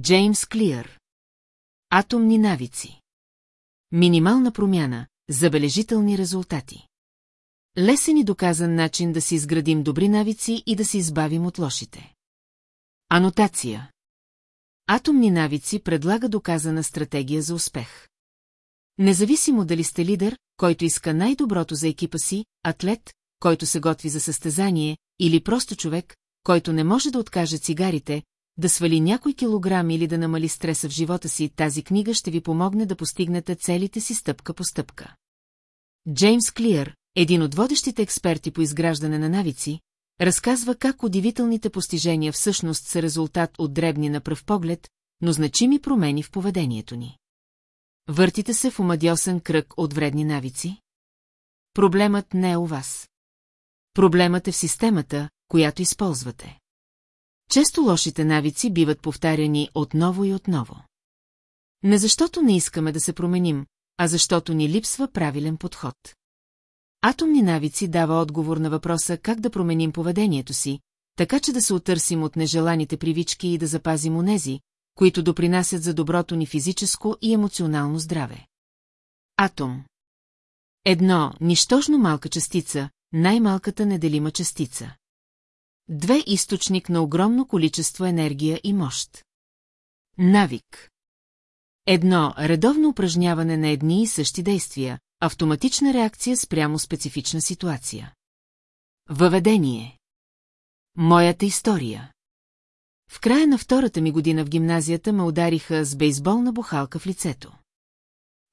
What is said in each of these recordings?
Джеймс Клиър. Атомни навици. Минимална промяна, забележителни резултати. Лесен и доказан начин да си изградим добри навици и да се избавим от лошите. Анотация Атомни навици предлага доказана стратегия за успех. Независимо дали сте лидер, който иска най-доброто за екипа си, атлет, който се готви за състезание, или просто човек, който не може да откаже цигарите, да свали някой килограм или да намали стреса в живота си, тази книга ще ви помогне да постигнете целите си стъпка по стъпка. Джеймс Клиър, един от водещите експерти по изграждане на навици, разказва как удивителните постижения всъщност са резултат от дребни на пръв поглед, но значими промени в поведението ни. Въртите се в омадьосен кръг от вредни навици? Проблемът не е у вас. Проблемът е в системата, която използвате. Често лошите навици биват повтаряни отново и отново. Не защото не искаме да се променим, а защото ни липсва правилен подход. Атомни навици дава отговор на въпроса как да променим поведението си, така че да се отърсим от нежеланите привички и да запазим онези, които допринасят за доброто ни физическо и емоционално здраве. Атом Едно, нищожно малка частица, най-малката неделима частица. Две източник на огромно количество енергия и мощ. Навик. Едно редовно упражняване на едни и същи действия, автоматична реакция спрямо специфична ситуация. Въведение. Моята история. В края на втората ми година в гимназията ме удариха с бейсболна бухалка в лицето.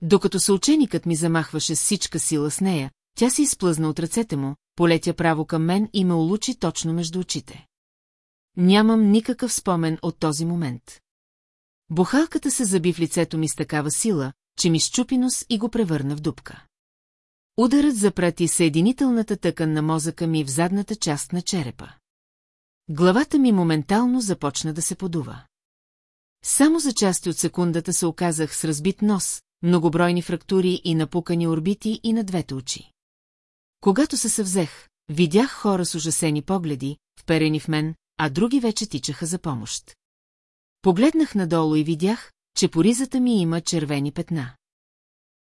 Докато съученикът ми замахваше с всичка сила с нея, тя се изплъзна от ръцете му, полетя право към мен и ме улучи точно между очите. Нямам никакъв спомен от този момент. Бухалката се заби в лицето ми с такава сила, че ми щупи нос и го превърна в дупка. Ударът запрати съединителната тъкан на мозъка ми в задната част на черепа. Главата ми моментално започна да се подува. Само за части от секундата се оказах с разбит нос, многобройни фрактури и напукани орбити и на двете очи. Когато се съвзех, видях хора с ужасени погледи, вперени в мен, а други вече тичаха за помощ. Погледнах надолу и видях, че по ризата ми има червени петна.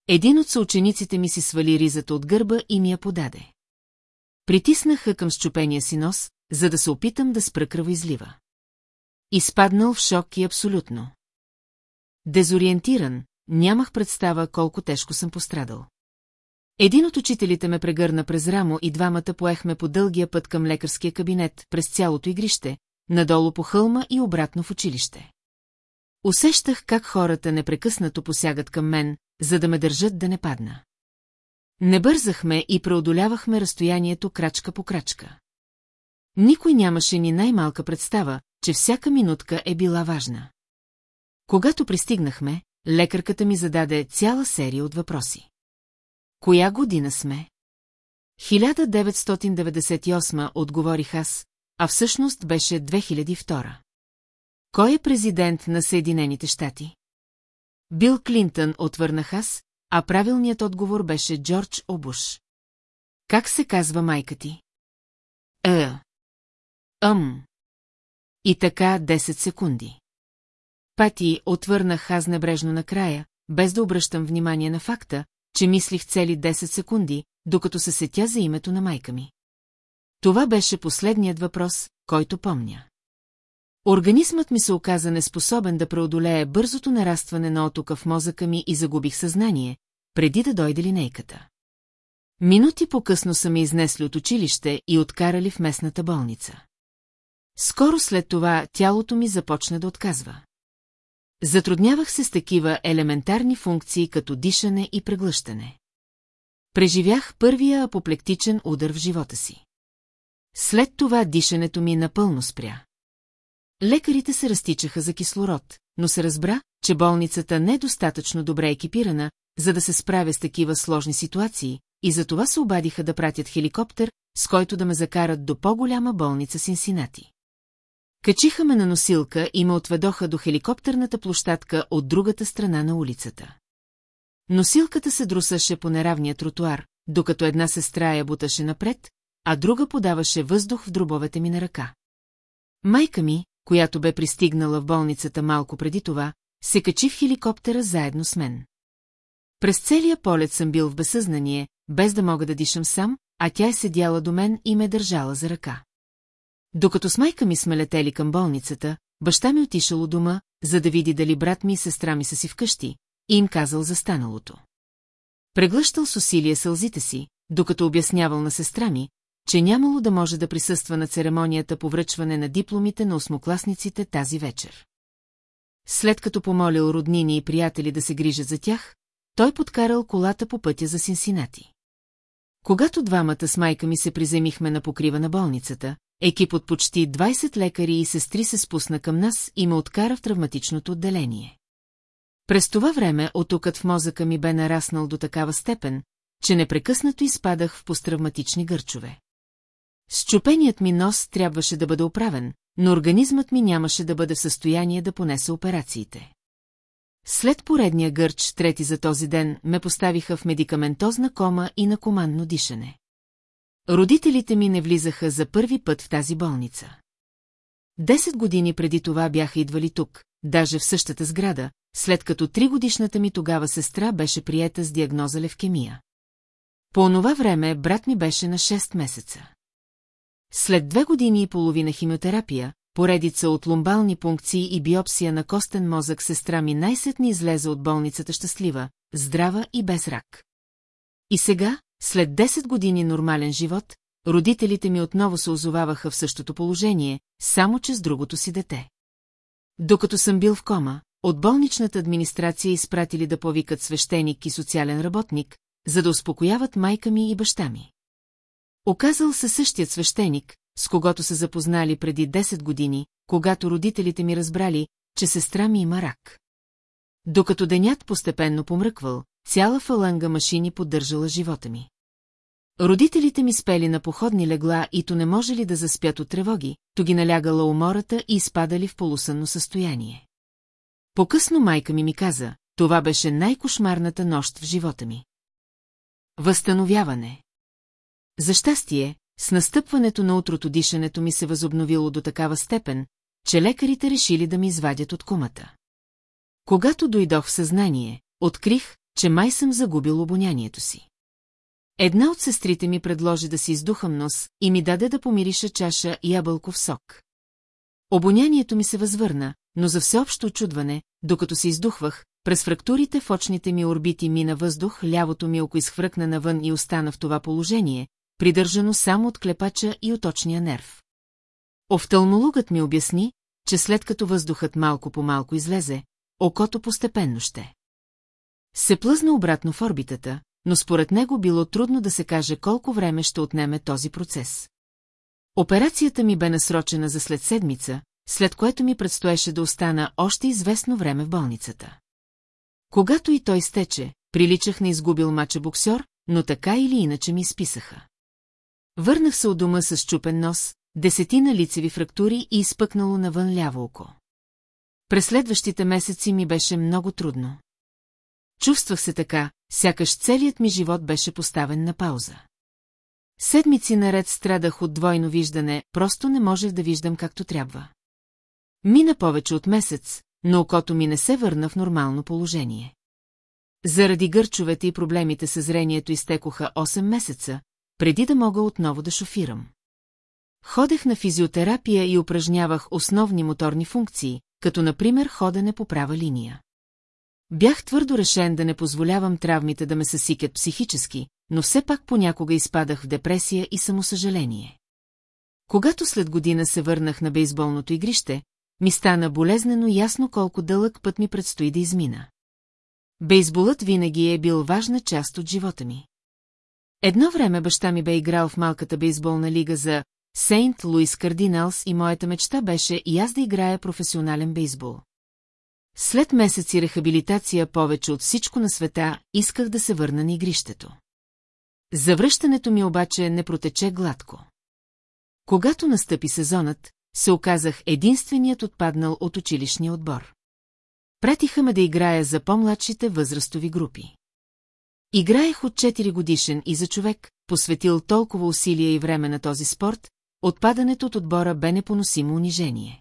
Един от съучениците ми си свали ризата от гърба и ми я подаде. Притиснаха към щупения си нос, за да се опитам да спра кръвоизлива. Изпаднал в шок и абсолютно. Дезориентиран, нямах представа колко тежко съм пострадал. Един от учителите ме прегърна през рамо и двамата поехме по дългия път към лекарския кабинет, през цялото игрище, надолу по хълма и обратно в училище. Усещах как хората непрекъснато посягат към мен, за да ме държат да не падна. Не бързахме и преодолявахме разстоянието крачка по крачка. Никой нямаше ни най-малка представа, че всяка минутка е била важна. Когато пристигнахме, лекарката ми зададе цяла серия от въпроси. Коя година сме? 1998 отговорих аз, а всъщност беше 2002. Кой е президент на Съединените щати? Бил Клинтън отвърнах аз, а правилният отговор беше Джордж Обуш. Как се казва майка ти? Е. Ъм. И така 10 секунди. Пати отвърнах аз небрежно накрая, без да обръщам внимание на факта, че мислих цели 10 секунди, докато се сетя за името на майка ми. Това беше последният въпрос, който помня. Организмът ми се оказа неспособен да преодолее бързото нарастване на отока в мозъка ми и загубих съзнание, преди да дойде линейката. Минути по-късно са ме изнесли от училище и откарали в местната болница. Скоро след това тялото ми започна да отказва. Затруднявах се с такива елементарни функции като дишане и преглъщане. Преживях първия апоплектичен удар в живота си. След това дишането ми напълно спря. Лекарите се разтичаха за кислород, но се разбра, че болницата не е достатъчно добре екипирана, за да се справя с такива сложни ситуации, и за това се обадиха да пратят хеликоптер, с който да ме закарат до по-голяма болница Синсинати. Качиха ме на носилка и ме отведоха до хеликоптерната площадка от другата страна на улицата. Носилката се друсаше по неравния тротуар, докато една сестра я буташе напред, а друга подаваше въздух в дробовете ми на ръка. Майка ми, която бе пристигнала в болницата малко преди това, се качи в хеликоптера заедно с мен. През целия полет съм бил в безсъзнание, без да мога да дишам сам, а тя е седяла до мен и ме държала за ръка. Докато с майка ми сме летели към болницата, баща ми отишъл у дома, за да види дали брат ми и сестра ми са си вкъщи, и им казал за станалото. Преглъщал с усилие сълзите си, докато обяснявал на сестра ми, че нямало да може да присъства на церемонията по връчване на дипломите на осмокласниците тази вечер. След като помолил роднини и приятели да се грижат за тях, той подкарал колата по пътя за Синсинати. Когато двамата с майка ми се приземихме на покрива на болницата, екип от почти 20 лекари и сестри се спусна към нас и ме откара в травматичното отделение. През това време отукът в мозъка ми бе нараснал до такава степен, че непрекъснато изпадах в посттравматични гърчове. Счупеният ми нос трябваше да бъде оправен, но организмът ми нямаше да бъде в състояние да понесе операциите. След поредния гърч, трети за този ден, ме поставиха в медикаментозна кома и на командно дишане. Родителите ми не влизаха за първи път в тази болница. Десет години преди това бяха идвали тук, даже в същата сграда, след като тригодишната ми тогава сестра беше приета с диагноза левкемия. По онова време брат ми беше на 6 месеца. След две години и половина химиотерапия, поредица от лумбални пункции и биопсия на костен мозък сестра ми най-сетни излезе от болницата щастлива, здрава и без рак. И сега, след 10 години нормален живот, родителите ми отново се озоваваха в същото положение, само че с другото си дете. Докато съм бил в кома, от болничната администрация изпратили да повикат свещеник и социален работник, за да успокояват майка ми и баща ми. Оказал се същият свещеник, с когото се запознали преди 10 години, когато родителите ми разбрали, че сестра ми има рак. Докато денят постепенно помръквал, цяла фаланга машини поддържала живота ми. Родителите ми спели на походни легла и то не може ли да заспят от тревоги, то ги налягала умората и изпадали в полусънно състояние. По-късно майка ми ми каза, това беше най-кошмарната нощ в живота ми. Възстановяване. За щастие, с настъпването на утрото дишането ми се възобновило до такава степен, че лекарите решили да ми извадят от кумата. Когато дойдох в съзнание, открих, че май съм загубил обонянието си. Една от сестрите ми предложи да си издухам нос и ми даде да помириша чаша ябълков сок. Обонянието ми се възвърна, но за всеобщо очудване, докато се издухвах, през фрактурите в очните ми орбити мина въздух, лявото ми око изхвъркна навън и остана в това положение, придържано само от клепача и от очния нерв. Офталмологът ми обясни, че след като въздухът малко по малко излезе, окото постепенно ще. Се плъзна обратно в орбитата, но според него било трудно да се каже колко време ще отнеме този процес. Операцията ми бе насрочена за след седмица, след което ми предстоеше да остана още известно време в болницата. Когато и той стече, приличах на изгубил мача боксер, но така или иначе ми изписаха. Върнах се от дома с чупен нос, десетина лицеви фрактури и изпъкнало навън ляво око. През следващите месеци ми беше много трудно. Чувствах се така, сякаш целият ми живот беше поставен на пауза. Седмици наред страдах от двойно виждане, просто не можех да виждам както трябва. Мина повече от месец, но окото ми не се върна в нормално положение. Заради гърчовете и проблемите с зрението изтекоха 8 месеца, преди да мога отново да шофирам. Ходех на физиотерапия и упражнявах основни моторни функции, като например ходене по права линия. Бях твърдо решен да не позволявам травмите да ме съсикят психически, но все пак понякога изпадах в депресия и самосъжаление. Когато след година се върнах на бейсболното игрище, ми стана болезнено ясно колко дълъг път ми предстои да измина. Бейсболът винаги е бил важна част от живота ми. Едно време баща ми бе играл в малката бейсболна лига за Сейнт Луис Кардиналс и моята мечта беше и аз да играя професионален бейсбол. След месеци рехабилитация повече от всичко на света исках да се върна на игрището. Завръщането ми обаче не протече гладко. Когато настъпи сезонът, се оказах единственият отпаднал от училищния отбор. Пратиха ме да играя за по-младшите възрастови групи. Играех от 4 годишен и за човек, посветил толкова усилия и време на този спорт, отпадането от отбора бе непоносимо унижение.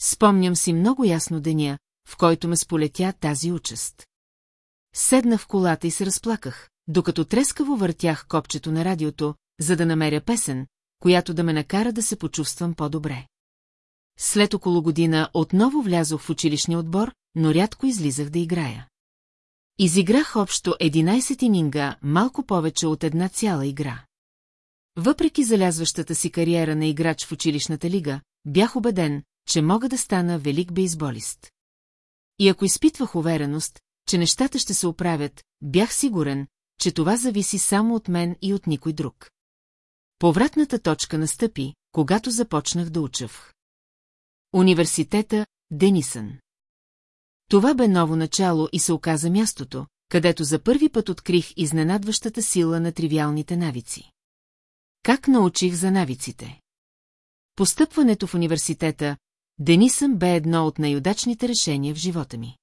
Спомням си много ясно деня, в който ме сполетя тази участ. Седнах в колата и се разплаках, докато трескаво въртях копчето на радиото, за да намеря песен, която да ме накара да се почувствам по-добре. След около година отново влязох в училищния отбор, но рядко излизах да играя. Изиграх общо 11 ининга, малко повече от една цяла игра. Въпреки залязващата си кариера на играч в училищната лига, бях убеден, че мога да стана велик бейсболист. И ако изпитвах увереност, че нещата ще се оправят, бях сигурен, че това зависи само от мен и от никой друг. Повратната точка настъпи, когато започнах да учав. Университета Денисън. Това бе ново начало и се оказа мястото, където за първи път открих изненадващата сила на тривиалните навици. Как научих за навиците? Постъпването в университета Денисън бе едно от най-удачните решения в живота ми.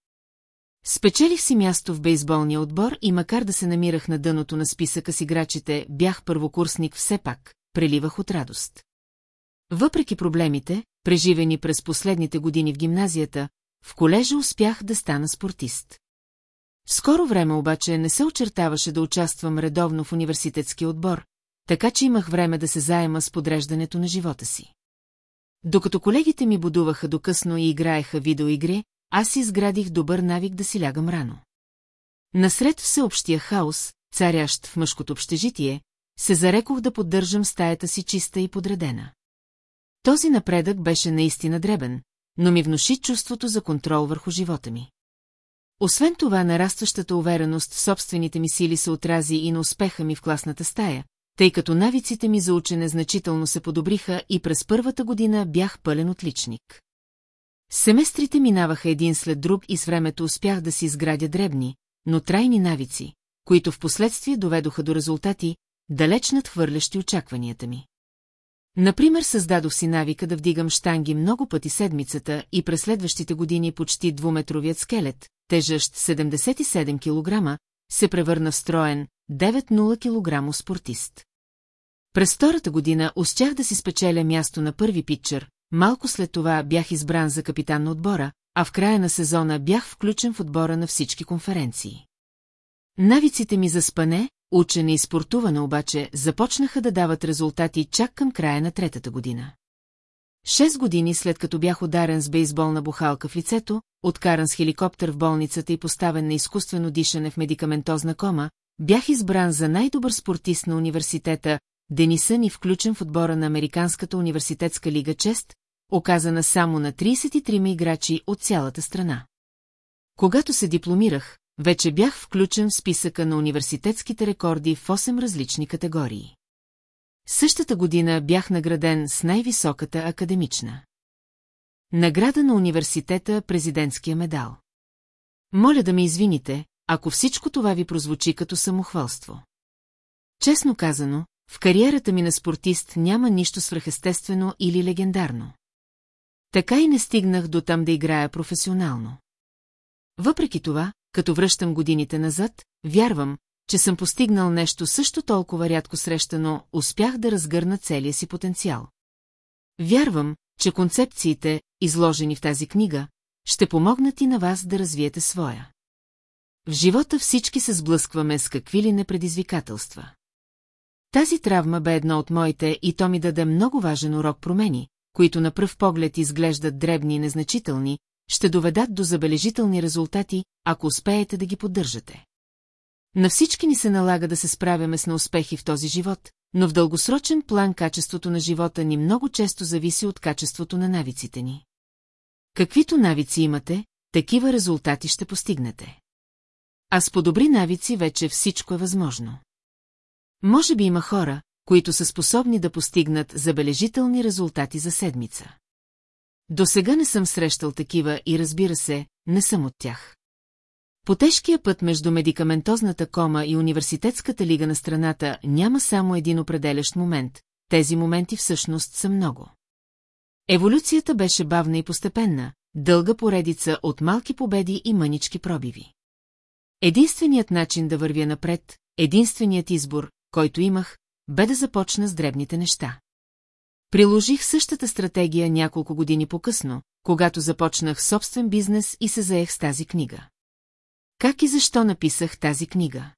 Спечелих си място в бейсболния отбор и макар да се намирах на дъното на списъка с играчите, бях първокурсник все пак, преливах от радост. Въпреки проблемите, преживени през последните години в гимназията, в колежа успях да стана спортист. Скоро време обаче не се очертаваше да участвам редовно в университетския отбор, така че имах време да се заема с подреждането на живота си. Докато колегите ми будуваха до късно и играеха видеоигри, аз изградих добър навик да си лягам рано. Насред всеобщия хаос, царящ в мъжкото общежитие, се зарекох да поддържам стаята си чиста и подредена. Този напредък беше наистина дребен, но ми внуши чувството за контрол върху живота ми. Освен това, нарастващата увереност в собствените ми сили се отрази и на успеха ми в класната стая, тъй като навиците ми за учене значително се подобриха и през първата година бях пълен отличник. Семестрите минаваха един след друг и с времето успях да си изградя дребни, но трайни навици, които в последствие доведоха до резултати, далеч надхвърлящи очакванията ми. Например, създадох си навика да вдигам штанги много пъти седмицата и през следващите години почти двуметровият скелет, тежащ 77 кг, се превърна в строен 9-0 кг спортист. През втората година успях да си спечеля място на първи питчер, малко след това бях избран за капитан на отбора, а в края на сезона бях включен в отбора на всички конференции. Навиците ми за спане, учене и спортуване обаче започнаха да дават резултати чак към края на третата година. Шест години след като бях ударен с бейсболна бухалка в лицето, откаран с хеликоптер в болницата и поставен на изкуствено дишане в медикаментозна кома, бях избран за най-добър спортист на университета, Денисън и включен в отбора на Американската университетска лига чест, оказана само на 33 играчи от цялата страна. Когато се дипломирах, вече бях включен в списъка на университетските рекорди в 8 различни категории. Същата година бях награден с най-високата академична. Награда на университета президентския медал. Моля да ме извините, ако всичко това ви прозвучи като самохвалство. Честно казано, в кариерата ми на спортист няма нищо свръхестествено или легендарно. Така и не стигнах до там да играя професионално. Въпреки това, като връщам годините назад, вярвам, че съм постигнал нещо също толкова рядко срещано, успях да разгърна целия си потенциал. Вярвам, че концепциите, изложени в тази книга, ще помогнат и на вас да развиете своя. В живота всички се сблъскваме с какви ли непредизвикателства. Тази травма бе едно от моите и то ми даде много важен урок промени, които на пръв поглед изглеждат дребни и незначителни, ще доведат до забележителни резултати, ако успеете да ги поддържате. На всички ни се налага да се справяме с неуспехи в този живот, но в дългосрочен план качеството на живота ни много често зависи от качеството на навиците ни. Каквито навици имате, такива резултати ще постигнете. А с подобри навици вече всичко е възможно. Може би има хора, които са способни да постигнат забележителни резултати за седмица. До сега не съм срещал такива и разбира се, не съм от тях. По тежкия път между медикаментозната кома и университетската лига на страната няма само един определящ момент, тези моменти всъщност са много. Еволюцията беше бавна и постепенна, дълга поредица от малки победи и мънички пробиви. Единственият начин да вървя напред, единственият избор, който имах, бе да започна с дребните неща. Приложих същата стратегия няколко години по-късно, когато започнах собствен бизнес и се заех с тази книга. Как и защо написах тази книга?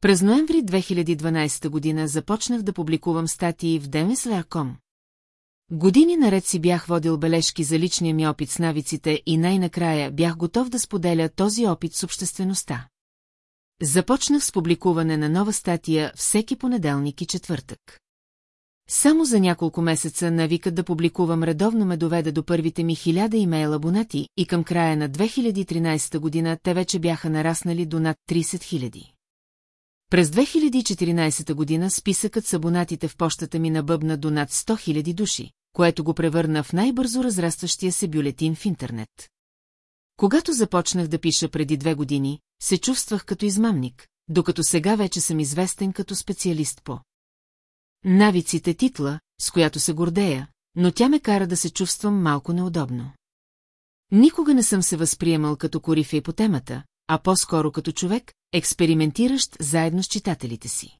През ноември 2012 година започнах да публикувам статии в Demesler.com. Години наред си бях водил бележки за личния ми опит с навиците и най-накрая бях готов да споделя този опит с обществеността. Започнах с публикуване на нова статия всеки понеделник и четвъртък. Само за няколко месеца навикът да публикувам редовно ме доведе до първите ми хиляда имейл абонати и към края на 2013 година те вече бяха нараснали до над 30 000. През 2014 година списъкът с абонатите в почтата ми набъбна до над 100 000 души, което го превърна в най-бързо разрастващия се бюлетин в интернет. Когато започнах да пиша преди две години, се чувствах като измамник, докато сега вече съм известен като специалист по навиците титла, с която се гордея, но тя ме кара да се чувствам малко неудобно. Никога не съм се възприемал като корифей по темата, а по-скоро като човек, експериментиращ заедно с читателите си.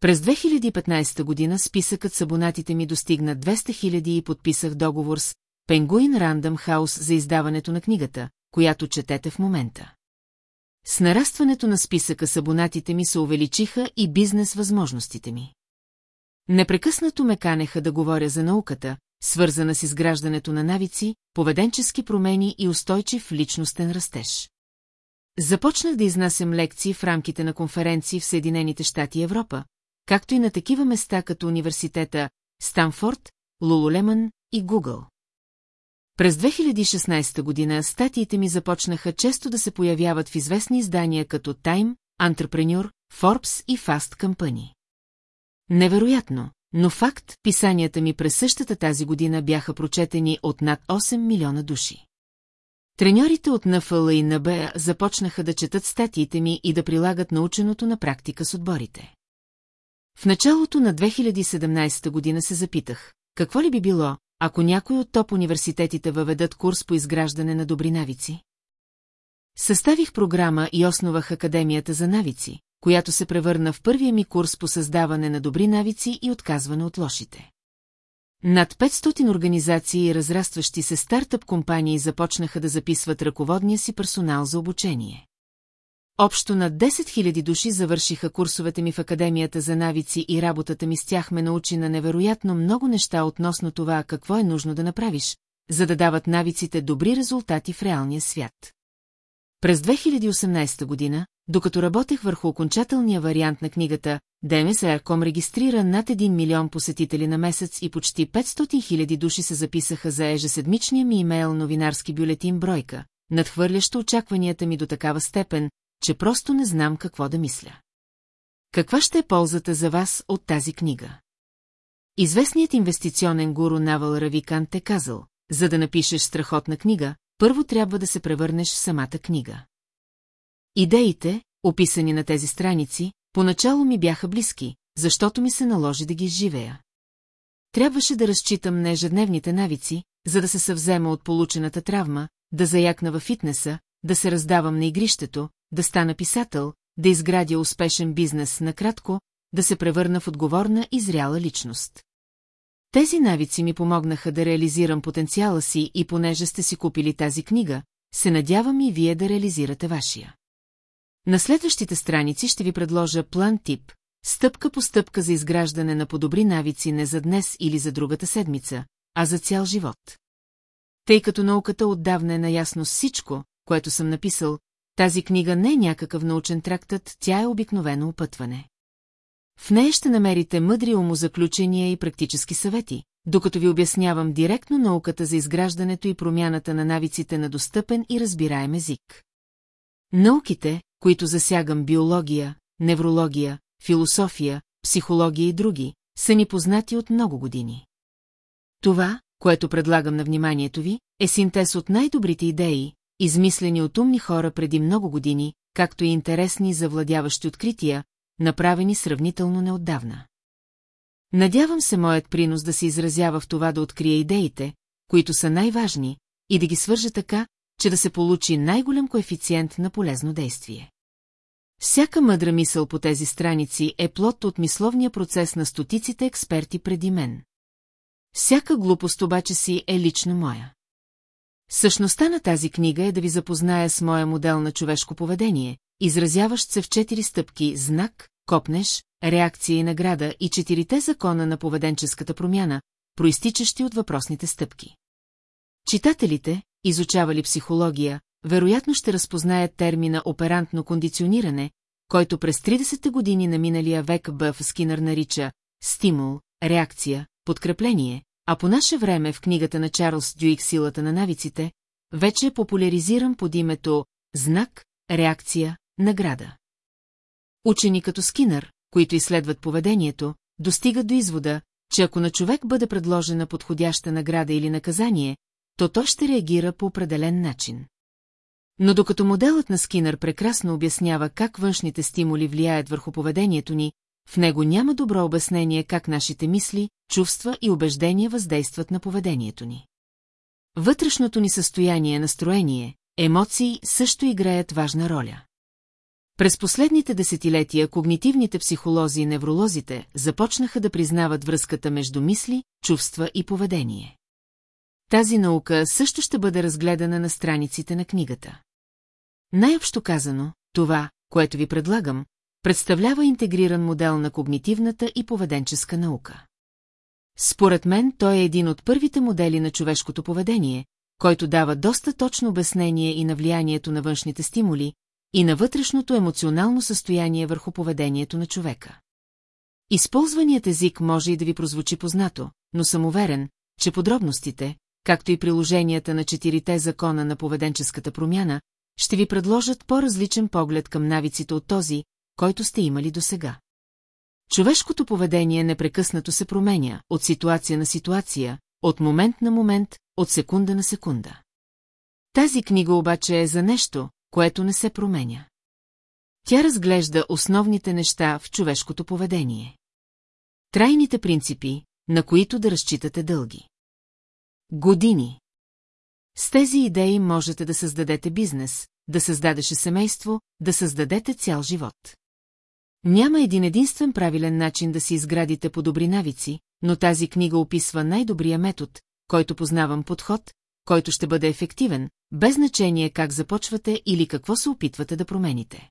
През 2015 година списъкът с абонатите ми достигна 200 000 и подписах договор с Penguin Random House за издаването на книгата, която четете в момента. С нарастването на списъка с абонатите ми се увеличиха и бизнес възможностите ми. Непрекъснато ме канеха да говоря за науката, свързана с изграждането на навици, поведенчески промени и устойчив личностен растеж. Започнах да изнасям лекции в рамките на конференции в Съединените щати Европа, както и на такива места като университета Станфорд, Лулулемън и Гугъл. През 2016 година статиите ми започнаха често да се появяват в известни издания като Time, Entrepreneur, Forbes и Fast Company. Невероятно, но факт, писанията ми през същата тази година бяха прочетени от над 8 милиона души. Треньорите от НФЛ и НБ започнаха да четат статиите ми и да прилагат наученото на практика с отборите. В началото на 2017 година се запитах, какво ли би било, ако някой от топ университетите въведат курс по изграждане на добри навици? Съставих програма и основах Академията за навици, която се превърна в първия ми курс по създаване на добри навици и отказване от лошите. Над 500 организации и разрастващи се стартъп компании започнаха да записват ръководния си персонал за обучение. Общо над 10 000 души завършиха курсовете ми в Академията за навици и работата ми с тях ме научи на невероятно много неща относно това какво е нужно да направиш, за да дават навиците добри резултати в реалния свят. През 2018 година, докато работех върху окончателния вариант на книгата, DMSR.com регистрира над 1 милион посетители на месец и почти 500 хиляди души се записаха за ежеседмичния ми имейл новинарски бюлетин бройка, надхвърлящо очакванията ми до такава степен, че просто не знам какво да мисля. Каква ще е ползата за вас от тази книга? Известният инвестиционен гуру Навал Равикант е казал, за да напишеш страхотна книга, първо трябва да се превърнеш в самата книга. Идеите, описани на тези страници, поначало ми бяха близки, защото ми се наложи да ги изживея. Трябваше да разчитам на ежедневните навици, за да се съвзема от получената травма, да заякна във фитнеса, да се раздавам на игрището, да стана писател, да изградя успешен бизнес накратко, да се превърна в отговорна и зряла личност. Тези навици ми помогнаха да реализирам потенциала си и понеже сте си купили тази книга, се надявам и вие да реализирате вашия. На следващите страници ще ви предложа план тип, стъпка по стъпка за изграждане на подобри навици не за днес или за другата седмица, а за цял живот. Тъй като науката отдавна е наясно с всичко, което съм написал, тази книга не е някакъв научен трактат, тя е обикновено опътване. В нея ще намерите мъдри умозаключения и практически съвети, докато ви обяснявам директно науката за изграждането и промяната на навиците на достъпен и разбираем език. Науките, които засягам биология, неврология, философия, психология и други, са ни познати от много години. Това, което предлагам на вниманието ви, е синтез от най-добрите идеи, измислени от умни хора преди много години, както и интересни завладяващи открития, направени сравнително неотдавна. Надявам се моят принос да се изразява в това да открия идеите, които са най-важни, и да ги свържа така, че да се получи най-голям коефициент на полезно действие. Всяка мъдра мисъл по тези страници е плод от мисловния процес на стотиците експерти преди мен. Всяка глупост обаче си е лично моя. Същността на тази книга е да ви запозная с моя модел на човешко поведение, изразяващ се в четири стъпки – знак, копнеш, реакция и награда и четирите закона на поведенческата промяна, проистичащи от въпросните стъпки. Читателите, изучавали психология, вероятно ще разпознаят термина оперантно кондициониране, който през 30-те години на миналия век Бъв Скинър нарича стимул, реакция, подкрепление, а по наше време в книгата на Чарлз Дюик «Силата на навиците» вече е популяризиран под името «Знак, реакция, награда». Учени като Скинър, които изследват поведението, достигат до извода, че ако на човек бъде предложена подходяща награда или наказание, то той ще реагира по определен начин. Но докато моделът на Скинър прекрасно обяснява как външните стимули влияят върху поведението ни, в него няма добро обяснение как нашите мисли, чувства и убеждения въздействат на поведението ни. Вътрешното ни състояние, настроение, емоции също играят важна роля. През последните десетилетия когнитивните психолози и невролозите започнаха да признават връзката между мисли, чувства и поведение. Тази наука също ще бъде разгледана на страниците на книгата. Най-общо казано, това, което ви предлагам, представлява интегриран модел на когнитивната и поведенческа наука. Според мен той е един от първите модели на човешкото поведение, който дава доста точно обяснение и на влиянието на външните стимули, и на вътрешното емоционално състояние върху поведението на човека. Използваният език може и да ви прозвучи познато, но съм уверен, че подробностите, както и приложенията на четирите закона на поведенческата промяна, ще ви предложат по-различен поглед към навиците от този, който сте имали досега. Човешкото поведение непрекъснато се променя, от ситуация на ситуация, от момент на момент, от секунда на секунда. Тази книга обаче е за нещо, което не се променя. Тя разглежда основните неща в човешкото поведение. Трайните принципи, на които да разчитате дълги. Години. С тези идеи можете да създадете бизнес, да създадеше семейство, да създадете цял живот. Няма един единствен правилен начин да си изградите по добри навици, но тази книга описва най-добрия метод, който познавам подход, който ще бъде ефективен, без значение как започвате или какво се опитвате да промените.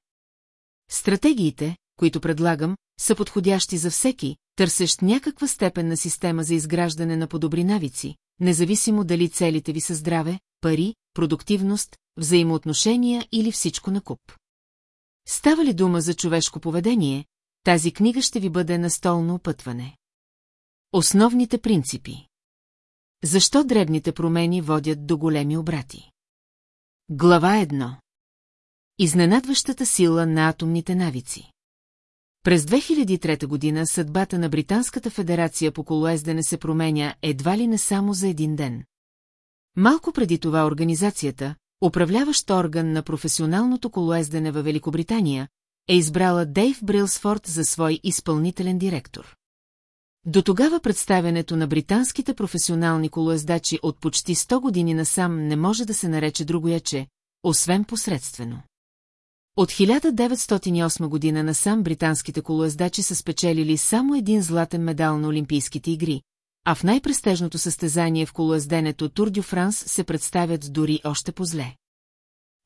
Стратегиите, които предлагам, са подходящи за всеки, търсещ някаква степен на система за изграждане на подобри навици, независимо дали целите ви са здраве, пари, продуктивност, взаимоотношения или всичко на куп. Става ли дума за човешко поведение, тази книга ще ви бъде настолно опътване. Основните принципи Защо дребните промени водят до големи обрати? Глава 1 Изненадващата сила на атомните навици През 2003 година съдбата на Британската федерация по колоездене се променя едва ли не само за един ден. Малко преди това организацията, управляващ орган на професионалното колоездене във Великобритания, е избрала Дейв Брилсфорд за свой изпълнителен директор. До тогава представянето на британските професионални колоездачи от почти 100 години насам не може да се нарече другояче, освен посредствено. От 1908 година насам британските колоездачи са спечелили само един златен медал на Олимпийските игри, а в най-престежното състезание в колоезденето Тур дю Франс се представят дори още по-зле.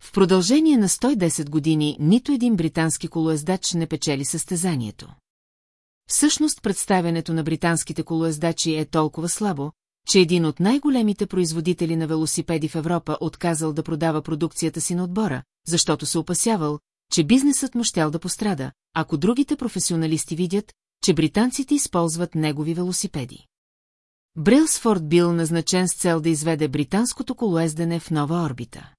В продължение на 110 години нито един британски колоездач не печели състезанието. Всъщност представянето на британските колоездачи е толкова слабо, че един от най-големите производители на велосипеди в Европа отказал да продава продукцията си на отбора, защото се опасявал, че бизнесът му щял да пострада, ако другите професионалисти видят, че британците използват негови велосипеди. Брилсфорд бил назначен с цел да изведе британското колоездене в нова орбита.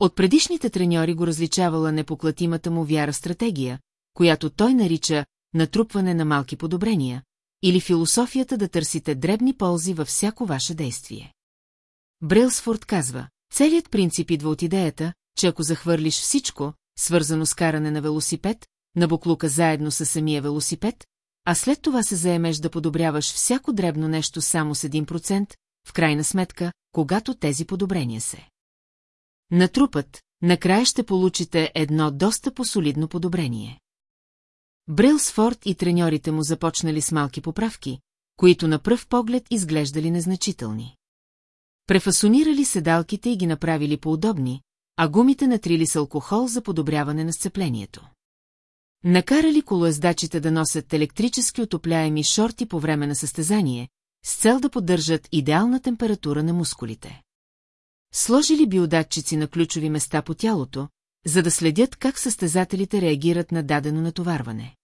От предишните треньори го различавала непоклатимата му вяра стратегия, която той нарича натрупване на малки подобрения, или философията да търсите дребни ползи във всяко ваше действие. Брилсфорд казва, целият принцип идва от идеята, че ако захвърлиш всичко, свързано с каране на велосипед, на буклука заедно с самия велосипед, а след това се заемеш да подобряваш всяко дребно нещо само с 1%, в крайна сметка, когато тези подобрения се. Натрупът, накрая ще получите едно доста посолидно подобрение. Брилсфорд и треньорите му започнали с малки поправки, които на пръв поглед изглеждали незначителни. Префасонирали седалките и ги направили поудобни, а гумите натрили с алкохол за подобряване на сцеплението. Накарали колоездачите да носят електрически отопляеми шорти по време на състезание, с цел да поддържат идеална температура на мускулите. Сложили биодатчици на ключови места по тялото, за да следят как състезателите реагират на дадено натоварване.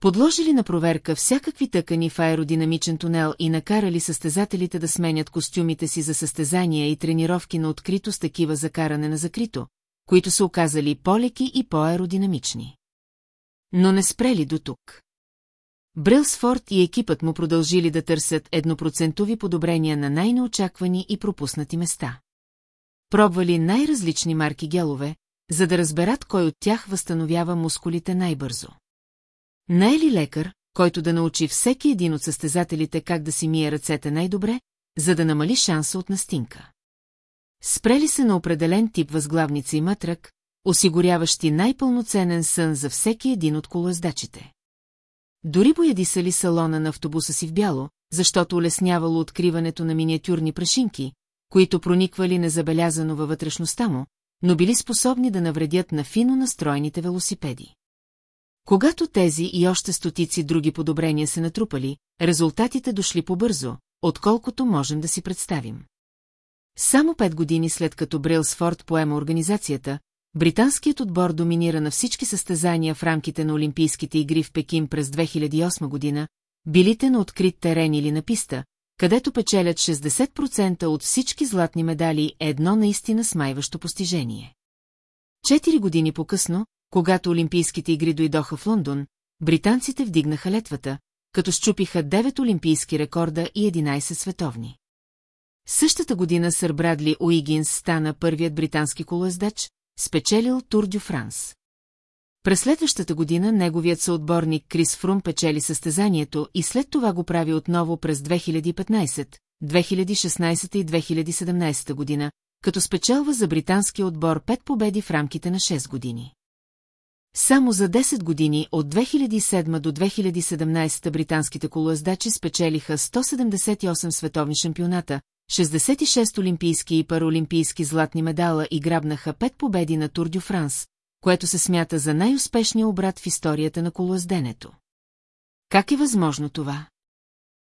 Подложили на проверка всякакви тъкани в аеродинамичен тунел и накарали състезателите да сменят костюмите си за състезания и тренировки на открито с такива за каране на закрито, които са оказали по-леки и по-аеродинамични. Но не спрели до тук. Брилсфорд и екипът му продължили да търсят еднопроцентови подобрения на най-неочаквани и пропуснати места. Пробвали най-различни марки гелове, за да разберат кой от тях възстановява мускулите най-бързо. Не е лекар, който да научи всеки един от състезателите как да си мие ръцете най-добре, за да намали шанса от настинка? Спрели се на определен тип възглавница и матрак, осигуряващи най-пълноценен сън за всеки един от колоездачите. Дори боядисали салона на автобуса си в бяло, защото улеснявало откриването на миниатюрни прашинки, които прониквали незабелязано във вътрешността му, но били способни да навредят на фино настроените велосипеди. Когато тези и още стотици други подобрения се натрупали, резултатите дошли по-бързо, отколкото можем да си представим. Само пет години след като Брилсфорд поема организацията, британският отбор доминира на всички състезания в рамките на Олимпийските игри в Пекин през 2008 година, билите на открит терен или на писта, където печелят 60% от всички златни медали едно наистина смайващо постижение. Четири години по-късно, когато Олимпийските игри дойдоха в Лондон, британците вдигнаха летвата, като щупиха 9 олимпийски рекорда и 11 световни. Същата година сър Брадли Уигинс стана първият британски колоездач, спечелил Тур дю Франс. През следващата година неговият съотборник Крис Фрум печели състезанието и след това го прави отново през 2015, 2016 и 2017 година, като спечелва за британския отбор пет победи в рамките на 6 години. Само за 10 години от 2007 до 2017 британските колоездачи спечелиха 178 световни шампионата, 66 олимпийски и параолимпийски златни медала и грабнаха 5 победи на Тур дю Франс, което се смята за най-успешния обрат в историята на колоезденето. Как е възможно това?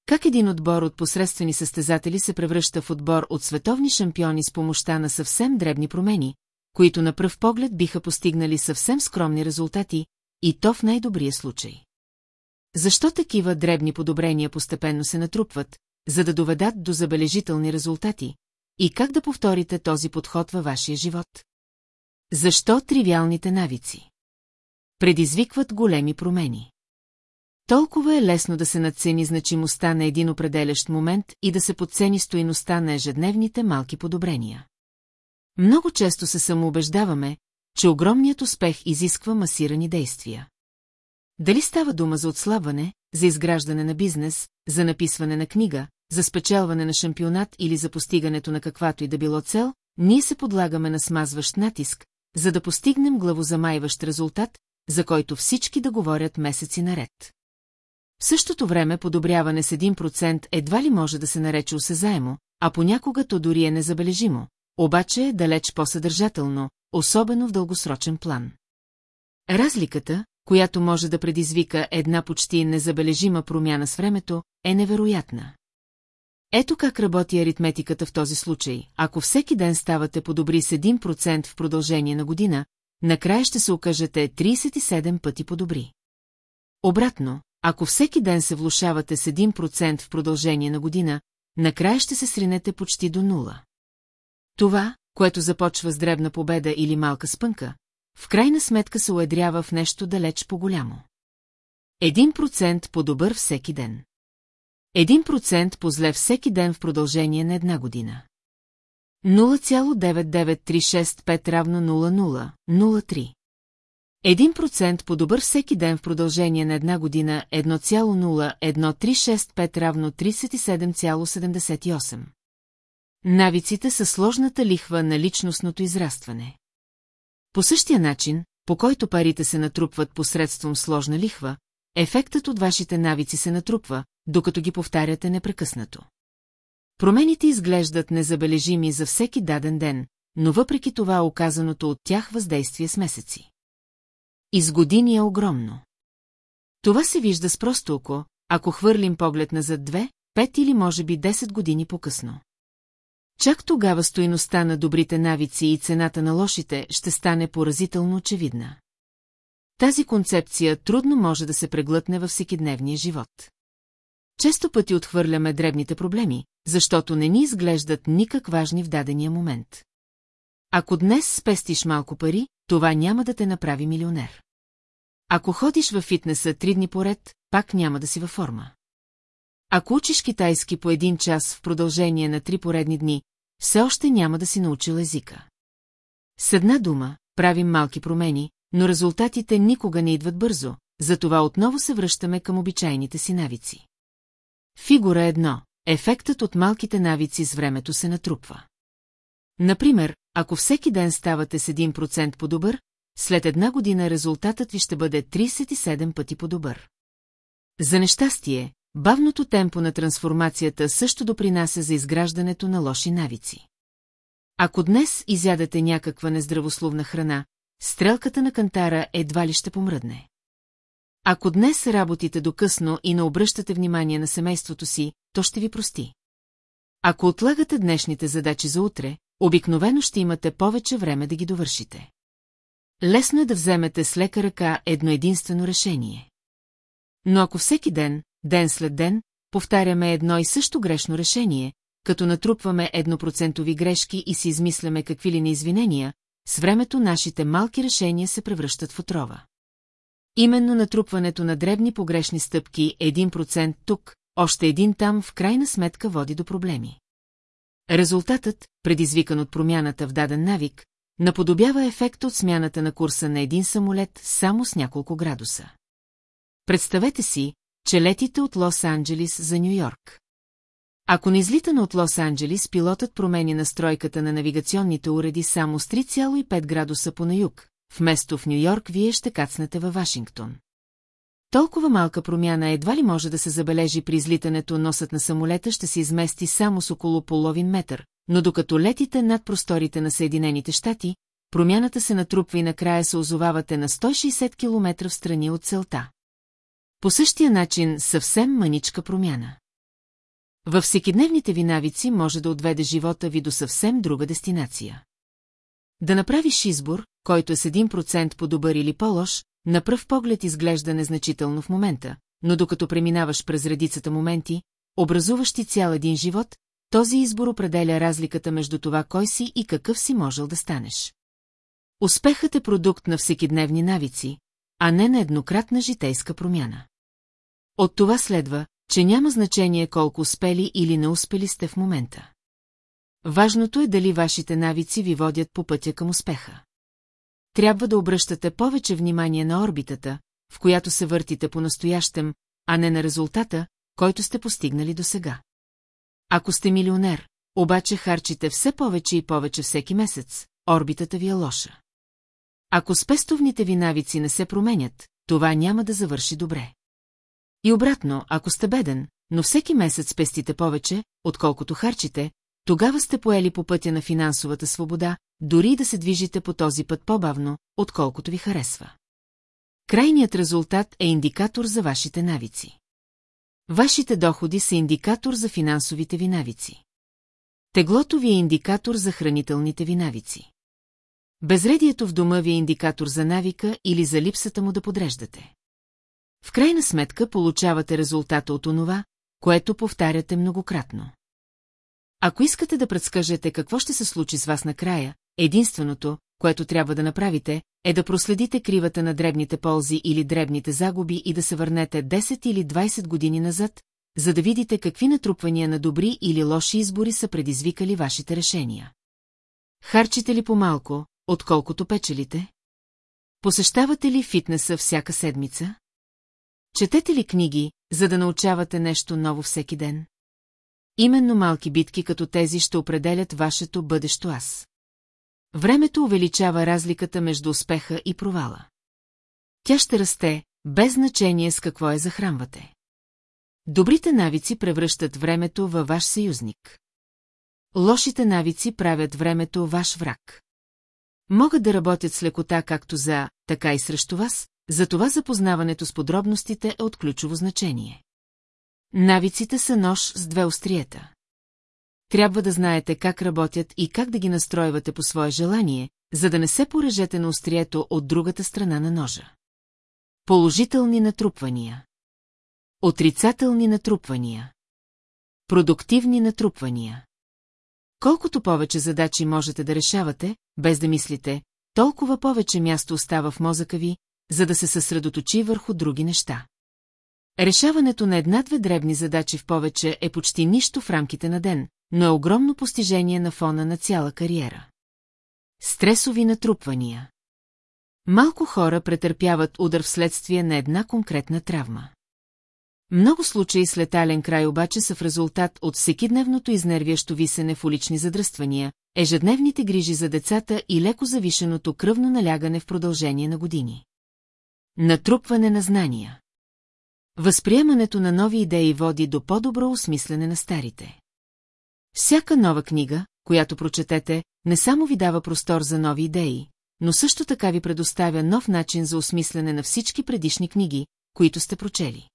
Как един отбор от посредствени състезатели се превръща в отбор от световни шампиони с помощта на съвсем дребни промени, които на пръв поглед биха постигнали съвсем скромни резултати, и то в най-добрия случай. Защо такива дребни подобрения постепенно се натрупват, за да доведат до забележителни резултати, и как да повторите този подход във вашия живот? Защо тривиалните навици? Предизвикват големи промени. Толкова е лесно да се надцени значимостта на един определящ момент и да се подцени стоиността на ежедневните малки подобрения. Много често се самоубеждаваме, че огромният успех изисква масирани действия. Дали става дума за отслабване, за изграждане на бизнес, за написване на книга, за спечелване на шампионат или за постигането на каквато и да било цел, ние се подлагаме на смазващ натиск, за да постигнем главозамайващ резултат, за който всички да говорят месеци наред. В същото време подобряване с 1% едва ли може да се нарече осезаемо, а понякога то дори е незабележимо, обаче е далеч по-съдържателно, особено в дългосрочен план. Разликата, която може да предизвика една почти незабележима промяна с времето, е невероятна. Ето как работи аритметиката в този случай. Ако всеки ден ставате по-добри с 1% в продължение на година, накрая ще се окажете 37 пъти по-добри. Обратно, ако всеки ден се влушавате с 1% в продължение на година, накрая ще се сринете почти до нула. Това, което започва с дребна победа или малка спънка, в крайна сметка се уедрява в нещо далеч по-голямо. Един процент по-добър всеки ден. Един процент по-зле всеки ден в продължение на една година. 0,99365 равно 00,03. Един процент по-добър всеки ден в продължение на една година 1,01365 равно 37,78. Навиците са сложната лихва на личностното израстване. По същия начин, по който парите се натрупват посредством сложна лихва, ефектът от вашите навици се натрупва, докато ги повтаряте непрекъснато. Промените изглеждат незабележими за всеки даден ден, но въпреки това оказаното от тях въздействие с месеци. Из години е огромно. Това се вижда с просто око, ако хвърлим поглед назад две, пет или може би 10 години по-късно. Чак тогава стоиността на добрите навици и цената на лошите ще стане поразително очевидна. Тази концепция трудно може да се преглътне във всекидневния живот. Често пъти отхвърляме дребните проблеми, защото не ни изглеждат никак важни в дадения момент. Ако днес спестиш малко пари, това няма да те направи милионер. Ако ходиш във фитнеса три дни поред, пак няма да си във форма. Ако учиш китайски по един час в продължение на три поредни дни, все още няма да си научил езика. С една дума, правим малки промени, но резултатите никога не идват бързо, затова отново се връщаме към обичайните си навици. Фигура едно. Ефектът от малките навици с времето се натрупва. Например, ако всеки ден ставате с 1% по-добър, след една година резултатът ви ще бъде 37 пъти по-добър. За нещастие, бавното темпо на трансформацията също допринася за изграждането на лоши навици. Ако днес изядете някаква нездравословна храна, стрелката на кантара едва ли ще помръдне. Ако днес работите до късно и не обръщате внимание на семейството си, то ще ви прости. Ако отлагате днешните задачи за утре, обикновено ще имате повече време да ги довършите. Лесно е да вземете с лека ръка едно единствено решение. Но ако всеки ден, ден след ден, повтаряме едно и също грешно решение, като натрупваме еднопроцентови грешки и си измисляме какви ли неизвинения, с времето нашите малки решения се превръщат в отрова. Именно натрупването на дребни погрешни стъпки, един процент тук, още един там, в крайна сметка води до проблеми. Резултатът, предизвикан от промяната в даден навик, наподобява ефекта от смяната на курса на един самолет само с няколко градуса. Представете си, че летите от Лос-Анджелис за Нью-Йорк. Ако не излитане от Лос-Анджелис, пилотът промени настройката на навигационните уреди само с 3,5 градуса по на юг, вместо в Нью-Йорк вие ще кацнете във Вашингтон. Толкова малка промяна едва ли може да се забележи при излитането, носът на самолета ще се измести само с около половин метър, но докато летите над просторите на Съединените щати, промяната се натрупва и накрая се озовавате на 160 км в страни от целта. По същия начин съвсем маничка промяна. Във всекидневните ви навици може да отведе живота ви до съвсем друга дестинация. Да направиш избор, който е с 1% по-добър или по-лош, на пръв поглед изглежда незначително в момента, но докато преминаваш през редицата моменти, образуващи цял един живот, този избор определя разликата между това кой си и какъв си можел да станеш. Успехът е продукт на всекидневни навици, а не на еднократна житейска промяна. От това следва, че няма значение колко успели или не успели сте в момента. Важното е дали вашите навици ви водят по пътя към успеха. Трябва да обръщате повече внимание на орбитата, в която се въртите по-настоящем, а не на резултата, който сте постигнали досега. Ако сте милионер, обаче харчите все повече и повече всеки месец, орбитата ви е лоша. Ако спестовните ви навици не се променят, това няма да завърши добре. И обратно, ако сте беден, но всеки месец спестите повече, отколкото харчите, тогава сте поели по пътя на финансовата свобода, дори да се движите по този път по-бавно, отколкото ви харесва. Крайният резултат е индикатор за вашите навици. Вашите доходи са индикатор за финансовите ви навици. Теглото ви е индикатор за хранителните ви навици. Безредието в дома ви е индикатор за навика или за липсата му да подреждате. В крайна сметка получавате резултата от онова, което повтаряте многократно. Ако искате да предскажете какво ще се случи с вас накрая, единственото, което трябва да направите, е да проследите кривата на дребните ползи или дребните загуби и да се върнете 10 или 20 години назад, за да видите какви натрупвания на добри или лоши избори са предизвикали вашите решения. Харчите ли по-малко, отколкото печелите? Посещавате ли фитнеса всяка седмица? Четете ли книги, за да научавате нещо ново всеки ден? Именно малки битки като тези ще определят вашето бъдещо аз. Времето увеличава разликата между успеха и провала. Тя ще расте, без значение с какво я захранвате. Добрите навици превръщат времето във ваш съюзник. Лошите навици правят времето ваш враг. Могат да работят с лекота както за, така и срещу вас, затова запознаването с подробностите е от ключово значение. Навиците са нож с две остриета. Трябва да знаете как работят и как да ги настройвате по свое желание, за да не се порежете на острието от другата страна на ножа. Положителни натрупвания. Отрицателни натрупвания. Продуктивни натрупвания. Колкото повече задачи можете да решавате, без да мислите, толкова повече място остава в мозъка ви, за да се съсредоточи върху други неща. Решаването на една-две дребни задачи в повече е почти нищо в рамките на ден, но е огромно постижение на фона на цяла кариера. Стресови натрупвания Малко хора претърпяват удар вследствие на една конкретна травма. Много случаи с летален край обаче са в резултат от всекидневното изнервящо висене в улични задръствания, ежедневните грижи за децата и леко завишеното кръвно налягане в продължение на години. Натрупване на знания Възприемането на нови идеи води до по-добро осмислене на старите. Всяка нова книга, която прочетете, не само ви дава простор за нови идеи, но също така ви предоставя нов начин за осмислене на всички предишни книги, които сте прочели.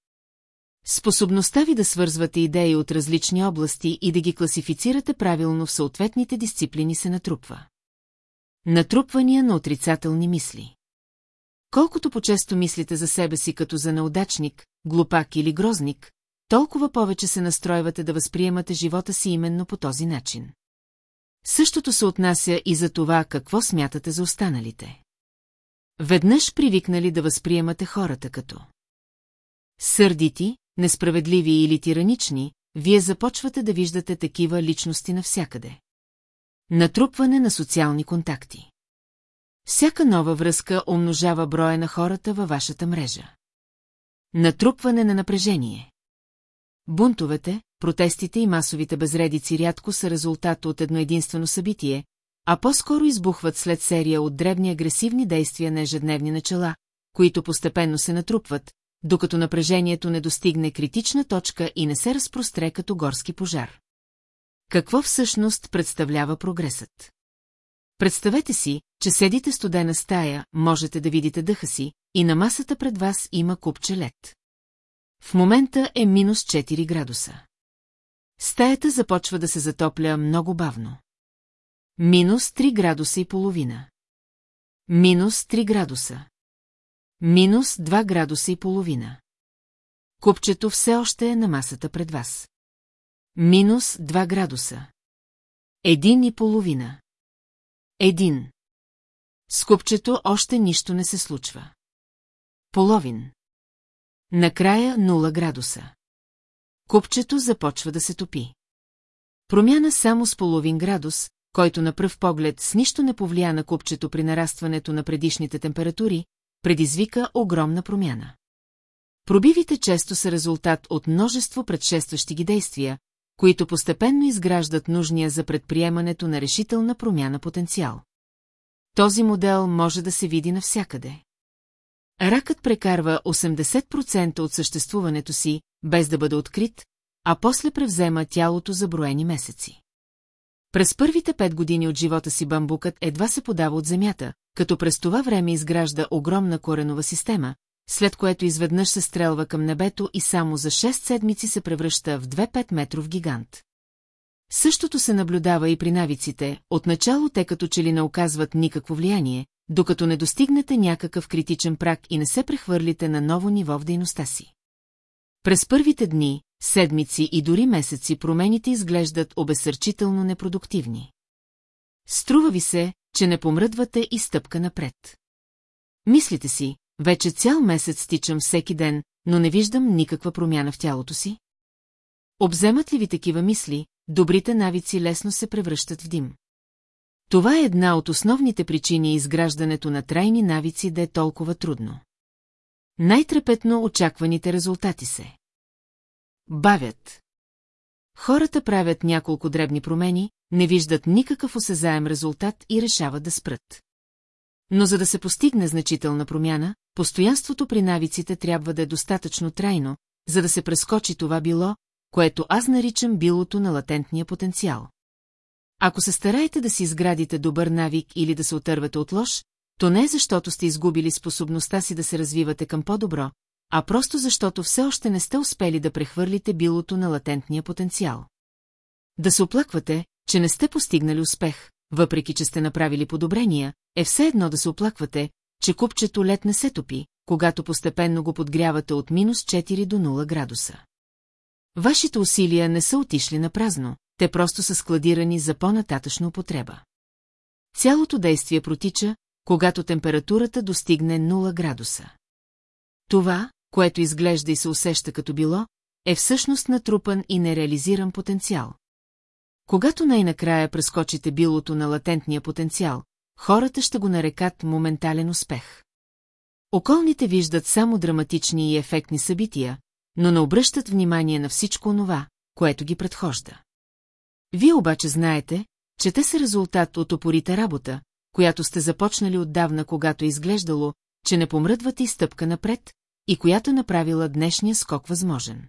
Способността ви да свързвате идеи от различни области и да ги класифицирате правилно в съответните дисциплини се натрупва. Натрупвания на отрицателни мисли. Колкото по-често мислите за себе си като за неудачник, глупак или грозник, толкова повече се настройвате да възприемате живота си именно по този начин. Същото се отнася и за това какво смятате за останалите. Веднъж привикнали да възприемате хората като сърдити, несправедливи или тиранични, вие започвате да виждате такива личности навсякъде. Натрупване на социални контакти. Всяка нова връзка умножава броя на хората във вашата мрежа. Натрупване на напрежение. Бунтовете, протестите и масовите безредици рядко са резултат от едно единствено събитие, а по-скоро избухват след серия от дребни агресивни действия на ежедневни начала, които постепенно се натрупват, докато напрежението не достигне критична точка и не се разпростре като горски пожар. Какво всъщност представлява прогресът? Представете си, че седите студена стая, можете да видите дъха си, и на масата пред вас има купче лед. В момента е минус 4 градуса. Стаята започва да се затопля много бавно. Минус 3 градуса и половина. Минус 3 градуса. Минус 2 градуса и половина. Купчето все още е на масата пред вас. Минус 2 градуса. Един и половина. Един. С купчето още нищо не се случва. Половин. Накрая 0 градуса. Купчето започва да се топи. Промяна само с половин градус, който на пръв поглед с нищо не повлия на купчето при нарастването на предишните температури, предизвика огромна промяна. Пробивите често са резултат от множество предшестващи ги действия, които постепенно изграждат нужния за предприемането на решителна промяна потенциал. Този модел може да се види навсякъде. Ракът прекарва 80% от съществуването си, без да бъде открит, а после превзема тялото за броени месеци. През първите пет години от живота си бамбукът едва се подава от земята, като през това време изгражда огромна коренова система, след което изведнъж се стрелва към небето и само за 6 седмици се превръща в 2-5 метров гигант. Същото се наблюдава и при навиците, отначало те като че ли не оказват никакво влияние, докато не достигнете някакъв критичен прак и не се прехвърлите на ново ниво в дейността си. През първите дни, седмици и дори месеци промените изглеждат обесърчително непродуктивни. Струва ви се, че не помръдвате и стъпка напред. Мислите си, вече цял месец стичам всеки ден, но не виждам никаква промяна в тялото си? Обземат ли ви такива мисли, добрите навици лесно се превръщат в дим. Това е една от основните причини изграждането на трайни навици да е толкова трудно. Най-трепетно очакваните резултати се. Бавят. Хората правят няколко дребни промени, не виждат никакъв осезаем резултат и решават да спрат. Но за да се постигне значителна промяна, постоянството при навиците трябва да е достатъчно трайно, за да се прескочи това било, което аз наричам билото на латентния потенциал. Ако се стараете да си изградите добър навик или да се отървате от лош, то не е защото сте изгубили способността си да се развивате към по-добро, а просто защото все още не сте успели да прехвърлите билото на латентния потенциал. Да се оплаквате, че не сте постигнали успех, въпреки че сте направили подобрения, е все едно да се оплаквате, че купчето лед не се топи, когато постепенно го подгрявате от минус 4 до 0 градуса. Вашите усилия не са отишли на празно, те просто са складирани за по-нататъчна употреба. Цялото действие протича, когато температурата достигне 0 градуса. Това, което изглежда и се усеща като било, е всъщност натрупан и нереализиран потенциал. Когато най-накрая прескочите билото на латентния потенциал, хората ще го нарекат моментален успех. Околните виждат само драматични и ефектни събития, но не обръщат внимание на всичко онова, което ги предхожда. Вие обаче знаете, че те са резултат от опорита работа, която сте започнали отдавна, когато е изглеждало, че не помръдвате и стъпка напред, и която е направила днешния скок възможен.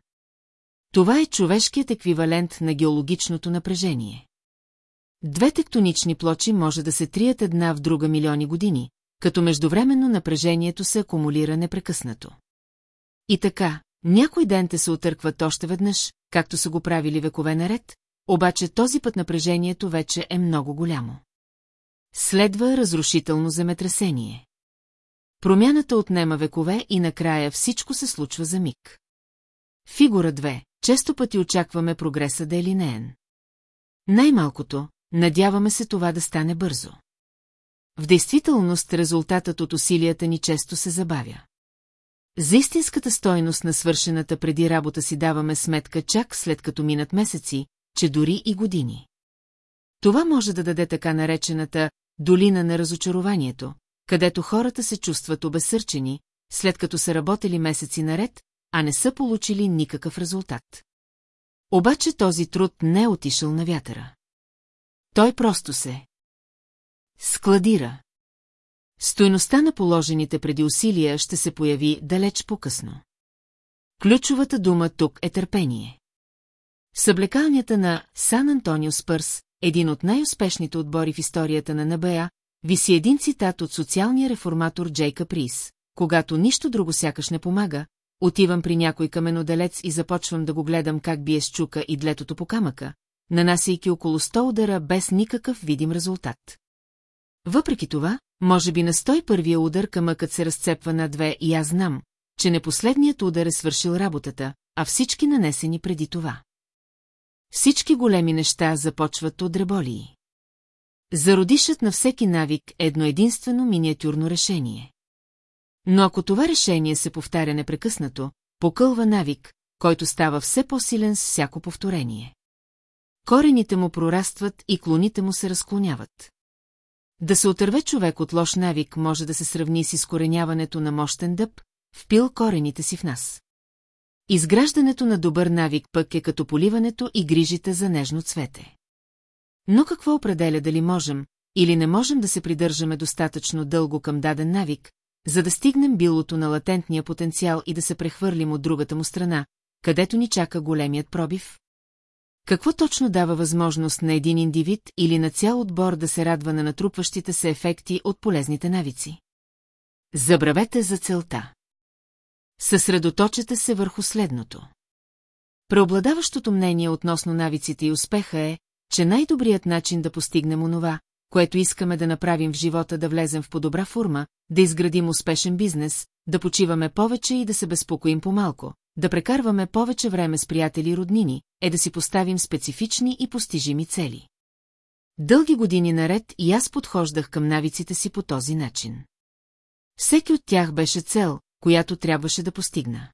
Това е човешкият еквивалент на геологичното напрежение. Две тектонични плочи може да се трият една в друга милиони години, като междувременно напрежението се акумулира непрекъснато. И така, някой ден те се отъркват още веднъж, както са го правили векове наред, обаче този път напрежението вече е много голямо. Следва разрушително земетресение. Промяната отнема векове и накрая всичко се случва за миг. Фигура 2. Често пъти очакваме прогреса да е линеен. Най-малкото, надяваме се това да стане бързо. В действителност резултатът от усилията ни често се забавя. За истинската стойност на свършената преди работа си даваме сметка чак след като минат месеци, че дори и години. Това може да даде така наречената долина на разочарованието, където хората се чувстват обесърчени, след като са работили месеци наред, а не са получили никакъв резултат. Обаче този труд не е отишъл на вятъра. Той просто се складира. Стойността на положените преди усилия ще се появи далеч по-късно. Ключовата дума тук е търпение. Съблекалнята на Сан Антонио Спърс, един от най-успешните отбори в историята на НБА, виси един цитат от социалния реформатор Джейка Прис. Когато нищо друго сякаш не помага, отивам при някой каменоделец и започвам да го гледам как бие с чука и длетото по камъка, нанасяйки около 100 удара без никакъв видим резултат. Въпреки това, може би на 101-я удар камъкът се разцепва на две и аз знам, че не последният удар е свършил работата, а всички нанесени преди това. Всички големи неща започват от дреболии. Зародишът на всеки навик е едно единствено миниатюрно решение. Но ако това решение се повтаря непрекъснато, покълва навик, който става все по-силен с всяко повторение. Корените му прорастват и клоните му се разклоняват. Да се отърве човек от лош навик може да се сравни с изкореняването на мощен дъб, впил корените си в нас. Изграждането на добър навик пък е като поливането и грижите за нежно цвете. Но какво определя дали можем или не можем да се придържаме достатъчно дълго към даден навик, за да стигнем билото на латентния потенциал и да се прехвърлим от другата му страна, където ни чака големият пробив? Какво точно дава възможност на един индивид или на цял отбор да се радва на натрупващите се ефекти от полезните навици? Забравете за целта. Съсредоточете се върху следното. Преобладаващото мнение относно навиците и успеха е, че най-добрият начин да постигнем онова, което искаме да направим в живота да влезем в по-добра форма, да изградим успешен бизнес, да почиваме повече и да се безпокоим по-малко, да прекарваме повече време с приятели и роднини, е да си поставим специфични и постижими цели. Дълги години наред и аз подхождах към навиците си по този начин. Всеки от тях беше цел, която трябваше да постигна.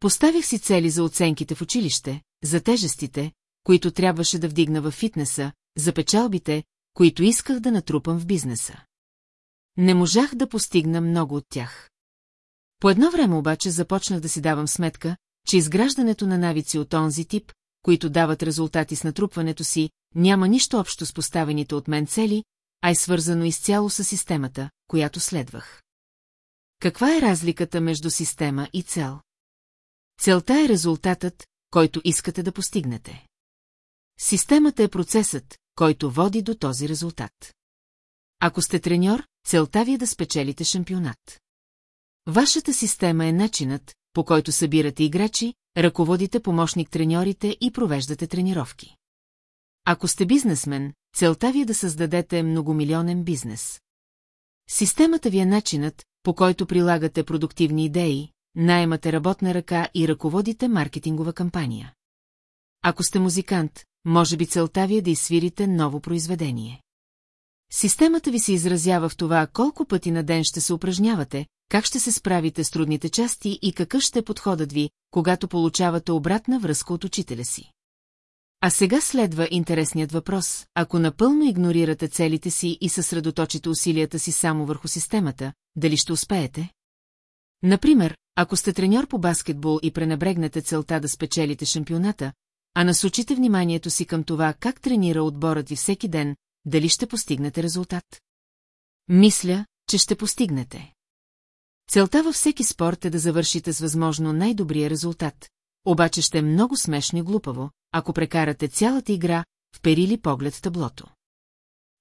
Поставих си цели за оценките в училище, за тежестите, които трябваше да вдигна във фитнеса, за печалбите, които исках да натрупам в бизнеса. Не можах да постигна много от тях. По едно време обаче започнах да си давам сметка, че изграждането на навици от онзи тип, които дават резултати с натрупването си, няма нищо общо с поставените от мен цели, а е свързано изцяло с системата, която следвах. Каква е разликата между система и цел? Целта е резултатът, който искате да постигнете. Системата е процесът, който води до този резултат. Ако сте треньор, целта ви е да спечелите шампионат. Вашата система е начинът, по който събирате играчи, ръководите помощник-треньорите и провеждате тренировки. Ако сте бизнесмен, целта ви е да създадете многомилионен бизнес. Системата ви е начинът, по който прилагате продуктивни идеи, найемате работна ръка и ръководите маркетингова кампания. Ако сте музикант, може би целта ви е да изсвирите ново произведение. Системата ви се изразява в това колко пъти на ден ще се упражнявате, как ще се справите с трудните части и какъв ще е подходът ви, когато получавате обратна връзка от учителя си. А сега следва интересният въпрос, ако напълно игнорирате целите си и съсредоточите усилията си само върху системата, дали ще успеете? Например, ако сте треньор по баскетбол и пренебрегнете целта да спечелите шампионата, а насочите вниманието си към това как тренира отборът ви всеки ден, дали ще постигнете резултат? Мисля, че ще постигнете. Целта във всеки спорт е да завършите с възможно най-добрия резултат, обаче ще е много смешно и глупаво, ако прекарате цялата игра, вперили поглед в таблото.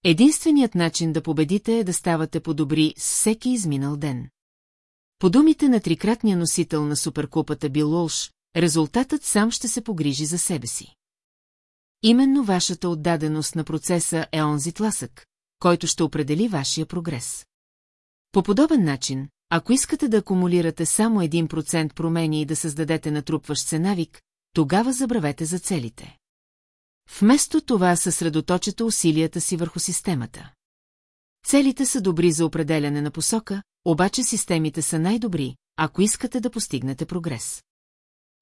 Единственият начин да победите е да ставате по-добри с всеки изминал ден. По думите на трикратния носител на суперкупата Бил Улш, резултатът сам ще се погрижи за себе си. Именно вашата отдаденост на процеса е онзи тласък, който ще определи вашия прогрес. По подобен начин, ако искате да акумулирате само 1% промени и да създадете натрупващ се навик, тогава забравете за целите. Вместо това съсредоточете усилията си върху системата. Целите са добри за определяне на посока, обаче системите са най-добри, ако искате да постигнете прогрес.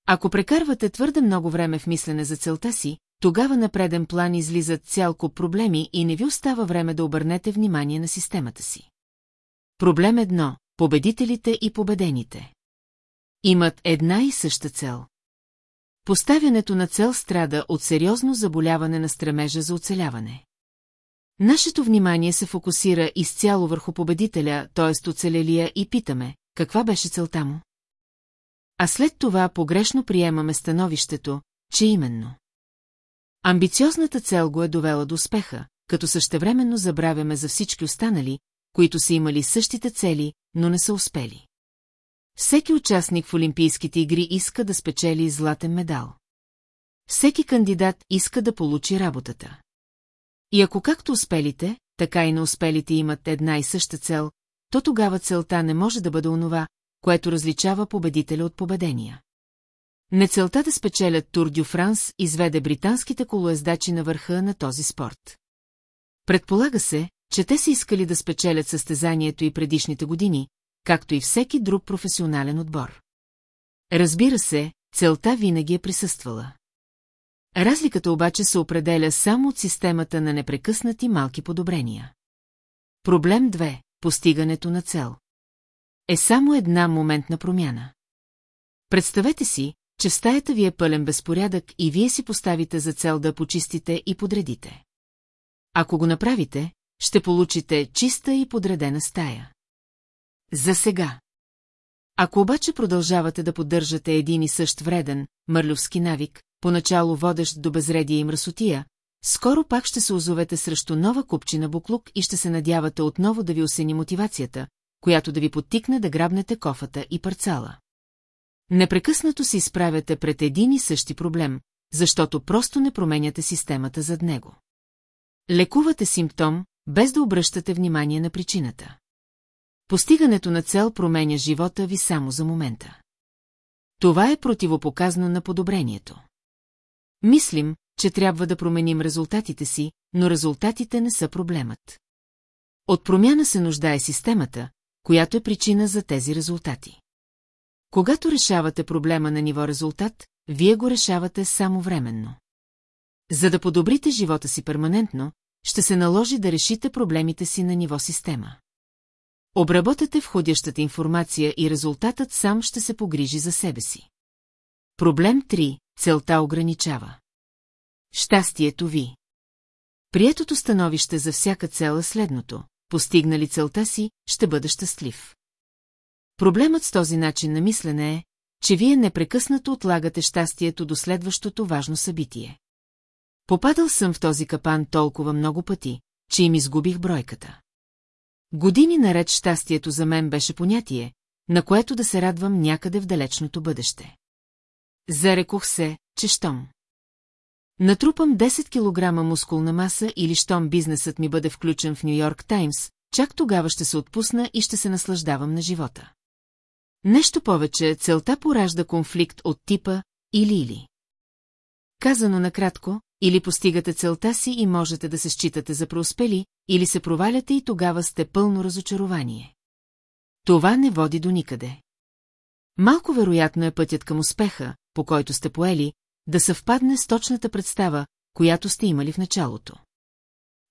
Ако прекарвате твърде много време в мислене за целта си, тогава на преден план излизат цял куп проблеми и не ви остава време да обърнете внимание на системата си. Проблем едно – победителите и победените. Имат една и съща цел. Поставянето на цел страда от сериозно заболяване на стремежа за оцеляване. Нашето внимание се фокусира изцяло върху победителя, т.е. оцелелия и питаме, каква беше целта му? А след това погрешно приемаме становището, че именно. Амбициозната цел го е довела до успеха, като същевременно забравяме за всички останали, които са имали същите цели, но не са успели. Всеки участник в Олимпийските игри иска да спечели златен медал. Всеки кандидат иска да получи работата. И ако както успелите, така и неуспелите имат една и съща цел, то тогава целта не може да бъде онова, което различава победителя от победения. Не целта да спечелят Тур Дю Франс изведе британските колоездачи на върха на този спорт. Предполага се, че те са искали да спечелят състезанието и предишните години, както и всеки друг професионален отбор. Разбира се, целта винаги е присъствала. Разликата обаче се определя само от системата на непрекъснати малки подобрения. Проблем 2. Постигането на цел. Е само една моментна промяна. Представете си, че в стаята ви е пълен безпорядък и вие си поставите за цел да почистите и подредите. Ако го направите, ще получите чиста и подредена стая. За сега. Ако обаче продължавате да поддържате един и същ вреден, мърлювски навик, поначало водещ до безредие и мръсотия, скоро пак ще се озовете срещу нова купчина буклук и ще се надявате отново да ви осени мотивацията, която да ви подтикне да грабнете кофата и парцала. Непрекъснато се изправяте пред един и същи проблем, защото просто не променяте системата зад него. Лекувате симптом, без да обръщате внимание на причината. Постигането на цел променя живота ви само за момента. Това е противопоказно на подобрението. Мислим, че трябва да променим резултатите си, но резултатите не са проблемът. От промяна се нуждае системата, която е причина за тези резултати. Когато решавате проблема на ниво резултат, вие го решавате само временно. За да подобрите живота си перманентно, ще се наложи да решите проблемите си на ниво система. Обработете входящата информация и резултатът сам ще се погрижи за себе си. Проблем 3. Целта ограничава. Щастието ви. Приетото становище за всяка цел е следното. Постигнали целта си, ще бъда щастлив. Проблемът с този начин на мислене е, че вие непрекъснато отлагате щастието до следващото важно събитие. Попадал съм в този капан толкова много пъти, че им изгубих бройката. Години наред щастието за мен беше понятие, на което да се радвам някъде в далечното бъдеще. Зарекох се, че щом. Натрупам 10 кг мускулна маса или щом бизнесът ми бъде включен в Нью Йорк Таймс, чак тогава ще се отпусна и ще се наслаждавам на живота. Нещо повече, целта поражда конфликт от типа или-или. Казано накратко, или постигате целта си и можете да се считате за преуспели, или се проваляте и тогава сте пълно разочарование. Това не води до никъде. Малко вероятно е пътят към успеха, по който сте поели, да съвпадне с точната представа, която сте имали в началото.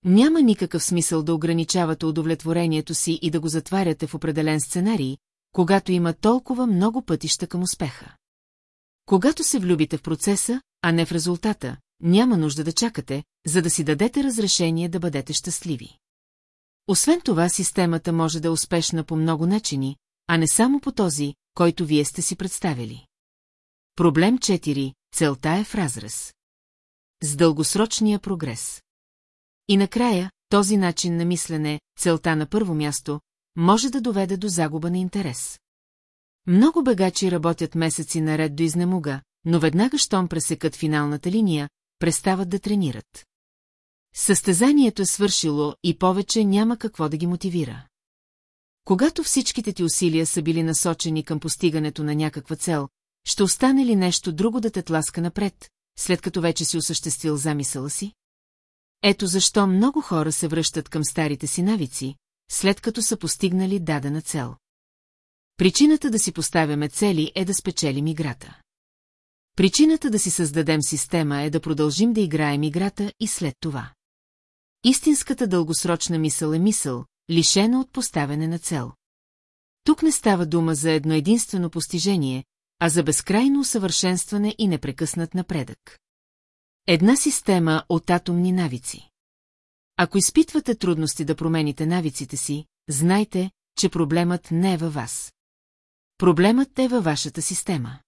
Няма никакъв смисъл да ограничавате удовлетворението си и да го затваряте в определен сценарий, когато има толкова много пътища към успеха. Когато се влюбите в процеса, а не в резултата, няма нужда да чакате, за да си дадете разрешение да бъдете щастливи. Освен това, системата може да е успешна по много начини, а не само по този, който вие сте си представили. Проблем 4. Целта е в разраз. С дългосрочния прогрес. И накрая, този начин на мислене, целта на първо място, може да доведе до загуба на интерес. Много бегачи работят месеци наред до изнемога, но веднага щом пресекат финалната линия, престават да тренират. Състезанието е свършило и повече няма какво да ги мотивира. Когато всичките ти усилия са били насочени към постигането на някаква цел, ще остане ли нещо друго да те тласка напред, след като вече си осъществил замисъла си? Ето защо много хора се връщат към старите си навици, след като са постигнали дадена цел. Причината да си поставяме цели е да спечелим играта. Причината да си създадем система е да продължим да играем играта и след това. Истинската дългосрочна мисъл е мисъл, лишена от поставяне на цел. Тук не става дума за едно единствено постижение, а за безкрайно усъвършенстване и непрекъснат напредък. Една система от атомни навици. Ако изпитвате трудности да промените навиците си, знайте, че проблемът не е във вас. Проблемът е във вашата система.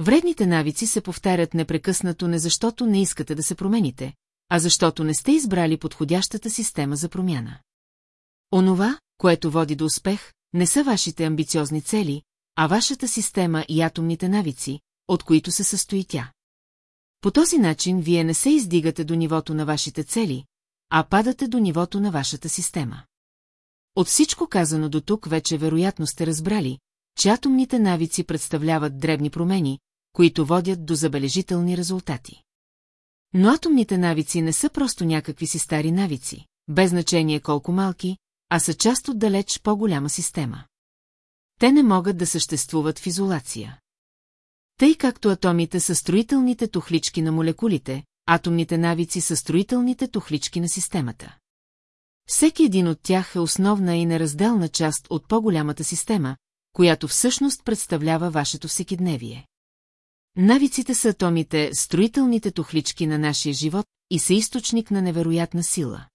Вредните навици се повтарят непрекъснато не защото не искате да се промените, а защото не сте избрали подходящата система за промяна. Онова, което води до успех, не са вашите амбициозни цели, а вашата система и атомните навици, от които се състои тя. По този начин вие не се издигате до нивото на вашите цели, а падате до нивото на вашата система. От всичко казано до тук вече вероятно сте разбрали, че атомните навици представляват дребни промени, които водят до забележителни резултати. Но атомните навици не са просто някакви си стари навици, без значение колко малки, а са част от далеч по-голяма система. Те не могат да съществуват в изолация. Тъй както атомите са строителните тухлички на молекулите, атомните навици са строителните тухлички на системата. Всеки един от тях е основна и неразделна част от по-голямата система, която всъщност представлява вашето всекидневие. Навиците са атомите, строителните тухлички на нашия живот и са източник на невероятна сила.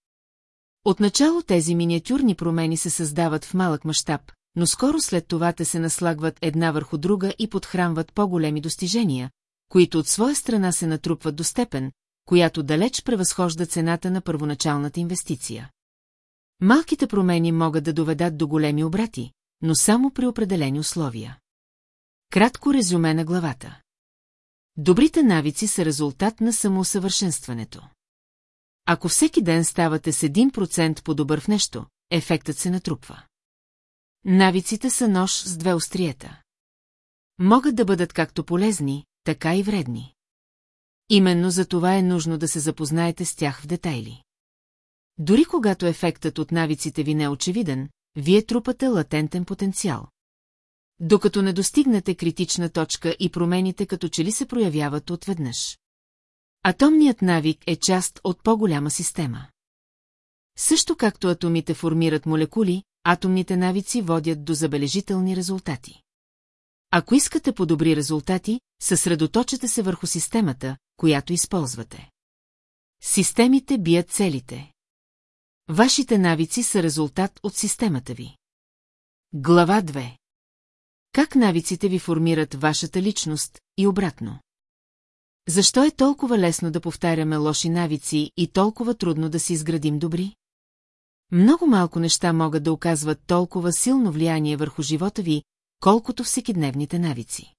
Отначало тези миниатюрни промени се създават в малък мащаб, но скоро след това те се наслагват една върху друга и подхранват по-големи достижения, които от своя страна се натрупват до степен, която далеч превъзхожда цената на първоначалната инвестиция. Малките промени могат да доведат до големи обрати, но само при определени условия. Кратко резюме на главата. Добрите навици са резултат на самоусъвършенстването. Ако всеки ден ставате с 1% по-добър в нещо, ефектът се натрупва. Навиците са нож с две остриета. Могат да бъдат както полезни, така и вредни. Именно за това е нужно да се запознаете с тях в детайли. Дори когато ефектът от навиците ви не е очевиден, вие трупате латентен потенциал. Докато не достигнете критична точка и промените като че ли се проявяват отведнъж. Атомният навик е част от по-голяма система. Също както атомите формират молекули, атомните навици водят до забележителни резултати. Ако искате по-добри резултати, съсредоточете се върху системата, която използвате. Системите бият целите. Вашите навици са резултат от системата ви. Глава 2 Как навиците ви формират вашата личност и обратно? Защо е толкова лесно да повтаряме лоши навици и толкова трудно да си изградим добри? Много малко неща могат да оказват толкова силно влияние върху живота ви, колкото всекидневните навици.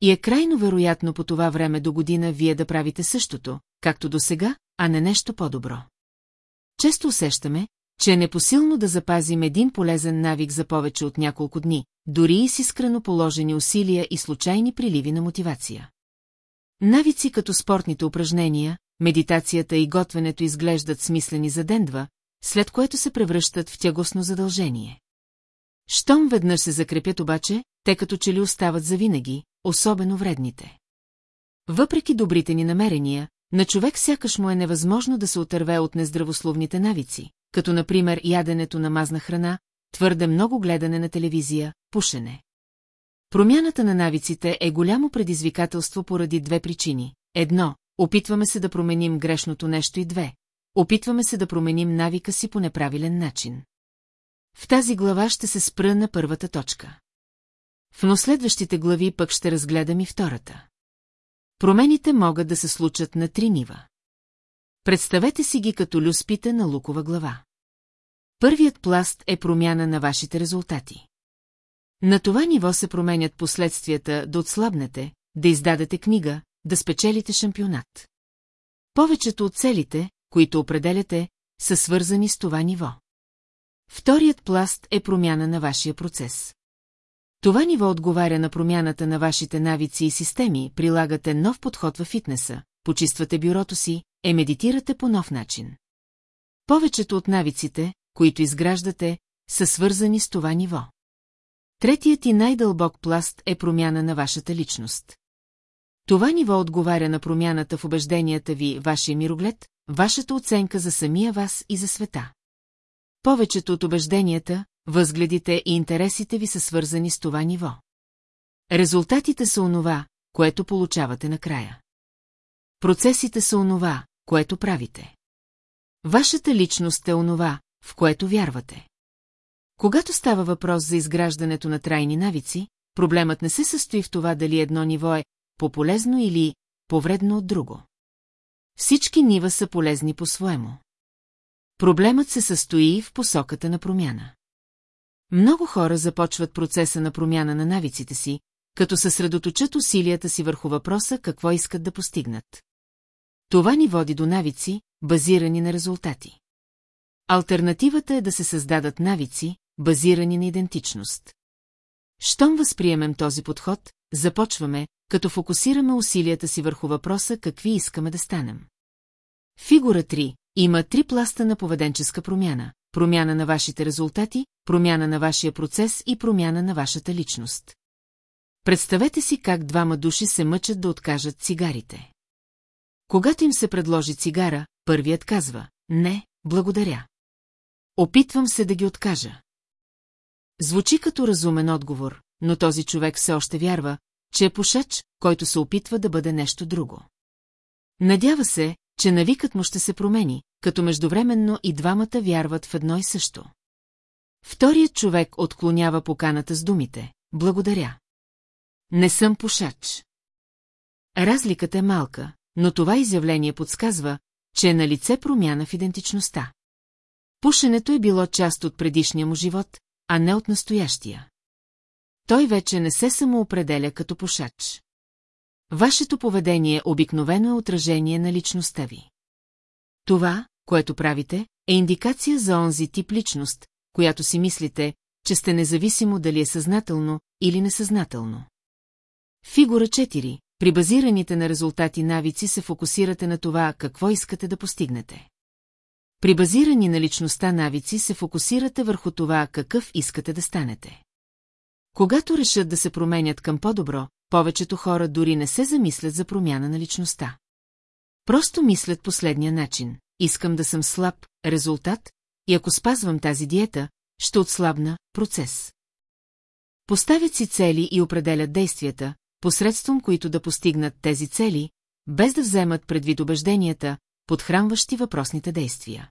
И е крайно вероятно по това време до година вие да правите същото, както до сега, а не нещо по-добро. Често усещаме, че е непосилно да запазим един полезен навик за повече от няколко дни, дори и с искрено положени усилия и случайни приливи на мотивация. Навици като спортните упражнения, медитацията и готвенето изглеждат смислени за ден-два, след което се превръщат в тягостно задължение. Щом веднъж се закрепят обаче, те като че ли остават завинаги, особено вредните. Въпреки добрите ни намерения, на човек сякаш му е невъзможно да се отърве от нездравословните навици, като например яденето на мазна храна, твърде много гледане на телевизия, пушене. Промяната на навиците е голямо предизвикателство поради две причини. Едно, опитваме се да променим грешното нещо и две, опитваме се да променим навика си по неправилен начин. В тази глава ще се спра на първата точка. В наследващите глави пък ще разгледам и втората. Промените могат да се случат на три нива. Представете си ги като люспите на лукова глава. Първият пласт е промяна на вашите резултати. На това ниво се променят последствията да отслабнете, да издадете книга, да спечелите шампионат. Повечето от целите, които определяте, са свързани с това ниво. Вторият пласт е промяна на вашия процес. Това ниво отговаря на промяната на вашите навици и системи, прилагате нов подход в фитнеса, почиствате бюрото си, е медитирате по нов начин. Повечето от навиците, които изграждате, са свързани с това ниво. Третият и най-дълбок пласт е промяна на вашата личност. Това ниво отговаря на промяната в убежденията ви, вашия мироглед, вашата оценка за самия вас и за света. Повечето от убежденията, възгледите и интересите ви са свързани с това ниво. Резултатите са онова, което получавате накрая. Процесите са онова, което правите. Вашата личност е онова, в което вярвате. Когато става въпрос за изграждането на трайни навици, проблемът не се състои в това дали едно ниво е по-полезно или повредно от друго. Всички нива са полезни по-своему. Проблемът се състои в посоката на промяна. Много хора започват процеса на промяна на навиците си, като съсредоточат усилията си върху въпроса какво искат да постигнат. Това ни води до навици, базирани на резултати. Альтернативата е да се създадат навици, базирани на идентичност. Щом възприемем този подход, започваме, като фокусираме усилията си върху въпроса какви искаме да станем. Фигура 3 има три пласта на поведенческа промяна. Промяна на вашите резултати, промяна на вашия процес и промяна на вашата личност. Представете си как двама души се мъчат да откажат цигарите. Когато им се предложи цигара, първият казва «Не, благодаря». Опитвам се да ги откажа. Звучи като разумен отговор, но този човек все още вярва, че е пушач, който се опитва да бъде нещо друго. Надява се, че навикът му ще се промени, като междувременно и двамата вярват в едно и също. Вторият човек отклонява поканата с думите «Благодаря». Не съм пушач. Разликата е малка, но това изявление подсказва, че е на лице промяна в идентичността. Пушенето е било част от предишния му живот, а не от настоящия. Той вече не се самоопределя като пушач. Вашето поведение обикновено е отражение на личността ви. Това, което правите, е индикация за онзи тип личност, която си мислите, че сте независимо дали е съзнателно или несъзнателно. Фигура 4. При базираните на резултати навици се фокусирате на това, какво искате да постигнете. При базирани на личността навици се фокусирате върху това, какъв искате да станете. Когато решат да се променят към по-добро, повечето хора дори не се замислят за промяна на личността. Просто мислят последния начин. Искам да съм слаб, резултат, и ако спазвам тази диета, ще отслабна, процес. Поставят си цели и определят действията, посредством които да постигнат тези цели, без да вземат предвид убежденията, подхранващи въпросните действия.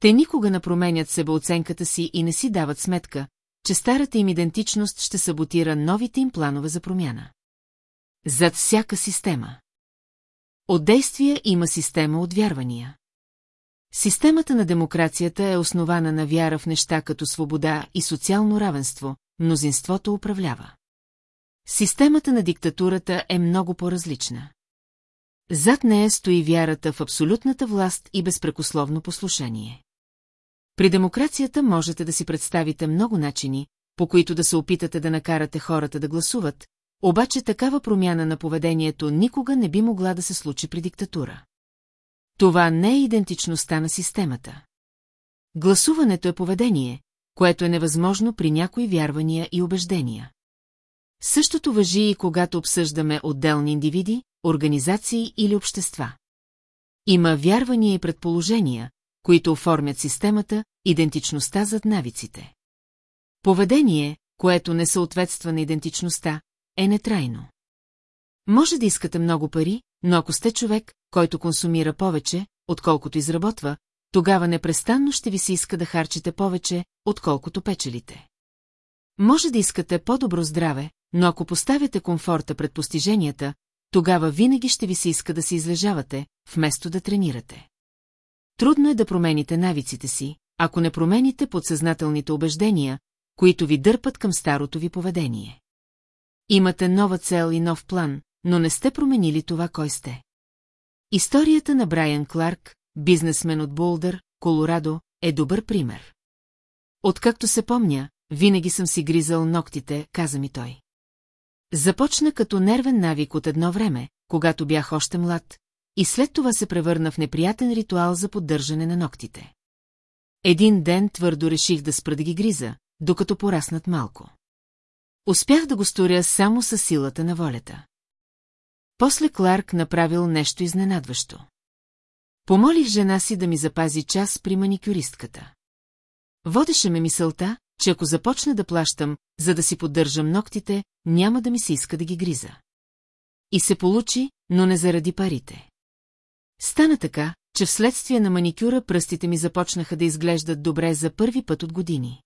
Те никога не променят себеоценката си и не си дават сметка, че старата им идентичност ще саботира новите им планове за промяна. Зад всяка система. От действия има система от вярвания. Системата на демокрацията е основана на вяра в неща като свобода и социално равенство, мнозинството управлява. Системата на диктатурата е много по-различна. Зад нея стои вярата в абсолютната власт и безпрекословно послушание. При демокрацията можете да си представите много начини, по които да се опитате да накарате хората да гласуват, обаче такава промяна на поведението никога не би могла да се случи при диктатура. Това не е идентичността на системата. Гласуването е поведение, което е невъзможно при някои вярвания и убеждения. Същото въжи и когато обсъждаме отделни индивиди, организации или общества. Има вярвания и предположения, които оформят системата, идентичността зад навиците. Поведение, което не съответства на идентичността, е нетрайно. Може да искате много пари, но ако сте човек, който консумира повече, отколкото изработва, тогава непрестанно ще ви се иска да харчите повече, отколкото печелите. Може да искате по-добро здраве, но ако поставяте комфорта пред постиженията, тогава винаги ще ви се иска да се излежавате, вместо да тренирате. Трудно е да промените навиците си, ако не промените подсъзнателните убеждения, които ви дърпат към старото ви поведение. Имате нова цел и нов план, но не сте променили това кой сте. Историята на Брайан Кларк, бизнесмен от Болдър, Колорадо, е добър пример. Откакто се помня, винаги съм си гризал ногтите, каза ми той. Започна като нервен навик от едно време, когато бях още млад, и след това се превърна в неприятен ритуал за поддържане на ногтите. Един ден твърдо реших да спра да ги гриза, докато пораснат малко. Успях да го сторя само с силата на волята. После Кларк направил нещо изненадващо. Помолих жена си да ми запази час при маникюристката. Водеше ме мисълта, че ако започна да плащам, за да си поддържам ногтите, няма да ми се иска да ги гриза. И се получи, но не заради парите. Стана така, че вследствие на маникюра пръстите ми започнаха да изглеждат добре за първи път от години.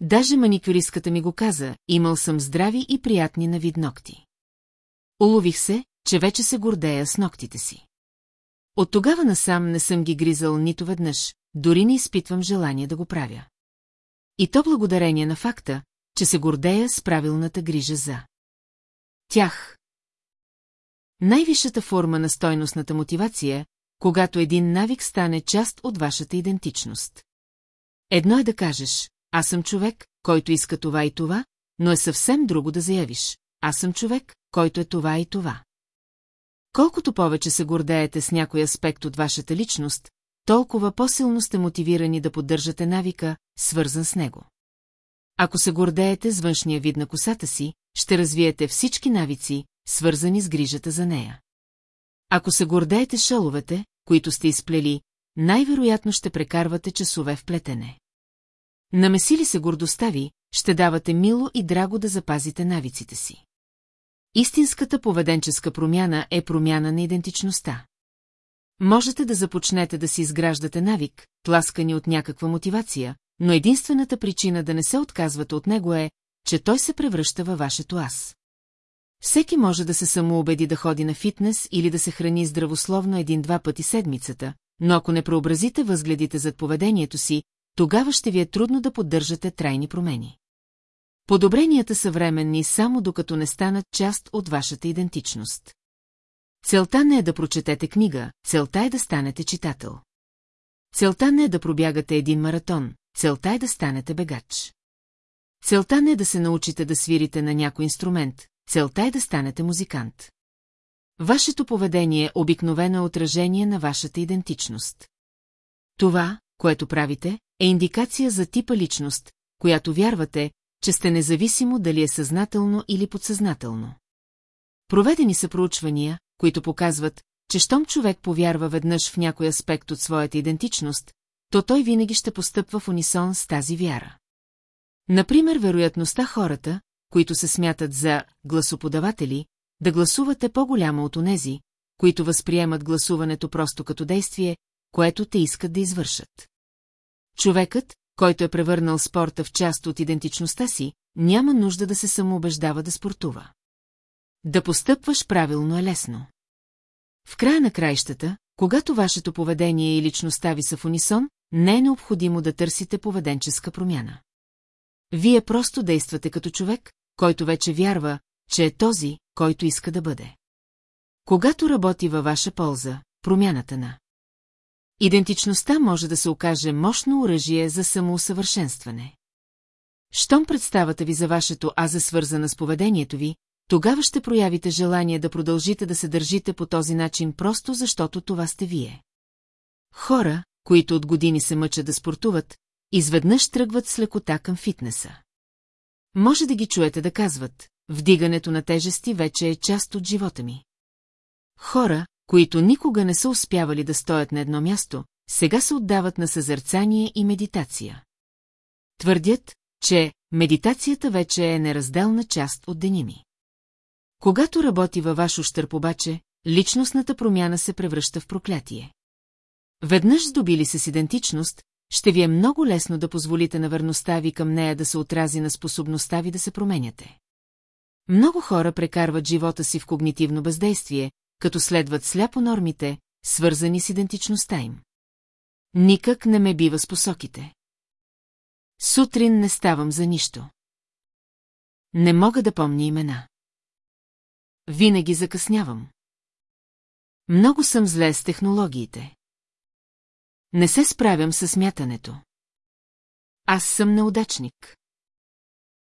Даже маникюристката ми го каза, имал съм здрави и приятни на вид ногти. Улових се, че вече се гордея с ногтите си. От тогава насам не съм ги гризал нито веднъж, дори не изпитвам желание да го правя. И то благодарение на факта, че се гордея с правилната грижа за тях. Най-висшата форма на стойностната мотивация, когато един навик стане част от вашата идентичност. Едно е да кажеш, аз съм човек, който иска това и това, но е съвсем друго да заявиш, аз съм човек, който е това и това. Колкото повече се гордеете с някой аспект от вашата личност, толкова по-силно сте мотивирани да поддържате навика, свързан с него. Ако се гордеете с външния вид на косата си, ще развиете всички навици, свързани с грижата за нея. Ако се гордеете шаловете, които сте изплели, най-вероятно ще прекарвате часове в плетене. Намеси ли се гордостта ви, ще давате мило и драго да запазите навиците си. Истинската поведенческа промяна е промяна на идентичността. Можете да започнете да си изграждате навик, тласкани от някаква мотивация, но единствената причина да не се отказвате от него е, че той се превръща във вашето аз. Всеки може да се самоубеди да ходи на фитнес или да се храни здравословно един-два пъти седмицата, но ако не преобразите възгледите зад поведението си, тогава ще ви е трудно да поддържате трайни промени. Подобренията са временни само докато не станат част от вашата идентичност. Целта не е да прочетете книга, целта е да станете читател. Целта не е да пробягате един маратон, целта е да станете бегач. Целта не е да се научите да свирите на някой инструмент, целта е да станете музикант. Вашето поведение обикновено е отражение на вашата идентичност. Това, което правите, е индикация за типа личност, която вярвате, че сте независимо дали е съзнателно или подсъзнателно. Проведени са проучвания, които показват, че щом човек повярва веднъж в някой аспект от своята идентичност, то той винаги ще постъпва в унисон с тази вяра. Например, вероятността хората, които се смятат за гласоподаватели, да гласуват е по-голяма от онези, които възприемат гласуването просто като действие, което те искат да извършат. Човекът, който е превърнал спорта в част от идентичността си, няма нужда да се самоубеждава да спортува. Да постъпваш правилно е лесно. В края на краищата, когато вашето поведение и личността ви са в унисон, не е необходимо да търсите поведенческа промяна. Вие просто действате като човек, който вече вярва, че е този, който иска да бъде. Когато работи във ваша полза, промяната на идентичността може да се окаже мощно оръжие за самоусъвършенстване. Щом представата ви за вашето аз е свързана с поведението ви, тогава ще проявите желание да продължите да се държите по този начин просто защото това сте вие. Хора, които от години се мъчат да спортуват, изведнъж тръгват с лекота към фитнеса. Може да ги чуете да казват, вдигането на тежести вече е част от живота ми. Хора, които никога не са успявали да стоят на едно място, сега се отдават на съзерцание и медитация. Твърдят, че медитацията вече е неразделна част от деня ми. Когато работи във ваш ущърп обаче, личностната промяна се превръща в проклятие. Веднъж здобили се с идентичност, ще ви е много лесно да позволите на верността ви към нея да се отрази на способността ви да се променяте. Много хора прекарват живота си в когнитивно бездействие, като следват сляпо нормите, свързани с идентичността им. Никак не ме бива с посоките. Сутрин не ставам за нищо. Не мога да помня имена. Винаги закъснявам. Много съм зле с технологиите. Не се справям с смятането. Аз съм неудачник.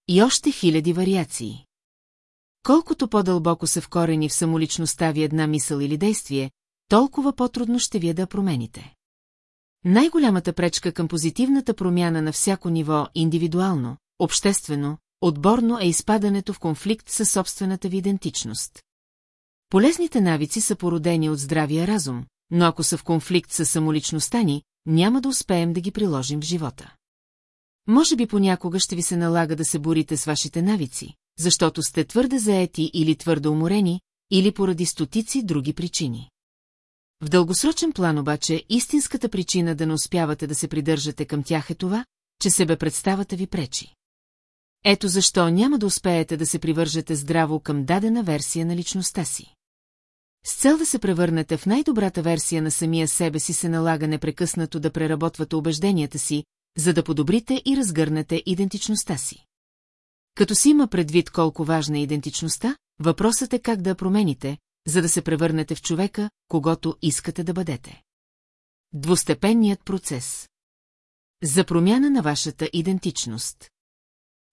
И още хиляди вариации. Колкото по-дълбоко се вкорени в самоличността ви една мисъл или действие, толкова по-трудно ще ви е да промените. Най-голямата пречка към позитивната промяна на всяко ниво, индивидуално, обществено, отборно е изпадането в конфликт със собствената ви идентичност. Полезните навици са породени от здравия разум, но ако са в конфликт с самоличността ни, няма да успеем да ги приложим в живота. Може би понякога ще ви се налага да се борите с вашите навици, защото сте твърде заети или твърде уморени, или поради стотици други причини. В дългосрочен план обаче истинската причина да не успявате да се придържате към тях е това, че себе представата ви пречи. Ето защо няма да успеете да се привържете здраво към дадена версия на личността си. С цел да се превърнете в най-добрата версия на самия себе си се налага непрекъснато да преработвате убежденията си, за да подобрите и разгърнете идентичността си. Като си има предвид колко важна е идентичността, въпросът е как да я промените, за да се превърнете в човека, когато искате да бъдете. Двустепенният процес За промяна на вашата идентичност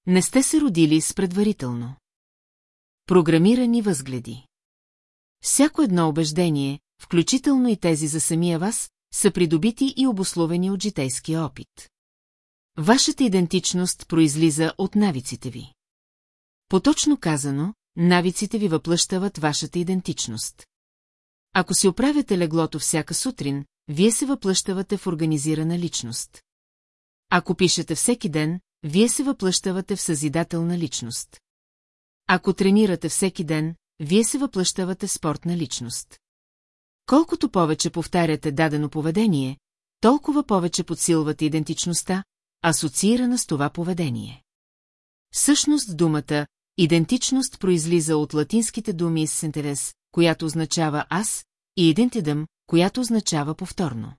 Не сте се родили с предварително. Програмирани възгледи Всяко едно убеждение, включително и тези за самия вас, са придобити и обословени от житейския опит. Вашата идентичност произлиза от навиците ви. Поточно казано, навиците ви въплъщават вашата идентичност. Ако си оправяте леглото всяка сутрин, вие се въплъщавате в организирана личност. Ако пишете всеки ден, вие се въплъщавате в съзидателна личност. Ако тренирате всеки ден, вие се въплъщавате спортна личност. Колкото повече повтаряте дадено поведение, толкова повече подсилвате идентичността, асоциирана с това поведение. Всъщност думата идентичност произлиза от латинските думи синтерес, която означава аз, и идентидъм, която означава повторно.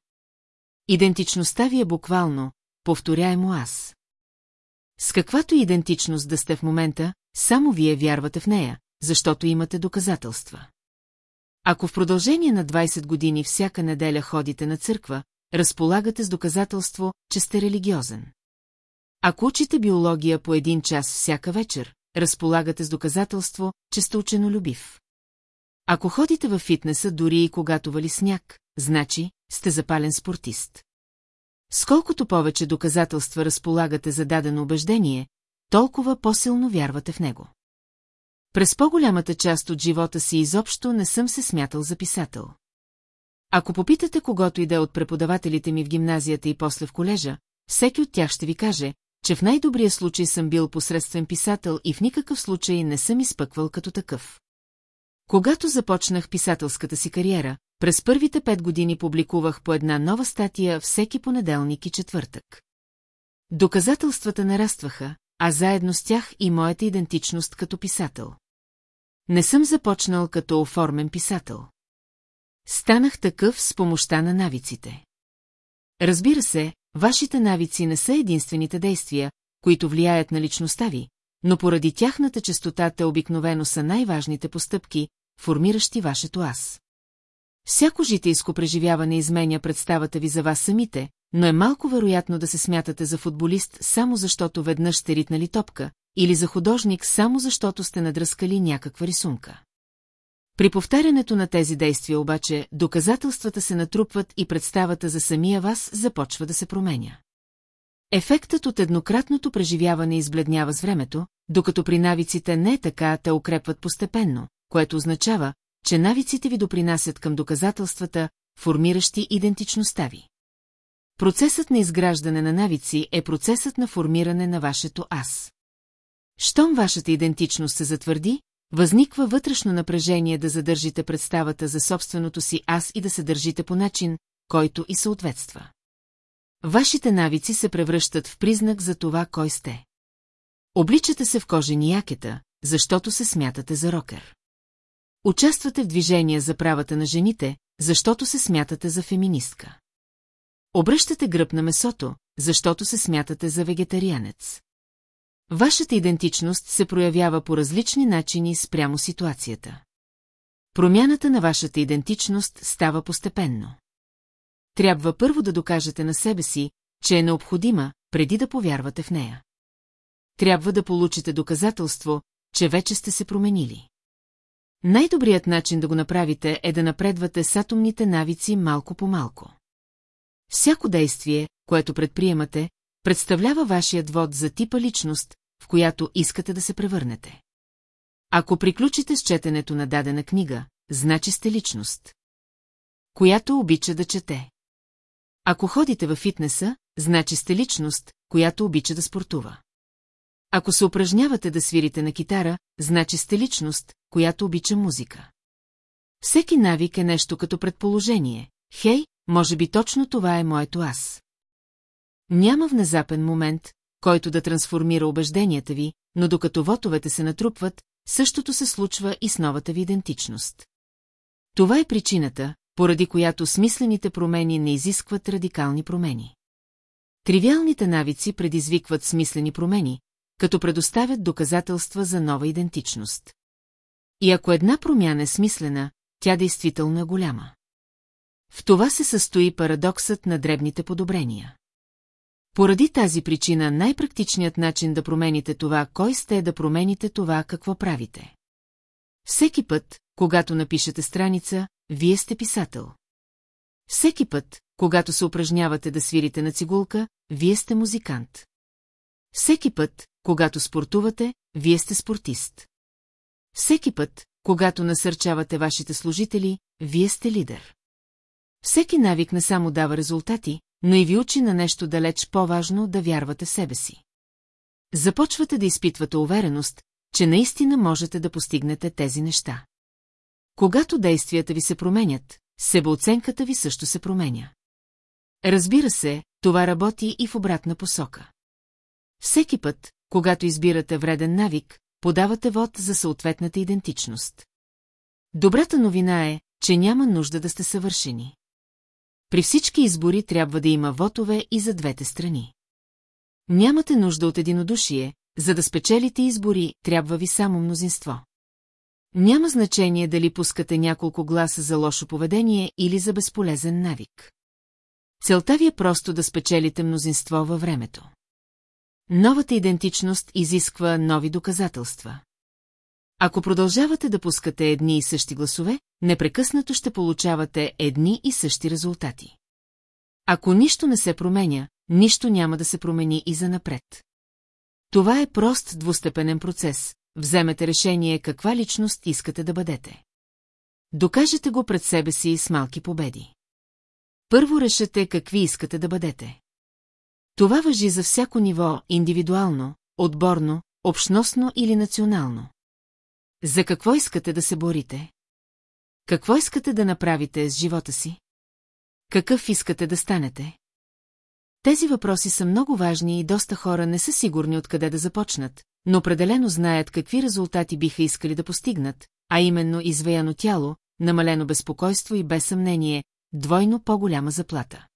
Идентичността ви е буквално, повторяемо аз. С каквато идентичност да сте в момента, само вие вярвате в нея, защото имате доказателства. Ако в продължение на 20 години всяка неделя ходите на църква, разполагате с доказателство, че сте религиозен. Ако учите биология по един час всяка вечер, разполагате с доказателство, че сте ученолюбив. Ако ходите във фитнеса дори и когато вали сняг, значи сте запален спортист. Сколкото повече доказателства разполагате за дадено убеждение, толкова по-силно вярвате в него. През по-голямата част от живота си изобщо не съм се смятал за писател. Ако попитате когото и да е от преподавателите ми в гимназията и после в колежа, всеки от тях ще ви каже, че в най-добрия случай съм бил посредствен писател и в никакъв случай не съм изпъквал като такъв. Когато започнах писателската си кариера, през първите пет години публикувах по една нова статия всеки понеделник и четвъртък. Доказателствата нарастваха, а заедно с тях и моята идентичност като писател. Не съм започнал като оформен писател. Станах такъв с помощта на навиците. Разбира се, вашите навици не са единствените действия, които влияят на личността ви, но поради тяхната частота те обикновено са най-важните постъпки, формиращи вашето аз. Всяко житейско преживяване изменя представата ви за вас самите, но е малко вероятно да се смятате за футболист само защото веднъж сте ритнали топка, или за художник само защото сте надръскали някаква рисунка. При повтарянето на тези действия обаче, доказателствата се натрупват и представата за самия вас започва да се променя. Ефектът от еднократното преживяване избледнява с времето, докато при навиците не е така, те укрепват постепенно, което означава, че навиците ви допринасят към доказателствата, формиращи идентичността ви. Процесът на изграждане на навици е процесът на формиране на вашето аз. Щом вашата идентичност се затвърди, възниква вътрешно напрежение да задържите представата за собственото си аз и да се държите по начин, който и съответства. Вашите навици се превръщат в признак за това, кой сте. Обличате се в кожени якета, защото се смятате за рокер. Участвате в движения за правата на жените, защото се смятате за феминистка. Обръщате гръб на месото, защото се смятате за вегетарианец. Вашата идентичност се проявява по различни начини спрямо ситуацията. Промяната на вашата идентичност става постепенно. Трябва първо да докажете на себе си, че е необходима, преди да повярвате в нея. Трябва да получите доказателство, че вече сте се променили. Най-добрият начин да го направите е да напредвате с атомните навици малко по малко. Всяко действие, което предприемате, представлява вашият вод за типа личност, в която искате да се превърнете. Ако приключите с четенето на дадена книга, значи сте личност. Която обича да чете. Ако ходите във фитнеса, значи сте личност, която обича да спортува. Ако се упражнявате да свирите на китара, значи сте личност, която обича музика. Всеки навик е нещо като предположение. Хей, може би точно това е моето аз. Няма внезапен момент, който да трансформира убежденията ви, но докато вотовете се натрупват, същото се случва и с новата ви идентичност. Това е причината, поради която смислените промени не изискват радикални промени. Тривиалните навици предизвикват смислени промени, като предоставят доказателства за нова идентичност. И ако една промяна е смислена, тя действително е голяма. В това се състои парадоксът на дребните подобрения. Поради тази причина най-практичният начин да промените това, кой сте е да промените това, какво правите. Всеки път, когато напишете страница, вие сте писател. Всеки път, когато се упражнявате да свирите на цигулка, вие сте музикант. Всеки път, когато спортувате, вие сте спортист. Всеки път, когато насърчавате вашите служители, вие сте лидер. Всеки навик не само дава резултати, но и ви учи на нещо далеч по-важно да вярвате себе си. Започвате да изпитвате увереност, че наистина можете да постигнете тези неща. Когато действията ви се променят, себеоценката ви също се променя. Разбира се, това работи и в обратна посока. Всеки път, когато избирате вреден навик, подавате вод за съответната идентичност. Добрата новина е, че няма нужда да сте съвършени. При всички избори трябва да има вотове и за двете страни. Нямате нужда от единодушие, за да спечелите избори, трябва ви само мнозинство. Няма значение дали пускате няколко гласа за лошо поведение или за безполезен навик. Целта ви е просто да спечелите мнозинство във времето. Новата идентичност изисква нови доказателства. Ако продължавате да пускате едни и същи гласове, непрекъснато ще получавате едни и същи резултати. Ако нищо не се променя, нищо няма да се промени и за напред. Това е прост двустепенен процес. Вземете решение каква личност искате да бъдете. Докажете го пред себе си с малки победи. Първо решете какви искате да бъдете. Това въжи за всяко ниво, индивидуално, отборно, общностно или национално. За какво искате да се борите? Какво искате да направите с живота си? Какъв искате да станете? Тези въпроси са много важни и доста хора не са сигурни откъде да започнат, но определено знаят какви резултати биха искали да постигнат, а именно извеяно тяло, намалено безпокойство и без съмнение, двойно по-голяма заплата.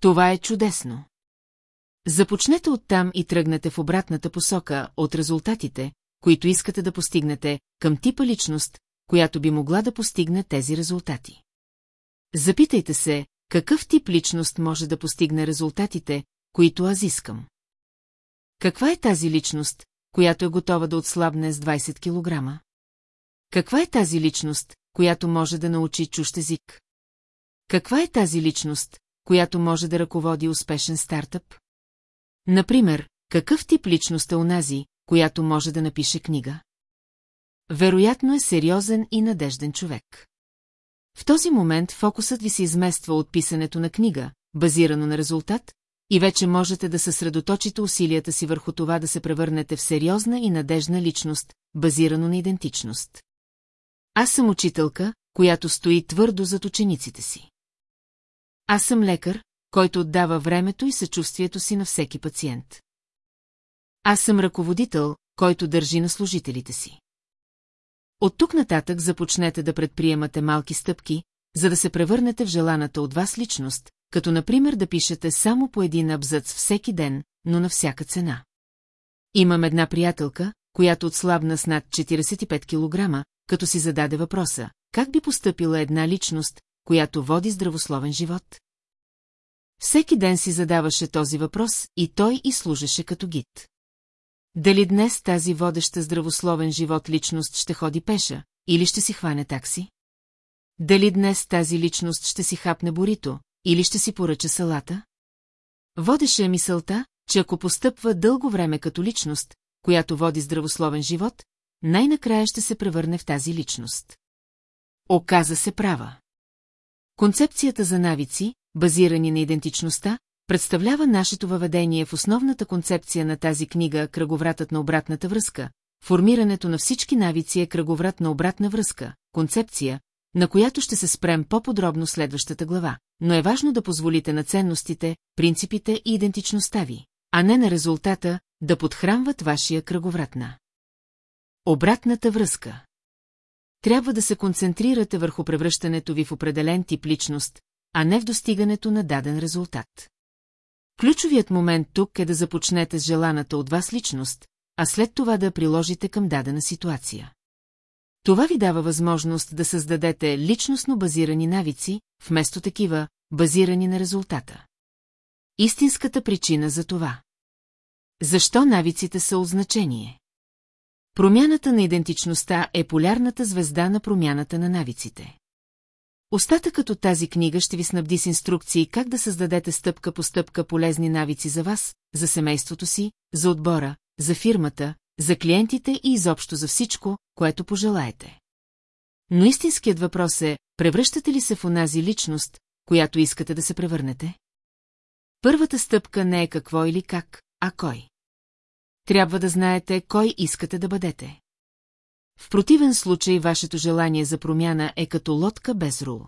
Това е чудесно. Започнете оттам и тръгнете в обратната посока от резултатите, които искате да постигнете, към типа личност, която би могла да постигне тези резултати. Запитайте се, какъв тип личност може да постигне резултатите, които аз искам. Каква е тази личност, която е готова да отслабне с 20 кг? Каква е тази личност, която може да научи чущ език? Каква е тази личност, която може да ръководи успешен стартъп? Например, какъв тип личност е унази, която може да напише книга? Вероятно е сериозен и надежден човек. В този момент фокусът ви се измества от писането на книга, базирано на резултат, и вече можете да съсредоточите усилията си върху това да се превърнете в сериозна и надежна личност, базирано на идентичност. Аз съм учителка, която стои твърдо зад учениците си. Аз съм лекар, който отдава времето и съчувствието си на всеки пациент. Аз съм ръководител, който държи на служителите си. От тук нататък започнете да предприемате малки стъпки, за да се превърнете в желаната от вас личност, като например да пишете само по един абзац всеки ден, но на всяка цена. Имам една приятелка, която отслабна с над 45 кг, като си зададе въпроса, как би поступила една личност, която води здравословен живот? Всеки ден си задаваше този въпрос и той и служеше като гид. Дали днес тази водеща здравословен живот личност ще ходи пеша, или ще си хване такси? Дали днес тази личност ще си хапне борито, или ще си поръча салата? Водеше мисълта, че ако постъпва дълго време като личност, която води здравословен живот, най-накрая ще се превърне в тази личност. Оказа се права. Концепцията за навици, базирани на идентичността, представлява нашето въведение в основната концепция на тази книга Кръговратът на обратната връзка. Формирането на всички навици е кръговрат на обратна връзка, концепция, на която ще се спрем по-подробно следващата глава, но е важно да позволите на ценностите, принципите и идентичността ви, а не на резултата да подхранват вашия кръговрат на. Обратната връзка Трябва да се концентрирате върху превръщането ви в определен тип личност, а не в достигането на даден резултат. Ключовият момент тук е да започнете с желаната от вас личност, а след това да приложите към дадена ситуация. Това ви дава възможност да създадете личностно базирани навици, вместо такива, базирани на резултата. Истинската причина за това. Защо навиците са от значение? Промяната на идентичността е полярната звезда на промяната на навиците. Остатъкът от тази книга ще ви снабди с инструкции как да създадете стъпка по стъпка полезни навици за вас, за семейството си, за отбора, за фирмата, за клиентите и изобщо за всичко, което пожелаете. Но истинският въпрос е, превръщате ли се в онази личност, която искате да се превърнете? Първата стъпка не е какво или как, а кой. Трябва да знаете кой искате да бъдете. В противен случай вашето желание за промяна е като лодка без рул.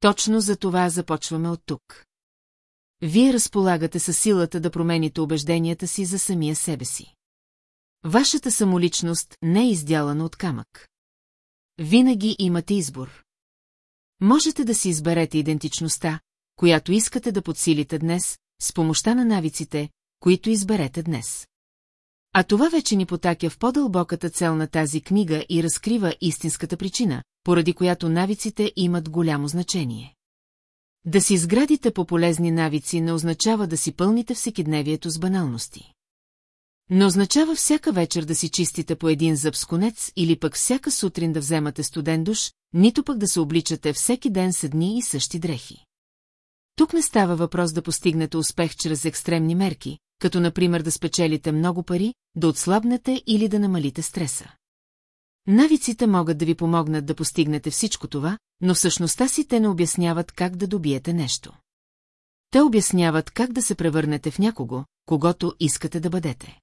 Точно за това започваме от тук. Вие разполагате със силата да промените убежденията си за самия себе си. Вашата самоличност не е издялана от камък. Винаги имате избор. Можете да си изберете идентичността, която искате да подсилите днес, с помощта на навиците, които изберете днес. А това вече ни потакя в по-дълбоката цел на тази книга и разкрива истинската причина, поради която навиците имат голямо значение. Да си изградите по полезни навици не означава да си пълните всекидневието с баналности. Не означава всяка вечер да си чистите по един зъб с конец или пък всяка сутрин да вземате студен душ, нито пък да се обличате всеки ден с едни и същи дрехи. Тук не става въпрос да постигнете успех чрез екстремни мерки, като например да спечелите много пари, да отслабнете или да намалите стреса. Навиците могат да ви помогнат да постигнете всичко това, но всъщността си те не обясняват как да добиете нещо. Те обясняват как да се превърнете в някого, когато искате да бъдете.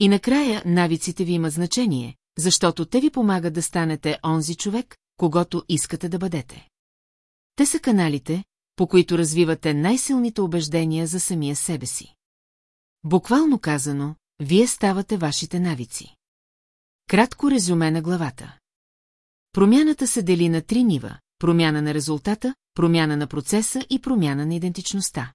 И накрая навиците ви имат значение, защото те ви помагат да станете онзи човек, когато искате да бъдете. Те са каналите, по които развивате най-силните убеждения за самия себе си. Буквално казано, вие ставате вашите навици. Кратко резюме на главата. Промяната се дели на три нива – промяна на резултата, промяна на процеса и промяна на идентичността.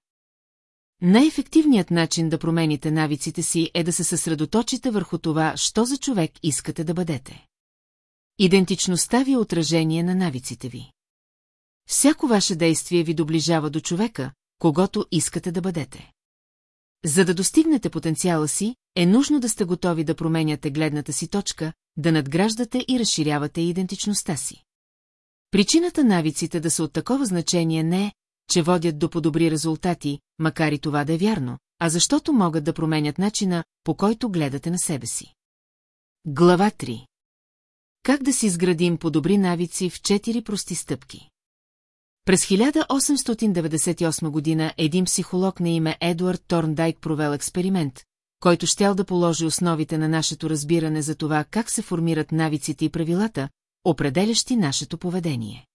Най-ефективният начин да промените навиците си е да се съсредоточите върху това, що за човек искате да бъдете. Идентичността ви е отражение на навиците ви. Всяко ваше действие ви доближава до човека, когато искате да бъдете. За да достигнете потенциала си, е нужно да сте готови да променяте гледната си точка, да надграждате и разширявате идентичността си. Причината навиците да са от такова значение не е, че водят до подобри резултати, макар и това да е вярно, а защото могат да променят начина, по който гледате на себе си. Глава 3 Как да си изградим подобри навици в четири прости стъпки? През 1898 година един психолог на име Едуард Торндайк провел експеримент, който щял да положи основите на нашето разбиране за това как се формират навиците и правилата, определящи нашето поведение.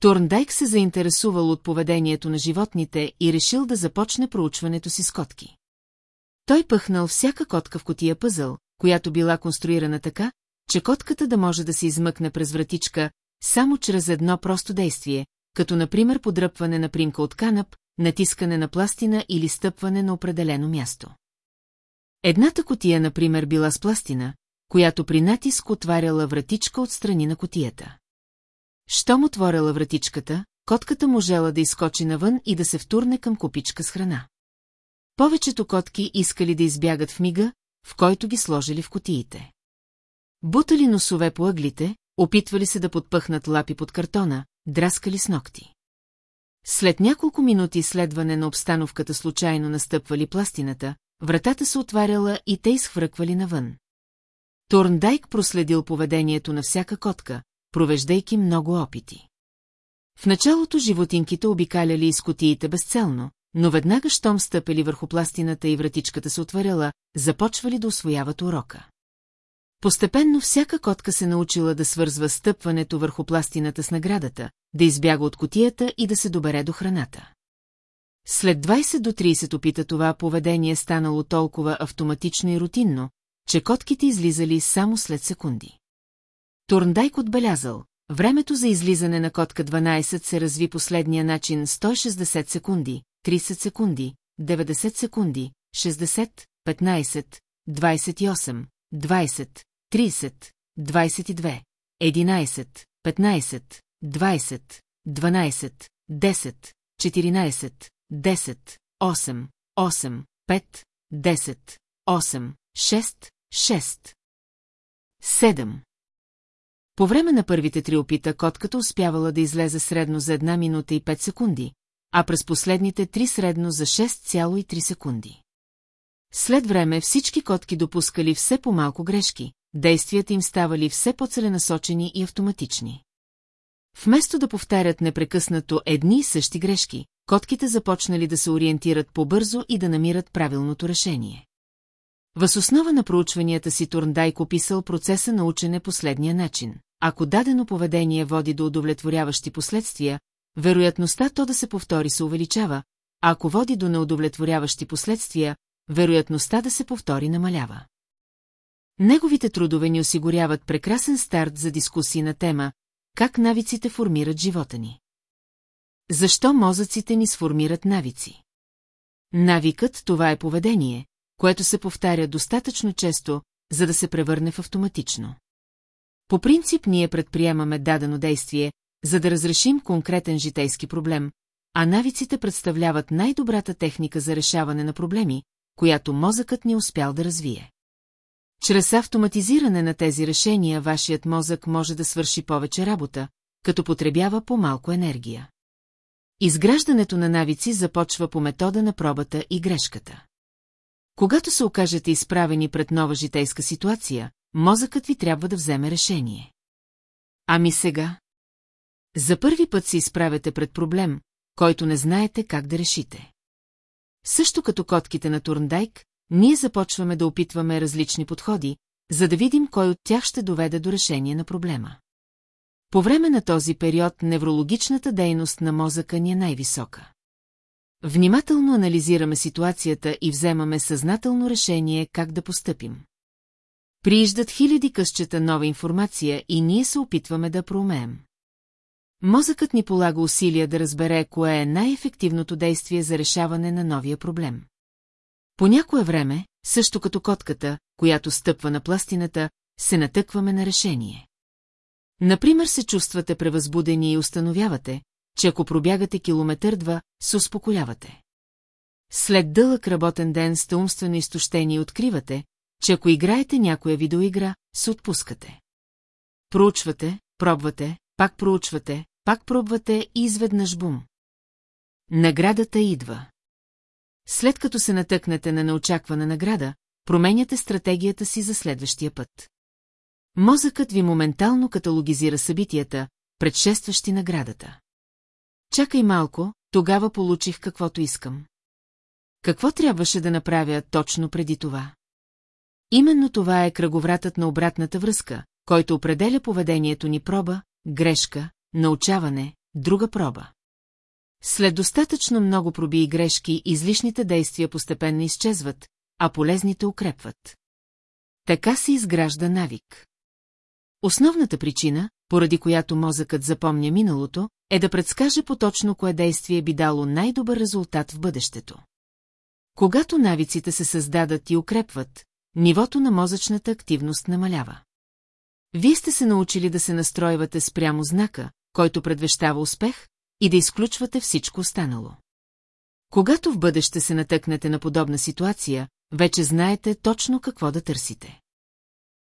Торндайк се заинтересувал от поведението на животните и решил да започне проучването си с котки. Той пъхнал всяка котка в котия пъзъл, която била конструирана така, че котката да може да се измъкне през вратичка само чрез едно просто действие, като например подръпване на примка от канап, натискане на пластина или стъпване на определено място. Едната котия, например, била с пластина, която при натиск отваряла вратичка от страни на котията. Щом отворила вратичката, котката можела да изкочи навън и да се втурне към купичка с храна. Повечето котки искали да избягат в мига, в който ги сложили в котиите. Бутали носове по ъглите, опитвали се да подпъхнат лапи под картона, драскали с ногти. След няколко минути изследване на обстановката случайно настъпвали пластината, вратата се отваряла и те изхвърквали навън. Торндайк проследил поведението на всяка котка, провеждайки много опити. В началото животинките обикаляли из котиите безцелно, но веднага щом стъпели върху пластината и вратичката се отваряла, започвали да освояват урока. Постепенно всяка котка се научила да свързва стъпването върху пластината с наградата, да избяга от котията и да се добере до храната. След 20 до 30 опита това поведение станало толкова автоматично и рутинно, че котките излизали само след секунди. Турндайк отбелязал, времето за излизане на котка 12 се разви последния начин 160 секунди, 30 секунди, 90 секунди, 60, 15, 28, 20, 30, 22, 11, 15, 20, 12, 10, 14, 10, 8, 8, 5, 10, 8, 6, 6. 7. По време на първите три опита котката успявала да излезе средно за една минута и 5 секунди, а през последните три средно за 6,3 секунди. След време всички котки допускали все по-малко грешки, действията им ставали все по-целенасочени и автоматични. Вместо да повтарят непрекъснато едни и същи грешки, котките започнали да се ориентират по-бързо и да намират правилното решение. Въз основа на проучванията си Турндайк описал процеса на учене последния начин. Ако дадено поведение води до удовлетворяващи последствия, вероятността то да се повтори се увеличава, а ако води до неудовлетворяващи последствия, вероятността да се повтори намалява. Неговите трудове ни осигуряват прекрасен старт за дискусии на тема «Как навиците формират живота ни?» Защо мозъците ни сформират навици? Навикът – това е поведение, което се повтаря достатъчно често, за да се превърне в автоматично. По принцип ние предприемаме дадено действие, за да разрешим конкретен житейски проблем, а навиците представляват най-добрата техника за решаване на проблеми, която мозъкът ни успял да развие. Чрез автоматизиране на тези решения вашият мозък може да свърши повече работа, като потребява по-малко енергия. Изграждането на навици започва по метода на пробата и грешката. Когато се окажете изправени пред нова житейска ситуация, мозъкът ви трябва да вземе решение. Ами сега? За първи път се изправяте пред проблем, който не знаете как да решите. Също като котките на Турндайк, ние започваме да опитваме различни подходи, за да видим кой от тях ще доведе до решение на проблема. По време на този период неврологичната дейност на мозъка ни е най-висока. Внимателно анализираме ситуацията и вземаме съзнателно решение как да постъпим. Прииждат хиляди късчета нова информация и ние се опитваме да проумеем. Мозъкът ни полага усилия да разбере кое е най-ефективното действие за решаване на новия проблем. По някое време, също като котката, която стъпва на пластината, се натъкваме на решение. Например, се чувствате превъзбудени и установявате, че ако пробягате километър-два, се успокоявате. След дълъг работен ден сте умствено изтощени и откривате, че ако играете някоя видеоигра, се отпускате. Проучвате, пробвате, пак проучвате, пак пробвате и изведнъж бум. Наградата идва. След като се натъкнете на неочаквана награда, променяте стратегията си за следващия път. Мозъкът ви моментално каталогизира събитията, предшестващи наградата. Чакай малко, тогава получих каквото искам. Какво трябваше да направя точно преди това? Именно това е кръговратът на обратната връзка, който определя поведението ни проба, грешка, научаване, друга проба. След достатъчно много проби и грешки, излишните действия постепенно изчезват, а полезните укрепват. Така се изгражда навик. Основната причина, поради която мозъкът запомня миналото, е да предскаже поточно кое действие би дало най-добър резултат в бъдещето. Когато навиците се създадат и укрепват, нивото на мозъчната активност намалява. Вие сте се научили да се настройвате спрямо знака, който предвещава успех, и да изключвате всичко останало. Когато в бъдеще се натъкнете на подобна ситуация, вече знаете точно какво да търсите.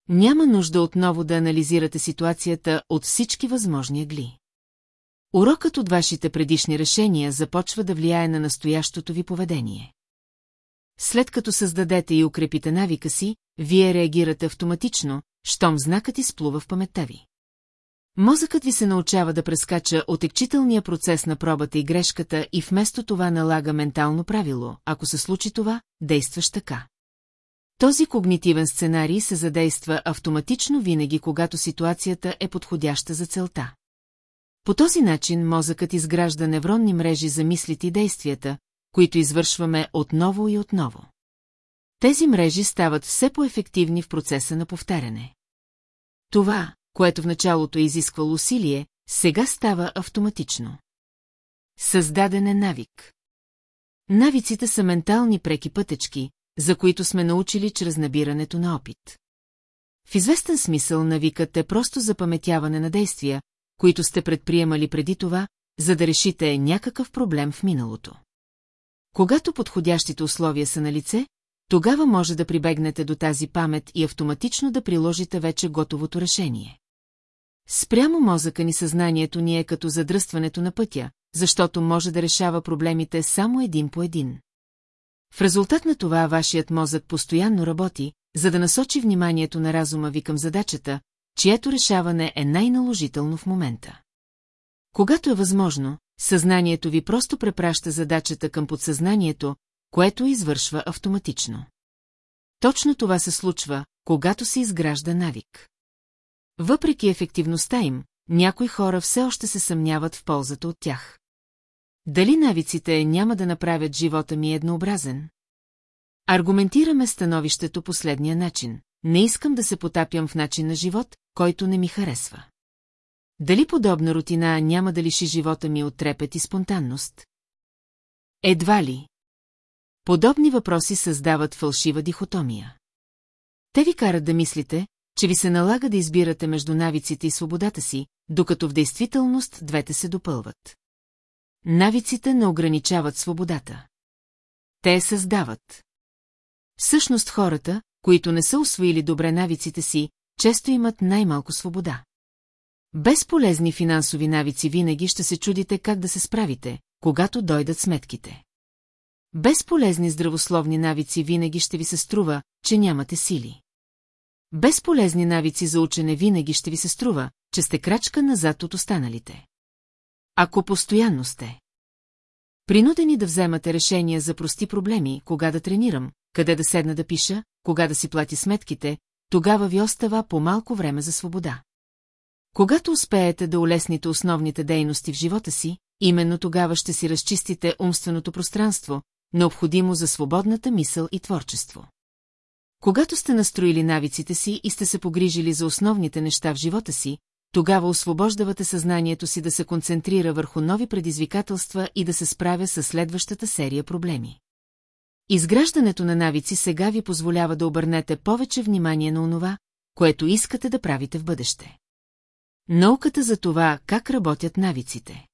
Няма нужда отново да анализирате ситуацията от всички възможни гли. Урокът от вашите предишни решения започва да влияе на настоящото ви поведение. След като създадете и укрепите навика си, вие реагирате автоматично, щом знакът изплува в паметта ви. Мозъкът ви се научава да прескача отекчителния процес на пробата и грешката и вместо това налага ментално правило, ако се случи това, действаш така. Този когнитивен сценарий се задейства автоматично винаги, когато ситуацията е подходяща за целта. По този начин мозъкът изгражда невронни мрежи за мислите и действията, които извършваме отново и отново. Тези мрежи стават все по-ефективни в процеса на повтаряне. Това, което в началото е изисквало усилие, сега става автоматично. Създаден е навик. Навиците са ментални преки пътечки, за които сме научили чрез набирането на опит. В известен смисъл навикът е просто запаметяване на действия, които сте предприемали преди това, за да решите някакъв проблем в миналото. Когато подходящите условия са на лице, тогава може да прибегнете до тази памет и автоматично да приложите вече готовото решение. Спрямо мозъка ни съзнанието ни е като задръстването на пътя, защото може да решава проблемите само един по един. В резултат на това вашият мозък постоянно работи, за да насочи вниманието на разума ви към задачата, чието решаване е най-наложително в момента. Когато е възможно, съзнанието ви просто препраща задачата към подсъзнанието, което извършва автоматично. Точно това се случва, когато се изгражда навик. Въпреки ефективността им, някои хора все още се съмняват в ползата от тях. Дали навиците няма да направят живота ми еднообразен? Аргументираме становището последния начин. Не искам да се потапям в начин на живот, който не ми харесва. Дали подобна рутина няма да лиши живота ми от трепет и спонтанност? Едва ли. Подобни въпроси създават фалшива дихотомия. Те ви карат да мислите, че ви се налага да избирате между навиците и свободата си, докато в действителност двете се допълват. Навиците не ограничават свободата. Те създават. Всъщност хората, които не са освоили добре навиците си, често имат най-малко свобода. Безполезни финансови навици винаги ще се чудите как да се справите, когато дойдат сметките. Безполезни здравословни навици винаги ще ви се струва, че нямате сили. Безполезни навици за учене винаги ще ви се струва, че сте крачка назад от останалите. Ако постоянно сте. Принудени да вземате решения за прости проблеми, кога да тренирам, къде да седна да пиша, кога да си плати сметките, тогава ви остава по-малко време за свобода. Когато успеете да улесните основните дейности в живота си, именно тогава ще си разчистите умственото пространство, необходимо за свободната мисъл и творчество. Когато сте настроили навиците си и сте се погрижили за основните неща в живота си, тогава освобождавате съзнанието си да се концентрира върху нови предизвикателства и да се справя с следващата серия проблеми. Изграждането на навици сега ви позволява да обърнете повече внимание на онова, което искате да правите в бъдеще. Науката за това, как работят навиците.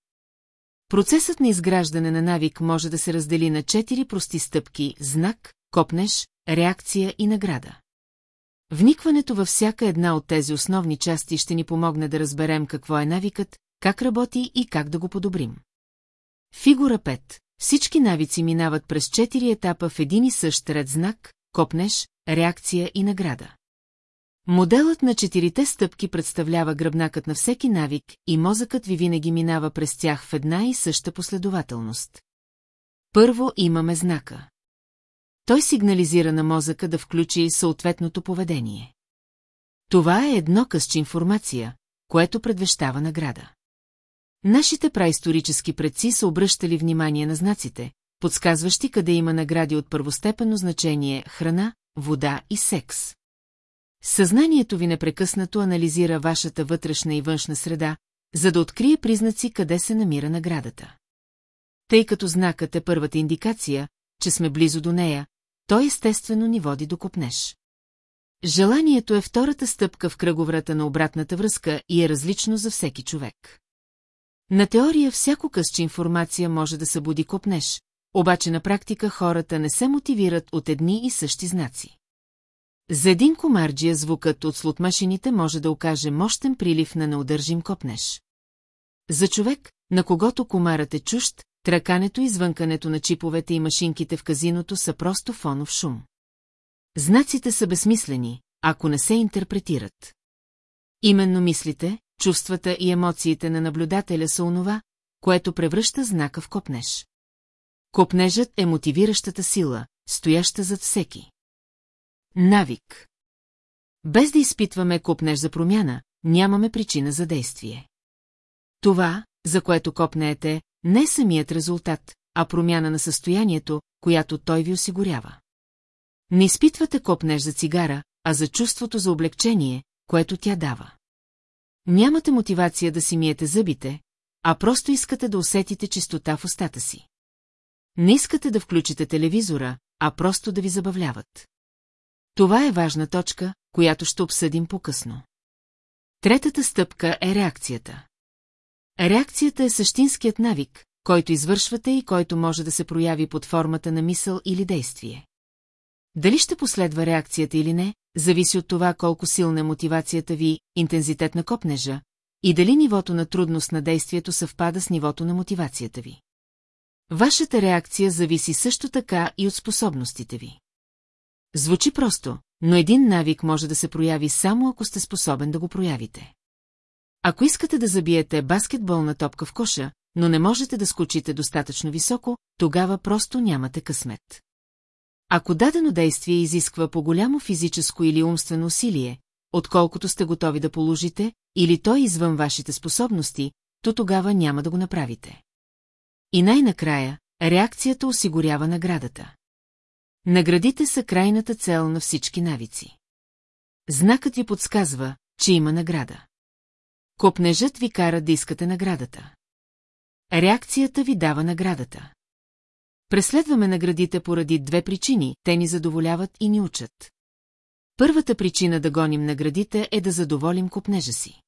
Процесът на изграждане на навик може да се раздели на четири прости стъпки – знак, копнеш, реакция и награда. Вникването във всяка една от тези основни части ще ни помогне да разберем какво е навикът, как работи и как да го подобрим. Фигура 5. Всички навици минават през четири етапа в един и същ ред знак, копнеш, реакция и награда. Моделът на четирите стъпки представлява гръбнакът на всеки навик и мозъкът ви винаги минава през тях в една и съща последователност. Първо имаме знака. Той сигнализира на мозъка да включи съответното поведение. Това е едно късче информация, което предвещава награда. Нашите праисторически предци са обръщали внимание на знаците, подсказващи къде има награди от първостепенно значение храна, вода и секс. Съзнанието ви непрекъснато анализира вашата вътрешна и външна среда, за да открие признаци къде се намира наградата. Тъй като знакът е първата индикация, че сме близо до нея, той естествено ни води до копнеш. Желанието е втората стъпка в кръговрата на обратната връзка и е различно за всеки човек. На теория всяко късче информация може да събуди копнеш, обаче на практика хората не се мотивират от едни и същи знаци. За един комарджия звукът от слотмашините може да окаже мощен прилив на неудържим копнеш. За човек, на когото комарът е чужд, тракането и звънкането на чиповете и машинките в казиното са просто фонов шум. Знаците са безсмислени, ако не се интерпретират. Именно мислите, чувствата и емоциите на наблюдателя са онова, което превръща знака в копнеж. Копнежът е мотивиращата сила, стояща зад всеки. Навик. Без да изпитваме копнеж за промяна, нямаме причина за действие. Това, за което копнеете, не е самият резултат, а промяна на състоянието, която той ви осигурява. Не изпитвате копнеж за цигара, а за чувството за облегчение, което тя дава. Нямате мотивация да си миете зъбите, а просто искате да усетите чистота в устата си. Не искате да включите телевизора, а просто да ви забавляват. Това е важна точка, която ще обсъдим по-късно. Третата стъпка е реакцията. Реакцията е същинският навик, който извършвате и който може да се прояви под формата на мисъл или действие. Дали ще последва реакцията или не, зависи от това колко силна е мотивацията ви, интензитет на копнежа, и дали нивото на трудност на действието съвпада с нивото на мотивацията ви. Вашата реакция зависи също така и от способностите ви. Звучи просто, но един навик може да се прояви само ако сте способен да го проявите. Ако искате да забиете баскетболна топка в коша, но не можете да скочите достатъчно високо, тогава просто нямате късмет. Ако дадено действие изисква по-голямо физическо или умствено усилие, отколкото сте готови да положите, или той е извън вашите способности, то тогава няма да го направите. И най-накрая, реакцията осигурява наградата. Наградите са крайната цел на всички навици. Знакът ви подсказва, че има награда. Копнежът ви кара да искате наградата. Реакцията ви дава наградата. Преследваме наградите поради две причини, те ни задоволяват и ни учат. Първата причина да гоним наградите е да задоволим копнежа си.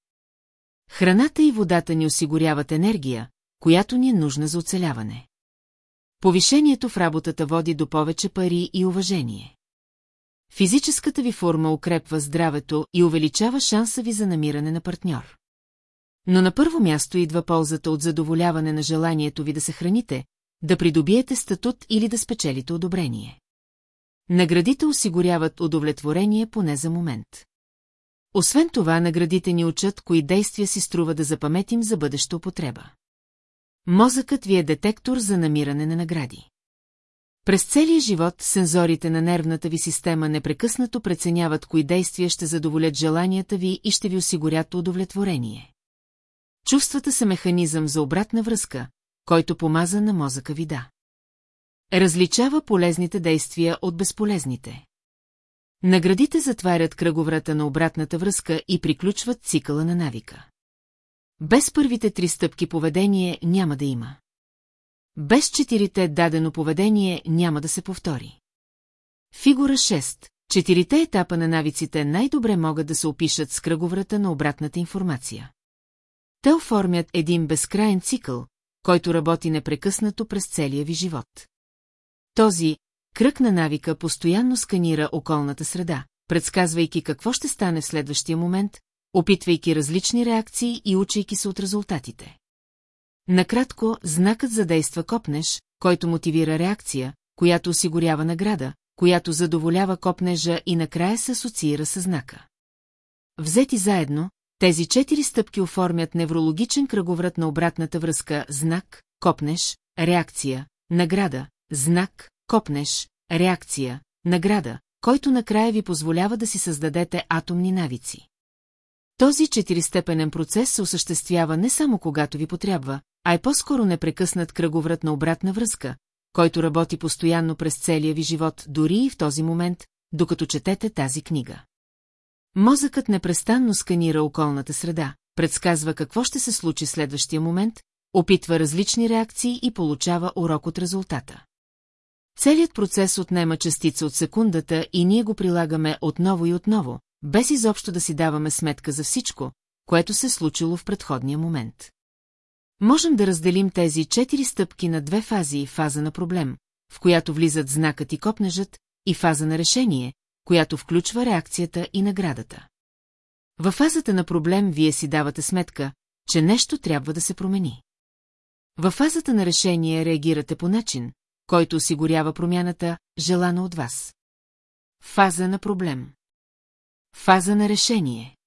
Храната и водата ни осигуряват енергия, която ни е нужна за оцеляване. Повишението в работата води до повече пари и уважение. Физическата ви форма укрепва здравето и увеличава шанса ви за намиране на партньор. Но на първо място идва ползата от задоволяване на желанието ви да се храните, да придобиете статут или да спечелите одобрение. Наградите осигуряват удовлетворение поне за момент. Освен това, наградите ни учат, кои действия си струва да запаметим за бъдеща употреба. Мозъкът ви е детектор за намиране на награди. През целия живот сензорите на нервната ви система непрекъснато преценяват кои действия ще задоволят желанията ви и ще ви осигурят удовлетворение. Чувствата са механизъм за обратна връзка, който помаза на мозъка ви да. Различава полезните действия от безполезните. Наградите затварят кръговрата на обратната връзка и приключват цикъла на навика. Без първите три стъпки поведение няма да има. Без четирите дадено поведение няма да се повтори. Фигура 6. Четирите етапа на навиците най-добре могат да се опишат с кръговрата на обратната информация. Те оформят един безкрайен цикъл, който работи непрекъснато през целия ви живот. Този кръг на навика постоянно сканира околната среда, предсказвайки какво ще стане в следващия момент, опитвайки различни реакции и учейки се от резултатите. Накратко, знакът задейства копнеж, който мотивира реакция, която осигурява награда, която задоволява копнежа и накрая се асоциира с знака. Взети заедно, тези четири стъпки оформят неврологичен кръговрат на обратната връзка знак, копнеш, реакция, награда, знак, копнеш, реакция, награда, който накрая ви позволява да си създадете атомни навици. Този четиристепенен процес се осъществява не само когато ви потрябва, а е по-скоро непрекъснат кръговрат на обратна връзка, който работи постоянно през целия ви живот, дори и в този момент, докато четете тази книга. Мозъкът непрестанно сканира околната среда, предсказва какво ще се случи следващия момент, опитва различни реакции и получава урок от резултата. Целият процес отнема частица от секундата и ние го прилагаме отново и отново, без изобщо да си даваме сметка за всичко, което се случило в предходния момент. Можем да разделим тези четири стъпки на две фази – фаза на проблем, в която влизат знакът и копнежът, и фаза на решение, която включва реакцията и наградата. Във фазата на проблем вие си давате сметка, че нещо трябва да се промени. Във фазата на решение реагирате по начин, който осигурява промяната, желана от вас. Фаза на проблем. Фаза на решение.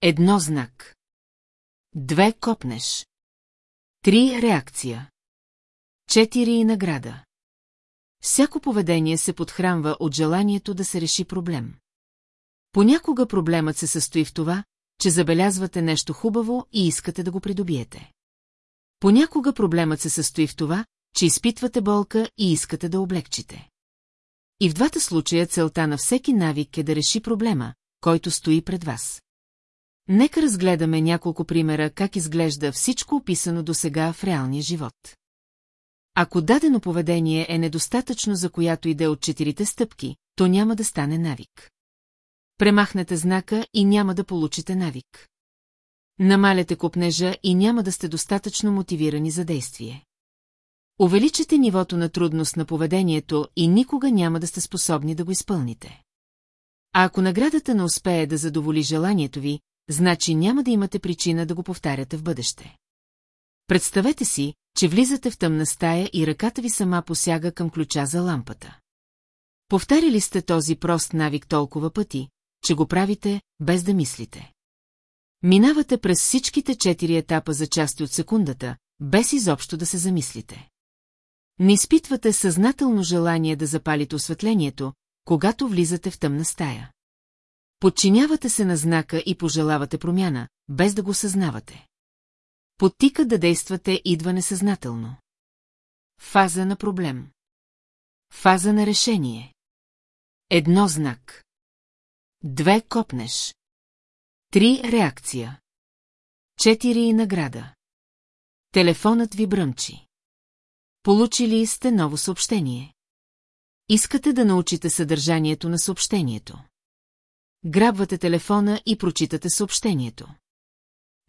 Едно знак. Две копнеш. Три реакция. Четири награда. Всяко поведение се подхранва от желанието да се реши проблем. Понякога проблемът се състои в това, че забелязвате нещо хубаво и искате да го придобиете. Понякога проблемът се състои в това, че изпитвате болка и искате да облегчите. И в двата случая целта на всеки навик е да реши проблема, който стои пред вас. Нека разгледаме няколко примера как изглежда всичко описано до сега в реалния живот. Ако дадено поведение е недостатъчно за която иде от четирите стъпки, то няма да стане навик. Премахнете знака и няма да получите навик. Намаляте копнежа и няма да сте достатъчно мотивирани за действие. Увеличите нивото на трудност на поведението и никога няма да сте способни да го изпълните. А ако наградата не успее да задоволи желанието ви, значи няма да имате причина да го повтаряте в бъдеще. Представете си, че влизате в тъмна стая и ръката ви сама посяга към ключа за лампата. Повтаряли сте този прост навик толкова пъти, че го правите, без да мислите. Минавате през всичките четири етапа за части от секундата, без изобщо да се замислите. Не изпитвате съзнателно желание да запалите осветлението, когато влизате в тъмна стая. Подчинявате се на знака и пожелавате промяна, без да го съзнавате. Подтика да действате идва несъзнателно. Фаза на проблем. Фаза на решение. Едно знак. Две копнеш. Три реакция. Четири награда. Телефонът ви бръмчи. Получили сте ново съобщение. Искате да научите съдържанието на съобщението. Грабвате телефона и прочитате съобщението.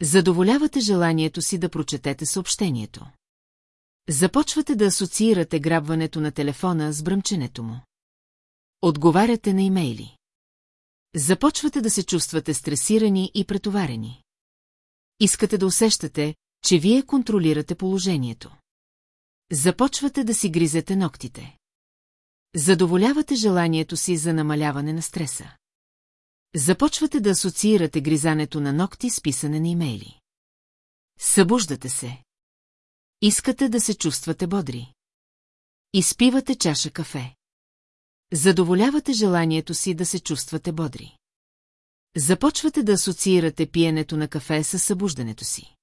Задоволявате желанието си да прочетете съобщението. Започвате да асоциирате грабването на телефона с бръмченето му. Отговаряте на имейли. Започвате да се чувствате стресирани и претоварени. Искате да усещате, че вие контролирате положението. Започвате да си гризете ногтите. Задоволявате желанието си за намаляване на стреса. Започвате да асоциирате гризането на ногти с писане на имейли. Събуждате се. Искате да се чувствате бодри. Изпивате чаша кафе. Задоволявате желанието си да се чувствате бодри. Започвате да асоциирате пиенето на кафе с събуждането си.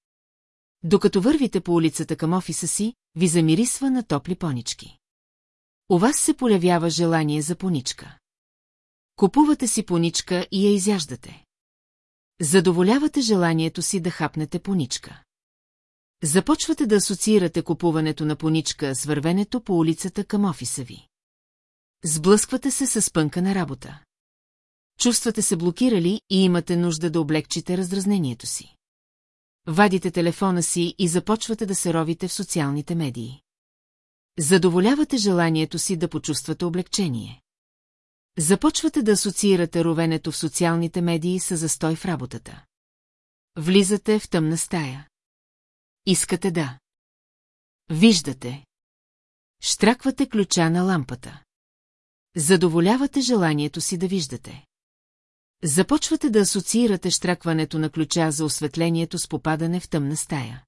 Докато вървите по улицата към офиса си, ви замирисва на топли понички. У вас се полявява желание за поничка. Купувате си поничка и я изяждате. Задоволявате желанието си да хапнете поничка. Започвате да асоциирате купуването на поничка с вървенето по улицата към офиса ви. Сблъсквате се с пънка на работа. Чувствате се блокирали и имате нужда да облегчите раздразнението си. Вадите телефона си и започвате да се ровите в социалните медии. Задоволявате желанието си да почувствате облегчение. Започвате да асоциирате ровенето в социалните медии с застой в работата. Влизате в тъмна стая. Искате да. Виждате. Штраквате ключа на лампата. Задоволявате желанието си да виждате. Започвате да асоциирате штракването на ключа за осветлението с попадане в тъмна стая.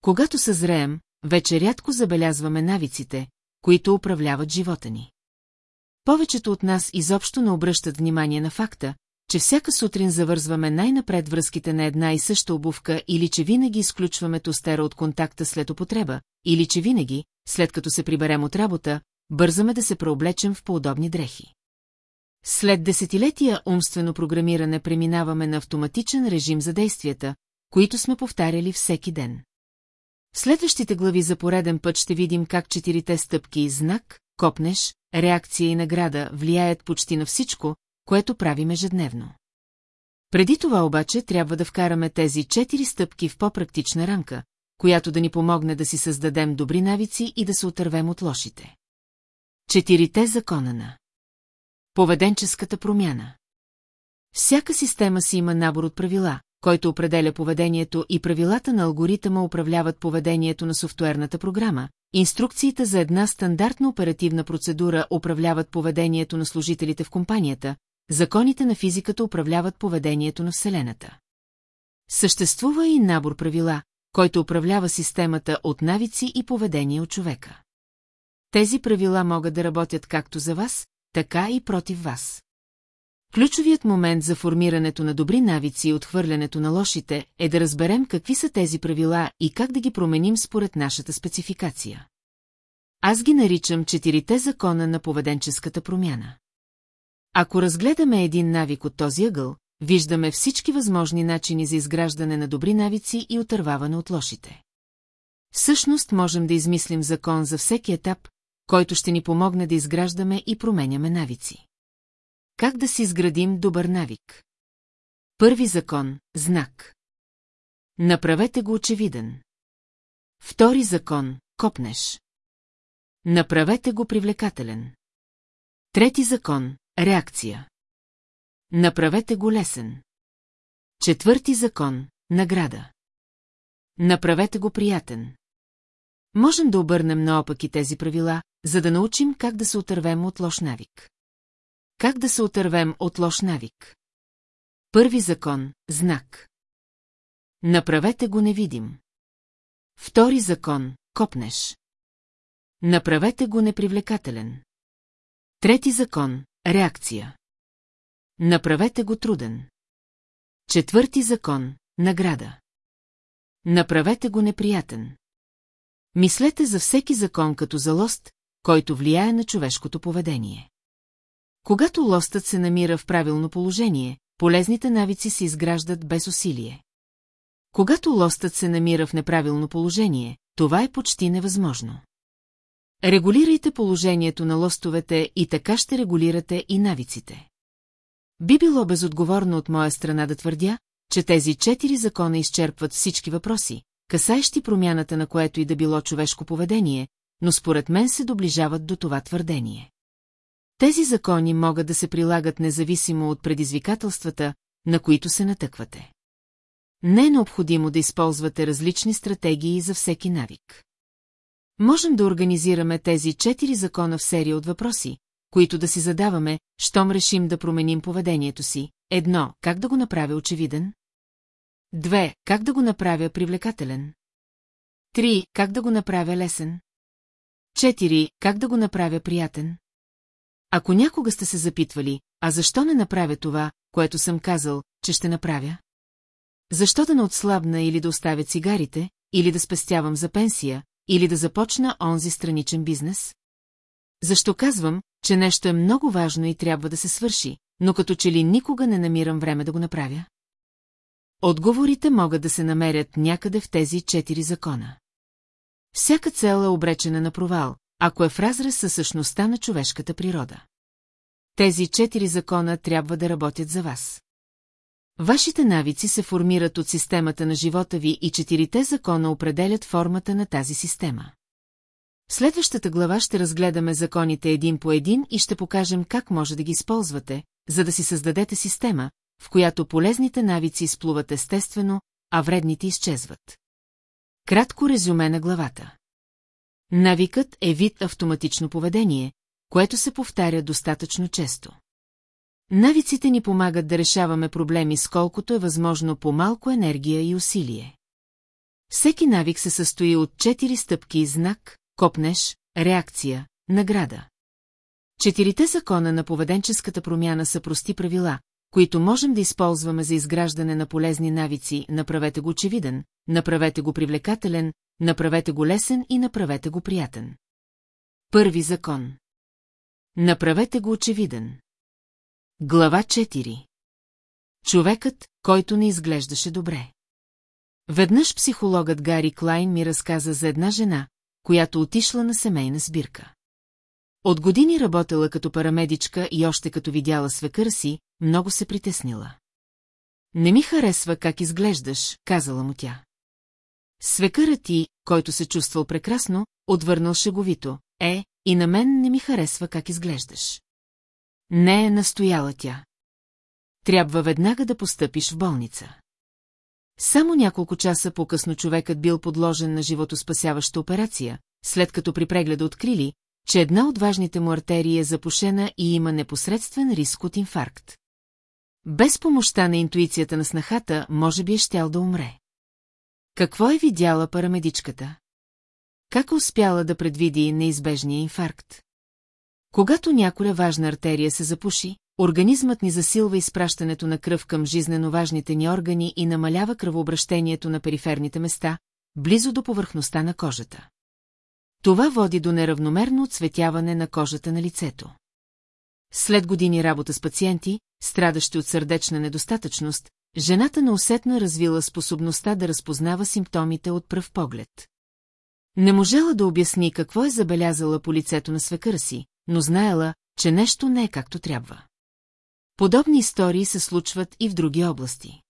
Когато съзреем, вече рядко забелязваме навиците, които управляват живота ни. Повечето от нас изобщо не обръщат внимание на факта, че всяка сутрин завързваме най-напред връзките на една и съща обувка или че винаги изключваме тостера от контакта след употреба, или че винаги, след като се приберем от работа, бързаме да се преоблечем в поудобни дрехи. След десетилетия умствено програмиране преминаваме на автоматичен режим за действията, които сме повтаряли всеки ден. В следващите глави за пореден път ще видим как четирите стъпки знак, копнеш, реакция и награда влияят почти на всичко, което правим ежедневно. Преди това обаче трябва да вкараме тези четири стъпки в по-практична рамка, която да ни помогне да си създадем добри навици и да се отървем от лошите. Четирите закона на Поведенческата промяна Всяка система си има набор от правила, който определя поведението и правилата на алгоритъма управляват поведението на софтуерната програма, инструкциите за една стандартна оперативна процедура управляват поведението на служителите в компанията, законите на физиката управляват поведението на Вселената. Съществува и набор правила, който управлява системата от навици и поведение от човека. Тези правила могат да работят както за вас, така и против вас. Ключовият момент за формирането на добри навици и отхвърлянето на лошите е да разберем какви са тези правила и как да ги променим според нашата спецификация. Аз ги наричам четирите закона на поведенческата промяна. Ако разгледаме един навик от този ъгъл, виждаме всички възможни начини за изграждане на добри навици и отърваване от лошите. Всъщност можем да измислим закон за всеки етап, който ще ни помогне да изграждаме и променяме навици. Как да си изградим добър навик? Първи закон – знак. Направете го очевиден. Втори закон – копнеш. Направете го привлекателен. Трети закон – реакция. Направете го лесен. Четвърти закон – награда. Направете го приятен. Можем да обърнем наопаки тези правила, за да научим как да се отървем от лош навик. Как да се отървем от лош навик? Първи закон – знак. Направете го невидим. Втори закон – копнеш. Направете го непривлекателен. Трети закон – реакция. Направете го труден. Четвърти закон – награда. Направете го неприятен. Мислете за всеки закон като за лост, който влияе на човешкото поведение. Когато лостът се намира в правилно положение, полезните навици се изграждат без усилие. Когато лостът се намира в неправилно положение, това е почти невъзможно. Регулирайте положението на лостовете и така ще регулирате и навиците. Би било безотговорно от моя страна да твърдя, че тези четири закона изчерпват всички въпроси, касаещи промяната на което и да било човешко поведение, но според мен се доближават до това твърдение. Тези закони могат да се прилагат независимо от предизвикателствата, на които се натъквате. Не е необходимо да използвате различни стратегии за всеки навик. Можем да организираме тези четири закона в серия от въпроси, които да си задаваме, щом решим да променим поведението си. Едно, как да го направя очевиден? Две, как да го направя привлекателен? Три, как да го направя лесен? Четири, как да го направя приятен? Ако някога сте се запитвали, а защо не направя това, което съм казал, че ще направя? Защо да не отслабна или да оставя цигарите, или да спестявам за пенсия, или да започна онзи страничен бизнес? Защо казвам, че нещо е много важно и трябва да се свърши, но като че ли никога не намирам време да го направя? Отговорите могат да се намерят някъде в тези четири закона. Всяка цел е обречена на провал, ако е в разрез със същността на човешката природа. Тези четири закона трябва да работят за вас. Вашите навици се формират от системата на живота ви и четирите закона определят формата на тази система. В следващата глава ще разгледаме законите един по един и ще покажем как може да ги използвате, за да си създадете система, в която полезните навици изплуват естествено, а вредните изчезват. Кратко резюме на главата. Навикът е вид автоматично поведение, което се повтаря достатъчно често. Навиците ни помагат да решаваме проблеми с колкото е възможно по малко енергия и усилие. Всеки навик се състои от четири стъпки – знак, копнеш, реакция, награда. Четирите закона на поведенческата промяна са прости правила, които можем да използваме за изграждане на полезни навици, направете го очевиден, направете го привлекателен, направете го лесен и направете го приятен. Първи закон. Направете го очевиден. Глава 4. Човекът, който не изглеждаше добре. Веднъж психологът Гари Клайн ми разказа за една жена, която отишла на семейна сбирка. От години работела като парамедичка и още като видяла свекър си, много се притеснила. Не ми харесва как изглеждаш, казала му тя. Свекърът ти, който се чувствал прекрасно, отвърнал шеговито. Е, и на мен не ми харесва как изглеждаш. Не е настояла тя. Трябва веднага да постъпиш в болница. Само няколко часа по-късно човекът бил подложен на животоспасяваща операция, след като при прегледа открили, че една от важните му артерии е запушена и има непосредствен риск от инфаркт. Без помощта на интуицията на снахата, може би е щял да умре. Какво е видяла парамедичката? Как успяла да предвиди неизбежния инфаркт? Когато някоя важна артерия се запуши, организмът ни засилва изпращането на кръв към жизнено важните ни органи и намалява кръвообращението на периферните места, близо до повърхността на кожата. Това води до неравномерно отсветяване на кожата на лицето. След години работа с пациенти, страдащи от сърдечна недостатъчност, жената неусетно развила способността да разпознава симптомите от пръв поглед. Не можела да обясни какво е забелязала по лицето на свекъра си, но знаела, че нещо не е както трябва. Подобни истории се случват и в други области.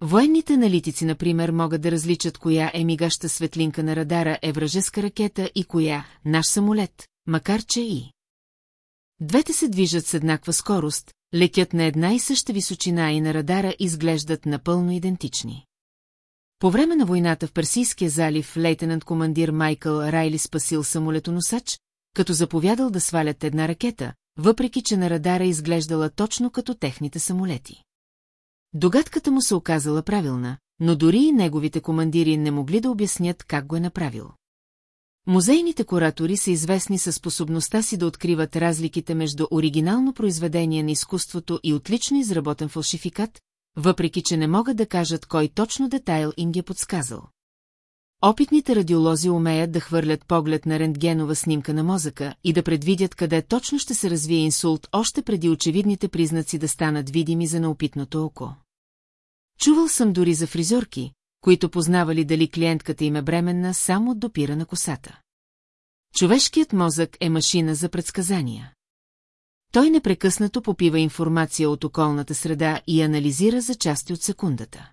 Военните аналитици, например, могат да различат коя е мигаща светлинка на радара е вражеска ракета и коя – наш самолет, макар че и. Двете се движат с еднаква скорост, лекят на една и съща височина и на радара изглеждат напълно идентични. По време на войната в Персийския залив лейтенант командир Майкъл Райли спасил самолетоносач, като заповядал да свалят една ракета, въпреки че на радара изглеждала точно като техните самолети. Догадката му се оказала правилна, но дори и неговите командири не могли да обяснят как го е направил. Музейните куратори са известни със способността си да откриват разликите между оригинално произведение на изкуството и отлично изработен фалшификат, въпреки че не могат да кажат кой точно детайл им ги е подсказал. Опитните радиолози умеят да хвърлят поглед на рентгенова снимка на мозъка и да предвидят къде точно ще се развие инсулт още преди очевидните признаци да станат видими за неопитното око. Чувал съм дори за фризорки, които познавали дали клиентката им е бременна само допира на косата. Човешкият мозък е машина за предсказания. Той непрекъснато попива информация от околната среда и анализира за части от секундата.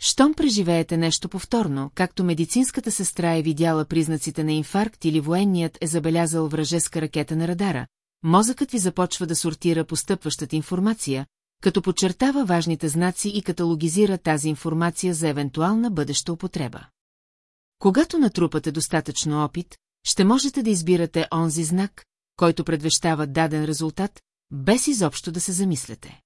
Щом преживеете нещо повторно, както медицинската сестра е видяла признаците на инфаркт или военният е забелязал вражеска ракета на радара, мозъкът ви започва да сортира постъпващата информация, като подчертава важните знаци и каталогизира тази информация за евентуална бъдеща употреба. Когато натрупате достатъчно опит, ще можете да избирате онзи знак, който предвещава даден резултат, без изобщо да се замислете.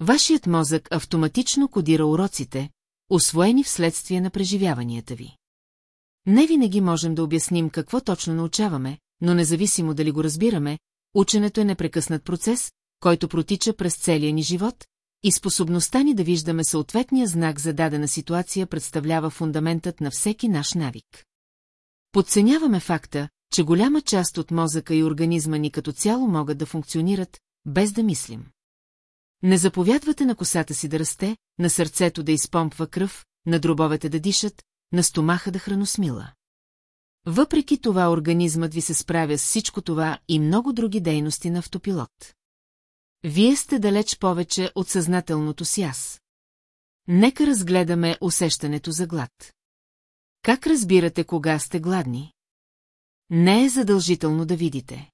Вашият мозък автоматично кодира уроците, освоени вследствие на преживяванията ви. Не винаги можем да обясним какво точно научаваме, но независимо дали го разбираме, ученето е непрекъснат процес, който протича през целия ни живот, и способността ни да виждаме съответния знак за дадена ситуация представлява фундаментът на всеки наш навик. Подценяваме факта, че голяма част от мозъка и организма ни като цяло могат да функционират, без да мислим. Не заповядвате на косата си да расте, на сърцето да изпомпва кръв, на дробовете да дишат, на стомаха да храносмила. Въпреки това организмът ви се справя с всичко това и много други дейности на автопилот. Вие сте далеч повече от съзнателното си аз. Нека разгледаме усещането за глад. Как разбирате кога сте гладни? Не е задължително да видите.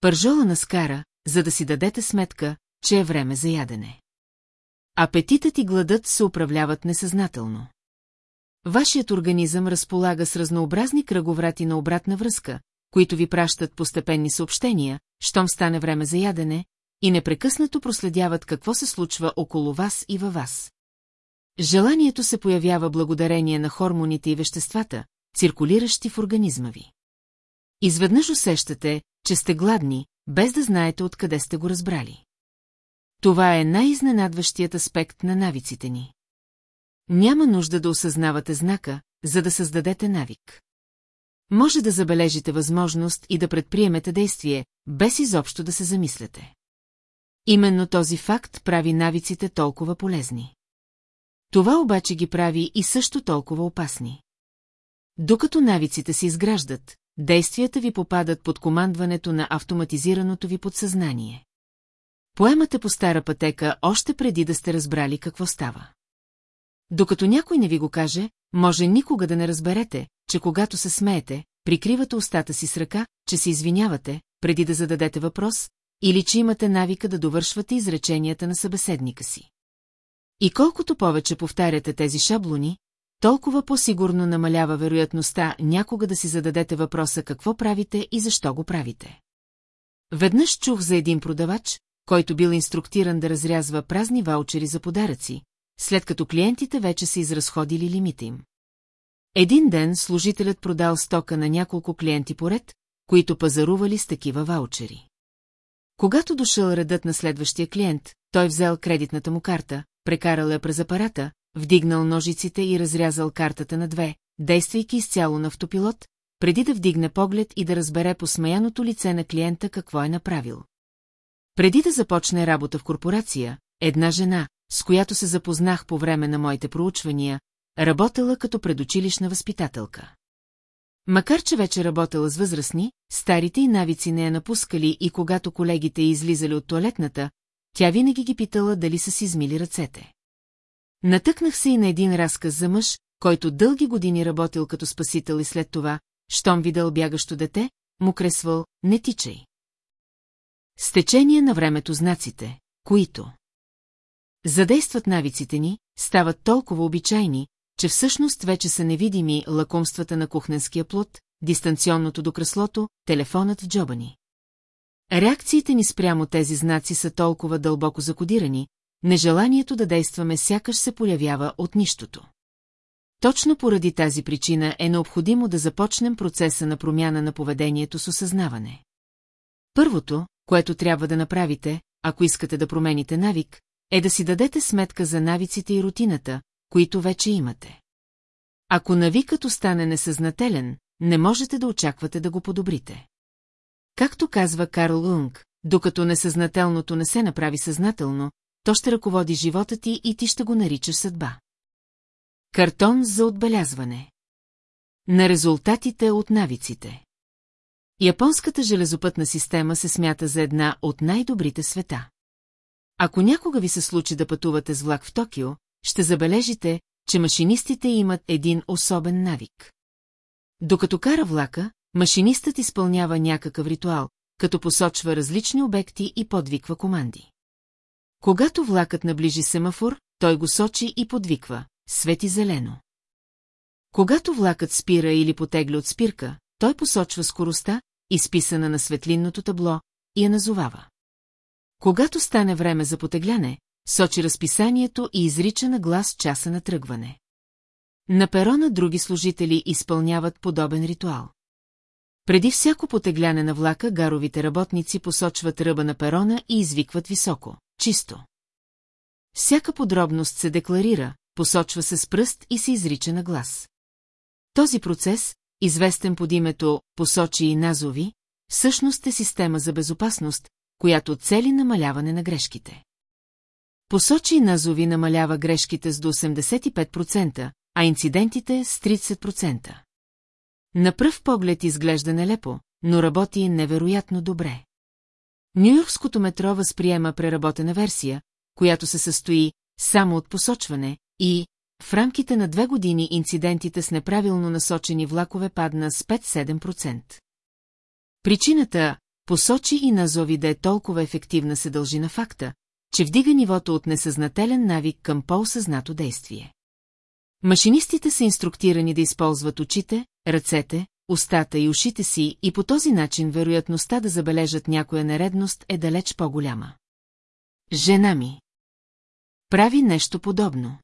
Пържола наскара, за да си дадете сметка, че е време за ядене. Апетитът и гладът се управляват несъзнателно. Вашият организъм разполага с разнообразни кръговрати на обратна връзка, които ви пращат постепенни съобщения, щом стане време за ядене, и непрекъснато проследяват какво се случва около вас и във вас. Желанието се появява благодарение на хормоните и веществата, циркулиращи в организма ви. Изведнъж усещате, че сте гладни, без да знаете откъде сте го разбрали. Това е най-изненадващият аспект на навиците ни. Няма нужда да осъзнавате знака, за да създадете навик. Може да забележите възможност и да предприемете действие, без изобщо да се замисляте. Именно този факт прави навиците толкова полезни. Това обаче ги прави и също толкова опасни. Докато навиците се изграждат, действията ви попадат под командването на автоматизираното ви подсъзнание. Поемате по стара пътека още преди да сте разбрали какво става. Докато някой не ви го каже, може никога да не разберете, че когато се смеете, прикривате устата си с ръка, че се извинявате, преди да зададете въпрос, или че имате навика да довършвате изреченията на събеседника си. И колкото повече повтаряте тези шаблони, толкова по-сигурно намалява вероятността някога да си зададете въпроса какво правите и защо го правите. Веднъж чух за един продавач, който бил инструктиран да разрязва празни ваучери за подаръци, след като клиентите вече са изразходили лимита им. Един ден служителят продал стока на няколко клиенти поред, които пазарували с такива ваучери. Когато дошъл редът на следващия клиент, той взел кредитната му карта, прекарал я през апарата, вдигнал ножиците и разрязал картата на две, действайки изцяло на автопилот, преди да вдигне поглед и да разбере по смеяното лице на клиента какво е направил. Преди да започне работа в корпорация, една жена, с която се запознах по време на моите проучвания, работела като предучилищна възпитателка. Макар че вече работела с възрастни, старите и навици не я напускали и когато колегите излизали от туалетната, тя винаги ги питала дали са си измили ръцете. Натъкнах се и на един разказ за мъж, който дълги години работил като спасител и след това, щом видел бягащо дете, му кресвал «Не тичай». С течение на времето знаците, които задействат навиците ни, стават толкова обичайни, че всъщност вече са невидими лакомствата на кухненския плод, дистанционното до креслото, телефонът в джоба ни. Реакциите ни спрямо тези знаци са толкова дълбоко закодирани, нежеланието да действаме сякаш се появява от нищото. Точно поради тази причина е необходимо да започнем процеса на промяна на поведението с осъзнаване. Първото, което трябва да направите, ако искате да промените навик, е да си дадете сметка за навиците и рутината, които вече имате. Ако навикът остане несъзнателен, не можете да очаквате да го подобрите. Както казва Карл Лунг, докато несъзнателното не се направи съзнателно, то ще ръководи живота ти и ти ще го наричаш съдба. Картон за отбелязване На резултатите от навиците Японската железопътна система се смята за една от най-добрите света. Ако някога ви се случи да пътувате с влак в Токио, ще забележите, че машинистите имат един особен навик. Докато кара влака, машинистът изпълнява някакъв ритуал, като посочва различни обекти и подвиква команди. Когато влакът наближи семафор, той го сочи и подвиква «Свети зелено». Когато влакът спира или потегля от спирка, той посочва скоростта, изписана на светлинното табло, и я назовава. Когато стане време за потегляне, сочи разписанието и изрича на глас часа на тръгване. На перона други служители изпълняват подобен ритуал. Преди всяко потегляне на влака, гаровите работници посочват ръба на перона и извикват високо. Чисто. Всяка подробност се декларира, посочва се с пръст и се изрича на глас. Този процес, известен под името «посочи и назови», всъщност е система за безопасност, която цели намаляване на грешките. Посочи назови намалява грешките с до 85%, а инцидентите с 30%. На пръв поглед изглежда нелепо, но работи невероятно добре. Нью-Йоркското метро възприема преработена версия, която се състои само от посочване и, в рамките на две години инцидентите с неправилно насочени влакове падна с 5-7%. Причината посочи и назови да е толкова ефективна се дължи на факта, че вдига нивото от несъзнателен навик към по-осъзнато действие. Машинистите са инструктирани да използват очите, ръцете, устата и ушите си и по този начин вероятността да забележат някоя нередност е далеч по-голяма. Жена ми. Прави нещо подобно.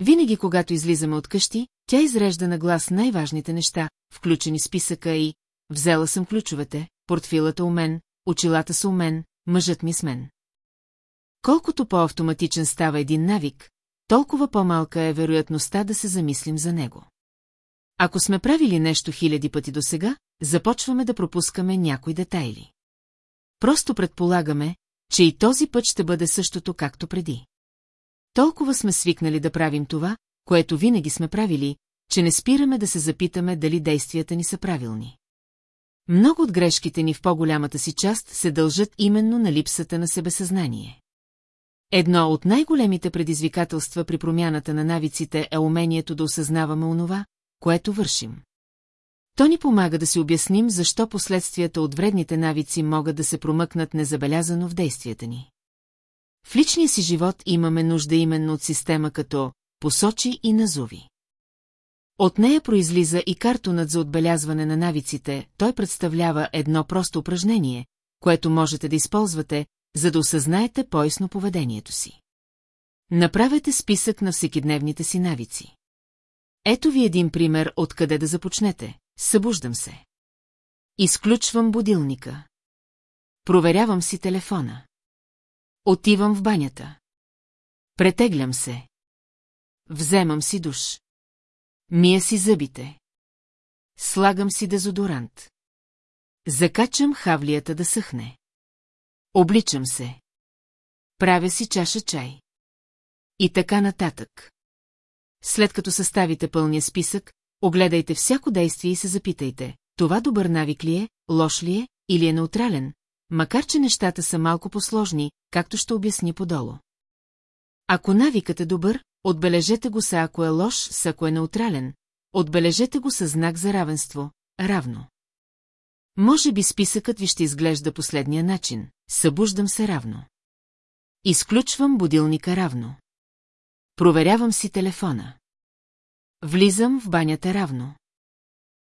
Винаги, когато излизаме от къщи, тя изрежда на глас най-важните неща, включени списъка и «Взела съм ключовете, портфилата у мен, очилата са у мен, мъжът ми с мен». Колкото по-автоматичен става един навик, толкова по-малка е вероятността да се замислим за него. Ако сме правили нещо хиляди пъти досега, започваме да пропускаме някои детайли. Просто предполагаме, че и този път ще бъде същото както преди. Толкова сме свикнали да правим това, което винаги сме правили, че не спираме да се запитаме дали действията ни са правилни. Много от грешките ни в по-голямата си част се дължат именно на липсата на себесъзнание. Едно от най-големите предизвикателства при промяната на навиците е умението да осъзнаваме онова, което вършим. То ни помага да си обясним защо последствията от вредните навици могат да се промъкнат незабелязано в действията ни. В личния си живот имаме нужда именно от система като посочи и назови. От нея произлиза и картонът за отбелязване на навиците, той представлява едно просто упражнение, което можете да използвате, за да осъзнаете поясно поведението си. Направете списък на всекидневните си навици. Ето ви един пример откъде да започнете. Събуждам се. Изключвам будилника. Проверявам си телефона. Отивам в банята. Претеглям се. Вземам си душ. Мия си зъбите. Слагам си дезодорант. Закачам хавлията да съхне. Обличам се. Правя си чаша чай. И така нататък. След като съставите пълния списък, огледайте всяко действие и се запитайте, това добър навик ли е, лош ли е или е неутрален, макар че нещата са малко посложни, както ще обясни подолу. Ако навикът е добър, отбележете го са ако е лош, с ако е неутрален, отбележете го със знак за равенство, равно. Може би списъкът ви ще изглежда последния начин. Събуждам се равно. Изключвам будилника равно. Проверявам си телефона. Влизам в банята равно.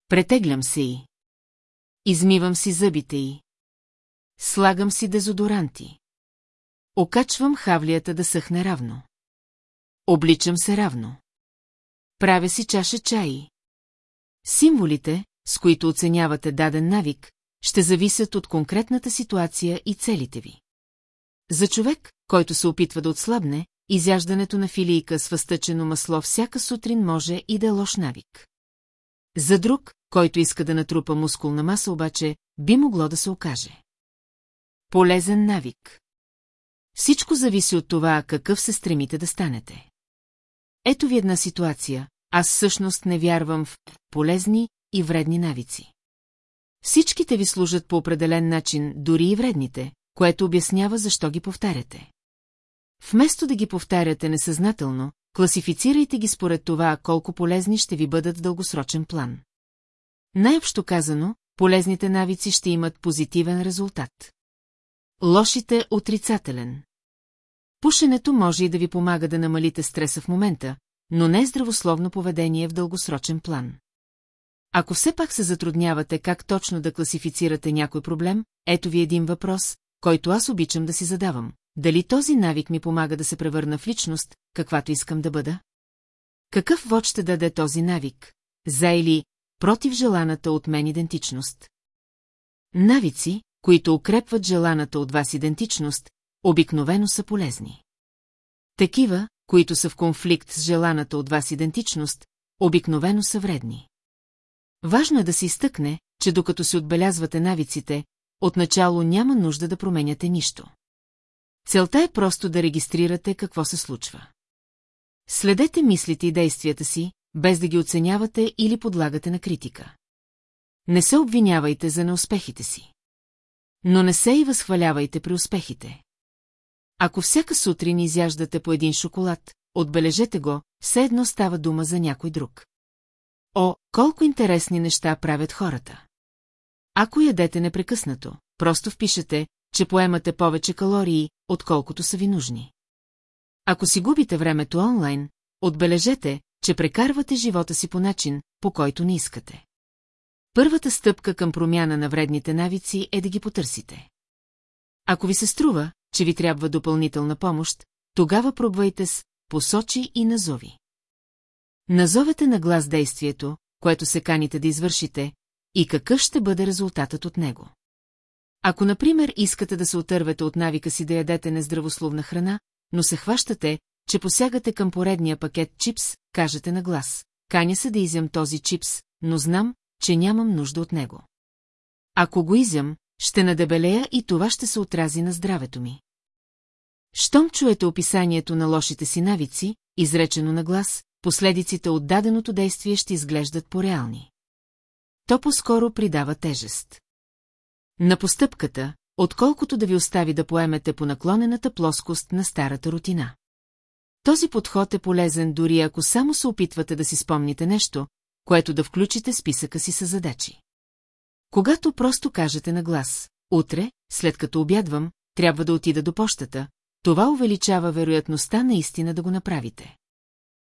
Претеглям се и. Измивам си зъбите и. Слагам си дезодоранти. Окачвам хавлията да съхне равно. Обличам се равно. Правя си чаша чаи. Символите, с които оценявате даден навик, ще зависят от конкретната ситуация и целите ви. За човек, който се опитва да отслабне, изяждането на филийка с възтъчено масло всяка сутрин може и да е лош навик. За друг, който иска да натрупа мускулна маса обаче, би могло да се окаже. Полезен навик. Всичко зависи от това, какъв се стремите да станете. Ето ви една ситуация, аз всъщност не вярвам в полезни и вредни навици. Всичките ви служат по определен начин, дори и вредните, което обяснява защо ги повтаряте. Вместо да ги повтаряте несъзнателно, класифицирайте ги според това, колко полезни ще ви бъдат в дългосрочен план. Най-общо казано, полезните навици ще имат позитивен резултат. Лошите – отрицателен. Пушенето може и да ви помага да намалите стреса в момента, но не е здравословно поведение в дългосрочен план. Ако все пак се затруднявате как точно да класифицирате някой проблем, ето ви един въпрос, който аз обичам да си задавам. Дали този навик ми помага да се превърна в личност, каквато искам да бъда? Какъв вод ще даде този навик, за или против желаната от мен идентичност? Навици, които укрепват желаната от вас идентичност, обикновено са полезни. Такива, които са в конфликт с желаната от вас идентичност, обикновено са вредни. Важно е да се изтъкне, че докато се отбелязвате навиците, отначало няма нужда да променяте нищо. Целта е просто да регистрирате какво се случва. Следете мислите и действията си, без да ги оценявате или подлагате на критика. Не се обвинявайте за неуспехите си. Но не се и възхвалявайте при успехите. Ако всяка сутрин изяждате по един шоколад, отбележете го, все едно става дума за някой друг. О, колко интересни неща правят хората! Ако ядете непрекъснато, просто впишете, че поемате повече калории, отколкото са ви нужни. Ако си губите времето онлайн, отбележете, че прекарвате живота си по начин, по който не искате. Първата стъпка към промяна на вредните навици е да ги потърсите. Ако ви се струва, че ви трябва допълнителна помощ, тогава пробвайте с посочи и назови. Назовете на глас действието, което се каните да извършите, и какъв ще бъде резултатът от него. Ако, например, искате да се отървете от навика си да ядете нездравословна храна, но се хващате, че посягате към поредния пакет чипс, кажете на глас. Каня се да изям този чипс, но знам, че нямам нужда от него. Ако го изям, ще надебелея и това ще се отрази на здравето ми. Щом чуете описанието на лошите си навици, изречено на глас, последиците от даденото действие ще изглеждат пореални. То по-скоро придава тежест. На постъпката, отколкото да ви остави да поемете по наклонената плоскост на старата рутина. Този подход е полезен дори ако само се опитвате да си спомните нещо, което да включите списъка си с задачи. Когато просто кажете на глас, утре, след като обядвам, трябва да отида до почтата, това увеличава вероятността наистина да го направите.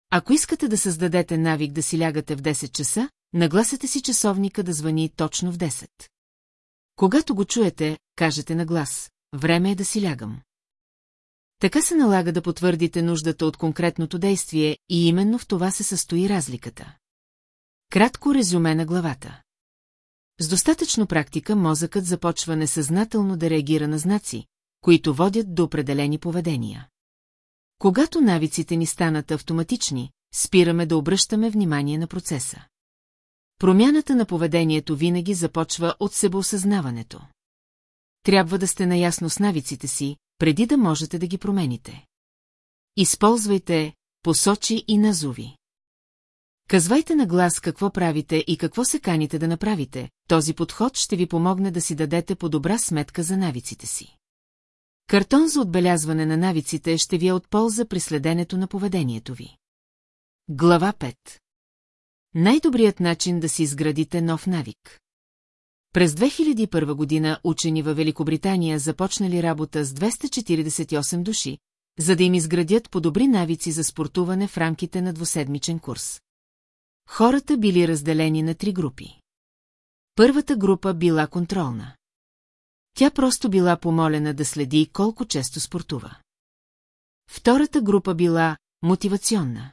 Ако искате да създадете навик да си лягате в 10 часа, нагласете си часовника да звъни точно в 10. Когато го чуете, кажете на глас, време е да си лягам. Така се налага да потвърдите нуждата от конкретното действие и именно в това се състои разликата. Кратко резюме на главата. С достатъчно практика мозъкът започва несъзнателно да реагира на знаци, които водят до определени поведения. Когато навиците ни станат автоматични, спираме да обръщаме внимание на процеса. Промяната на поведението винаги започва от себеосъзнаването. Трябва да сте наясно с навиците си, преди да можете да ги промените. Използвайте посочи и назови. Казвайте на глас какво правите и какво се каните да направите, този подход ще ви помогне да си дадете по-добра сметка за навиците си. Картон за отбелязване на навиците ще ви е от полза при следенето на поведението ви. Глава 5 Най-добрият начин да си изградите нов навик. През 2001 година учени във Великобритания започнали работа с 248 души, за да им изградят по-добри навици за спортуване в рамките на двуседмичен курс. Хората били разделени на три групи. Първата група била контролна. Тя просто била помолена да следи колко често спортува. Втората група била мотивационна.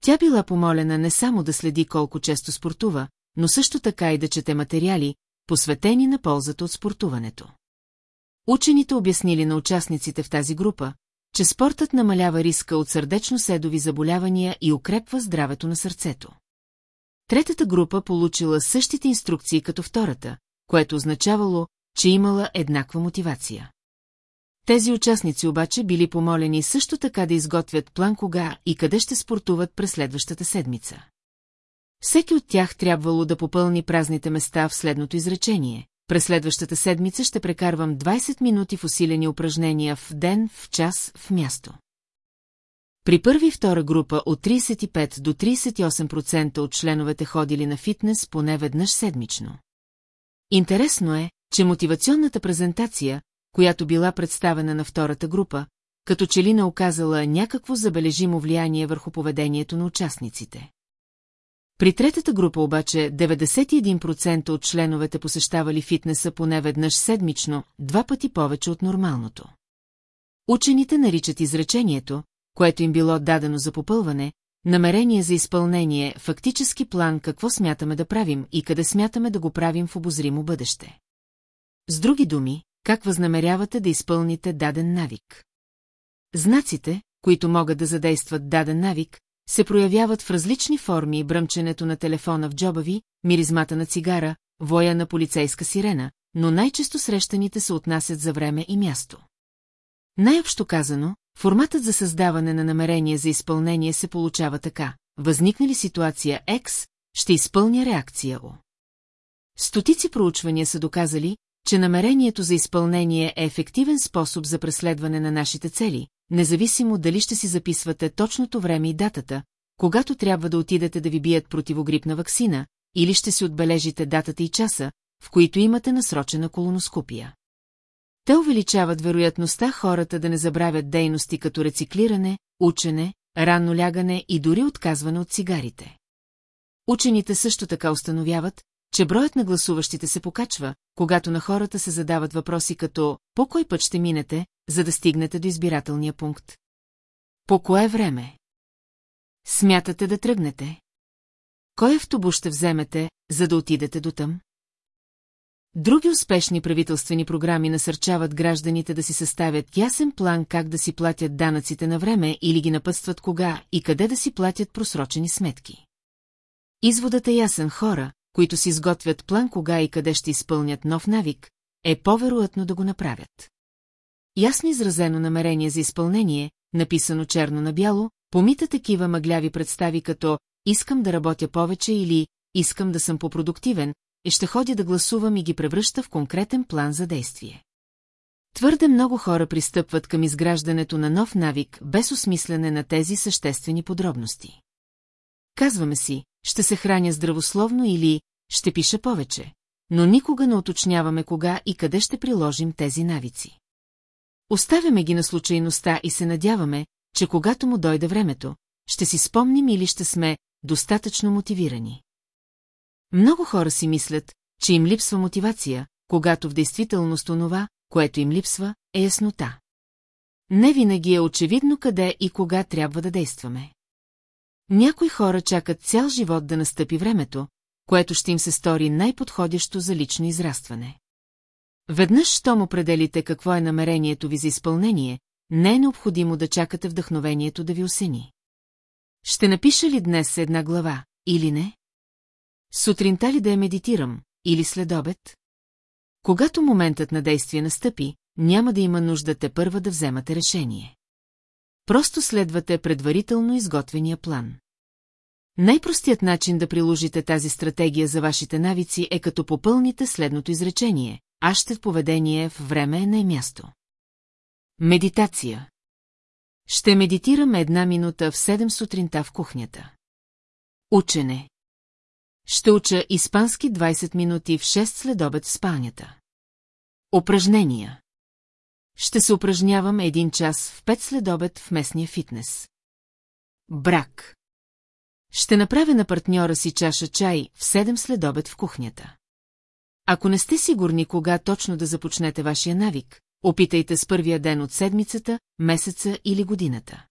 Тя била помолена не само да следи колко често спортува, но също така и да чете материали, посветени на ползата от спортуването. Учените обяснили на участниците в тази група, че спортът намалява риска от сърдечно-седови заболявания и укрепва здравето на сърцето. Третата група получила същите инструкции като втората, което означавало, че имала еднаква мотивация. Тези участници обаче били помолени също така да изготвят план кога и къде ще спортуват през следващата седмица. Всеки от тях трябвало да попълни празните места в следното изречение. През следващата седмица ще прекарвам 20 минути в усилени упражнения в ден, в час, в място. При първи и втора група от 35 до 38% от членовете ходили на фитнес поне веднъж седмично. Интересно е, че мотивационната презентация, която била представена на втората група, като че ли не оказала някакво забележимо влияние върху поведението на участниците. При третата група обаче 91% от членовете посещавали фитнеса поне веднъж седмично, два пъти повече от нормалното. Учените наричат изречението, което им било дадено за попълване, намерение за изпълнение, фактически план какво смятаме да правим и къде смятаме да го правим в обозримо бъдеще. С други думи, как възнамерявате да изпълните даден навик. Знаците, които могат да задействат даден навик, се проявяват в различни форми бръмченето на телефона в джоба ви, миризмата на цигара, воя на полицейска сирена, но най-често срещаните се отнасят за време и място. Най-общо казано, форматът за създаване на намерение за изпълнение се получава така. Възникне ли ситуация X, ще изпълня реакция О. Стотици проучвания са доказали, че намерението за изпълнение е ефективен способ за преследване на нашите цели, независимо дали ще си записвате точното време и датата, когато трябва да отидете да ви бият противогрипна вакцина, или ще си отбележите датата и часа, в които имате насрочена колоноскопия. Те увеличават вероятността хората да не забравят дейности като рециклиране, учене, ранно лягане и дори отказване от цигарите. Учените също така установяват, че броят на гласуващите се покачва, когато на хората се задават въпроси като «По кой път ще минете, за да стигнете до избирателния пункт?» «По кое време?» «Смятате да тръгнете?» «Кой автобус ще вземете, за да отидете до там?» Други успешни правителствени програми насърчават гражданите да си съставят ясен план как да си платят данъците на време или ги напътстват кога и къде да си платят просрочени сметки. Изводът е ясен хора, които си изготвят план кога и къде ще изпълнят нов навик, е по-вероятно да го направят. Ясно изразено намерение за изпълнение, написано черно на бяло, помита такива мъгляви представи като «искам да работя повече» или «искам да съм попродуктивен» и ще ходя да гласувам и ги превръща в конкретен план за действие. Твърде много хора пристъпват към изграждането на нов навик без осмислене на тези съществени подробности. Казваме си, ще се храня здравословно или ще пиша повече, но никога не уточняваме кога и къде ще приложим тези навици. Оставяме ги на случайността и се надяваме, че когато му дойде времето, ще си спомним или ще сме достатъчно мотивирани. Много хора си мислят, че им липсва мотивация, когато в действителност онова, което им липсва, е яснота. Не винаги е очевидно къде и кога трябва да действаме. Някои хора чакат цял живот да настъпи времето, което ще им се стори най-подходящо за лично израстване. Веднъж, щом определите какво е намерението ви за изпълнение, не е необходимо да чакате вдъхновението да ви осени. Ще напиша ли днес една глава, или не? Сутринта ли да я медитирам, или след обед? Когато моментът на действие настъпи, няма да има нужда те първа да вземате решение. Просто следвате предварително изготвения план. Най-простият начин да приложите тази стратегия за вашите навици е като попълните следното изречение. Аз ще поведение в време на място. Медитация. Ще медитирам една минута в 7 сутринта в кухнята. Учене. Ще уча испански 20 минути в 6 следобед в спалнята. Упражнения. Ще се упражнявам един час в 5 следобед в местния фитнес. Брак. Ще направя на партньора си чаша чай в 7 следобед в кухнята. Ако не сте сигурни кога точно да започнете вашия навик, опитайте с първия ден от седмицата, месеца или годината.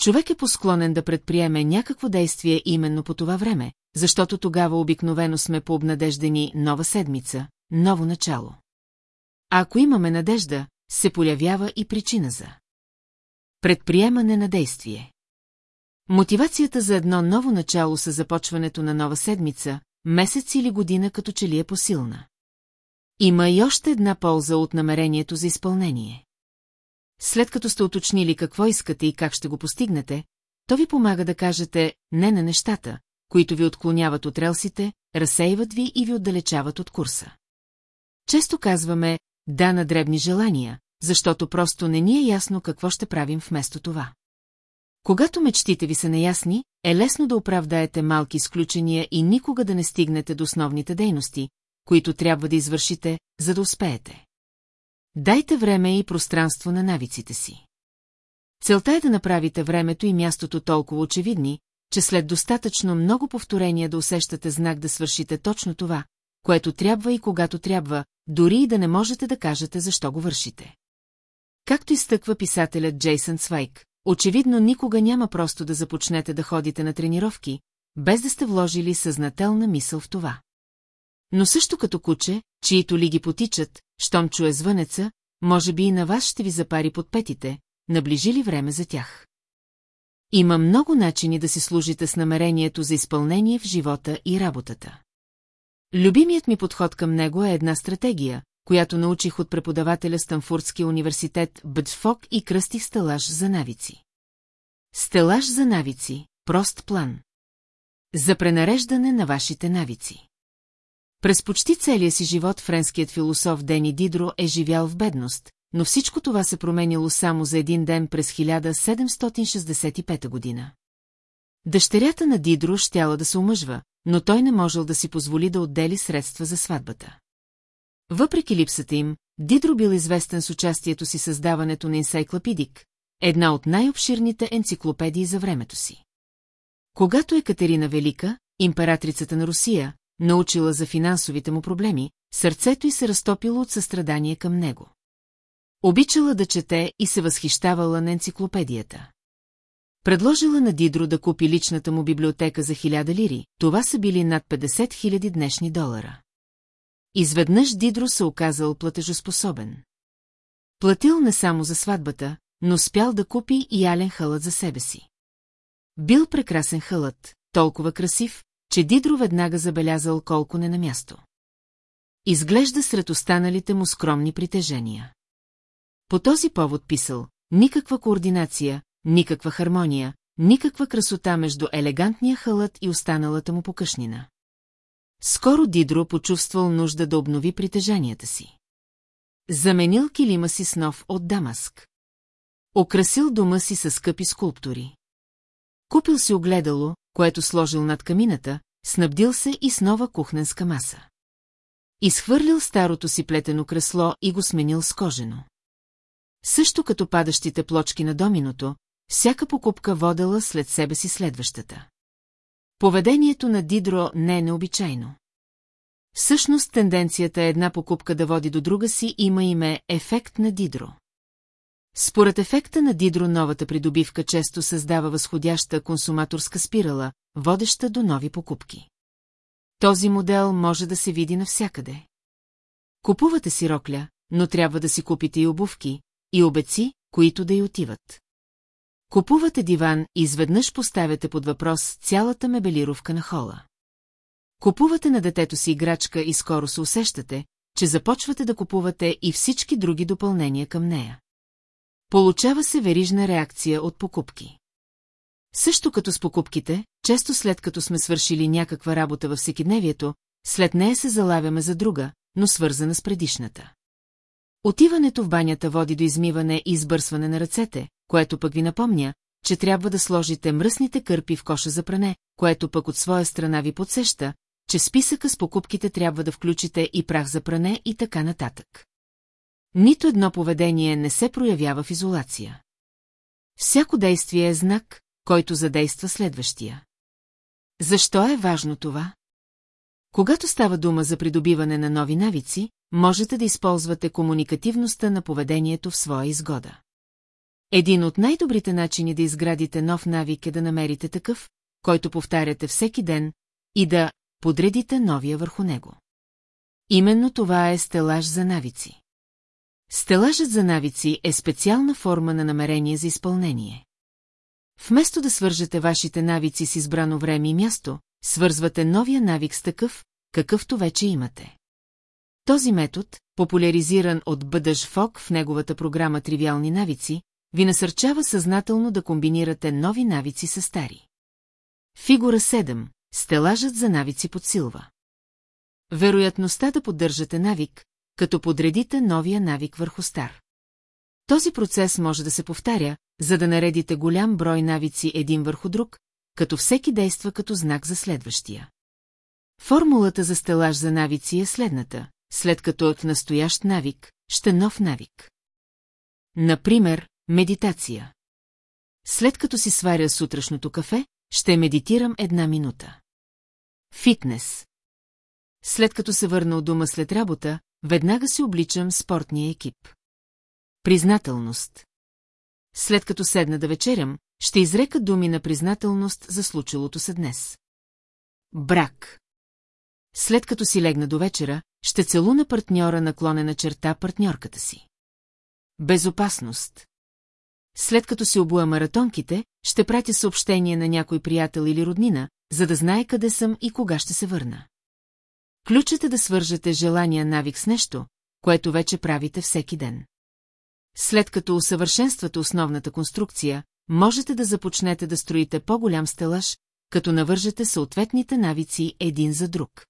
Човек е посклонен да предприеме някакво действие именно по това време, защото тогава обикновено сме пообнадеждени нова седмица, ново начало. А ако имаме надежда, се появява и причина за предприемане на действие. Мотивацията за едно ново начало с започването на нова седмица, месец или година като че ли е посилна. Има и още една полза от намерението за изпълнение. След като сте уточнили какво искате и как ще го постигнете, то ви помага да кажете не на нещата, които ви отклоняват от релсите, разсейват ви и ви отдалечават от курса. Често казваме да на дребни желания, защото просто не ни е ясно какво ще правим вместо това. Когато мечтите ви са неясни, е лесно да оправдаете малки изключения и никога да не стигнете до основните дейности, които трябва да извършите, за да успеете. Дайте време и пространство на навиците си. Целта е да направите времето и мястото толкова очевидни, че след достатъчно много повторения да усещате знак да свършите точно това, което трябва и когато трябва, дори и да не можете да кажете защо го вършите. Както изтъква писателят Джейсън Свайк, очевидно никога няма просто да започнете да ходите на тренировки, без да сте вложили съзнателна мисъл в това. Но също като куче, чието лиги потичат, щом чуе звънеца, може би и на вас ще ви запари под петите, наближи ли време за тях. Има много начини да си служите с намерението за изпълнение в живота и работата. Любимият ми подход към него е една стратегия, която научих от преподавателя Станфордския университет Бъдфок и кръстих стелаж за навици. Стелаж за навици, прост план. За пренареждане на вашите навици. През почти целия си живот френският философ Дени Дидро е живял в бедност, но всичко това се променило само за един ден през 1765 година. Дъщерята на Дидро щяла да се омъжва, но той не можел да си позволи да отдели средства за сватбата. Въпреки липсата им, Дидро бил известен с участието си създаването на Инсайклопидик, една от най-обширните енциклопедии за времето си. Когато Екатерина Велика, императрицата на Русия, научила за финансовите му проблеми, сърцето й се разтопило от състрадание към него. Обичала да чете и се възхищавала на енциклопедията. Предложила на Дидро да купи личната му библиотека за хиляда лири, това са били над 50 000 днешни долара. Изведнъж Дидро се оказал платежоспособен. Платил не само за сватбата, но спял да купи и ялен хълът за себе си. Бил прекрасен хълът, толкова красив, че Дидро веднага забелязал колко не на място. Изглежда сред останалите му скромни притежения. По този повод писал, никаква координация, никаква хармония, никаква красота между елегантния халът и останалата му покъшнина. Скоро Дидро почувствал нужда да обнови притежанията си. Заменил килима си с нов от Дамаск. Окрасил дома си с скъпи скулптури. Купил си огледало, което сложил над камината, снабдил се и с нова кухненска маса. Изхвърлил старото си плетено кресло и го сменил с кожено. Също като падащите плочки на доминото, всяка покупка водела след себе си следващата. Поведението на Дидро не е необичайно. Всъщност тенденцията е една покупка да води до друга си има име ефект на Дидро. Според ефекта на Дидро новата придобивка често създава възходяща консуматорска спирала, водеща до нови покупки. Този модел може да се види навсякъде. Купувате си рокля, но трябва да си купите и обувки, и обеци, които да й отиват. Купувате диван и изведнъж поставяте под въпрос цялата мебелировка на хола. Купувате на детето си играчка и скоро се усещате, че започвате да купувате и всички други допълнения към нея. Получава се верижна реакция от покупки. Също като с покупките, често след като сме свършили някаква работа във всекидневието, след нея се залавяме за друга, но свързана с предишната. Отиването в банята води до измиване и избърсване на ръцете, което пък ви напомня, че трябва да сложите мръсните кърпи в коша за пране, което пък от своя страна ви подсеща, че списъка с покупките трябва да включите и прах за пране и така нататък. Нито едно поведение не се проявява в изолация. Всяко действие е знак, който задейства следващия. Защо е важно това? Когато става дума за придобиване на нови навици, можете да използвате комуникативността на поведението в своя изгода. Един от най-добрите начини да изградите нов навик е да намерите такъв, който повтаряте всеки ден, и да подредите новия върху него. Именно това е стелаж за навици. Стелажът за навици е специална форма на намерение за изпълнение. Вместо да свържете вашите навици с избрано време и място, свързвате новия навик с такъв, какъвто вече имате. Този метод, популяризиран от Бъдъж Фок в неговата програма Тривиални навици, ви насърчава съзнателно да комбинирате нови навици с стари. Фигура 7. Стелажът за навици подсилва. Вероятността да поддържате навик, като подредите новия навик върху стар. Този процес може да се повтаря, за да наредите голям брой навици един върху друг, като всеки действа като знак за следващия. Формулата за стелаж за навици е следната, след като от настоящ навик, ще нов навик. Например, медитация. След като си сваря сутрешното кафе, ще медитирам една минута. Фитнес. След като се върна от дома след работа, веднага се обличам спортния екип. Признателност. след като седна да вечерям, ще изрека думи на признателност за случилото се днес. Брак. След като си легна до вечера, ще целуна партньора наклонена черта партньорката си. Безопасност. След като си обуя маратонките, ще пратя съобщение на някой приятел или роднина, за да знае къде съм и кога ще се върна. Ключът е да свържете желания навик с нещо, което вече правите всеки ден. След като усъвършенствате основната конструкция, можете да започнете да строите по-голям стелаж, като навържете съответните навици един за друг.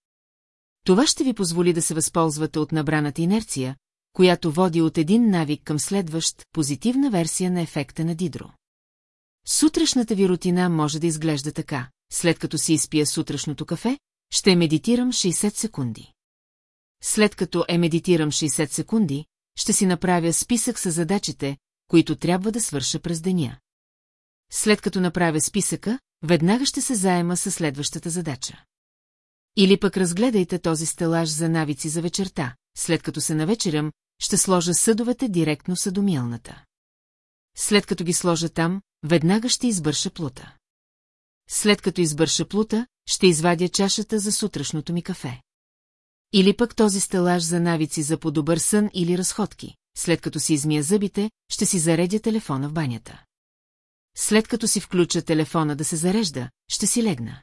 Това ще ви позволи да се възползвате от набраната инерция, която води от един навик към следващ, позитивна версия на ефекта на Дидро. Сутрешната ви рутина може да изглежда така. След като си изпия сутрешното кафе, ще медитирам 60 секунди. След като е медитирам 60 секунди, ще си направя списък с задачите, които трябва да свърша през деня. След като направя списъка, веднага ще се заема с следващата задача. Или пък разгледайте този стелаж за навици за вечерта, след като се навечерям, ще сложа съдовете директно в съдомилната. След като ги сложа там, веднага ще избърша плута. След като избърша плута, ще извадя чашата за сутрешното ми кафе. Или пък този стелаж за навици за по-добър сън или разходки. След като си измия зъбите, ще си заредя телефона в банята. След като си включа телефона да се зарежда, ще си легна.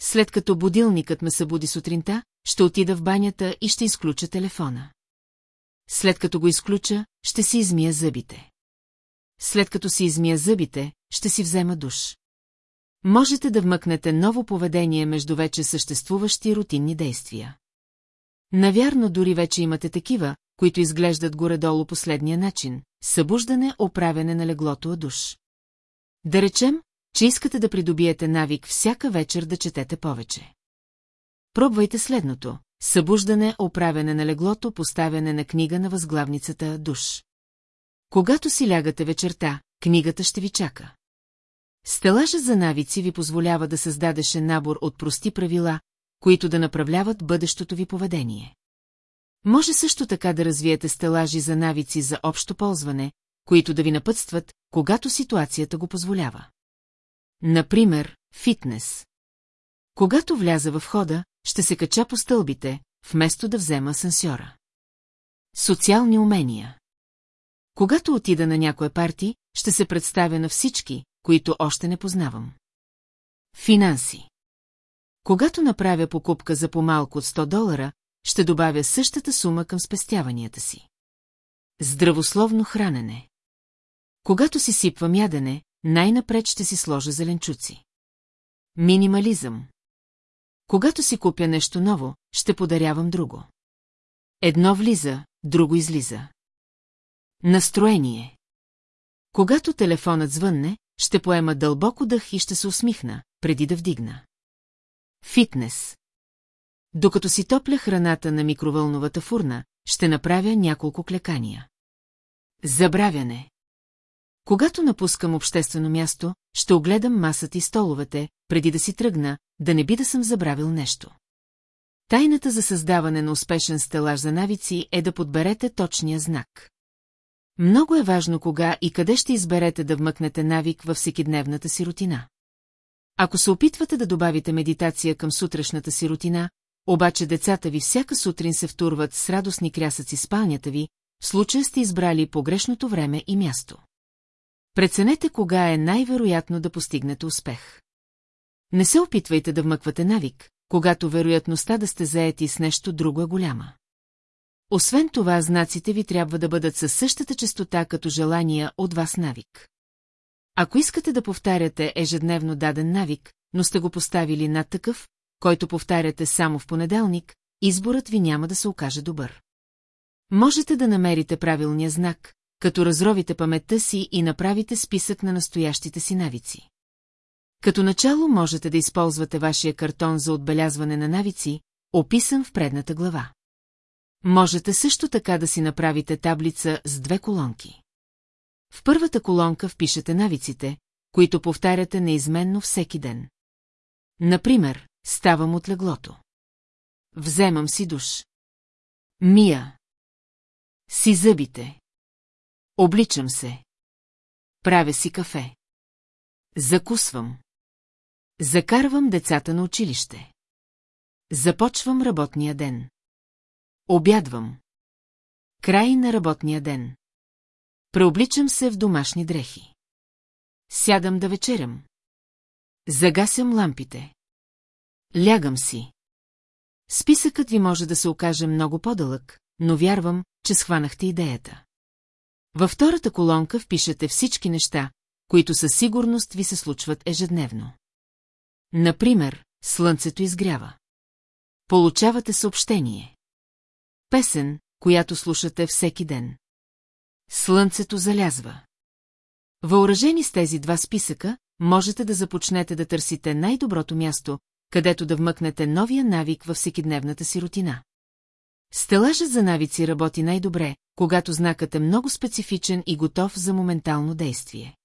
След като будилникът ме събуди сутринта, ще отида в банята и ще изключа телефона. След като го изключа, ще си измия зъбите. След като си измия зъбите, ще си взема душ. Можете да вмъкнете ново поведение между вече съществуващи рутинни действия. Навярно дори вече имате такива, които изглеждат горе-долу последния начин – събуждане, оправяне на леглото от душ. Да речем, че искате да придобиете навик всяка вечер да четете повече. Пробвайте следното – събуждане, оправяне на леглото, поставяне на книга на възглавницата душ. Когато си лягате вечерта, книгата ще ви чака. Стелажът за навици ви позволява да създадеше набор от прости правила, които да направляват бъдещото ви поведение. Може също така да развиете стелажи за навици за общо ползване, които да ви напътстват, когато ситуацията го позволява. Например, фитнес. Когато вляза в хода, ще се кача по стълбите, вместо да взема асансьора. Социални умения. Когато отида на някоя парти, ще се представя на всички, които още не познавам. Финанси. Когато направя покупка за по-малко от 100 долара, ще добавя същата сума към спестяванията си. Здравословно хранене. Когато си сипвам ядене, най-напред ще си сложа зеленчуци. Минимализъм. Когато си купя нещо ново, ще подарявам друго. Едно влиза, друго излиза. Настроение. Когато телефонът звънне, ще поема дълбоко дъх и ще се усмихна, преди да вдигна. Фитнес. Докато си топля храната на микровълновата фурна, ще направя няколко клекания. Забравяне. Когато напускам обществено място, ще огледам масата и столовете, преди да си тръгна, да не би да съм забравил нещо. Тайната за създаване на успешен стелаж за навици е да подберете точния знак. Много е важно кога и къде ще изберете да вмъкнете навик във всекидневната си рутина. Ако се опитвате да добавите медитация към сутрешната си рутина, обаче децата ви всяка сутрин се втурват с радостни крясъци спалнята ви, в случая сте избрали погрешното време и място. Преценете кога е най-вероятно да постигнете успех. Не се опитвайте да вмъквате навик, когато вероятността да сте заети с нещо друго е голяма. Освен това, знаците ви трябва да бъдат със същата частота като желания от вас навик. Ако искате да повтаряте ежедневно даден навик, но сте го поставили над такъв, който повтаряте само в понеделник, изборът ви няма да се окаже добър. Можете да намерите правилния знак, като разровите паметта си и направите списък на настоящите си навици. Като начало можете да използвате вашия картон за отбелязване на навици, описан в предната глава. Можете също така да си направите таблица с две колонки. В първата колонка впишете навиците, които повтаряте неизменно всеки ден. Например, ставам от леглото. Вземам си душ. Мия. Си зъбите. Обличам се. Правя си кафе. Закусвам. Закарвам децата на училище. Започвам работния ден. Обядвам. Край на работния ден. Преобличам се в домашни дрехи. Сядам да вечерям. Загасям лампите. Лягам си. Списъкът ви може да се окаже много по-дълъг, но вярвам, че схванахте идеята. Във втората колонка впишете всички неща, които със сигурност ви се случват ежедневно. Например, слънцето изгрява. Получавате съобщение. Песен, която слушате всеки ден. Слънцето залязва. Въоръжени с тези два списъка, можете да започнете да търсите най-доброто място, където да вмъкнете новия навик във всекидневната си рутина. Стелажът за навици работи най-добре, когато знакът е много специфичен и готов за моментално действие.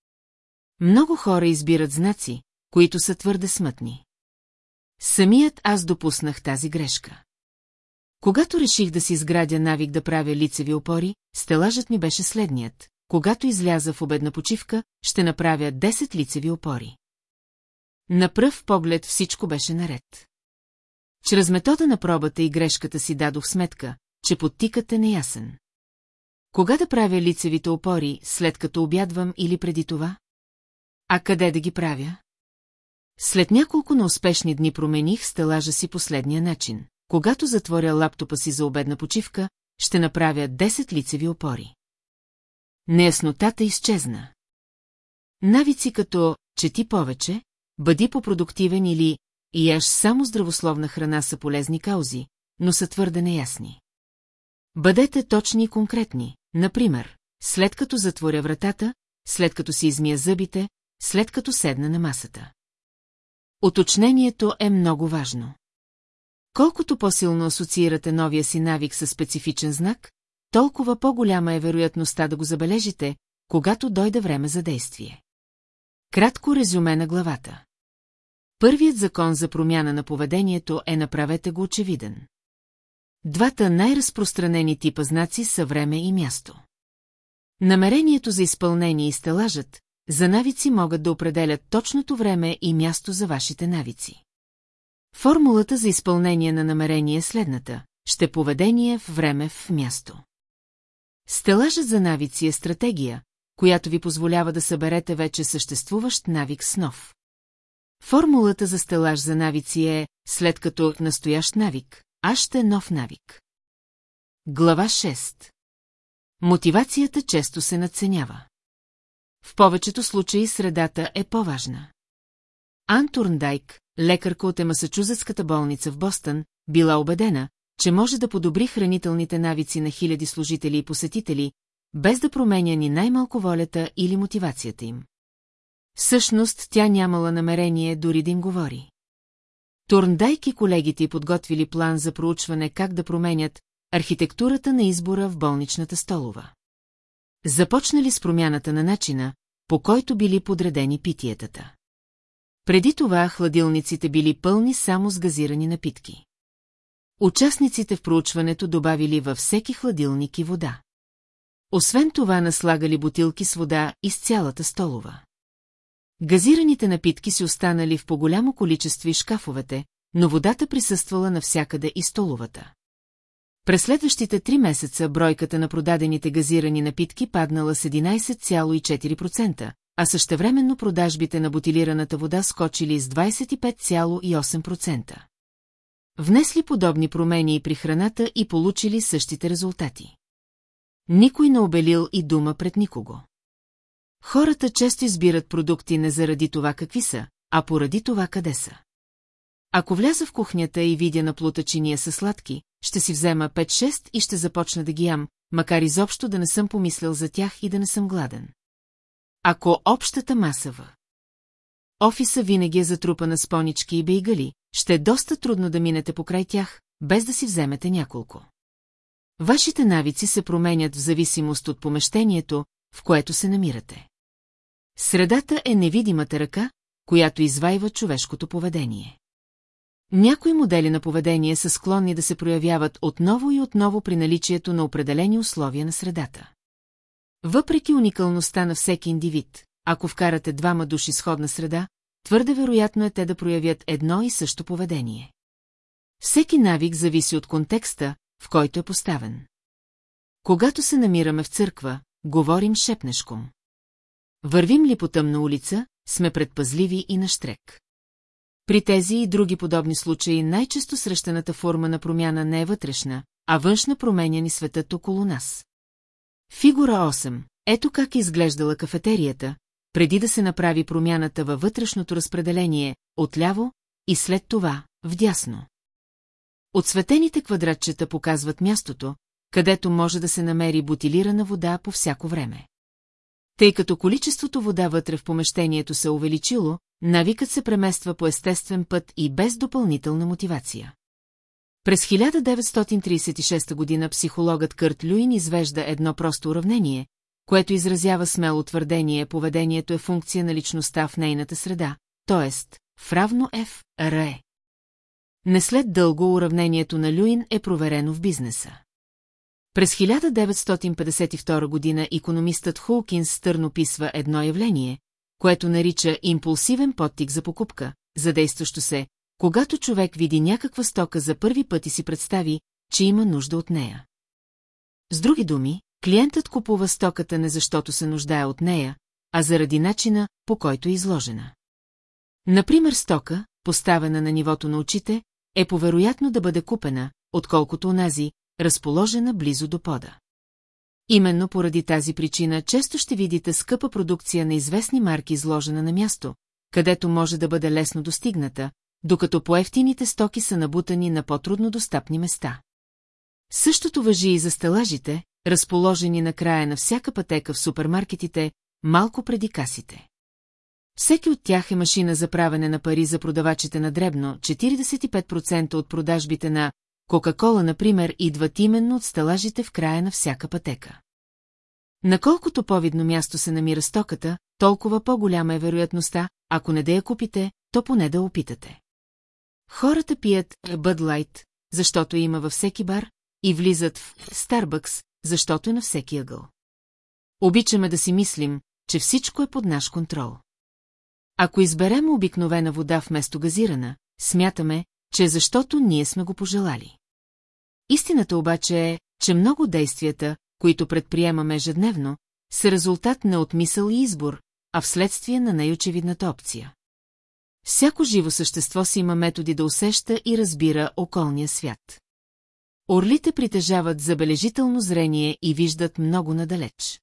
Много хора избират знаци, които са твърде смътни. Самият аз допуснах тази грешка. Когато реших да си изградя навик да правя лицеви опори, стелажът ми беше следният. Когато изляза в обедна почивка, ще направя 10 лицеви опори. На пръв поглед всичко беше наред. Чрез метода на пробата и грешката си дадох сметка, че подтикът е неясен. Кога да правя лицевите опори, след като обядвам или преди това? А къде да ги правя? След няколко неуспешни дни промених стелажа си последния начин. Когато затворя лаптопа си за обедна почивка, ще направя 10 лицеви опори. Неяснотата изчезна. Навици като «чети повече», «бъди по-продуктивен» или «яш само здравословна храна» са полезни каузи, но са твърде неясни. Бъдете точни и конкретни, например, след като затворя вратата, след като си измия зъбите, след като седна на масата. Уточнението е много важно. Колкото по-силно асоциирате новия си навик със специфичен знак, толкова по-голяма е вероятността да го забележите, когато дойде време за действие. Кратко резюме на главата. Първият закон за промяна на поведението е направете го очевиден. Двата най-разпространени типа знаци са време и място. Намерението за изпълнение и стелажът, за навици могат да определят точното време и място за вашите навици. Формулата за изпълнение на намерение е следната – ще поведение в време в място. Стелажът за навици е стратегия, която ви позволява да съберете вече съществуващ навик с нов. Формулата за стелаж за навици е, след като настоящ навик, аз ще нов навик. Глава 6 Мотивацията често се надценява. В повечето случаи средата е по-важна. Ан Турндайк, лекарка от Емасачузетската болница в Бостън, била убедена, че може да подобри хранителните навици на хиляди служители и посетители, без да променя ни най-малко волята или мотивацията им. Всъщност тя нямала намерение дори да им говори. Турндайк и колегите подготвили план за проучване как да променят архитектурата на избора в болничната столова. Започнали с промяната на начина, по който били подредени питиетата. Преди това хладилниците били пълни само с газирани напитки. Участниците в проучването добавили във всеки хладилник и вода. Освен това наслагали бутилки с вода из цялата столова. Газираните напитки си останали в по-голямо количество и шкафовете, но водата присъствала навсякъде и столовата. През следващите три месеца бройката на продадените газирани напитки паднала с 11,4%, а същевременно продажбите на бутилираната вода скочили с 25,8%. Внесли подобни промени и при храната и получили същите резултати. Никой не обелил и дума пред никого. Хората често избират продукти не заради това какви са, а поради това къде са. Ако вляза в кухнята и видя на плута чиния са сладки, ще си взема 5-6 и ще започна да ги ям, макар изобщо да не съм помислил за тях и да не съм гладен. Ако общата маса в офиса винаги е затрупана с понички и бейгали, ще е доста трудно да минете покрай тях, без да си вземете няколко. Вашите навици се променят в зависимост от помещението, в което се намирате. Средата е невидимата ръка, която извайва човешкото поведение. Някои модели на поведение са склонни да се проявяват отново и отново при наличието на определени условия на средата. Въпреки уникалността на всеки индивид, ако вкарате двама души сходна среда, твърде вероятно е те да проявят едно и също поведение. Всеки навик зависи от контекста, в който е поставен. Когато се намираме в църква, говорим шепнешком. Вървим ли по тъмна улица, сме предпазливи и на штрек. При тези и други подобни случаи най-често срещаната форма на промяна не е вътрешна, а външна променя ни светът около нас. Фигура 8. Ето как изглеждала кафетерията, преди да се направи промяната във вътрешното разпределение, отляво и след това, вдясно. Отсветените квадратчета показват мястото, където може да се намери бутилирана вода по всяко време. Тъй като количеството вода вътре в помещението се увеличило, навикът се премества по естествен път и без допълнителна мотивация. През 1936 година психологът Кърт Люин извежда едно просто уравнение, което изразява смело твърдение, поведението е функция на личността в нейната среда, т.е. в равно F, R. Не след дълго уравнението на Люин е проверено в бизнеса. През 1952 година економистът Холкинс стърно писва едно явление, което нарича импулсивен подтик за покупка, задействащо се, когато човек види някаква стока за първи път и си представи, че има нужда от нея. С други думи, клиентът купува стоката не защото се нуждае от нея, а заради начина, по който е изложена. Например, стока, поставена на нивото на очите, е повероятно да бъде купена, отколкото онази, разположена близо до пода. Именно поради тази причина често ще видите скъпа продукция на известни марки изложена на място, където може да бъде лесно достигната, докато поевтините стоки са набутани на по-трудно достъпни места. Същото въжи и за стелажите, разположени на края на всяка пътека в супермаркетите, малко преди касите. Всеки от тях е машина за правене на пари за продавачите на дребно, 45% от продажбите на Кока-кола, например, идват именно от стелажите в края на всяка пътека. Наколкото по-видно място се намира стоката, толкова по-голяма е вероятността, ако не да я купите, то поне да опитате. Хората пият Bud Light, защото има във всеки бар, и влизат в Starbucks, защото е на всеки ъгъл. Обичаме да си мислим, че всичко е под наш контрол. Ако изберем обикновена вода вместо газирана, смятаме, че защото ние сме го пожелали. Истината обаче е, че много действията, които предприемаме ежедневно, са резултат не от мисъл и избор, а вследствие на най-очевидната опция. Всяко живо същество си има методи да усеща и разбира околния свят. Орлите притежават забележително зрение и виждат много надалеч.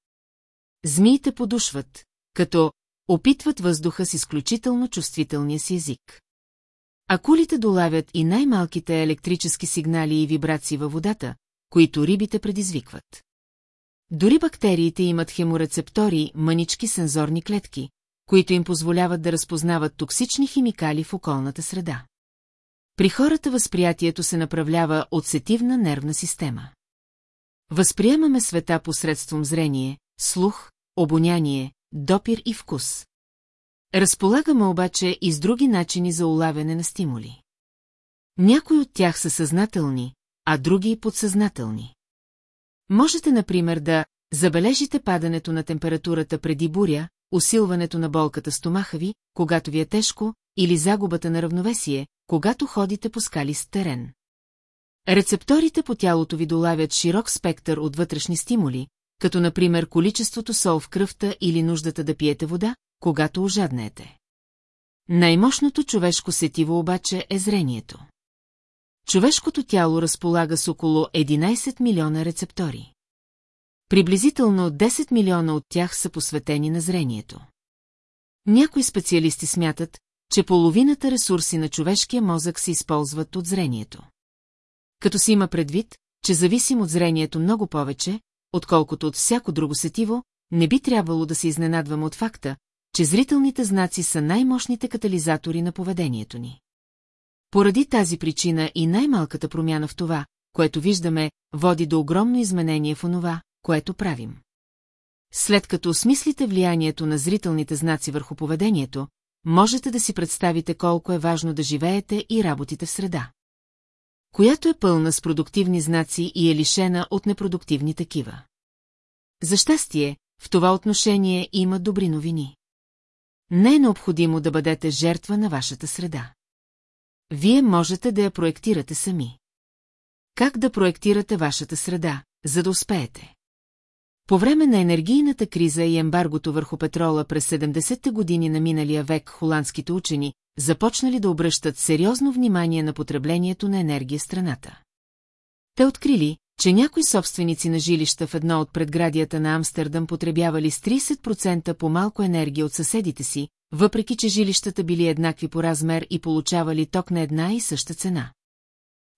Змиите подушват, като опитват въздуха с изключително чувствителния си език. Акулите долавят и най-малките електрически сигнали и вибрации във водата, които рибите предизвикват. Дори бактериите имат хеморецептори, мънички сензорни клетки, които им позволяват да разпознават токсични химикали в околната среда. При хората възприятието се направлява от сетивна нервна система. Възприемаме света посредством зрение, слух, обоняние, допир и вкус. Разполагаме обаче и с други начини за улавяне на стимули. Някои от тях са съзнателни, а други подсъзнателни. Можете, например, да забележите падането на температурата преди буря, усилването на болката стомаха ви, когато ви е тежко, или загубата на равновесие, когато ходите по скалист терен. Рецепторите по тялото ви долавят широк спектър от вътрешни стимули, като например количеството сол в кръвта или нуждата да пиете вода, когато ожаднете. Най-мощното човешко сетиво обаче е зрението. Човешкото тяло разполага с около 11 милиона рецептори. Приблизително 10 милиона от тях са посветени на зрението. Някои специалисти смятат, че половината ресурси на човешкия мозък се използват от зрението. Като си има предвид, че зависим от зрението много повече, отколкото от всяко друго сетиво, не би трябвало да се изненадваме от факта, че зрителните знаци са най-мощните катализатори на поведението ни. Поради тази причина и най-малката промяна в това, което виждаме, води до огромно изменение в онова, което правим. След като осмислите влиянието на зрителните знаци върху поведението, можете да си представите колко е важно да живеете и работите в среда. Която е пълна с продуктивни знаци и е лишена от непродуктивни такива. За щастие, в това отношение има добри новини. Не е необходимо да бъдете жертва на вашата среда. Вие можете да я проектирате сами. Как да проектирате вашата среда, за да успеете? По време на енергийната криза и ембаргото върху петрола през 70-те години на миналия век холандските учени започнали да обръщат сериозно внимание на потреблението на енергия страната. Те открили, че някои собственици на жилища в едно от предградията на Амстердам потребявали с 30% по-малко енергия от съседите си, въпреки че жилищата били еднакви по размер и получавали ток на една и съща цена.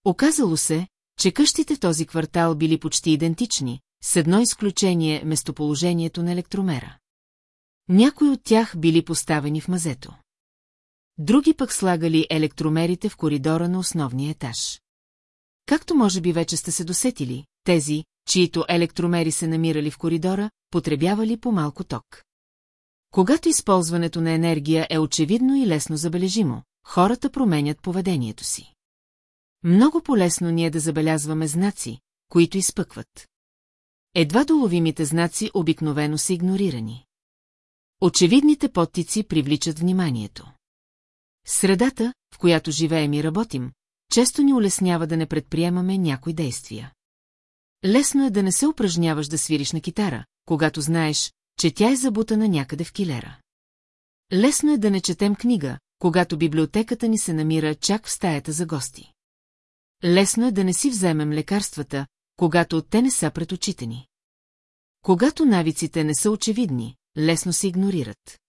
Оказало се, че къщите в този квартал били почти идентични, с едно изключение местоположението на електромера. Някои от тях били поставени в мазето. Други пък слагали електромерите в коридора на основния етаж. Както може би вече сте се досетили, тези, чието електромери се намирали в коридора, потребявали по-малко ток. Когато използването на енергия е очевидно и лесно забележимо, хората променят поведението си. Много полезно ни е да забелязваме знаци, които изпъкват. Едва доловимите знаци обикновено са игнорирани. Очевидните подтици привличат вниманието. Средата, в която живеем и работим, често ни улеснява да не предприемаме някои действия. Лесно е да не се упражняваш да свириш на китара, когато знаеш, че тя е забутана някъде в килера. Лесно е да не четем книга, когато библиотеката ни се намира чак в стаята за гости. Лесно е да не си вземем лекарствата, когато те не са пред очите ни. Когато навиците не са очевидни, лесно се игнорират.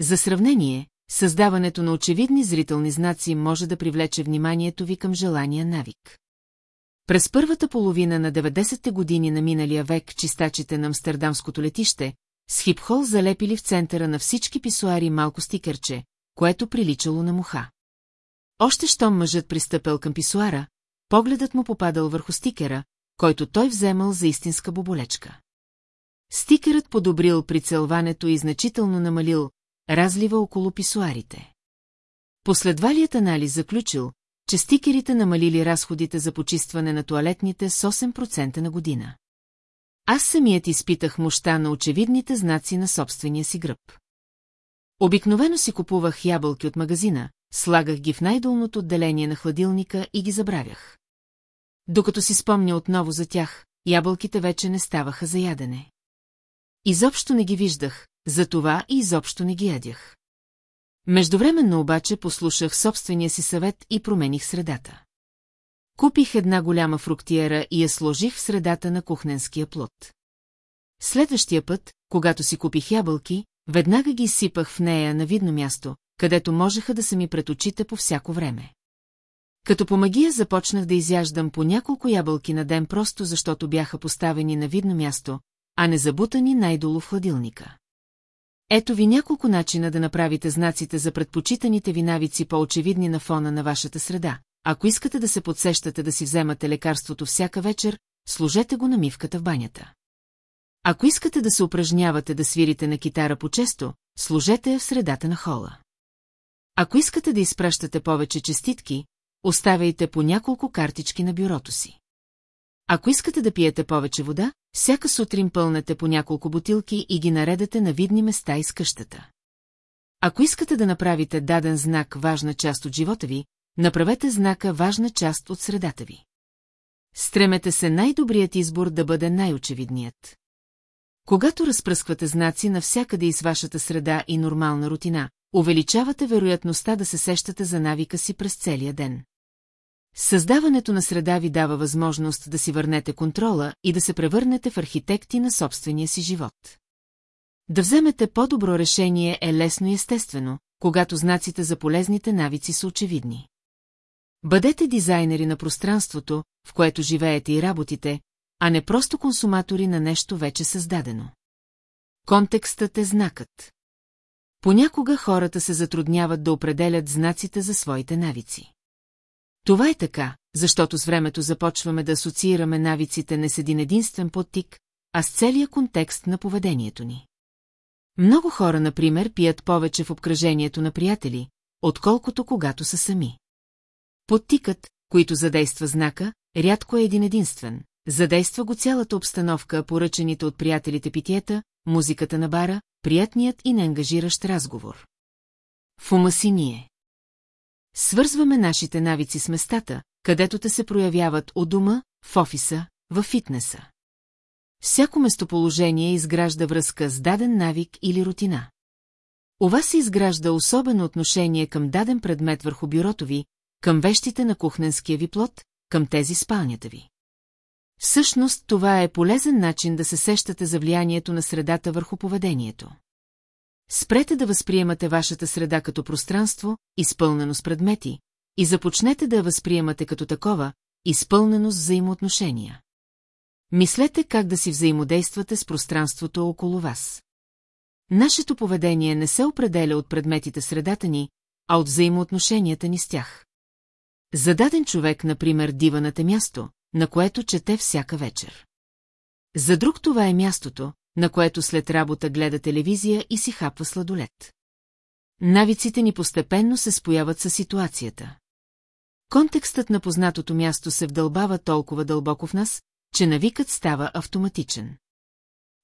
За сравнение, създаването на очевидни зрителни знаци може да привлече вниманието ви към желания навик. През първата половина на 90-те години на миналия век чистачите на Амстердамското летище с хипхол залепили в центъра на всички писуари малко стикерче, което приличало на муха. Още щом мъжът пристъпил към писуара, погледът му попадал върху стикера, който той вземал за истинска боболечка. Стикерът подобрил прицелването и значително намалил разлива около писуарите. Последвалият анализ заключил, че стикерите намалили разходите за почистване на туалетните с 8% на година. Аз самият изпитах мощта на очевидните знаци на собствения си гръб. Обикновено си купувах ябълки от магазина, слагах ги в най-долното отделение на хладилника и ги забравях. Докато си спомня отново за тях, ябълките вече не ставаха за ядене. Изобщо не ги виждах, затова и изобщо не ги ядях. Междувременно обаче послушах собствения си съвет и промених средата. Купих една голяма фруктиера и я сложих в средата на кухненския плод. Следващия път, когато си купих ябълки, веднага ги сипах в нея на видно място, където можеха да са ми пред очите по всяко време. Като по магия започнах да изяждам по няколко ябълки на ден просто защото бяха поставени на видно място, а не забутани най-долу в хладилника. Ето ви няколко начина да направите знаците за предпочитаните ви навици по-очевидни на фона на вашата среда. Ако искате да се подсещате да си вземате лекарството всяка вечер, сложете го на мивката в банята. Ако искате да се упражнявате да свирите на китара по-често, сложете я в средата на хола. Ако искате да изпращате повече честитки, оставяйте по няколко картички на бюрото си. Ако искате да пиете повече вода, всяка сутрин пълнете по няколко бутилки и ги наредете на видни места из къщата. Ако искате да направите даден знак важна част от живота ви, направете знака важна част от средата ви. Стремете се най-добрият избор да бъде най-очевидният. Когато разпръсквате знаци навсякъде из вашата среда и нормална рутина, увеличавате вероятността да се сещате за навика си през целия ден. Създаването на среда ви дава възможност да си върнете контрола и да се превърнете в архитекти на собствения си живот. Да вземете по-добро решение е лесно и естествено, когато знаците за полезните навици са очевидни. Бъдете дизайнери на пространството, в което живеете и работите, а не просто консуматори на нещо вече създадено. Контекстът е знакът. Понякога хората се затрудняват да определят знаците за своите навици. Това е така, защото с времето започваме да асоциираме навиците не с един единствен подтик, а с целия контекст на поведението ни. Много хора, например, пият повече в обкръжението на приятели, отколкото когато са сами. Подтикът, който задейства знака, рядко е един единствен. Задейства го цялата обстановка, поръчените от приятелите питиета, музиката на бара, приятният и неангажиращ разговор. В ума си ние. Свързваме нашите навици с местата, където те се проявяват от дома, в офиса, в фитнеса. Всяко местоположение изгражда връзка с даден навик или рутина. У вас се изгражда особено отношение към даден предмет върху бюрото ви, към вещите на кухненския ви плод, към тези спалнята ви. Всъщност това е полезен начин да се сещате за влиянието на средата върху поведението. Спрете да възприемате вашата среда като пространство, изпълнено с предмети, и започнете да я възприемате като такова, изпълнено с взаимоотношения. Мислете как да си взаимодействате с пространството около вас. Нашето поведение не се определя от предметите средата ни, а от взаимоотношенията ни с тях. Зададен човек, например, диваната е място, на което чете всяка вечер. За друг това е мястото, на което след работа гледа телевизия и си хапва сладолет. Навиците ни постепенно се спояват със ситуацията. Контекстът на познатото място се вдълбава толкова дълбоко в нас, че навикът става автоматичен.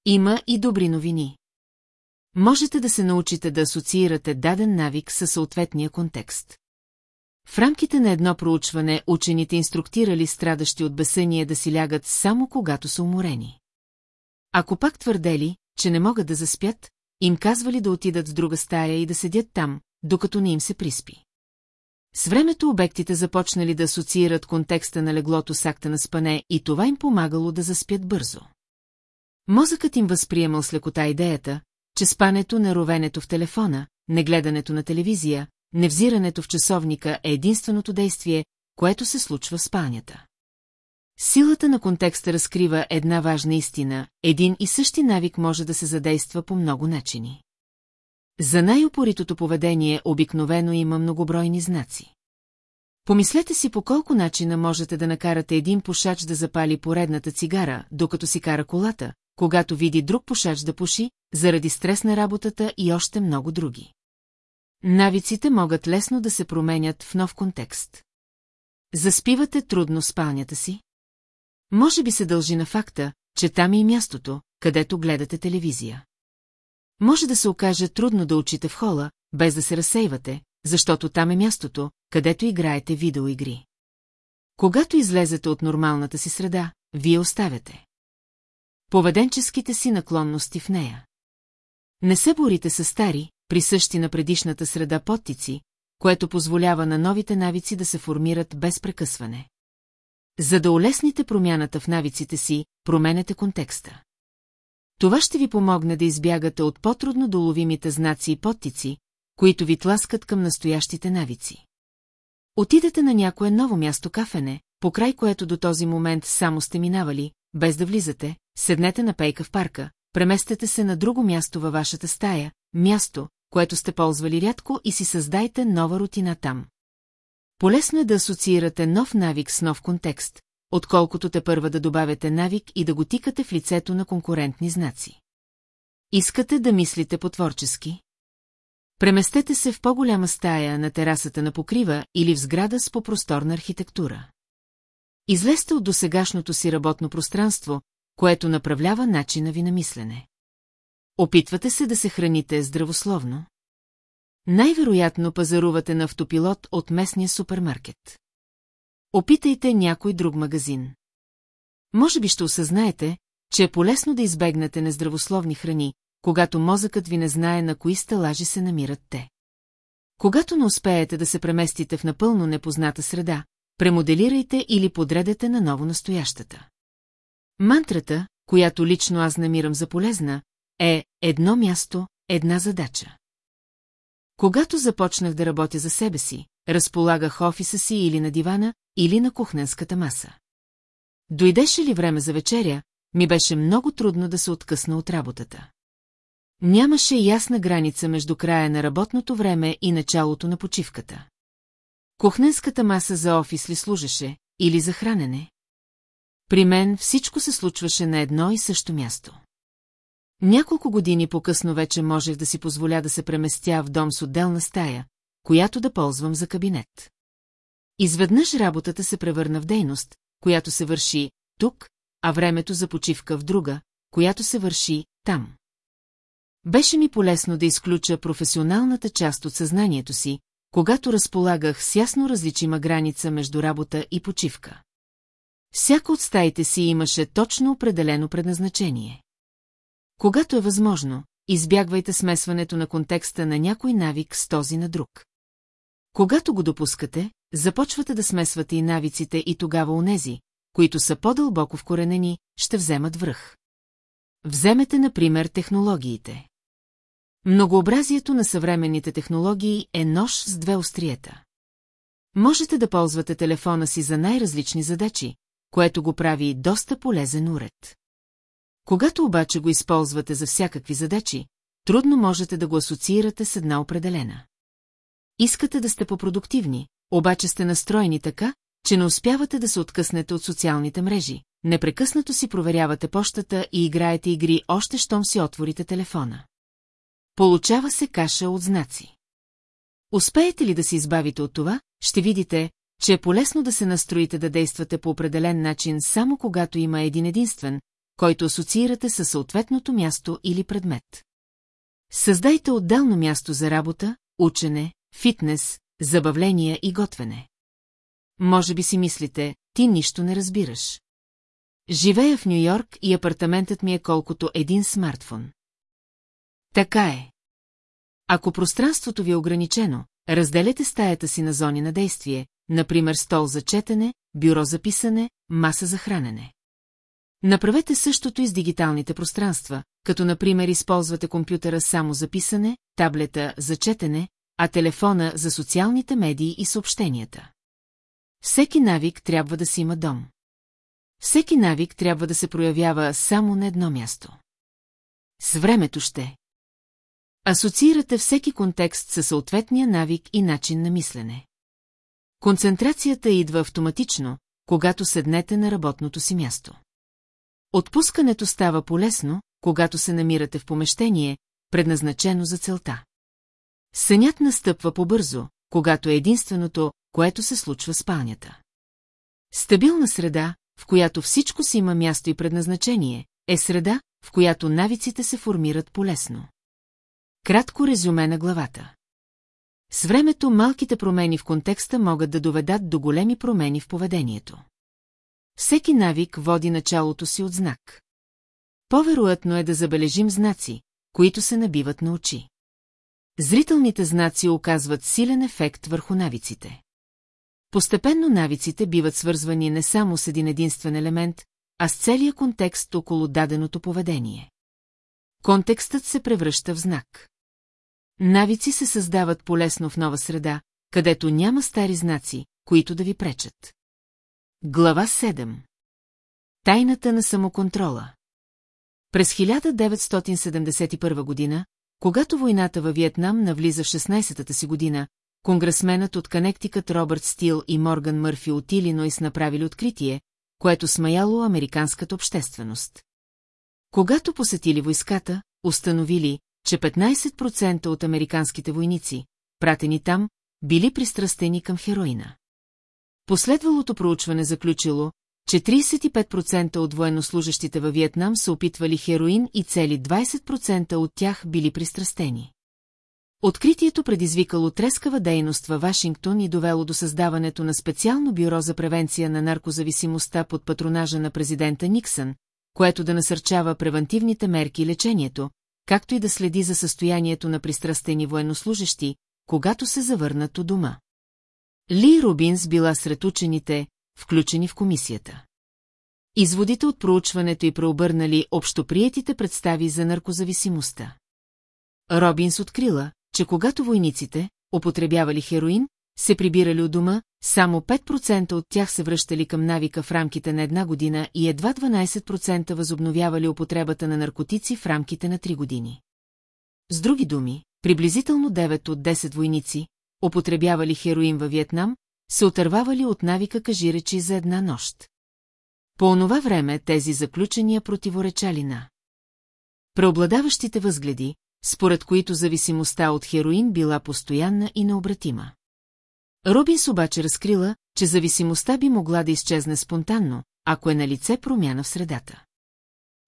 Има и добри новини. Можете да се научите да асоциирате даден навик със съответния контекст. В рамките на едно проучване учените инструктирали страдащи от бесъние да си лягат само когато са уморени. Ако пак твърдели, че не могат да заспят, им казвали да отидат в друга стая и да седят там, докато не им се приспи. С времето обектите започнали да асоциират контекста на леглото с акта на спане и това им помагало да заспят бързо. Мозъкът им възприемал с лекота идеята, че спането на ровенето в телефона, негледането на телевизия, невзирането в часовника е единственото действие, което се случва в спалнята. Силата на контекста разкрива една важна истина, един и същи навик може да се задейства по много начини. За най-опоритото поведение обикновено има многобройни знаци. Помислете си по колко начина можете да накарате един пушач да запали поредната цигара, докато си кара колата, когато види друг пушач да пуши, заради стрес на работата и още много други. Навиците могат лесно да се променят в нов контекст. Заспивате трудно спалнята си? Може би се дължи на факта, че там е и мястото, където гледате телевизия. Може да се окаже трудно да учите в хола, без да се разсейвате, защото там е мястото, където играете видеоигри. Когато излезете от нормалната си среда, вие оставяте. Поведенческите си наклонности в нея. Не се борите с стари, присъщи на предишната среда подтици, което позволява на новите навици да се формират без прекъсване. За да улесните промяната в навиците си, променете контекста. Това ще ви помогне да избягате от по-трудно доловимите знаци и подтици, които ви тласкат към настоящите навици. Отидете на някое ново място кафене, по край което до този момент само сте минавали, без да влизате, седнете на пейка в парка, преместете се на друго място във вашата стая, място, което сте ползвали рядко и си създайте нова рутина там. Полесно е да асоциирате нов навик с нов контекст, отколкото те първа да добавяте навик и да го тикате в лицето на конкурентни знаци. Искате да мислите по-творчески? Преместете се в по-голяма стая на терасата на покрива или в сграда с по-просторна архитектура. Излезте от досегашното си работно пространство, което направлява начина ви на мислене. Опитвате се да се храните здравословно? Най-вероятно пазарувате на автопилот от местния супермаркет. Опитайте някой друг магазин. Може би ще осъзнаете, че е полезно да избегнете нездравословни храни, когато мозъкът ви не знае на кои стелажи се намират те. Когато не успеете да се преместите в напълно непозната среда, премоделирайте или подредете на ново настоящата. Мантрата, която лично аз намирам за полезна, е едно място, една задача. Когато започнах да работя за себе си, разполагах офиса си или на дивана, или на кухненската маса. Дойдеше ли време за вечеря, ми беше много трудно да се откъсна от работата. Нямаше ясна граница между края на работното време и началото на почивката. Кухненската маса за офис ли служеше, или за хранене? При мен всичко се случваше на едно и също място. Няколко години по-късно вече можех да си позволя да се преместя в дом с отделна стая, която да ползвам за кабинет. Изведнъж работата се превърна в дейност, която се върши тук, а времето за почивка в друга, която се върши там. Беше ми полезно да изключа професионалната част от съзнанието си, когато разполагах с ясно различима граница между работа и почивка. Всяка от стаите си имаше точно определено предназначение. Когато е възможно, избягвайте смесването на контекста на някой навик с този на друг. Когато го допускате, започвате да смесвате и навиците и тогава онези, които са по-дълбоко вкоренени, ще вземат връх. Вземете, например, технологиите. Многообразието на съвременните технологии е нож с две остриета. Можете да ползвате телефона си за най-различни задачи, което го прави доста полезен уред. Когато обаче го използвате за всякакви задачи, трудно можете да го асоциирате с една определена. Искате да сте по-продуктивни, обаче сте настроени така, че не успявате да се откъснете от социалните мрежи, непрекъснато си проверявате почтата и играете игри още щом си отворите телефона. Получава се каша от знаци. Успеете ли да се избавите от това, ще видите, че е полезно да се настроите да действате по определен начин само когато има един единствен, който асоциирате със съответното място или предмет. Създайте отделно място за работа, учене, фитнес, забавления и готвене. Може би си мислите, ти нищо не разбираш. Живея в Нью-Йорк и апартаментът ми е колкото един смартфон. Така е. Ако пространството ви е ограничено, разделете стаята си на зони на действие, например стол за четене, бюро за писане, маса за хранене. Направете същото и с дигиталните пространства, като например използвате компютъра само за писане, таблета за четене, а телефона за социалните медии и съобщенията. Всеки навик трябва да си има дом. Всеки навик трябва да се проявява само на едно място. С времето ще. Асоциирате всеки контекст със съответния навик и начин на мислене. Концентрацията идва автоматично, когато седнете на работното си място. Отпускането става полезно, когато се намирате в помещение, предназначено за целта. Сънят настъпва побързо, когато е единственото, което се случва спалнята. Стабилна среда, в която всичко си има място и предназначение, е среда, в която навиците се формират полесно. Кратко резюме на главата. С времето малките промени в контекста могат да доведат до големи промени в поведението. Всеки навик води началото си от знак. По-вероятно е да забележим знаци, които се набиват на очи. Зрителните знаци оказват силен ефект върху навиците. Постепенно навиците биват свързвани не само с един единствен елемент, а с целия контекст около даденото поведение. Контекстът се превръща в знак. Навици се създават полесно в нова среда, където няма стари знаци, които да ви пречат. Глава 7 Тайната на самоконтрола През 1971 година, когато войната във Виетнам навлиза в 16-та си година, конгресменът от Канектикът Робърт Стил и Морган Мърфи от Илинойс направили откритие, което смаяло американската общественост. Когато посетили войската, установили, че 15% от американските войници, пратени там, били пристрастени към хероина. Последвалото проучване заключило, че 35% от военнослужащите във Виетнам са опитвали хероин и цели 20% от тях били пристрастени. Откритието предизвикало трескава дейност във Вашингтон и довело до създаването на специално бюро за превенция на наркозависимостта под патронажа на президента Никсън, което да насърчава превентивните мерки и лечението, както и да следи за състоянието на пристрастени военнослужащи, когато се завърнат у дома. Ли Рубинс била сред учените, включени в комисията. Изводите от проучването и преобърнали общоприетите представи за наркозависимостта. Робинс открила, че когато войниците, употребявали хероин, се прибирали от дома, само 5% от тях се връщали към навика в рамките на една година и едва 12% възобновявали употребата на наркотици в рамките на 3 години. С други думи, приблизително 9 от 10 войници, употребявали хероин във Виетнам, се отървавали от навика кажиречи за една нощ. По онова време тези заключения противоречали на преобладаващите възгледи, според които зависимостта от хероин била постоянна и необратима. Робинс обаче разкрила, че зависимостта би могла да изчезне спонтанно, ако е на лице промяна в средата.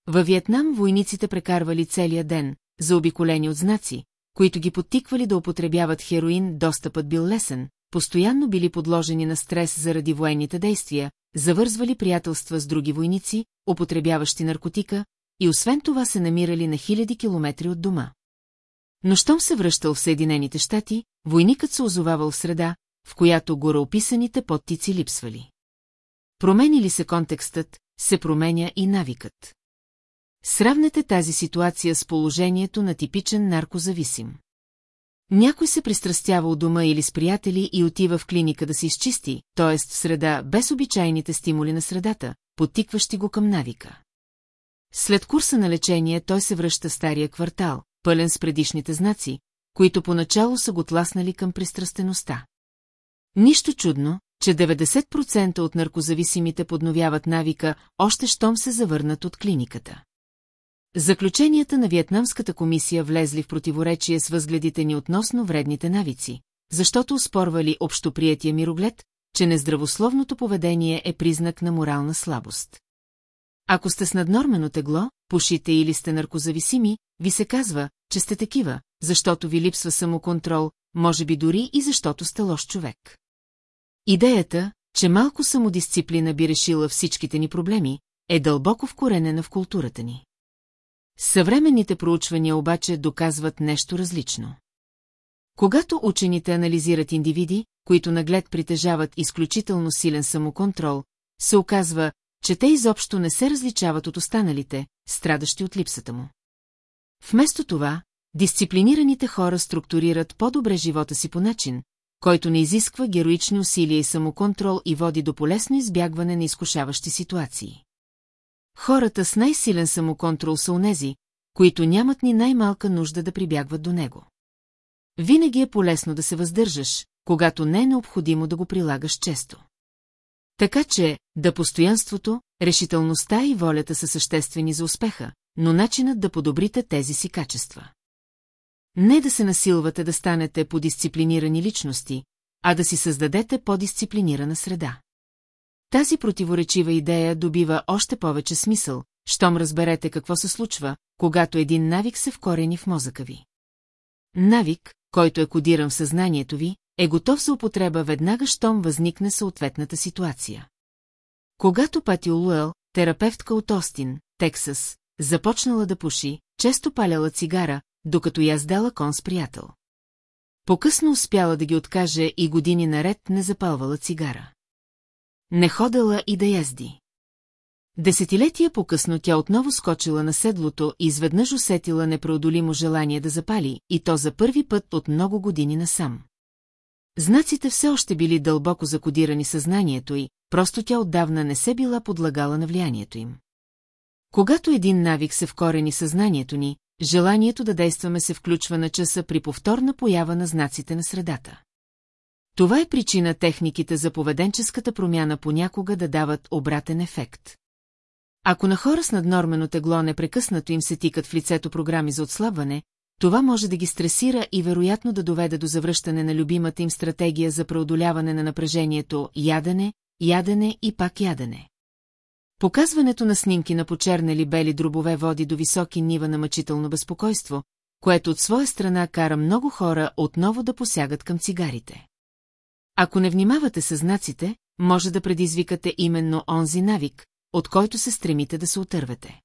Във Виетнам войниците прекарвали целия ден, заобиколени от знаци, които ги подтиквали да употребяват хероин, достъпът бил лесен, постоянно били подложени на стрес заради военните действия, завързвали приятелства с други войници, употребяващи наркотика, и освен това се намирали на хиляди километри от дома. Но щом се връщал в Съединените щати, войникът се озовавал в среда, в която гореописаните подтици липсвали. Промени ли се контекстът, се променя и навикът. Сравнете тази ситуация с положението на типичен наркозависим. Някой се пристрастява у дома или с приятели и отива в клиника да се изчисти, т.е. в среда без обичайните стимули на средата, подтикващи го към навика. След курса на лечение той се връща в стария квартал, пълен с предишните знаци, които поначало са го тласнали към пристрастеността. Нищо чудно, че 90% от наркозависимите подновяват навика, още щом се завърнат от клиниката. Заключенията на Виетнамската комисия влезли в противоречие с възгледите ни относно вредните навици, защото успорвали общоприятия мироглед, че нездравословното поведение е признак на морална слабост. Ако сте с наднормено тегло, пушите или сте наркозависими, ви се казва, че сте такива, защото ви липсва самоконтрол, може би дори и защото сте лош човек. Идеята, че малко самодисциплина би решила всичките ни проблеми, е дълбоко вкоренена в културата ни. Съвременните проучвания обаче доказват нещо различно. Когато учените анализират индивиди, които наглед притежават изключително силен самоконтрол, се оказва, че те изобщо не се различават от останалите, страдащи от липсата му. Вместо това, дисциплинираните хора структурират по-добре живота си по начин, който не изисква героични усилия и самоконтрол и води до полезно избягване на изкушаващи ситуации. Хората с най-силен самоконтрол са унези, които нямат ни най-малка нужда да прибягват до него. Винаги е полезно да се въздържаш, когато не е необходимо да го прилагаш често. Така че, да постоянството, решителността и волята са съществени за успеха, но начинът да подобрите тези си качества. Не да се насилвате да станете по-дисциплинирани личности, а да си създадете по-дисциплинирана среда. Тази противоречива идея добива още повече смисъл, щом разберете какво се случва, когато един навик се вкорени в мозъка ви. Навик, който е кодиран в съзнанието ви, е готов за употреба веднага, щом възникне съответната ситуация. Когато Пати Луел, терапевтка от Остин, Тексас, започнала да пуши, често паляла цигара, докато яздала кон с приятел. По-късно успяла да ги откаже и години наред не запалвала цигара. Не ходела и да язди. Десетилетия по-късно тя отново скочила на седлото и изведнъж усетила непреодолимо желание да запали, и то за първи път от много години насам. Знаците все още били дълбоко закодирани съзнанието й, просто тя отдавна не се била подлагала на влиянието им. Когато един навик се вкорени съзнанието ни, желанието да действаме се включва на часа при повторна поява на знаците на средата. Това е причина техниките за поведенческата промяна понякога да дават обратен ефект. Ако на хора с наднормено тегло непрекъснато им се тикат в лицето програми за отслабване, това може да ги стресира и вероятно да доведе до завръщане на любимата им стратегия за преодоляване на напрежението ядене, ядене и пак ядене. Показването на снимки на почернели бели дробове води до високи нива на мъчително безпокойство, което от своя страна кара много хора отново да посягат към цигарите. Ако не внимавате с знаците, може да предизвикате именно онзи навик, от който се стремите да се отървете.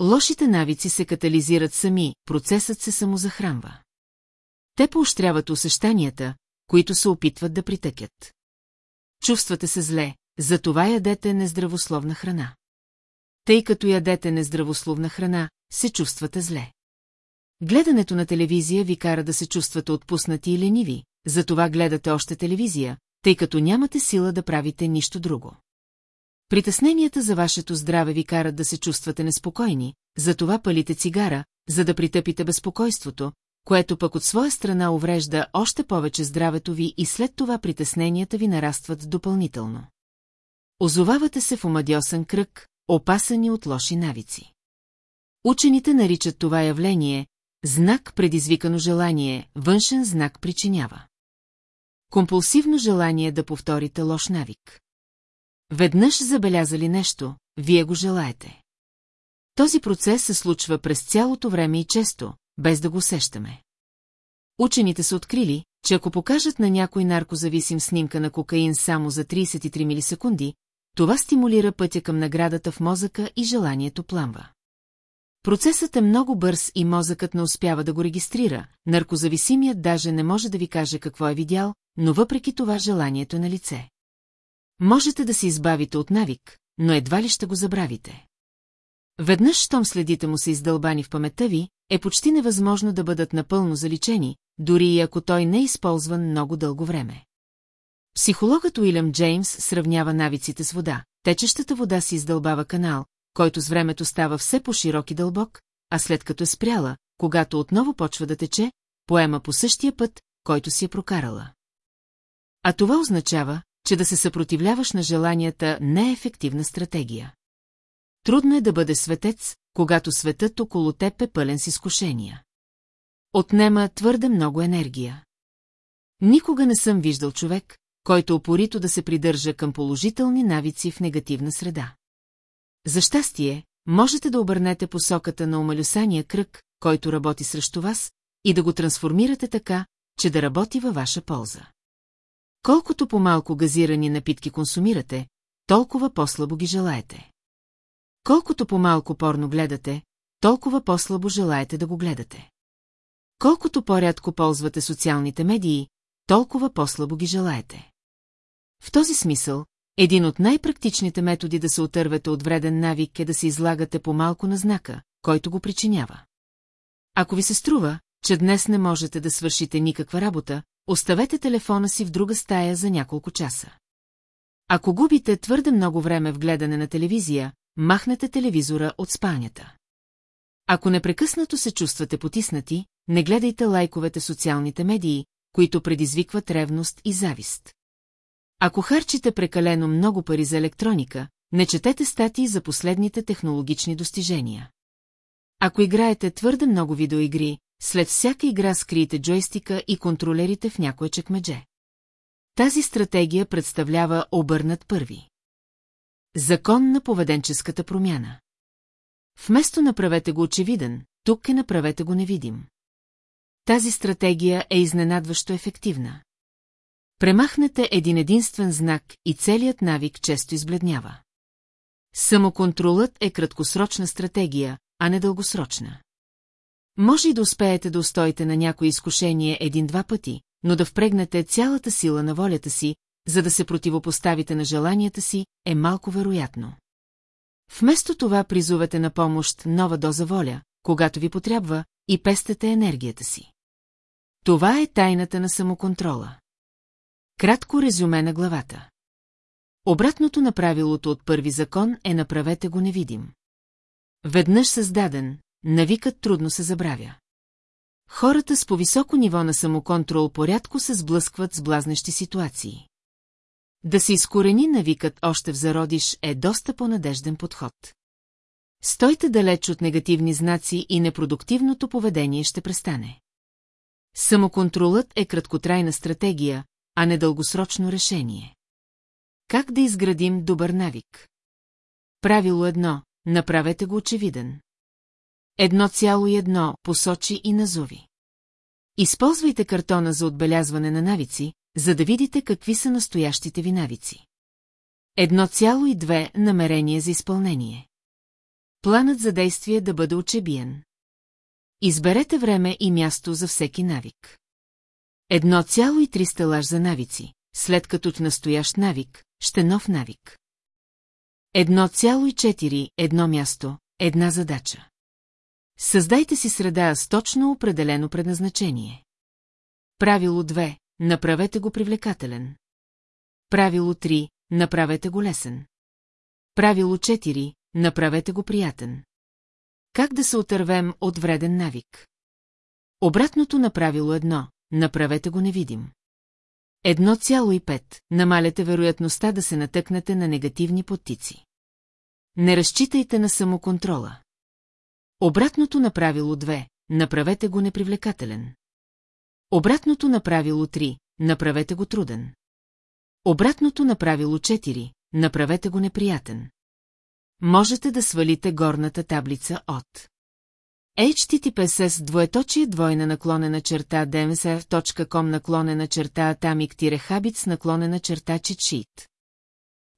Лошите навици се катализират сами, процесът се самозахранва. Те поощряват усещанията, които се опитват да притъкят. Чувствате се зле, затова ядете нездравословна храна. Тъй като ядете нездравословна храна, се чувствате зле. Гледането на телевизия ви кара да се чувствате отпуснати и лениви, затова гледате още телевизия, тъй като нямате сила да правите нищо друго. Притесненията за вашето здраве ви карат да се чувствате неспокойни, затова палите цигара, за да притъпите безпокойството, което пък от своя страна уврежда още повече здравето ви и след това притесненията ви нарастват допълнително. Озовавате се в омадьосан кръг, опасани от лоши навици. Учените наричат това явление знак предизвикано желание, външен знак причинява. Компулсивно желание да повторите лош навик. Веднъж забелязали нещо, вие го желаете. Този процес се случва през цялото време и често, без да го усещаме. Учените са открили, че ако покажат на някой наркозависим снимка на кокаин само за 33 милисекунди, това стимулира пътя към наградата в мозъка и желанието пламва. Процесът е много бърз и мозъкът не успява да го регистрира, наркозависимият даже не може да ви каже какво е видял, но въпреки това желанието е на лице. Можете да се избавите от навик, но едва ли ще го забравите. Веднъж, щом следите му са издълбани в паметта ви, е почти невъзможно да бъдат напълно заличени, дори и ако той не е използван много дълго време. Психологът Уилям Джеймс сравнява навиците с вода. Течещата вода си издълбава канал, който с времето става все по-широк и дълбок, а след като е спряла, когато отново почва да тече, поема по същия път, който си е прокарала. А това означава, че да се съпротивляваш на желанията не е ефективна стратегия. Трудно е да бъде светец, когато светът около теб е пълен с изкушения. Отнема твърде много енергия. Никога не съм виждал човек, който опорито да се придържа към положителни навици в негативна среда. За щастие, можете да обърнете посоката на омалюсания кръг, който работи срещу вас, и да го трансформирате така, че да работи във ваша полза. Колкото по-малко газирани напитки консумирате, толкова по-слабо ги желаете. Колкото по-малко порно гледате, толкова по-слабо желаете да го гледате. Колкото по-рядко ползвате социалните медии, толкова по-слабо ги желаете. В този смисъл, един от най-практичните методи да се отървете от вреден навик е да се излагате по-малко на знака, който го причинява. Ако ви се струва, че днес не можете да свършите никаква работа, оставете телефона си в друга стая за няколко часа. Ако губите твърде много време в гледане на телевизия, махнете телевизора от спалнята. Ако непрекъснато се чувствате потиснати, не гледайте лайковете социалните медии, които предизвикват ревност и завист. Ако харчите прекалено много пари за електроника, не четете статии за последните технологични достижения. Ако играете твърде много видеоигри, след всяка игра скриете джойстика и контролерите в някое чекмедже. Тази стратегия представлява обърнат първи. Закон на поведенческата промяна. Вместо направете го очевиден, тук е направете го невидим. Тази стратегия е изненадващо ефективна. Премахнете един единствен знак и целият навик често избледнява. Самоконтролът е краткосрочна стратегия, а не дългосрочна. Може и да успеете да устоите на някое изкушение един-два пъти, но да впрегнете цялата сила на волята си, за да се противопоставите на желанията си, е малко вероятно. Вместо това призувате на помощ нова доза воля, когато ви потрябва, и пестете енергията си. Това е тайната на самоконтрола. Кратко резюме на главата. Обратното на правилото от първи закон е направете го невидим. Веднъж създаден, навикът трудно се забравя. Хората с по-високо ниво на самоконтрол порядко се сблъскват с блазнещи ситуации. Да се изкорени навикът още в зародиш е доста по-надежден подход. Стойте далеч от негативни знаци и непродуктивното поведение ще престане. Самоконтролът е краткотрайна стратегия, а не дългосрочно решение. Как да изградим добър навик? Правило едно – направете го очевиден. Едно цяло и едно – посочи и назови. Използвайте картона за отбелязване на навици, за да видите какви са настоящите ви навици. Едно цяло и две – намерение за изпълнение. Планът за действие да бъде учебиен. Изберете време и място за всеки навик. Едно цяло и три стелаж за навици, след като в настоящ навик, ще нов навик. Едно цяло и четири, едно място, една задача. Създайте си среда с точно определено предназначение. Правило 2. Направете го привлекателен. Правило 3. Направете го лесен. Правило 4. Направете го приятен. Как да се отървем от вреден навик? Обратното на правило едно направете го невидим. Едно цяло и пет, намаляте вероятността да се натъкнете на негативни подтици. Не разчитайте на самоконтрола. Обратното на правило 2, направете го непривлекателен. Обратното на правило 3, направете го труден. Обратното на правило 4, направете го неприятен. можете да свалите горната таблица от https двоеточие двойна наклонена черта dmsf.com наклонена черта atomic-habits наклонена черта чичит.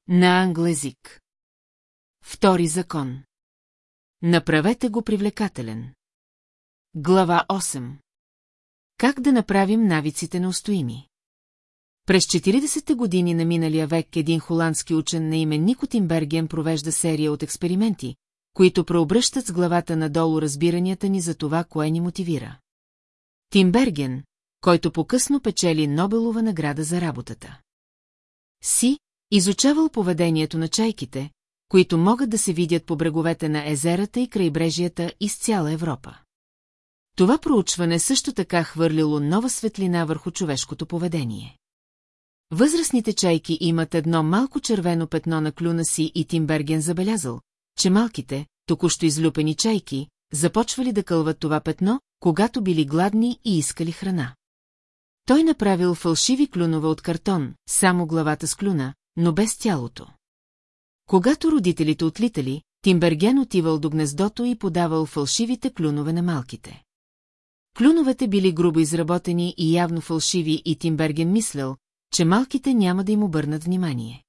На англезик. Втори закон. Направете го привлекателен. Глава 8. Как да направим навиците неустоими? През 40-те години на миналия век един холандски учен на име Нико Тимберген провежда серия от експерименти, които преобръщат с главата надолу разбиранията ни за това, кое ни мотивира. Тимберген, който по-късно печели Нобелова награда за работата. Си, изучавал поведението на чайките, които могат да се видят по бреговете на езерата и крайбрежията из цяла Европа. Това проучване също така хвърлило нова светлина върху човешкото поведение. Възрастните чайки имат едно малко червено петно на клюна си и Тимберген забелязал, че малките, току-що излюпени чайки, започвали да кълват това петно, когато били гладни и искали храна. Той направил фалшиви клюнове от картон, само главата с клюна, но без тялото. Когато родителите отлитали, Тимберген отивал до гнездото и подавал фалшивите клюнове на малките. Клюновете били грубо изработени и явно фалшиви и Тимберген мислял, че малките няма да им обърнат внимание.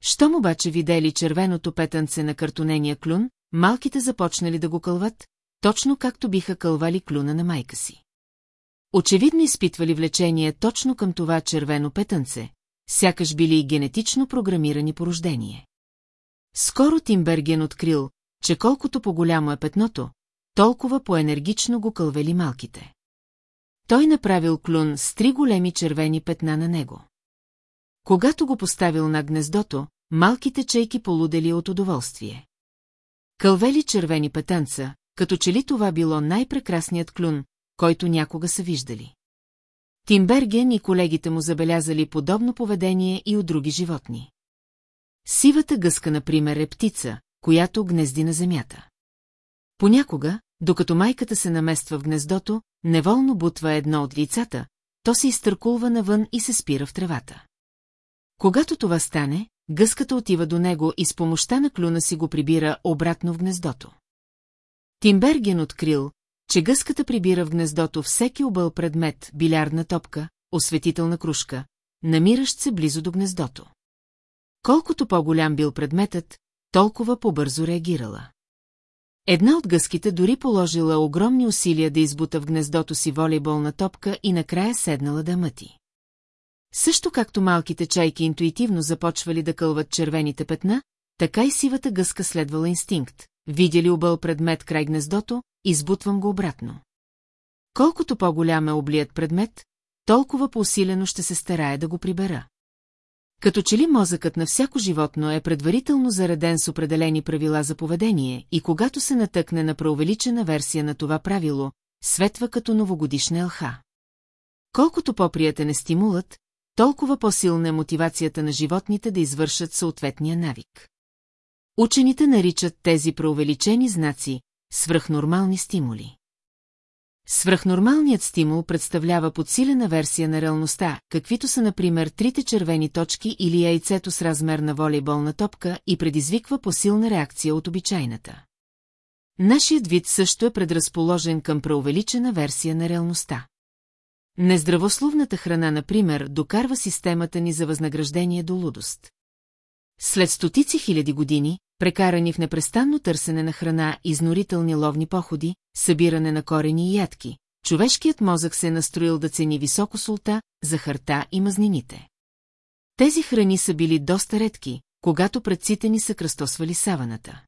Щом обаче видели червеното петънце на картонения клюн, малките започнали да го кълват, точно както биха кълвали клюна на майка си. Очевидно изпитвали влечение точно към това червено петънце, сякаш били генетично програмирани по рождение. Скоро Тимберген открил, че колкото по-голямо е петното, толкова по-енергично го кълвели малките. Той направил клюн с три големи червени петна на него. Когато го поставил на гнездото, малките чейки полудели от удоволствие. Кълвели червени петънца, като че ли това било най-прекрасният клюн, който някога са виждали. Тимберген и колегите му забелязали подобно поведение и от други животни. Сивата гъска, например, е птица, която гнезди на земята. Понякога, докато майката се намества в гнездото, неволно бутва едно от лицата, то се изтъркулва навън и се спира в тревата. Когато това стане, гъската отива до него и с помощта на клюна си го прибира обратно в гнездото. Тимберген открил, че гъската прибира в гнездото всеки объл предмет, билярдна топка, осветителна кружка, намиращ се близо до гнездото. Колкото по-голям бил предметът, толкова по-бързо реагирала. Една от гъските дори положила огромни усилия да избута в гнездото си волейболна топка и накрая седнала да мъти. Също както малките чайки интуитивно започвали да кълват червените петна, така и сивата гъска следвала инстинкт. Видя ли объл предмет край гнездото, избутвам го обратно. Колкото по-голям е облият предмет, толкова по-усилено ще се старае да го прибера. Като че ли мозъкът на всяко животно е предварително зареден с определени правила за поведение и когато се натъкне на преувеличена версия на това правило, светва като новогодишна елха. Колкото по-приятен е стимулът, толкова по-силна е мотивацията на животните да извършат съответния навик. Учените наричат тези преувеличени знаци свръхнормални стимули. Свръхнормалният стимул представлява подсилена версия на реалността, каквито са, например, трите червени точки или яйцето с размер на волейболна топка и предизвиква посилна реакция от обичайната. Нашият вид също е предразположен към преувеличена версия на реалността. Нездравословната храна, например, докарва системата ни за възнаграждение до лудост. След стотици хиляди години, прекарани в непрестанно търсене на храна, изнорителни ловни походи, събиране на корени и ядки, човешкият мозък се е настроил да цени високо солта, захарта и мазнините. Тези храни са били доста редки, когато предците ни са кръстосвали саваната.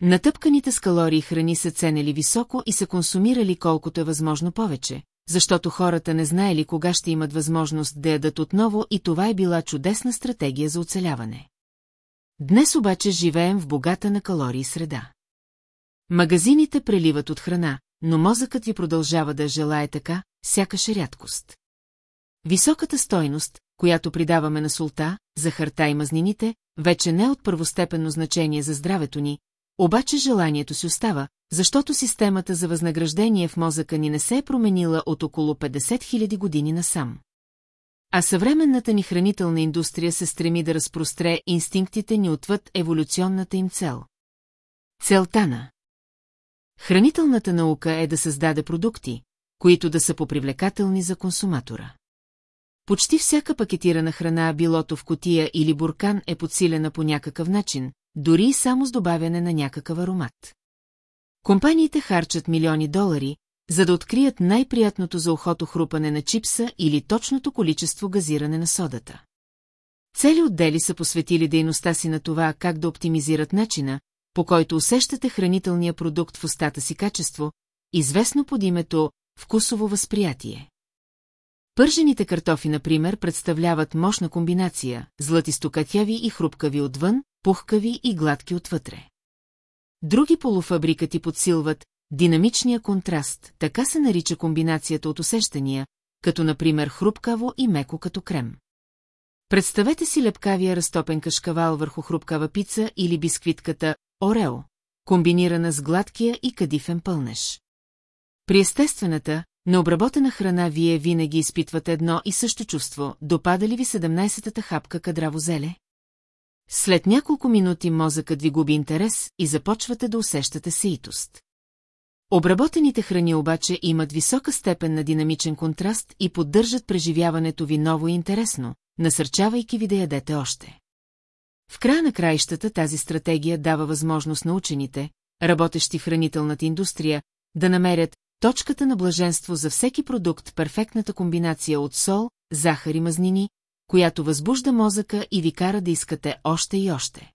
Натъпканите с калории храни са ценели високо и са консумирали колкото е възможно повече, защото хората не знаели кога ще имат възможност да ядат отново и това е била чудесна стратегия за оцеляване. Днес обаче живеем в богата на калории среда. Магазините преливат от храна, но мозъкът ви продължава да желае така, сякаш е рядкост. Високата стойност, която придаваме на солта, захарта и мазнините, вече не е от първостепенно значение за здравето ни, обаче желанието си остава, защото системата за възнаграждение в мозъка ни не се е променила от около 50 000 години насам. А съвременната ни хранителна индустрия се стреми да разпростре инстинктите ни отвъд еволюционната им цел. Целта на Хранителната наука е да създаде продукти, които да са попривлекателни за консуматора. Почти всяка пакетирана храна, билото в котия или буркан е подсилена по някакъв начин, дори и само с добавяне на някакъв аромат. Компаниите харчат милиони долари, за да открият най-приятното за ухото хрупане на чипса или точното количество газиране на содата. Цели отдели са посветили дейността си на това как да оптимизират начина, по който усещате хранителния продукт в устата си качество, известно под името вкусово възприятие. Пържените картофи, например, представляват мощна комбинация, златистокатяви и хрупкави отвън, пухкави и гладки отвътре. Други полуфабрикати подсилват динамичния контраст, така се нарича комбинацията от усещания, като например хрупкаво и меко като крем. Представете си лепкавия разтопен кашкавал върху хрупкава пица или бисквитката Орео, комбинирана с гладкия и кадифен пълнеж. При естествената, необработена храна вие винаги изпитвате едно и също чувство, допада ли ви 17-та хапка кадраво зеле? След няколко минути мозъкът ви губи интерес и започвате да усещате сеитост. Обработените храни обаче имат висока степен на динамичен контраст и поддържат преживяването ви ново и интересно, насърчавайки ви да ядете още. В края на краищата тази стратегия дава възможност на учените, работещи в хранителната индустрия, да намерят точката на блаженство за всеки продукт, перфектната комбинация от сол, захар и мазнини, която възбужда мозъка и ви кара да искате още и още.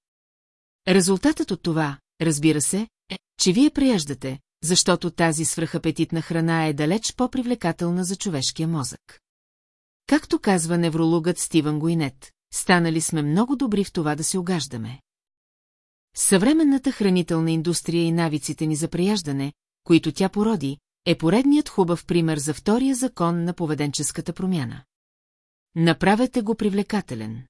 Резултатът от това, разбира се, е, че вие преяждате, защото тази свръхапетитна храна е далеч по-привлекателна за човешкия мозък. Както казва неврологът Стивън Гуинет, станали сме много добри в това да се огаждаме. Съвременната хранителна индустрия и навиците ни за преяждане, които тя породи, е поредният хубав пример за втория закон на поведенческата промяна. Направете го привлекателен.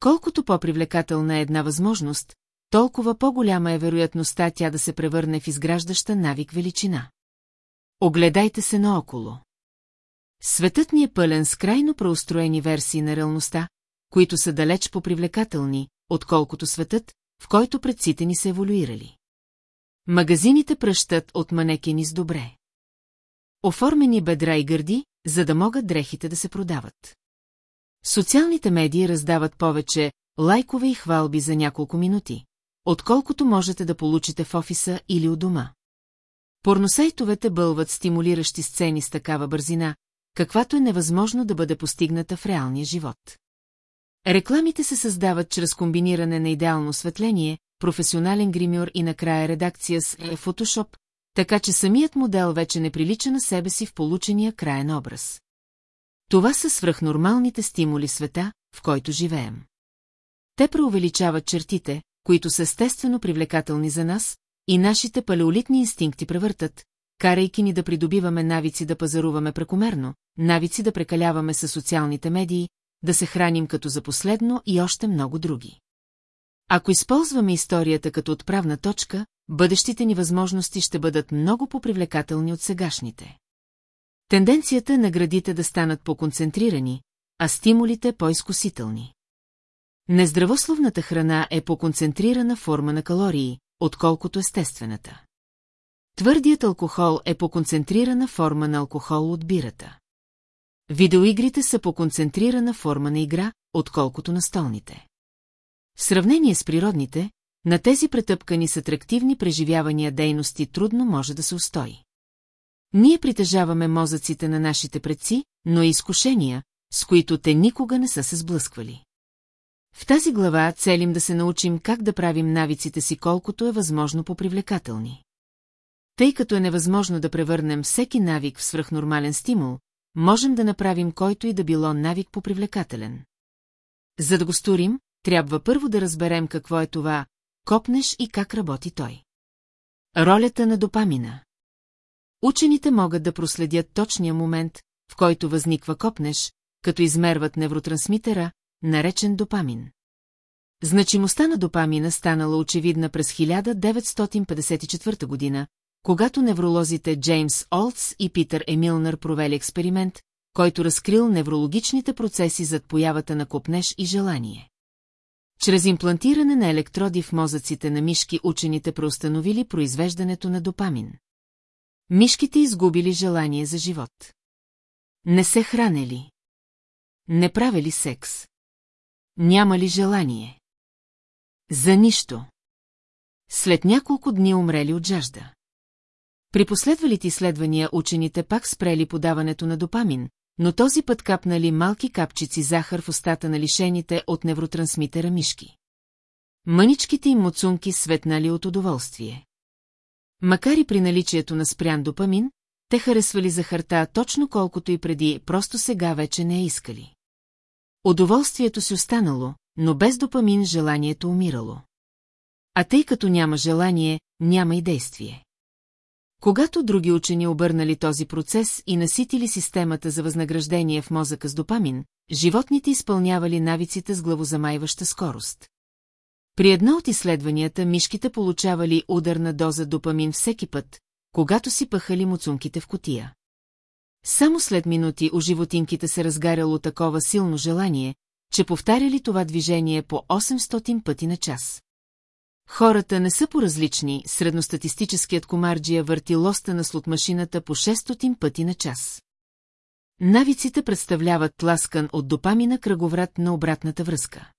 Колкото по-привлекателна е една възможност, толкова по-голяма е вероятността тя да се превърне в изграждаща навик величина. Огледайте се наоколо. Светът ни е пълен с крайно преустроени версии на реалността, които са далеч по-привлекателни, отколкото светът, в който предците ни са еволюирали. Магазините пръщат от манекени с добре. Оформени бедра и гърди, за да могат дрехите да се продават. Социалните медии раздават повече лайкове и хвалби за няколко минути, отколкото можете да получите в офиса или у дома. Порносайтовете бълват стимулиращи сцени с такава бързина, каквато е невъзможно да бъде постигната в реалния живот. Рекламите се създават чрез комбиниране на идеално осветление, професионален гримюр и накрая редакция с Photoshop, така че самият модел вече не прилича на себе си в получения краен образ. Това са свръхнормалните стимули света, в който живеем. Те преувеличават чертите, които са естествено привлекателни за нас, и нашите палеолитни инстинкти превъртат, карайки ни да придобиваме навици да пазаруваме прекомерно, навици да прекаляваме със социалните медии, да се храним като за последно и още много други. Ако използваме историята като отправна точка, бъдещите ни възможности ще бъдат много по-привлекателни от сегашните. Тенденцията е наградите да станат по-концентрирани, а стимулите по-изкусителни. Нездравословната храна е по-концентрирана форма на калории, отколкото естествената. Твърдият алкохол е по-концентрирана форма на алкохол от бирата. Видеоигрите са по-концентрирана форма на игра, отколкото на столните. В сравнение с природните, на тези претъпкани с атрактивни преживявания дейности трудно може да се устои. Ние притежаваме мозъците на нашите предци, но и изкушения, с които те никога не са се сблъсквали. В тази глава целим да се научим как да правим навиците си колкото е възможно по-привлекателни. Тъй като е невъзможно да превърнем всеки навик в свръхнормален стимул, можем да направим който и да било навик по-привлекателен. За да го сторим, трябва първо да разберем какво е това, копнеш и как работи той. Ролята на допамина Учените могат да проследят точния момент, в който възниква копнеш, като измерват невротрансмитера, наречен допамин. Значимостта на допамина станала очевидна през 1954 година, когато невролозите Джеймс Олдс и Питър Емилнер провели експеримент, който разкрил неврологичните процеси зад появата на копнеж и желание. Чрез имплантиране на електроди в мозъците на мишки учените преустановили произвеждането на допамин. Мишките изгубили желание за живот. Не се хранели. Не правили секс. Няма ли желание? За нищо. След няколко дни умрели от жажда. При последвалите изследвания учените пак спрели подаването на допамин, но този път капнали малки капчици захар в устата на лишените от невротрансмитера мишки. Мъничките им муцунки светнали от удоволствие. Макар и при наличието на спрян допамин, те харесвали захарта точно колкото и преди, просто сега вече не е искали. Удоволствието си останало, но без допамин желанието умирало. А тъй като няма желание, няма и действие. Когато други учени обърнали този процес и наситили системата за възнаграждение в мозъка с допамин, животните изпълнявали навиците с главозамайваща скорост. При едно от изследванията мишките получавали ударна доза допамин всеки път, когато си пъхали муцунките в котия. Само след минути у животинките се разгаряло такова силно желание, че повтаряли това движение по 800 пъти на час. Хората не са по-различни, средностатистическият комарджия върти лоста на слотмашината по 600 пъти на час. Навиците представляват тласкан от допамина кръговрат на обратната връзка.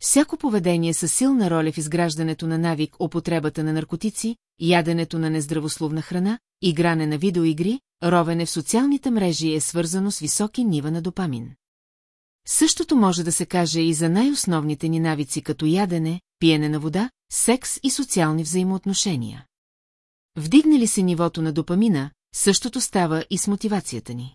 Всяко поведение със силна роля в изграждането на навик, употребата на наркотици, яденето на нездравословна храна, игране на видеоигри, ровене в социалните мрежи е свързано с високи нива на допамин. Същото може да се каже и за най-основните ни навици като ядене, пиене на вода, секс и социални взаимоотношения. Вдигне ли се нивото на допамина, същото става и с мотивацията ни.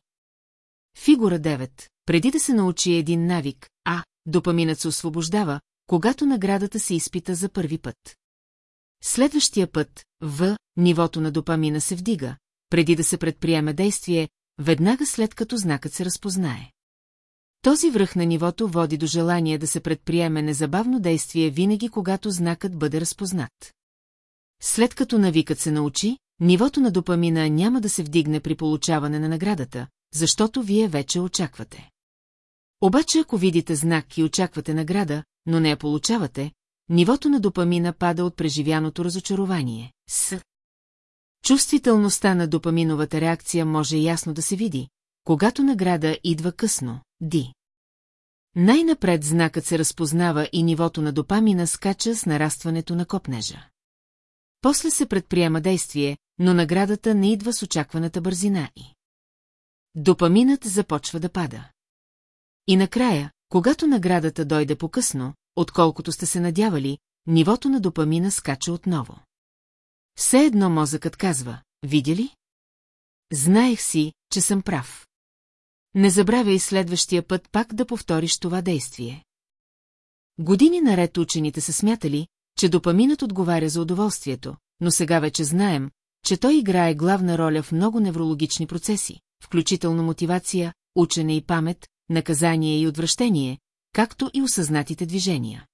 Фигура 9. Преди да се научи един навик, а, допаминът се освобождава, когато наградата се изпита за първи път. Следващия път, в, нивото на допамина се вдига, преди да се предприеме действие, веднага след като знакът се разпознае. Този връх на нивото води до желание да се предприеме незабавно действие винаги, когато знакът бъде разпознат. След като навикът се научи, нивото на допамина няма да се вдигне при получаване на наградата, защото вие вече очаквате. Обаче ако видите знак и очаквате награда, но не я получавате, нивото на допамина пада от преживяното разочарование. С. Чувствителността на допаминовата реакция може ясно да се види, когато награда идва късно, Ди. Най-напред знакът се разпознава и нивото на допамина скача с нарастването на копнежа. После се предприема действие, но наградата не идва с очакваната бързина и. Допаминът започва да пада. И накрая, когато наградата дойде по-късно, отколкото сте се надявали, нивото на допамина скача отново. Все едно мозъкът казва, видя ли? Знаех си, че съм прав. Не забравяй следващия път пак да повториш това действие. Години наред учените са смятали, че допаминът отговаря за удоволствието, но сега вече знаем, че той играе главна роля в много неврологични процеси, включително мотивация, учене и памет, наказание и отвращение, както и осъзнатите движения.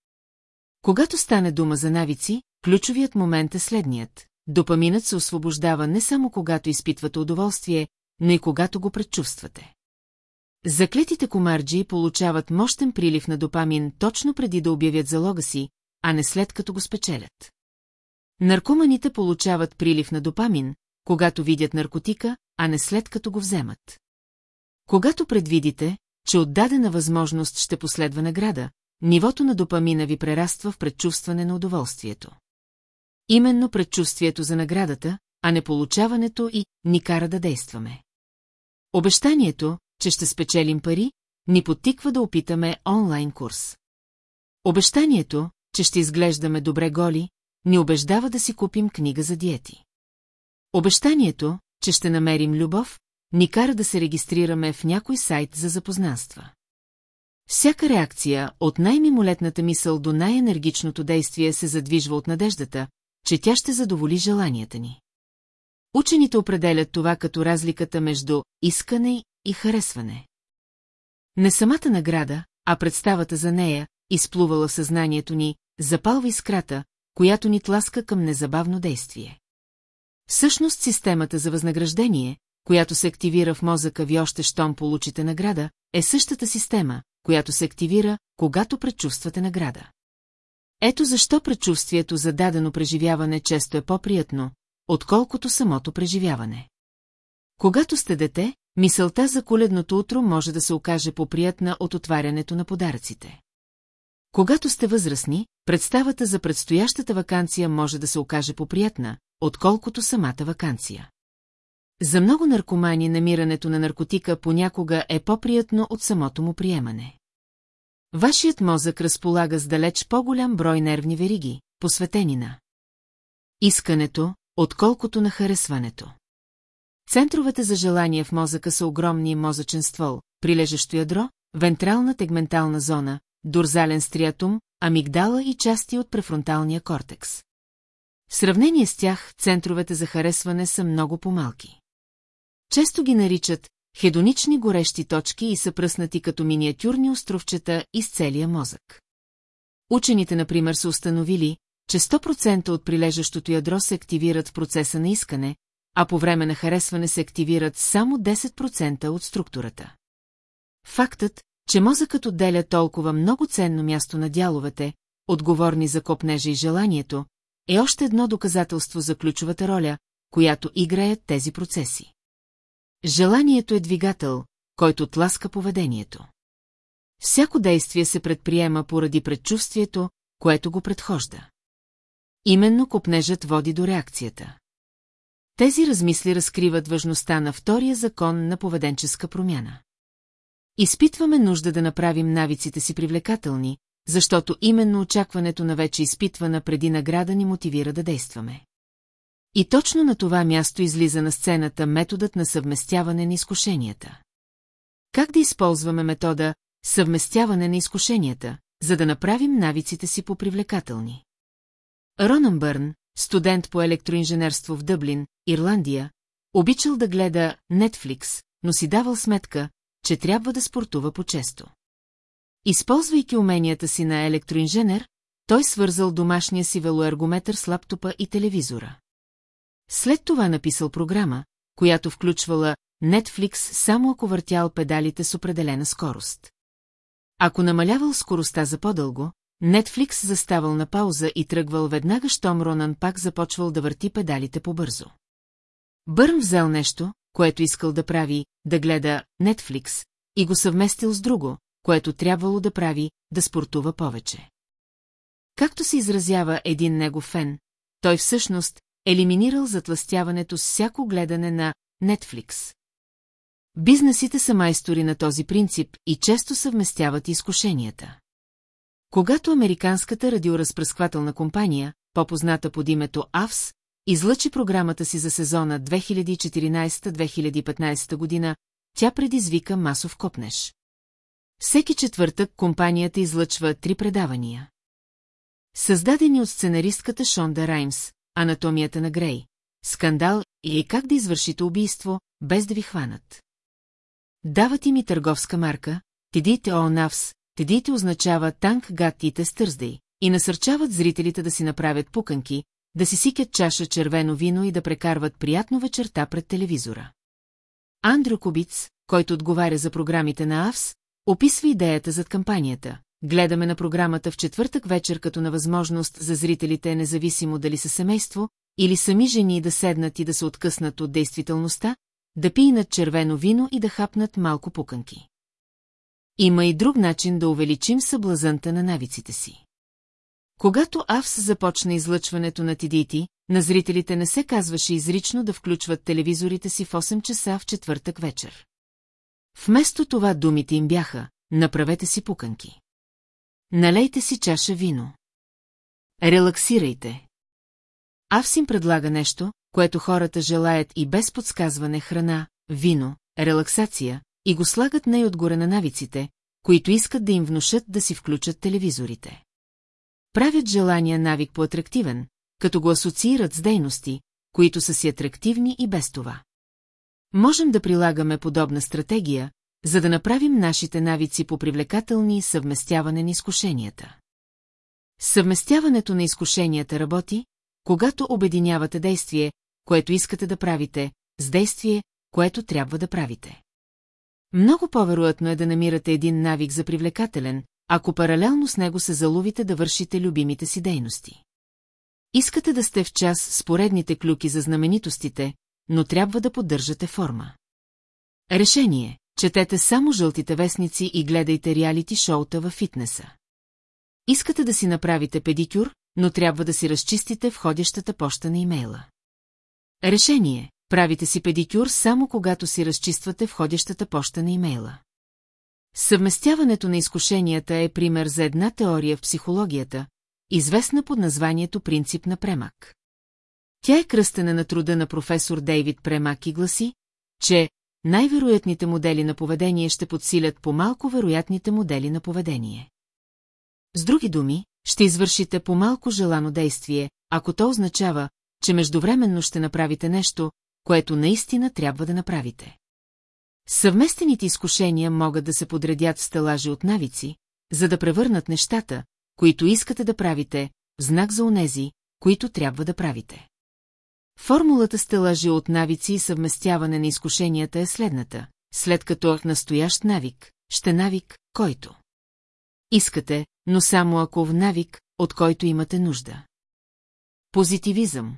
Когато стане дума за навици, ключовият момент е следният. Допаминът се освобождава не само когато изпитвате удоволствие, но и когато го предчувствате. Заклетите комарджи получават мощен прилив на допамин точно преди да обявят залога си, а не след като го спечелят. Наркоманите получават прилив на допамин, когато видят наркотика, а не след като го вземат. Когато предвидите, че от дадена възможност ще последва награда, нивото на допамина ви прераства в предчувстване на удоволствието. Именно предчувствието за наградата, а не получаването и ни кара да действаме. Обещанието, че ще спечелим пари, ни потиква да опитаме онлайн курс. Обещанието, че ще изглеждаме добре голи, ни убеждава да си купим книга за диети. Обещанието, че ще намерим любов, ни кара да се регистрираме в някой сайт за запознанства. Всяка реакция, от най-мимолетната мисъл до най-енергичното действие се задвижва от надеждата, че тя ще задоволи желанията ни. Учените определят това като разликата между искане и харесване. Не самата награда, а представата за нея, изплувала в съзнанието ни, запалва искрата, която ни тласка към незабавно действие. Всъщност системата за възнаграждение, която се активира в мозъка ви още щом получите награда, е същата система, която се активира, когато предчувствате награда. Ето защо предчувствието за дадено преживяване често е по-приятно, отколкото самото преживяване. Когато сте дете, мисълта за коледното утро може да се окаже поприятна от отварянето на подаръците. Когато сте възрастни, представата за предстоящата вакансия може да се окаже поприятна, отколкото самата вакансия. За много наркомани намирането на наркотика понякога е по-приятно от самото му приемане. Вашият мозък разполага с далеч по-голям брой нервни вериги, посветени на искането, отколкото на харесването. Центровете за желание в мозъка са огромни мозъчен ствол, прилежащо ядро, вентрална тегментална зона, дорзален стриатум, амигдала и части от префронталния кортекс. В сравнение с тях, центровете за харесване са много по-малки. Често ги наричат хедонични горещи точки и са пръснати като миниатюрни островчета из целия мозък. Учените, например, са установили, че 100% от прилежащото ядро се активират в процеса на искане, а по време на харесване се активират само 10% от структурата. Фактът, че мозъкът отделя толкова много ценно място на дяловете, отговорни за копнежа и желанието, е още едно доказателство за ключовата роля, която играят тези процеси. Желанието е двигател, който тласка поведението. Всяко действие се предприема поради предчувствието, което го предхожда. Именно копнежът води до реакцията. Тези размисли разкриват важността на втория закон на поведенческа промяна. Изпитваме нужда да направим навиците си привлекателни, защото именно очакването на вече изпитвана преди награда ни мотивира да действаме. И точно на това място излиза на сцената методът на съвместяване на изкушенията. Как да използваме метода съвместяване на изкушенията, за да направим навиците си попривлекателни? Ронан Бърн, студент по електроинженерство в Дъблин, Ирландия, обичал да гледа Netflix, но си давал сметка, че трябва да спортува по-често. Използвайки уменията си на електроинженер, той свързал домашния си велоергометър с лаптопа и телевизора. След това написал програма, която включвала Netflix само ако въртял педалите с определена скорост. Ако намалявал скоростта за по-дълго, Netflix заставал на пауза и тръгвал веднага, щом Ронан пак започвал да върти педалите по-бързо. Бърн взел нещо, което искал да прави, да гледа Netflix, и го съвместил с друго, което трябвало да прави, да спортува повече. Както се изразява един негов фен, той всъщност елиминирал затластяването с всяко гледане на Netflix. Бизнесите са майстори на този принцип и често съвместяват изкушенията. Когато американската радиоразпръсквателна компания, по-позната под името АВС, излъчи програмата си за сезона 2014-2015 година, тя предизвика масов копнеж. Всеки четвъртък компанията излъчва три предавания. Създадени от сценаристката Шонда Раймс, Анатомията на Грей, Скандал и как да извършите убийство, без да ви хванат. Дават им и търговска марка, Тедите О'Навс, Тедите означава танк гаттите с търздей, и насърчават зрителите да си направят пуканки, да си сикят чаша червено вино и да прекарват приятно вечерта пред телевизора. Андрю Кубиц, който отговаря за програмите на АВС, описва идеята зад кампанията. Гледаме на програмата в четвъртък вечер като на възможност за зрителите, независимо дали са семейство, или сами жени да седнат и да се откъснат от действителността, да пинат червено вино и да хапнат малко пуканки. Има и друг начин да увеличим съблазънта на навиците си. Когато АВС започна излъчването на TDT, на зрителите не се казваше изрично да включват телевизорите си в 8 часа в четвъртък вечер. Вместо това думите им бяха «Направете си пуканки». Налейте си чаша вино. Релаксирайте. Авс им предлага нещо, което хората желаят и без подсказване храна, вино, релаксация, и го слагат най-отгоре на навиците, които искат да им внушат да си включат телевизорите. Правят желания навик по-атрактивен, като го асоциират с дейности, които са си атрактивни и без това. Можем да прилагаме подобна стратегия, за да направим нашите навици по привлекателни и съвместяване на изкушенията. Съвместяването на изкушенията работи, когато обединявате действие, което искате да правите, с действие, което трябва да правите. Много по-вероятно е да намирате един навик за привлекателен, ако паралелно с него се заловите да вършите любимите си дейности. Искате да сте в час с поредните клюки за знаменитостите, но трябва да поддържате форма. Решение – четете само жълтите вестници и гледайте реалити шоута във фитнеса. Искате да си направите педикюр, но трябва да си разчистите входящата поща на имейла. Решение – правите си педикюр само когато си разчиствате входящата поща на имейла. Съвместяването на изкушенията е пример за една теория в психологията, известна под названието принцип на Премак. Тя е кръстена на труда на професор Дейвид Премак и гласи, че най-вероятните модели на поведение ще подсилят по-малко вероятните модели на поведение. С други думи, ще извършите по-малко желано действие, ако то означава, че междувременно ще направите нещо, което наистина трябва да направите. Съвместените изкушения могат да се подредят в стелажи от навици, за да превърнат нещата, които искате да правите, знак за онези, които трябва да правите. Формулата стелажи от навици и съвместяване на изкушенията е следната. След като настоящ навик, ще навик, който. Искате, но само ако в навик, от който имате нужда. Позитивизъм.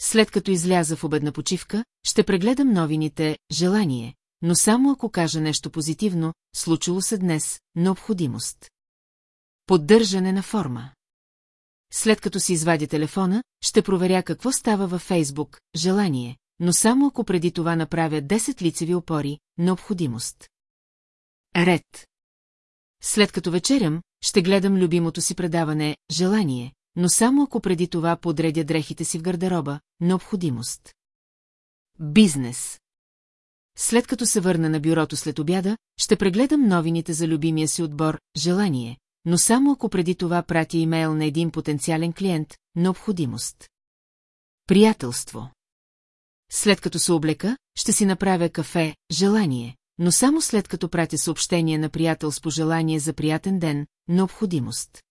След като изляза в обедна почивка, ще прегледам новините «Желание», но само ако кажа нещо позитивно, случило се днес, необходимост. Поддържане на форма. След като си извадя телефона, ще проверя какво става във Фейсбук, желание, но само ако преди това направя 10 лицеви опори, необходимост. Ред. След като вечерям, ще гледам любимото си предаване «Желание», но само ако преди това подредя дрехите си в гардероба, необходимост. Бизнес. След като се върна на бюрото след обяда, ще прегледам новините за любимия си отбор «Желание», но само ако преди това пратя имейл на един потенциален клиент, необходимост. Приятелство. След като се облека, ще си направя кафе, желание, но само след като пратя съобщение на приятел с пожелание за приятен ден, необходимост.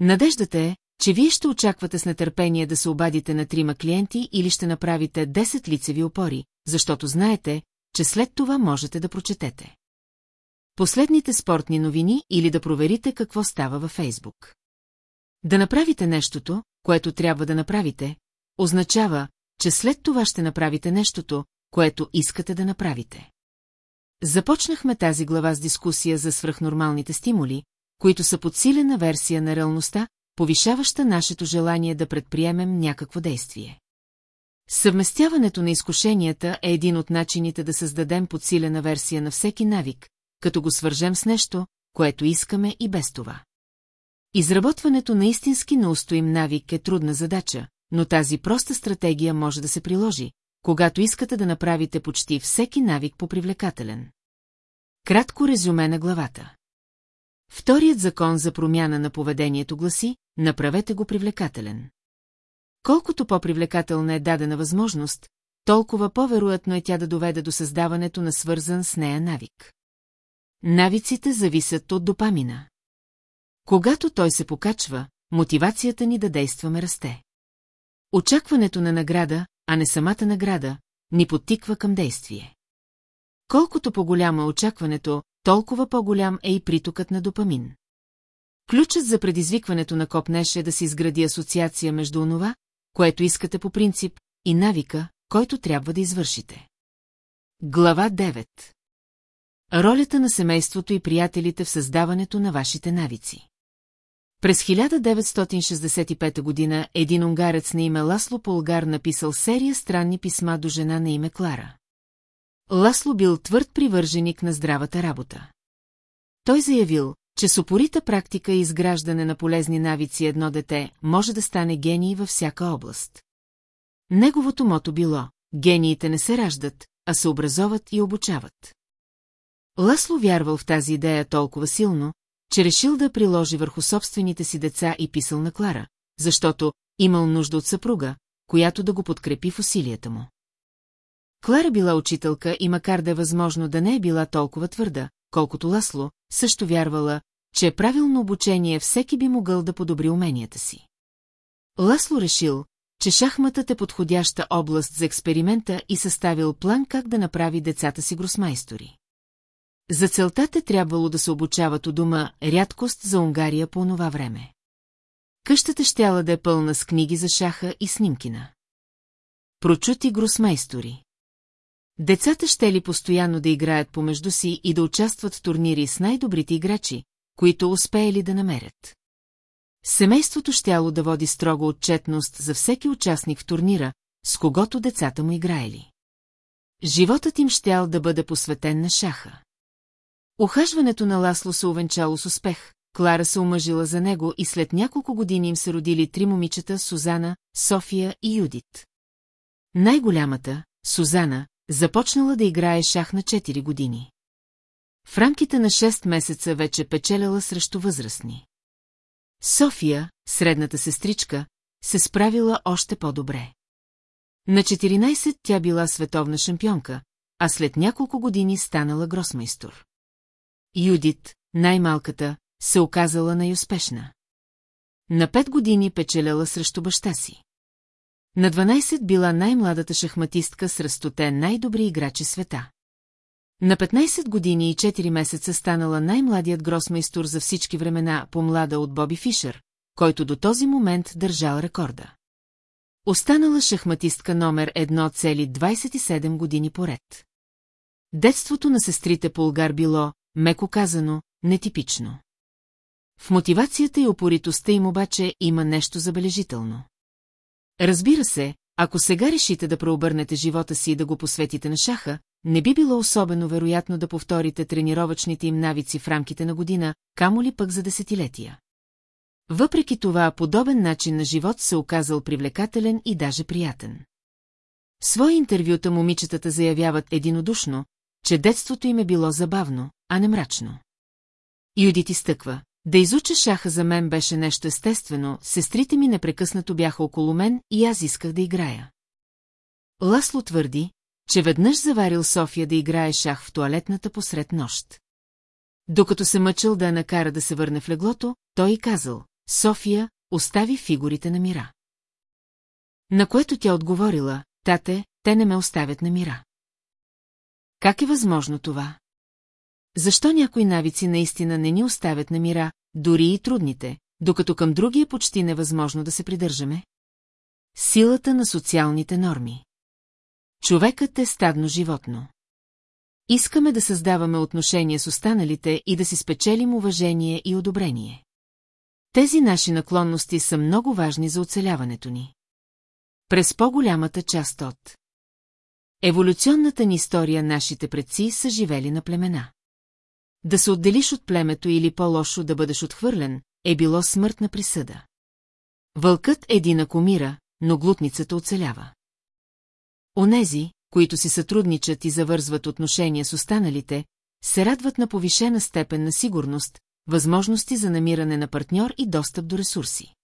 Надеждата е, че вие ще очаквате с нетърпение да се обадите на трима клиенти или ще направите 10 лицеви опори, защото знаете, че след това можете да прочетете. Последните спортни новини или да проверите какво става във Фейсбук. Да направите нещото, което трябва да направите, означава, че след това ще направите нещото, което искате да направите. Започнахме тази глава с дискусия за свръхнормалните стимули, които са подсилена версия на реалността, повишаваща нашето желание да предприемем някакво действие. Съвместяването на изкушенията е един от начините да създадем подсилена версия на всеки навик, като го свържем с нещо, което искаме и без това. Изработването на истински неустоим навик е трудна задача, но тази проста стратегия може да се приложи, когато искате да направите почти всеки навик по-привлекателен. Кратко резюме на главата. Вторият закон за промяна на поведението гласи, направете го привлекателен. Колкото по-привлекателна е дадена възможност, толкова по-вероятно е тя да доведе до създаването на свързан с нея навик. Навиците зависят от допамина. Когато той се покачва, мотивацията ни да действаме расте. Очакването на награда, а не самата награда, ни подтиква към действие. Колкото по-голямо е очакването, толкова по-голям е и притокът на допамин. Ключът за предизвикването на копнеш е да се изгради асоциация между онова, което искате по принцип, и навика, който трябва да извършите. Глава 9 Ролята на семейството и приятелите в създаването на вашите навици. През 1965 година един унгарец на име Ласло Полгар написал серия странни писма до жена на име Клара. Ласло бил твърд привърженик на здравата работа. Той заявил, че с упорита практика и изграждане на полезни навици едно дете може да стане гений във всяка област. Неговото мото било – гениите не се раждат, а се образоват и обучават. Ласло вярвал в тази идея толкова силно, че решил да приложи върху собствените си деца и писал на Клара, защото имал нужда от съпруга, която да го подкрепи в усилията му. Клара била учителка и макар да е възможно да не е била толкова твърда, колкото Ласло, също вярвала, че е правилно обучение всеки би могъл да подобри уменията си. Ласло решил, че шахматът е подходяща област за експеримента и съставил план как да направи децата си гросмайстори. За целта те трябвало да се обучават у дома, рядкост за Унгария по онова време. Къщата щяла да е пълна с книги за шаха и снимкина. Прочути гросмайстори. Децата ще ли постоянно да играят помежду си и да участват в турнири с най-добрите играчи, които успеели да намерят. Семейството щяло да води строго отчетност за всеки участник в турнира, с когото децата му играели. Животът им щял да бъде посветен на шаха. Ухажването на Ласло се увенчало с успех, Клара се омъжила за него и след няколко години им се родили три момичета – Сузана, София и Юдит. Най-голямата, Сузана, започнала да играе шах на 4 години. В рамките на 6 месеца вече печеляла срещу възрастни. София, средната сестричка, се справила още по-добре. На 14 тя била световна шампионка, а след няколко години станала гросмейстор. Юдит, най-малката, се оказала най-успешна. На пет години печеляла срещу баща си. На 12 била най-младата шахматистка с разстоте най-добри играчи света. На 15 години и 4 месеца станала най-младият гросмейстор за всички времена, по-млада от Боби Фишер, който до този момент държал рекорда. Останала шахматистка номер 1 цели 27 години поред. Детството на сестрите Полгар било, меко казано, нетипично. В мотивацията и опоритостта им обаче има нещо забележително. Разбира се, ако сега решите да преобърнете живота си и да го посветите на шаха, не би било особено вероятно да повторите тренировъчните им навици в рамките на година, камо ли пък за десетилетия. Въпреки това, подобен начин на живот се оказал привлекателен и даже приятен. В свои интервюта момичетата заявяват единодушно, че детството им е било забавно, а не мрачно. Юдит изтъква, да изуча шаха за мен беше нещо естествено, сестрите ми непрекъснато бяха около мен и аз исках да играя. Ласло твърди, че веднъж заварил София да играе шах в туалетната посред нощ. Докато се мъчил да я накара да се върне в леглото, той казал, София, остави фигурите на мира. На което тя отговорила, тате, те не ме оставят на мира. Как е възможно това? Защо някои навици наистина не ни оставят на мира, дори и трудните, докато към други е почти невъзможно да се придържаме? Силата на социалните норми. Човекът е стадно животно. Искаме да създаваме отношения с останалите и да си спечелим уважение и одобрение. Тези наши наклонности са много важни за оцеляването ни. През по-голямата част от еволюционната ни история нашите предци са живели на племена. Да се отделиш от племето или по-лошо да бъдеш отхвърлен, е било смъртна присъда. Вълкът един комира, но глутницата оцелява. Онези, които си сътрудничат и завързват отношения с останалите, се радват на повишена степен на сигурност, възможности за намиране на партньор и достъп до ресурси.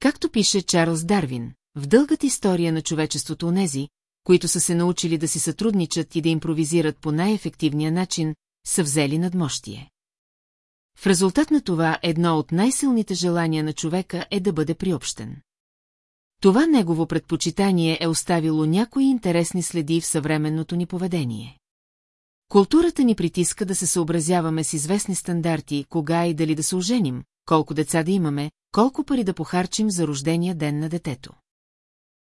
Както пише Чарлз Дарвин, в дългата история на човечеството онези, които са се научили да си сътрудничат и да импровизират по най-ефективния начин, са взели надмощие. В резултат на това едно от най-силните желания на човека е да бъде приобщен. Това негово предпочитание е оставило някои интересни следи в съвременното ни поведение. Културата ни притиска да се съобразяваме с известни стандарти, кога и дали да се оженим, колко деца да имаме, колко пари да похарчим за рождения ден на детето.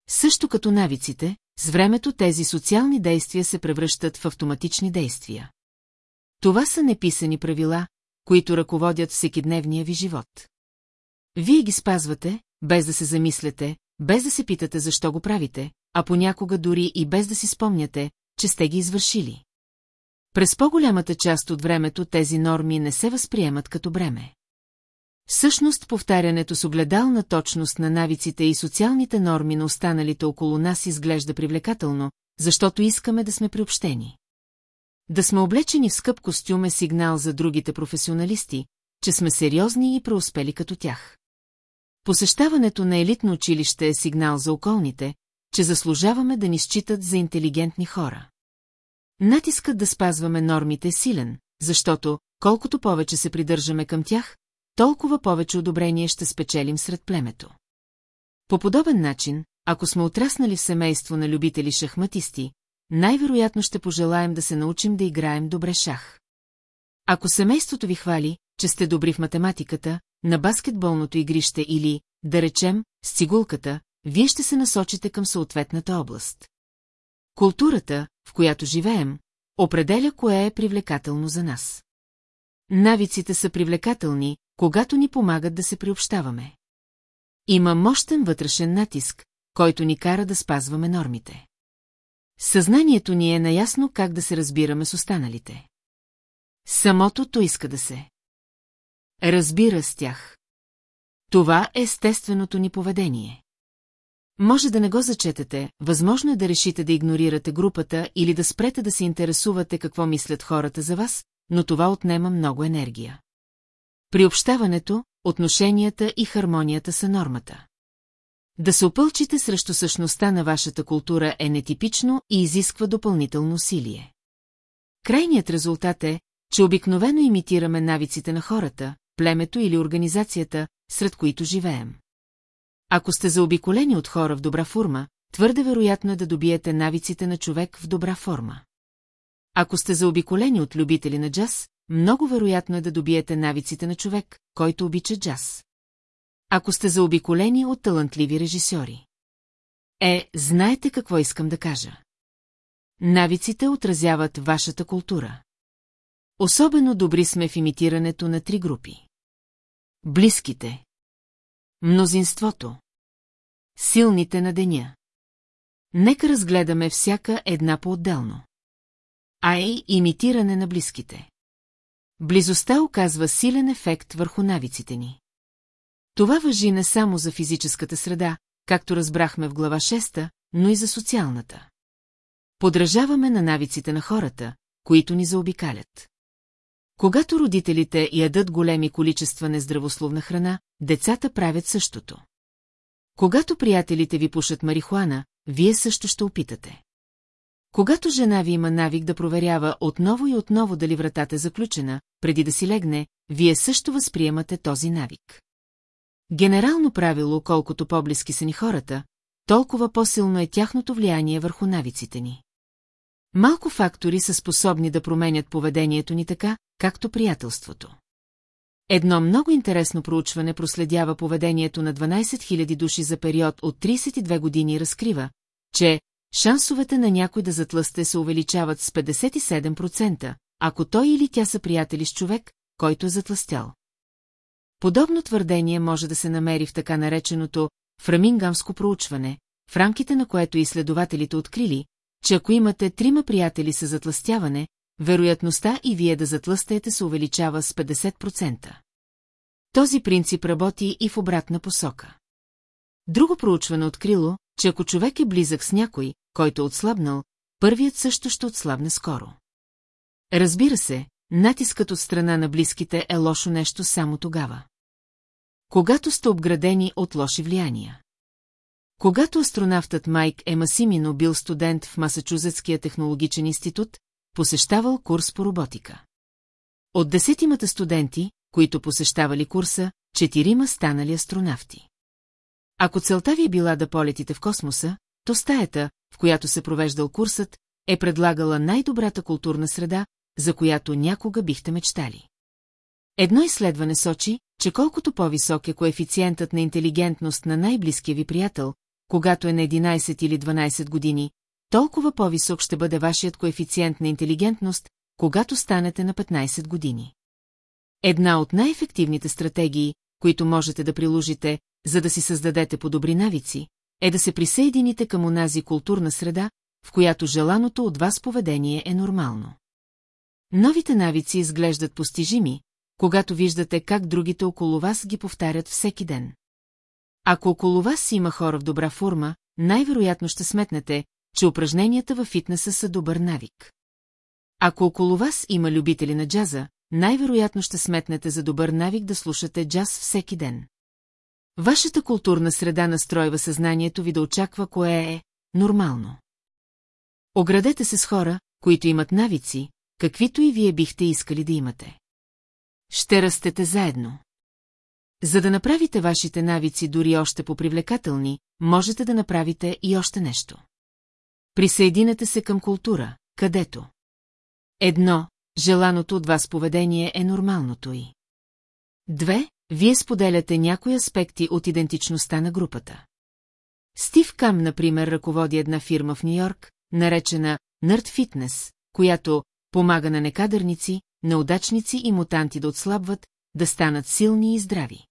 Също като навиците, с времето тези социални действия се превръщат в автоматични действия. Това са неписани правила, които ръководят всекидневния ви живот. Вие ги спазвате, без да се замисляте, без да се питате защо го правите, а понякога дори и без да си спомняте, че сте ги извършили. През по-голямата част от времето тези норми не се възприемат като бреме. Всъщност повтарянето с огледална точност на навиците и социалните норми на останалите около нас изглежда привлекателно, защото искаме да сме приобщени. Да сме облечени в скъп костюм е сигнал за другите професионалисти, че сме сериозни и преуспели като тях. Посещаването на елитно училище е сигнал за околните, че заслужаваме да ни считат за интелигентни хора. Натискът да спазваме нормите е силен, защото, колкото повече се придържаме към тях, толкова повече одобрение ще спечелим сред племето. По подобен начин, ако сме отраснали в семейство на любители шахматисти, най-вероятно ще пожелаем да се научим да играем добре шах. Ако семейството ви хвали, че сте добри в математиката, на баскетболното игрище или, да речем, с цигулката, вие ще се насочите към съответната област. Културата, в която живеем, определя кое е привлекателно за нас. Навиците са привлекателни, когато ни помагат да се приобщаваме. Има мощен вътрешен натиск, който ни кара да спазваме нормите. Съзнанието ни е наясно как да се разбираме с останалите. Самото то иска да се. Разбира с тях. Това е естественото ни поведение. Може да не го зачетете, възможно е да решите да игнорирате групата или да спрете да се интересувате какво мислят хората за вас, но това отнема много енергия. Приобщаването, отношенията и хармонията са нормата. Да се опълчите срещу същността на вашата култура е нетипично и изисква допълнително усилие. Крайният резултат е, че обикновено имитираме навиците на хората, племето или организацията, сред които живеем. Ако сте заобиколени от хора в добра форма, твърде вероятно е да добиете навиците на човек в добра форма. Ако сте заобиколени от любители на джаз, много вероятно е да добиете навиците на човек, който обича джаз. Ако сте заобиколени от талантливи режисьори. Е, знаете какво искам да кажа. Навиците отразяват вашата култура. Особено добри сме в имитирането на три групи. Близките. Мнозинството. Силните на деня. Нека разгледаме всяка една по-отделно. А е имитиране на близките. Близостта оказва силен ефект върху навиците ни. Това въжи не само за физическата среда, както разбрахме в глава 6, но и за социалната. Подражаваме на навиците на хората, които ни заобикалят. Когато родителите ядат големи количества нездравословна храна, децата правят същото. Когато приятелите ви пушат марихуана, вие също ще опитате. Когато жена ви има навик да проверява отново и отново дали вратата е заключена, преди да си легне, вие също възприемате този навик. Генерално правило, колкото по-близки са ни хората, толкова по-силно е тяхното влияние върху навиците ни. Малко фактори са способни да променят поведението ни така, както приятелството. Едно много интересно проучване проследява поведението на 12 000 души за период от 32 години и разкрива, че шансовете на някой да затлъсте се увеличават с 57%, ако той или тя са приятели с човек, който е затлъстял. Подобно твърдение може да се намери в така нареченото фрамингамско проучване, в рамките на което изследователите открили, че ако имате трима приятели с затластяване, вероятността и вие да затлъстаете се увеличава с 50%. Този принцип работи и в обратна посока. Друго проучване открило, че ако човек е близък с някой, който е отслабнал, първият също ще отслабне скоро. Разбира се, натискът от страна на близките е лошо нещо само тогава. Когато сте обградени от лоши влияния. Когато астронавтът Майк Емасимино бил студент в Масачузетския технологичен институт, посещавал курс по роботика. От десетимата студенти, които посещавали курса, четирима станали астронавти. Ако целта ви е била да полетите в космоса, то стаята, в която се провеждал курсът, е предлагала най-добрата културна среда, за която някога бихте мечтали. Едно изследване сочи, че колкото по-висок е коефициентът на интелигентност на най-близкия ви приятел, когато е на 11 или 12 години, толкова по-висок ще бъде вашият коефициент на интелигентност, когато станете на 15 години. Една от най-ефективните стратегии, които можете да приложите, за да си създадете по-добри навици, е да се присъедините към онази културна среда, в която желаното от вас поведение е нормално. Новите навици изглеждат постижими, когато виждате как другите около вас ги повтарят всеки ден. Ако около вас има хора в добра форма, най-вероятно ще сметнете, че упражненията във фитнеса са добър навик. Ако около вас има любители на джаза, най-вероятно ще сметнете за добър навик да слушате джаз всеки ден. Вашата културна среда настройва съзнанието ви да очаква кое е нормално. Оградете се с хора, които имат навици, каквито и вие бихте искали да имате. Ще растете заедно. За да направите вашите навици дори още по-привлекателни, можете да направите и още нещо. Присъединете се към култура, където. Едно, желаното от вас поведение е нормалното и. Две, вие споделяте някои аспекти от идентичността на групата. Стив Кам, например, ръководи една фирма в Нью-Йорк, наречена Nerd Fitness, която помага на некадърници, неудачници и мутанти да отслабват, да станат силни и здрави.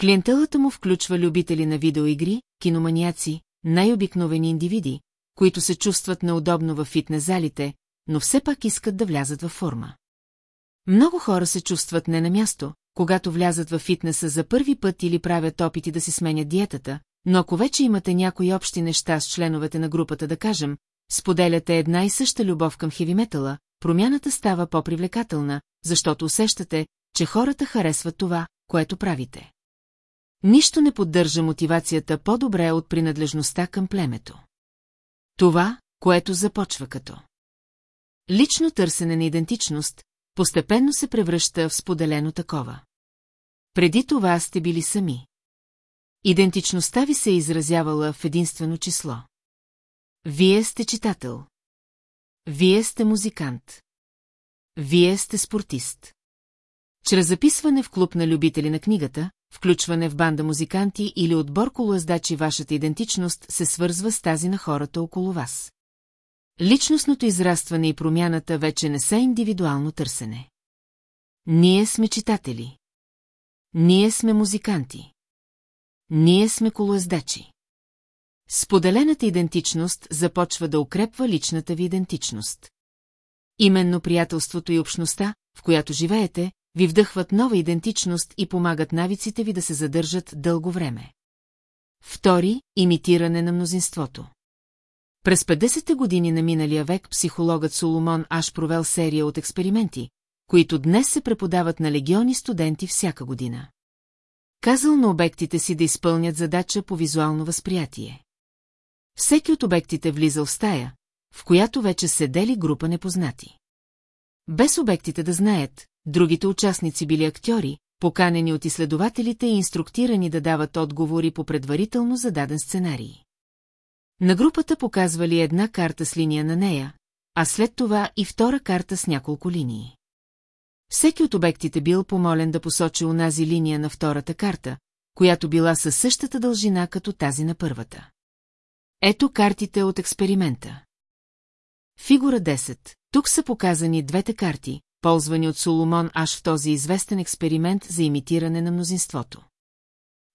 Клиентелата му включва любители на видеоигри, киноманяци, най-обикновени индивиди, които се чувстват неудобно във фитнес залите, но все пак искат да влязат във форма. Много хора се чувстват не на място, когато влязат във фитнеса за първи път или правят опити да си сменят диетата, но ако вече имате някои общи неща с членовете на групата да кажем, споделяте една и съща любов към хевиметала, промяната става по-привлекателна, защото усещате, че хората харесват това, което правите. Нищо не поддържа мотивацията по-добре от принадлежността към племето. Това, което започва като. Лично търсене на идентичност, постепенно се превръща в споделено такова. Преди това сте били сами. Идентичността ви се е изразявала в единствено число. Вие сте читател. Вие сте музикант. Вие сте спортист. Чрез записване в клуб на любители на книгата, включване в банда музиканти или отбор колоездачи вашата идентичност се свързва с тази на хората около вас. Личностното израстване и промяната вече не са индивидуално търсене. Ние сме читатели. Ние сме музиканти. Ние сме колоездачи. Споделената идентичност започва да укрепва личната ви идентичност. Именно приятелството и общността, в която живеете, ви вдъхват нова идентичност и помагат навиците ви да се задържат дълго време. Втори – имитиране на мнозинството. През 50-те години на миналия век психологът Соломон Аш провел серия от експерименти, които днес се преподават на легиони студенти всяка година. Казал на обектите си да изпълнят задача по визуално възприятие. Всеки от обектите влизал в стая, в която вече седели група непознати. Без обектите да знаят, другите участници били актьори, поканени от изследователите и инструктирани да дават отговори по предварително зададен сценарий. На групата показвали една карта с линия на нея, а след това и втора карта с няколко линии. Всеки от обектите бил помолен да посочи унази линия на втората карта, която била със същата дължина като тази на първата. Ето картите от експеримента. Фигура 10. Тук са показани двете карти, ползвани от Соломон аж в този известен експеримент за имитиране на мнозинството.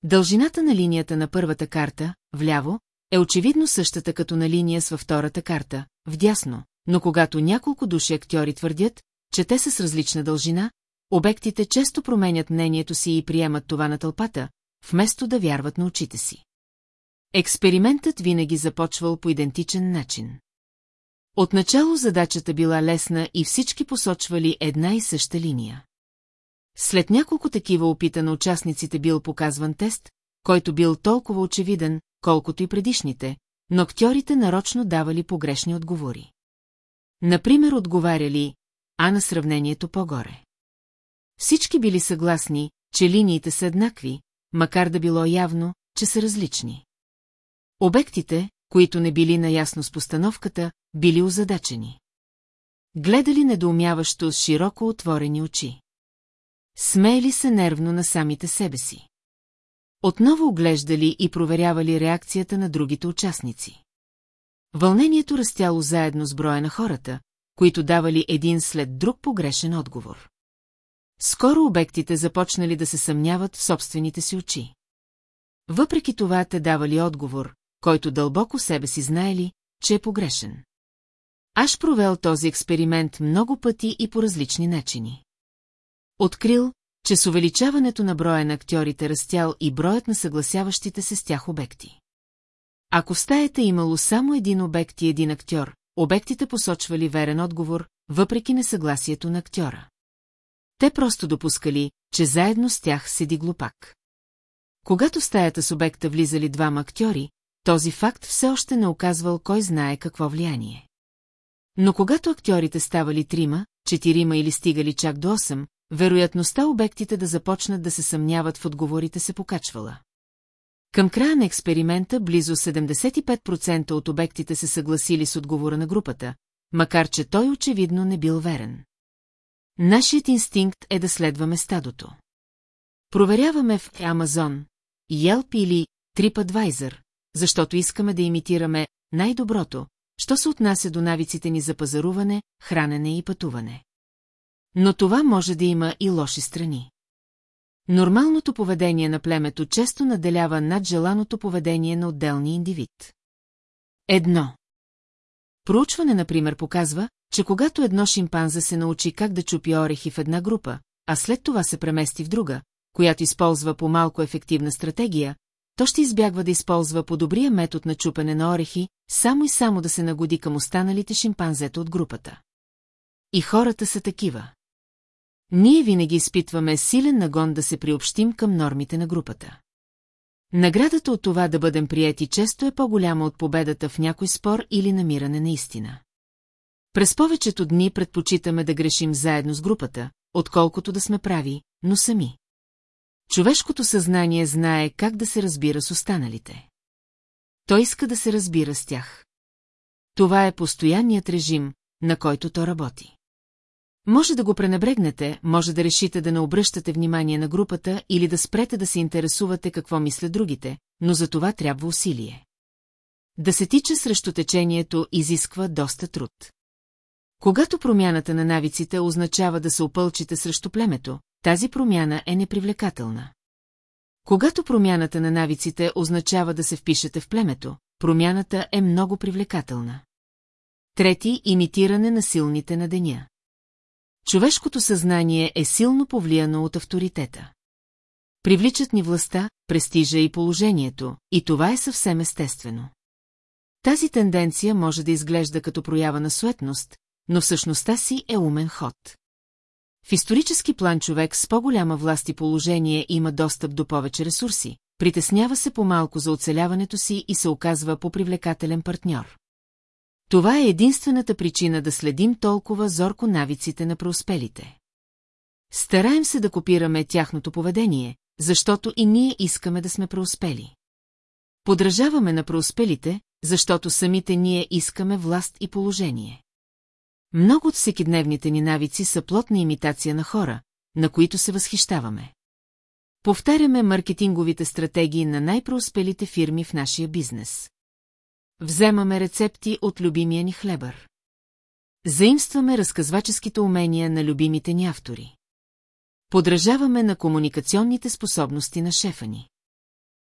Дължината на линията на първата карта, вляво, е очевидно същата като на линия с във втората карта, вдясно, но когато няколко души актьори твърдят, че те са с различна дължина, обектите често променят мнението си и приемат това на тълпата, вместо да вярват на очите си. Експериментът винаги започвал по идентичен начин. Отначало задачата била лесна и всички посочвали една и съща линия. След няколко такива опита на участниците бил показван тест, който бил толкова очевиден, колкото и предишните, но актьорите нарочно давали погрешни отговори. Например, отговаряли, а на сравнението по-горе. Всички били съгласни, че линиите са еднакви, макар да било явно, че са различни. Обектите, които не били наясно с постановката, били озадачени. Гледали недоумяващо с широко отворени очи. Смеели се нервно на самите себе си. Отново оглеждали и проверявали реакцията на другите участници. Вълнението растяло заедно с броя на хората, които давали един след друг погрешен отговор. Скоро обектите започнали да се съмняват в собствените си очи. Въпреки това те давали отговор, който дълбоко себе си знаели, че е погрешен. Аш провел този експеримент много пъти и по различни начини. Открил, че с увеличаването на броя на актьорите растял и броят на съгласяващите се с тях обекти. Ако в стаята имало само един обект и един актьор, обектите посочвали верен отговор, въпреки несъгласието на актьора. Те просто допускали, че заедно с тях седи глупак. Когато в стаята с обекта влизали двама актьори, този факт все още не оказвал кой знае какво влияние. Но когато актьорите ставали трима, четирима или стигали чак до 8, вероятността обектите да започнат да се съмняват в отговорите се покачвала. Към края на експеримента близо 75% от обектите се съгласили с отговора на групата, макар че той очевидно не бил верен. Нашият инстинкт е да следваме стадото. Проверяваме в Amazon, Yelp или TripAdvisor, защото искаме да имитираме най-доброто, що се отнася до навиците ни за пазаруване, хранене и пътуване. Но това може да има и лоши страни. Нормалното поведение на племето често наделява над желаното поведение на отделния индивид. Едно. Проучване, например, показва, че когато едно шимпанзе се научи как да чупи орехи в една група, а след това се премести в друга, която използва по малко ефективна стратегия, то ще избягва да използва по-добрия метод на чупене на орехи, само и само да се нагоди към останалите шимпанзета от групата. И хората са такива. Ние винаги изпитваме силен нагон да се приобщим към нормите на групата. Наградата от това да бъдем приети често е по-голяма от победата в някой спор или намиране на истина. През повечето дни предпочитаме да грешим заедно с групата, отколкото да сме прави, но сами. Човешкото съзнание знае как да се разбира с останалите. Той иска да се разбира с тях. Това е постоянният режим, на който то работи. Може да го пренебрегнете, може да решите да не обръщате внимание на групата или да спрете да се интересувате какво мислят другите, но за това трябва усилие. Да се тича срещу течението изисква доста труд. Когато промяната на навиците означава да се опълчите срещу племето, тази промяна е непривлекателна. Когато промяната на навиците означава да се впишете в племето, промяната е много привлекателна. Трети – имитиране на силните на деня. Човешкото съзнание е силно повлияно от авторитета. Привличат ни властта, престижа и положението, и това е съвсем естествено. Тази тенденция може да изглежда като проява на суетност, но всъщността си е умен ход. В исторически план човек с по-голяма власт и положение има достъп до повече ресурси, притеснява се по-малко за оцеляването си и се оказва по-привлекателен партньор. Това е единствената причина да следим толкова зорко навиците на преуспелите. Стараем се да копираме тяхното поведение, защото и ние искаме да сме преуспели. Подражаваме на преуспелите, защото самите ние искаме власт и положение. Много от всекидневните ни навици са плотна имитация на хора, на които се възхищаваме. Повтаряме маркетинговите стратегии на най-преуспелите фирми в нашия бизнес. Вземаме рецепти от любимия ни хлебър. Заимстваме разказваческите умения на любимите ни автори. Подражаваме на комуникационните способности на шефа ни.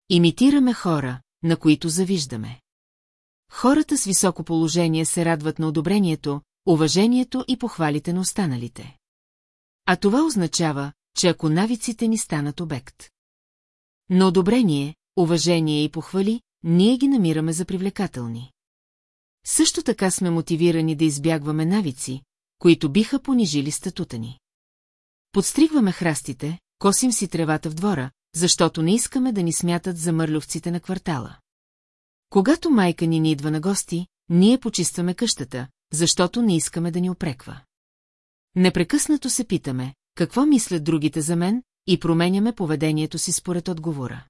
Имитираме хора, на които завиждаме. Хората с високо положение се радват на одобрението, уважението и похвалите на останалите. А това означава, че ако навиците ни станат обект. На одобрение, уважение и похвали, ние ги намираме за привлекателни. Също така сме мотивирани да избягваме навици, които биха понижили статута ни. Подстригваме храстите, косим си тревата в двора, защото не искаме да ни смятат за мърлювците на квартала. Когато майка ни ни идва на гости, ние почистваме къщата, защото не искаме да ни опреква. Непрекъснато се питаме, какво мислят другите за мен, и променяме поведението си според отговора.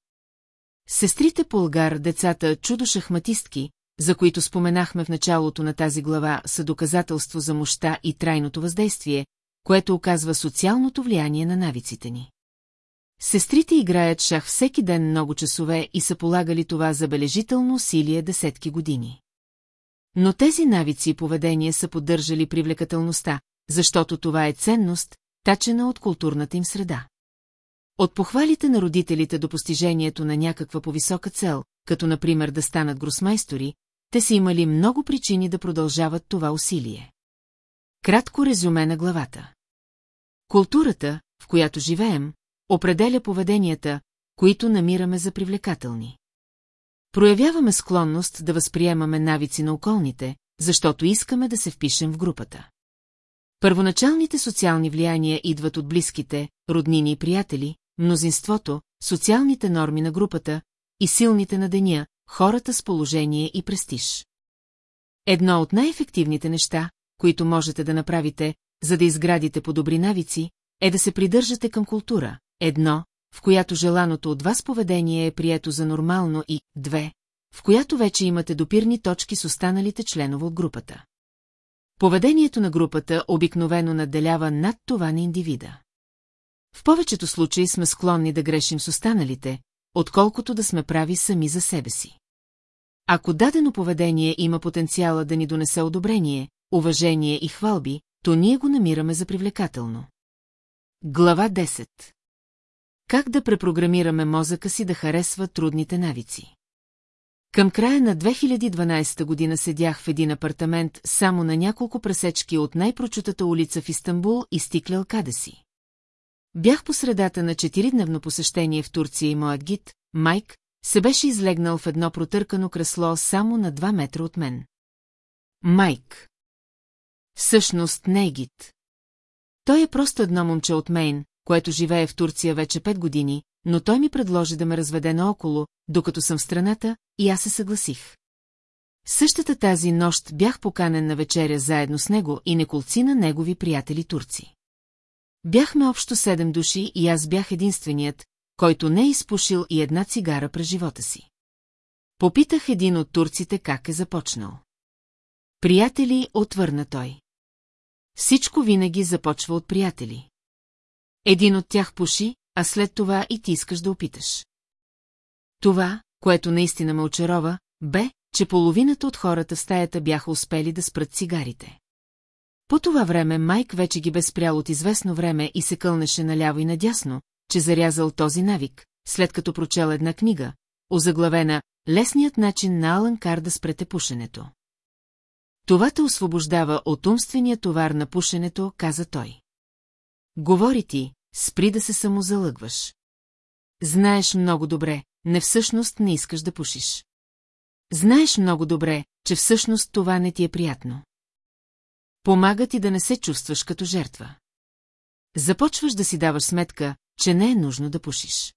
Сестрите Полгар, децата чудо-шахматистки, за които споменахме в началото на тази глава, са доказателство за мощта и трайното въздействие, което оказва социалното влияние на навиците ни. Сестрите играят шах всеки ден много часове и са полагали това забележително усилие десетки години. Но тези навици и поведение са поддържали привлекателността, защото това е ценност, тачена от културната им среда. От похвалите на родителите до постижението на някаква повисока цел, като например да станат гросмайстори, те са имали много причини да продължават това усилие. Кратко резюме на главата. Културата, в която живеем, определя поведенията, които намираме за привлекателни. Проявяваме склонност да възприемаме навици на околните, защото искаме да се впишем в групата. Първоначалните социални влияния идват от близките, роднини и приятели, мнозинството, социалните норми на групата и силните на деня, хората с положение и престиж. Едно от най-ефективните неща, които можете да направите, за да изградите по добри навици, е да се придържате към култура. Едно, в която желаното от вас поведение е прието за нормално и, две, в която вече имате допирни точки с останалите членове от групата. Поведението на групата обикновено надделява над това на индивида. В повечето случаи сме склонни да грешим с останалите, отколкото да сме прави сами за себе си. Ако дадено поведение има потенциала да ни донесе одобрение, уважение и хвалби, то ние го намираме за привлекателно. Глава 10 Как да препрограмираме мозъка си да харесва трудните навици? Към края на 2012 година седях в един апартамент само на няколко пресечки от най-прочутата улица в Истанбул и стиклял каде си. Бях по средата на четиридневно посещение в Турция и моят гид, Майк, се беше излегнал в едно протъркано кресло само на два метра от мен. Майк. Всъщност не е гид. Той е просто едно момче от Мейн, което живее в Турция вече пет години, но той ми предложи да ме разведе наоколо, докато съм в страната, и аз се съгласих. Същата тази нощ бях поканен на вечеря заедно с него и неколци на негови приятели турци. Бяхме общо седем души и аз бях единственият, който не е изпушил и една цигара през живота си. Попитах един от турците как е започнал. Приятели, отвърна той. Всичко винаги започва от приятели. Един от тях пуши, а след това и ти искаш да опиташ. Това, което наистина ме очарова, бе, че половината от хората в стаята бяха успели да спрат цигарите. По това време Майк вече ги бе спрял от известно време и се кълнеше наляво и надясно, че зарязал този навик, след като прочел една книга, озаглавена «Лесният начин на Алан Кар да спрете пушенето». Това те освобождава от умствения товар на пушенето, каза той. Говори ти, спри да се самозалъгваш. Знаеш много добре, не всъщност не искаш да пушиш. Знаеш много добре, че всъщност това не ти е приятно. Помага ти да не се чувстваш като жертва. Започваш да си даваш сметка, че не е нужно да пушиш.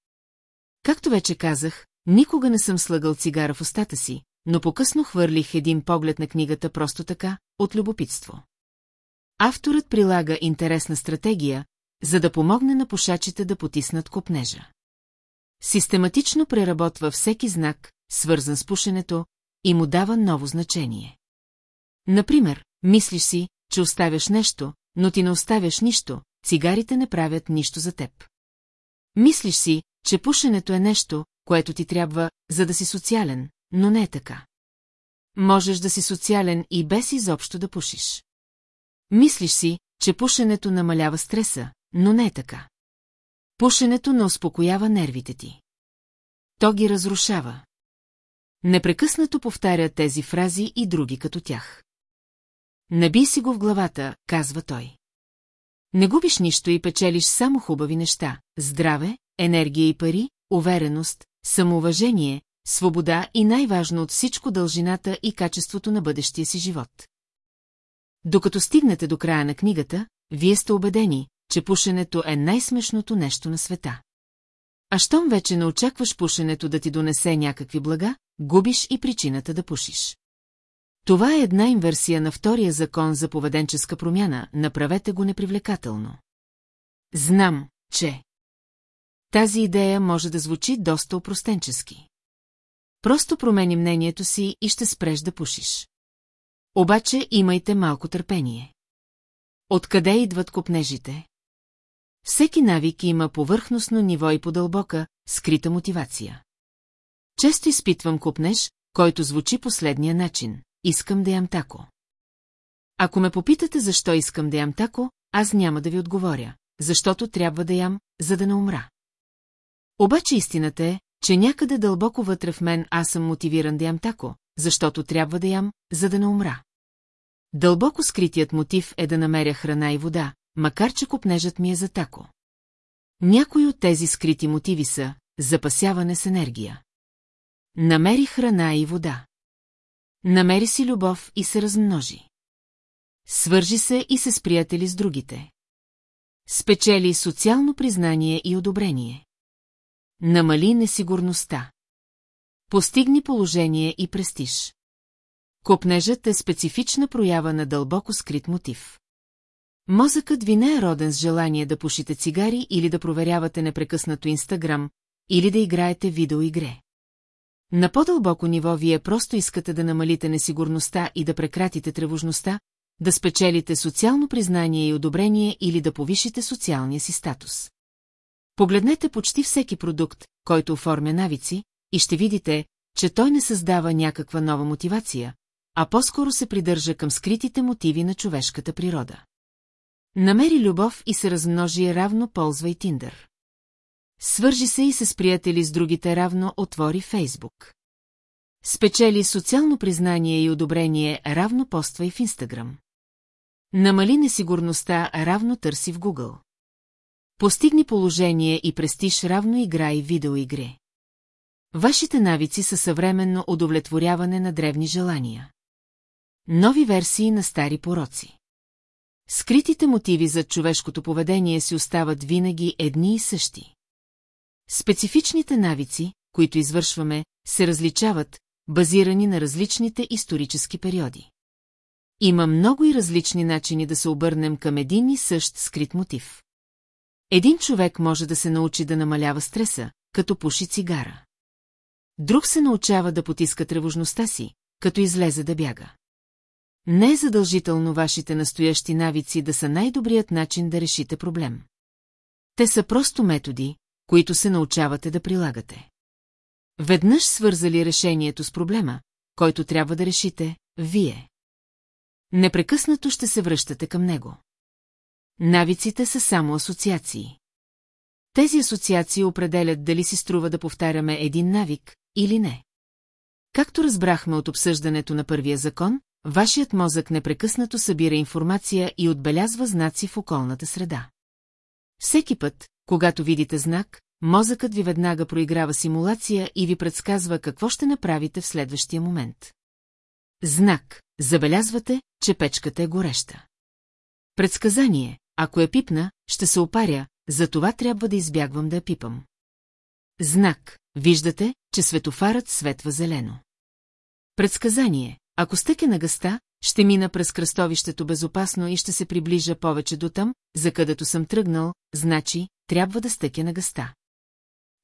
Както вече казах, никога не съм слагал цигара в устата си, но покъсно хвърлих един поглед на книгата просто така, от любопитство. Авторът прилага интересна стратегия, за да помогне на пушачите да потиснат копнежа. Систематично преработва всеки знак, свързан с пушенето, и му дава ново значение. Например, мислиш си, че оставяш нещо, но ти не оставяш нищо, цигарите не правят нищо за теб. Мислиш си, че пушенето е нещо, което ти трябва, за да си социален, но не е така. Можеш да си социален и без изобщо да пушиш. Мислиш си, че пушенето намалява стреса, но не е така. Пушенето не успокоява нервите ти. То ги разрушава. Непрекъснато повтаря тези фрази и други като тях. Наби си го в главата, казва той. Не губиш нищо и печелиш само хубави неща – здраве, енергия и пари, увереност, самоуважение, свобода и най-важно от всичко дължината и качеството на бъдещия си живот. Докато стигнете до края на книгата, вие сте убедени, че пушенето е най-смешното нещо на света. А щом вече не очакваш пушенето да ти донесе някакви блага, губиш и причината да пушиш. Това е една инверсия на втория закон за поведенческа промяна, направете го непривлекателно. Знам, че... Тази идея може да звучи доста опростенчески. Просто промени мнението си и ще спреш да пушиш. Обаче имайте малко търпение. Откъде идват копнежите? Всеки навик има повърхностно ниво и подълбока, скрита мотивация. Често изпитвам купнеж, който звучи последния начин. Искам да ям тако. Ако ме попитате защо искам да ям тако, аз няма да ви отговоря, защото трябва да ям, за да не умра. Обаче истината е, че някъде дълбоко вътре в мен аз съм мотивиран да ям тако, защото трябва да ям, за да не умра. Дълбоко скритият мотив е да намеря храна и вода, макар че купнежът ми е за тако. Някои от тези скрити мотиви са запасяване с енергия. Намери храна и вода. Намери си любов и се размножи. Свържи се и се сприятели с другите. Спечели социално признание и одобрение. Намали несигурността. Постигни положение и престиж. Копнежът е специфична проява на дълбоко скрит мотив. Мозъкът ви не е роден с желание да пушите цигари или да проверявате непрекъснато Инстаграм, или да играете видеоигре. На по-дълбоко ниво вие просто искате да намалите несигурността и да прекратите тревожността, да спечелите социално признание и одобрение или да повишите социалния си статус. Погледнете почти всеки продукт, който оформя навици, и ще видите, че той не създава някаква нова мотивация, а по-скоро се придържа към скритите мотиви на човешката природа. Намери любов и се размножи равно ползвай Тиндър. Свържи се и с приятели с другите равно отвори Фейсбук. Спечели социално признание и одобрение равно поствай в Инстаграм. Намали несигурността равно търси в Google. Постигни положение и престиж равно играй видеоигри. Вашите навици са съвременно удовлетворяване на древни желания. Нови версии на стари пороци. Скритите мотиви за човешкото поведение си остават винаги едни и същи. Специфичните навици, които извършваме, се различават, базирани на различните исторически периоди. Има много и различни начини да се обърнем към един и същ скрит мотив. Един човек може да се научи да намалява стреса, като пуши цигара. Друг се научава да потиска тревожността си, като излезе да бяга. Не е задължително вашите настоящи навици да са най-добрият начин да решите проблем. Те са просто методи, които се научавате да прилагате. Веднъж свързали решението с проблема, който трябва да решите, вие. Непрекъснато ще се връщате към него. Навиците са само асоциации. Тези асоциации определят дали си струва да повтаряме един навик или не. Както разбрахме от обсъждането на първия закон, вашият мозък непрекъснато събира информация и отбелязва знаци в околната среда. Всеки път, когато видите знак, мозъкът ви веднага проиграва симулация и ви предсказва какво ще направите в следващия момент. Знак. Забелязвате, че печката е гореща. Предсказание. Ако я пипна, ще се опаря, за това трябва да избягвам да я пипам. Знак. Виждате, че светофарът светва зелено. Предсказание. Ако стъке на гъста, ще мина през кръстовището безопасно и ще се приближа повече до там, за където съм тръгнал, значи, трябва да стъке на гъста.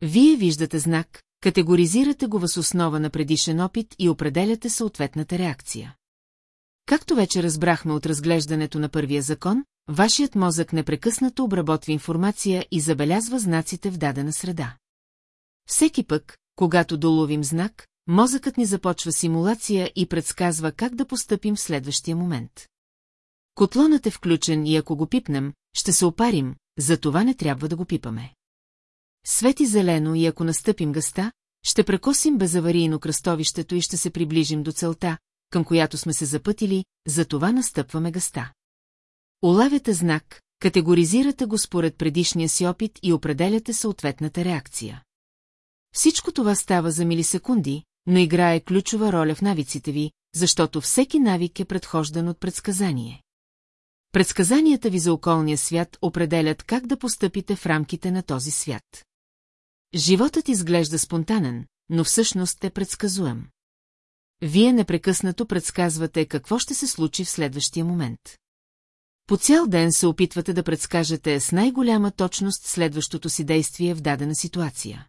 Вие виждате знак, категоризирате го въз основа на предишен опит и определяте съответната реакция. Както вече разбрахме от разглеждането на първия закон, вашият мозък непрекъснато обработва информация и забелязва знаците в дадена среда. Всеки пък, когато доловим знак, мозъкът ни започва симулация и предсказва как да постъпим в следващия момент. Котлонът е включен и ако го пипнем, ще се опарим, за това не трябва да го пипаме. Свети зелено и ако настъпим гъста, ще прекосим безаварийно кръстовището и ще се приближим до целта, към която сме се запътили, за това настъпваме гъста. Улавяте знак, категоризирате го според предишния си опит и определяте съответната реакция. Всичко това става за милисекунди, но играе ключова роля в навиците ви, защото всеки навик е предхождан от предсказание. Предсказанията ви за околния свят определят как да постъпите в рамките на този свят. Животът изглежда спонтанен, но всъщност е предсказуем. Вие непрекъснато предсказвате какво ще се случи в следващия момент. По цял ден се опитвате да предскажете с най-голяма точност следващото си действие в дадена ситуация.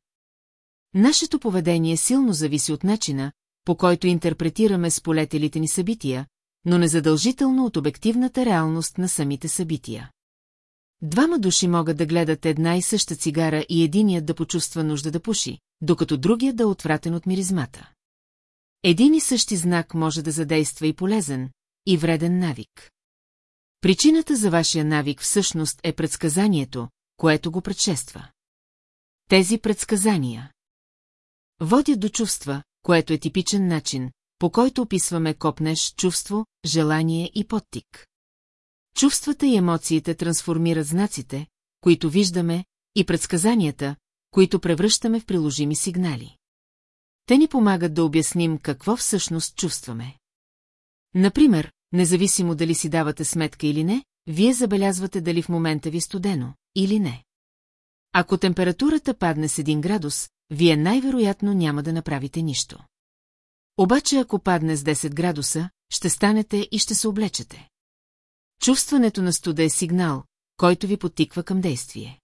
Нашето поведение силно зависи от начина, по който интерпретираме сполетелите ни събития, но незадължително от обективната реалност на самите събития. Двама души могат да гледат една и съща цигара и единият да почувства нужда да пуши, докато другият да е отвратен от миризмата. Един и същи знак може да задейства и полезен, и вреден навик. Причината за вашия навик всъщност е предсказанието, което го предшества. Тези предсказания водят до чувства, което е типичен начин, по който описваме копнеш чувство, желание и подтик. Чувствата и емоциите трансформират знаците, които виждаме, и предсказанията, които превръщаме в приложими сигнали. Те ни помагат да обясним какво всъщност чувстваме. Например, независимо дали си давате сметка или не, вие забелязвате дали в момента ви студено или не. Ако температурата падне с 1 градус, вие най-вероятно няма да направите нищо. Обаче ако падне с 10 градуса, ще станете и ще се облечете. Чувстването на студа е сигнал, който ви потиква към действие.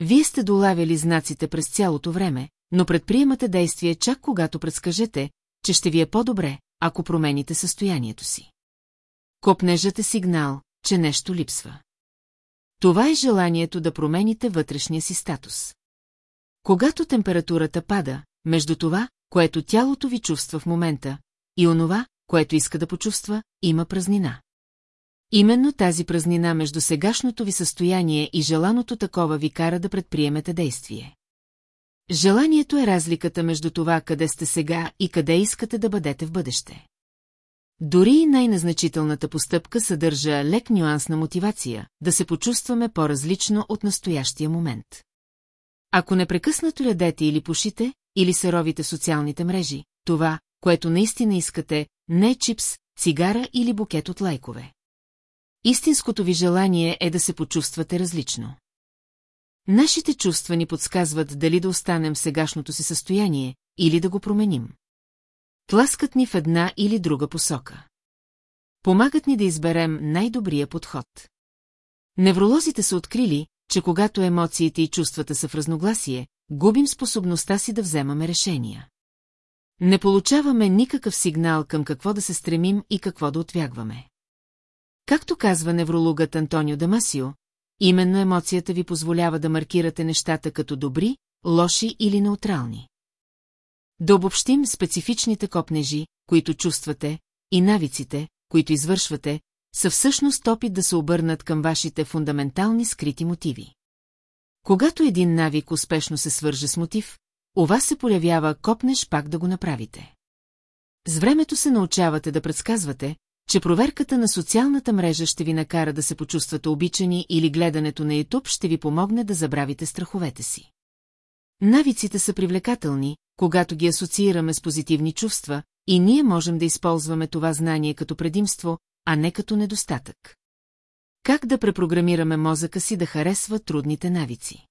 Вие сте долавяли знаците през цялото време, но предприемате действие чак когато предскажете, че ще ви е по-добре, ако промените състоянието си. Копнежът е сигнал, че нещо липсва. Това е желанието да промените вътрешния си статус. Когато температурата пада, между това, което тялото ви чувства в момента, и онова, което иска да почувства, има празнина. Именно тази празнина между сегашното ви състояние и желаното такова ви кара да предприемете действие. Желанието е разликата между това, къде сте сега и къде искате да бъдете в бъдеще. Дори и най-назначителната постъпка съдържа лек нюанс на мотивация, да се почувстваме по-различно от настоящия момент. Ако непрекъснато ядете или пушите, или се ровите социалните мрежи, това, което наистина искате, не е чипс, цигара или букет от лайкове. Истинското ви желание е да се почувствате различно. Нашите чувства ни подсказват дали да останем в сегашното си състояние или да го променим. Тласкат ни в една или друга посока. Помагат ни да изберем най-добрия подход. Невролозите са открили, че когато емоциите и чувствата са в разногласие, губим способността си да вземаме решения. Не получаваме никакъв сигнал към какво да се стремим и какво да отвягваме. Както казва неврологът Антонио Дамасио, именно емоцията ви позволява да маркирате нещата като добри, лоши или неутрални. Да обобщим специфичните копнежи, които чувствате, и навиците, които извършвате, са всъщност опит да се обърнат към вашите фундаментални скрити мотиви. Когато един навик успешно се свърже с мотив, у вас се появява копнеш пак да го направите. С времето се научавате да предсказвате, че проверката на социалната мрежа ще ви накара да се почувствате обичани или гледането на YouTube ще ви помогне да забравите страховете си. Навиците са привлекателни, когато ги асоциираме с позитивни чувства, и ние можем да използваме това знание като предимство, а не като недостатък. Как да препрограмираме мозъка си да харесва трудните навици?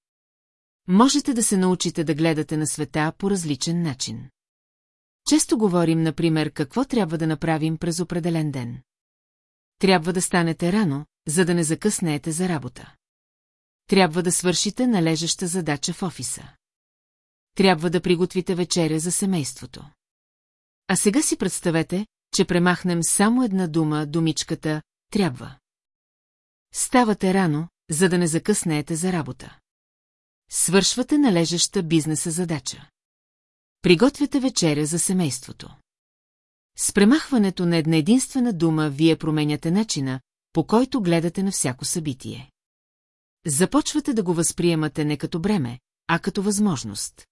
Можете да се научите да гледате на света по различен начин. Често говорим, например, какво трябва да направим през определен ден. Трябва да станете рано, за да не закъснеете за работа. Трябва да свършите належаща задача в офиса. Трябва да приготвите вечеря за семейството. А сега си представете, че премахнем само една дума, думичката «трябва». Ставате рано, за да не закъснеете за работа. Свършвате належаща бизнеса задача. Приготвяте вечеря за семейството. С премахването на една единствена дума вие променяте начина, по който гледате на всяко събитие. Започвате да го възприемате не като бреме, а като възможност.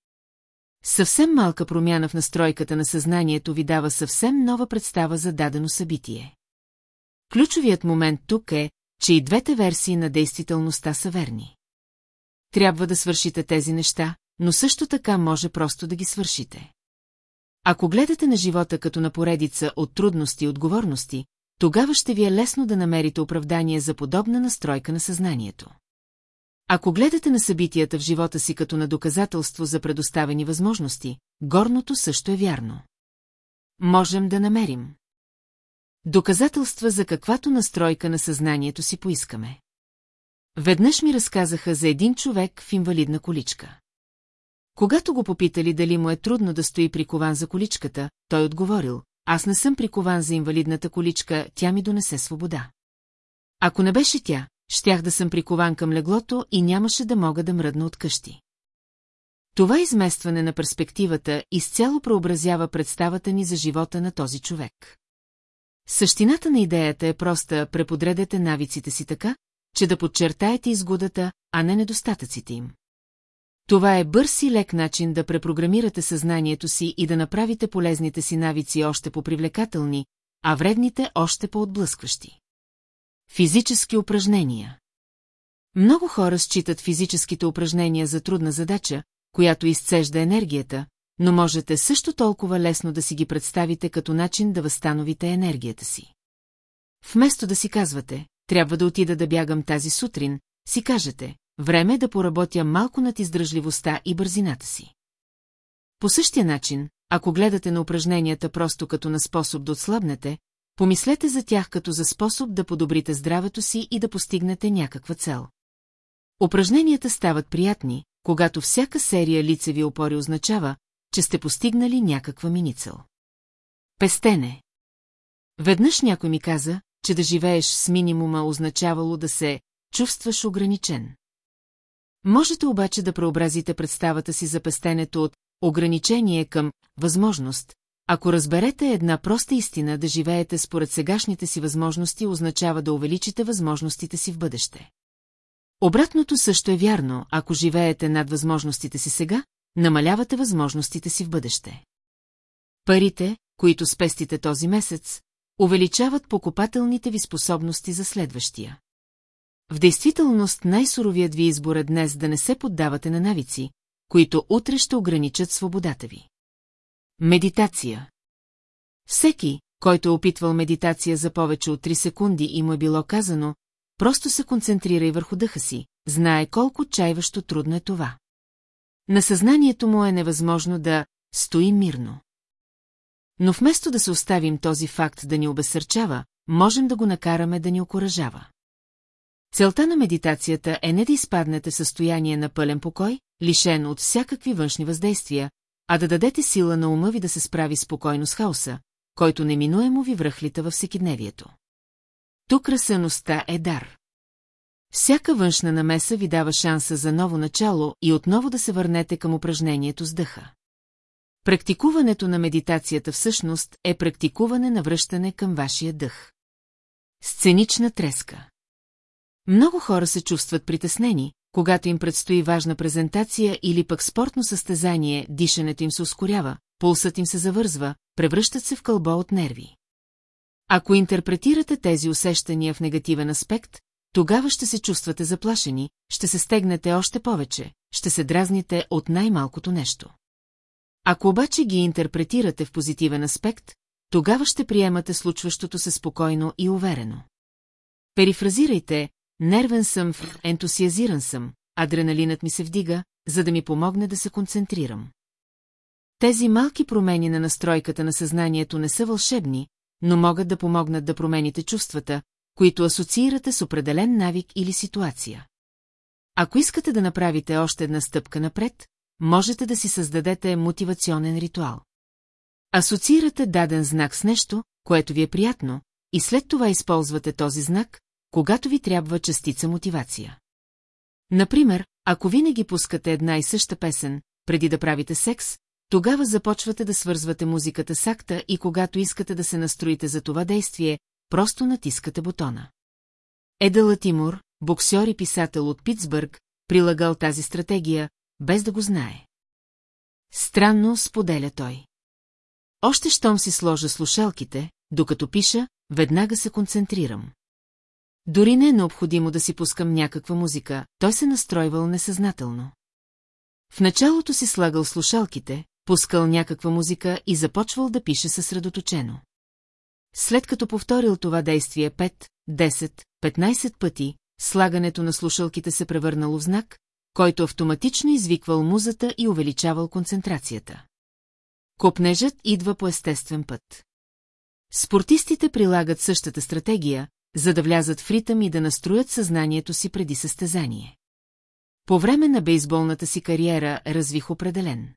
Съвсем малка промяна в настройката на съзнанието ви дава съвсем нова представа за дадено събитие. Ключовият момент тук е, че и двете версии на действителността са верни. Трябва да свършите тези неща, но също така може просто да ги свършите. Ако гледате на живота като на поредица от трудности и отговорности, тогава ще ви е лесно да намерите оправдание за подобна настройка на съзнанието. Ако гледате на събитията в живота си като на доказателство за предоставени възможности, горното също е вярно. Можем да намерим. Доказателства за каквато настройка на съзнанието си поискаме. Веднъж ми разказаха за един човек в инвалидна количка. Когато го попитали дали му е трудно да стои прикован за количката, той отговорил, аз не съм прикован за инвалидната количка, тя ми донесе свобода. Ако не беше тя, щях да съм прикован към леглото и нямаше да мога да мръдна от къщи. Това изместване на перспективата изцяло преобразява представата ни за живота на този човек. Същината на идеята е проста преподредете навиците си така, че да подчертаете изгодата, а не недостатъците им. Това е бърз и лек начин да препрограмирате съзнанието си и да направите полезните си навици още по-привлекателни, а вредните още по-отблъскващи. Физически упражнения Много хора считат физическите упражнения за трудна задача, която изцежда енергията, но можете също толкова лесно да си ги представите като начин да възстановите енергията си. Вместо да си казвате, трябва да отида да бягам тази сутрин, си кажете, време е да поработя малко над издръжливостта и бързината си. По същия начин, ако гледате на упражненията просто като на способ да отслабнете, помислете за тях като за способ да подобрите здравето си и да постигнете някаква цел. Упражненията стават приятни, когато всяка серия лицеви опори означава, че сте постигнали някаква миницел. Пестене. Веднъж някой ми каза, че да живееш с минимума означавало да се чувстваш ограничен. Можете обаче да преобразите представата си за пестенето от ограничение към възможност. Ако разберете една проста истина да живеете според сегашните си възможности, означава да увеличите възможностите си в бъдеще. Обратното също е вярно, ако живеете над възможностите си сега, намалявате възможностите си в бъдеще. Парите, които спестите този месец, увеличават покупателните ви способности за следващия. В действителност най-суровият ви избор е днес да не се поддавате на навици, които утре ще ограничат свободата ви. Медитация Всеки, който е опитвал медитация за повече от 3 секунди и му е било казано, просто се концентрирай върху дъха си, знае колко отчаиващо трудно е това. На съзнанието му е невъзможно да стои мирно. Но вместо да се оставим този факт да ни обесърчава, можем да го накараме да ни окоръжава. Целта на медитацията е не да изпаднете в състояние на пълен покой, лишен от всякакви външни въздействия, а да дадете сила на ума ви да се справи спокойно с хаоса, който неминуемо ви връхлита във всекидневието. Тук разсъността е дар. Всяка външна намеса ви дава шанса за ново начало и отново да се върнете към упражнението с дъха. Практикуването на медитацията всъщност е практикуване на връщане към вашия дъх. Сценична треска Много хора се чувстват притеснени, когато им предстои важна презентация или пък спортно състезание, дишането им се ускорява, пулсът им се завързва, превръщат се в кълбо от нерви. Ако интерпретирате тези усещания в негативен аспект, тогава ще се чувствате заплашени, ще се стегнете още повече, ще се дразните от най-малкото нещо. Ако обаче ги интерпретирате в позитивен аспект, тогава ще приемате случващото се спокойно и уверено. Перифразирайте, нервен съм, ентусиазиран съм, адреналинът ми се вдига, за да ми помогне да се концентрирам. Тези малки промени на настройката на съзнанието не са вълшебни, но могат да помогнат да промените чувствата, които асоциирате с определен навик или ситуация. Ако искате да направите още една стъпка напред, можете да си създадете мотивационен ритуал. Асоциирате даден знак с нещо, което ви е приятно, и след това използвате този знак, когато ви трябва частица мотивация. Например, ако винаги пускате една и съща песен, преди да правите секс, тогава започвате да свързвате музиката с акта и когато искате да се настроите за това действие, просто натискате бутона. Едала Тимур, боксер и писател от Питсбърг, прилагал тази стратегия, без да го знае. Странно споделя той. Още щом си сложа слушалките, докато пиша, веднага се концентрирам. Дори не е необходимо да си пускам някаква музика, той се настройвал несъзнателно. В началото си слагал слушалките, пускал някаква музика и започвал да пише съсредоточено. След като повторил това действие 5, 10, 15 пъти, слагането на слушалките се превърнало в знак, който автоматично извиквал музата и увеличавал концентрацията. Копнежът идва по естествен път. Спортистите прилагат същата стратегия, за да влязат в ритъм и да настроят съзнанието си преди състезание. По време на бейсболната си кариера развих определен.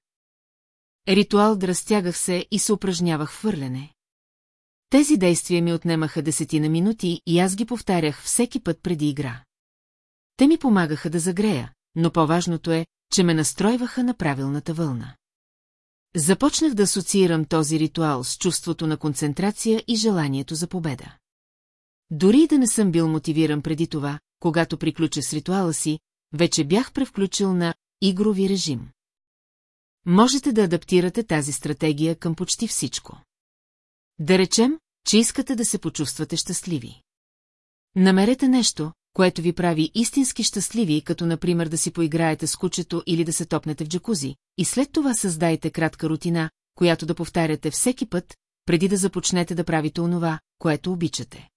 Ритуал да разтягах се и се упражнявах хвърляне. Тези действия ми отнемаха десетина минути и аз ги повтарях всеки път преди игра. Те ми помагаха да загрея, но по-важното е, че ме настройваха на правилната вълна. Започнах да асоциирам този ритуал с чувството на концентрация и желанието за победа. Дори да не съм бил мотивиран преди това, когато приключа с ритуала си, вече бях превключил на игрови режим. Можете да адаптирате тази стратегия към почти всичко. Да речем, че искате да се почувствате щастливи. Намерете нещо, което ви прави истински щастливи, като например да си поиграете с кучето или да се топнете в джакузи, и след това създайте кратка рутина, която да повтаряте всеки път, преди да започнете да правите онова, което обичате.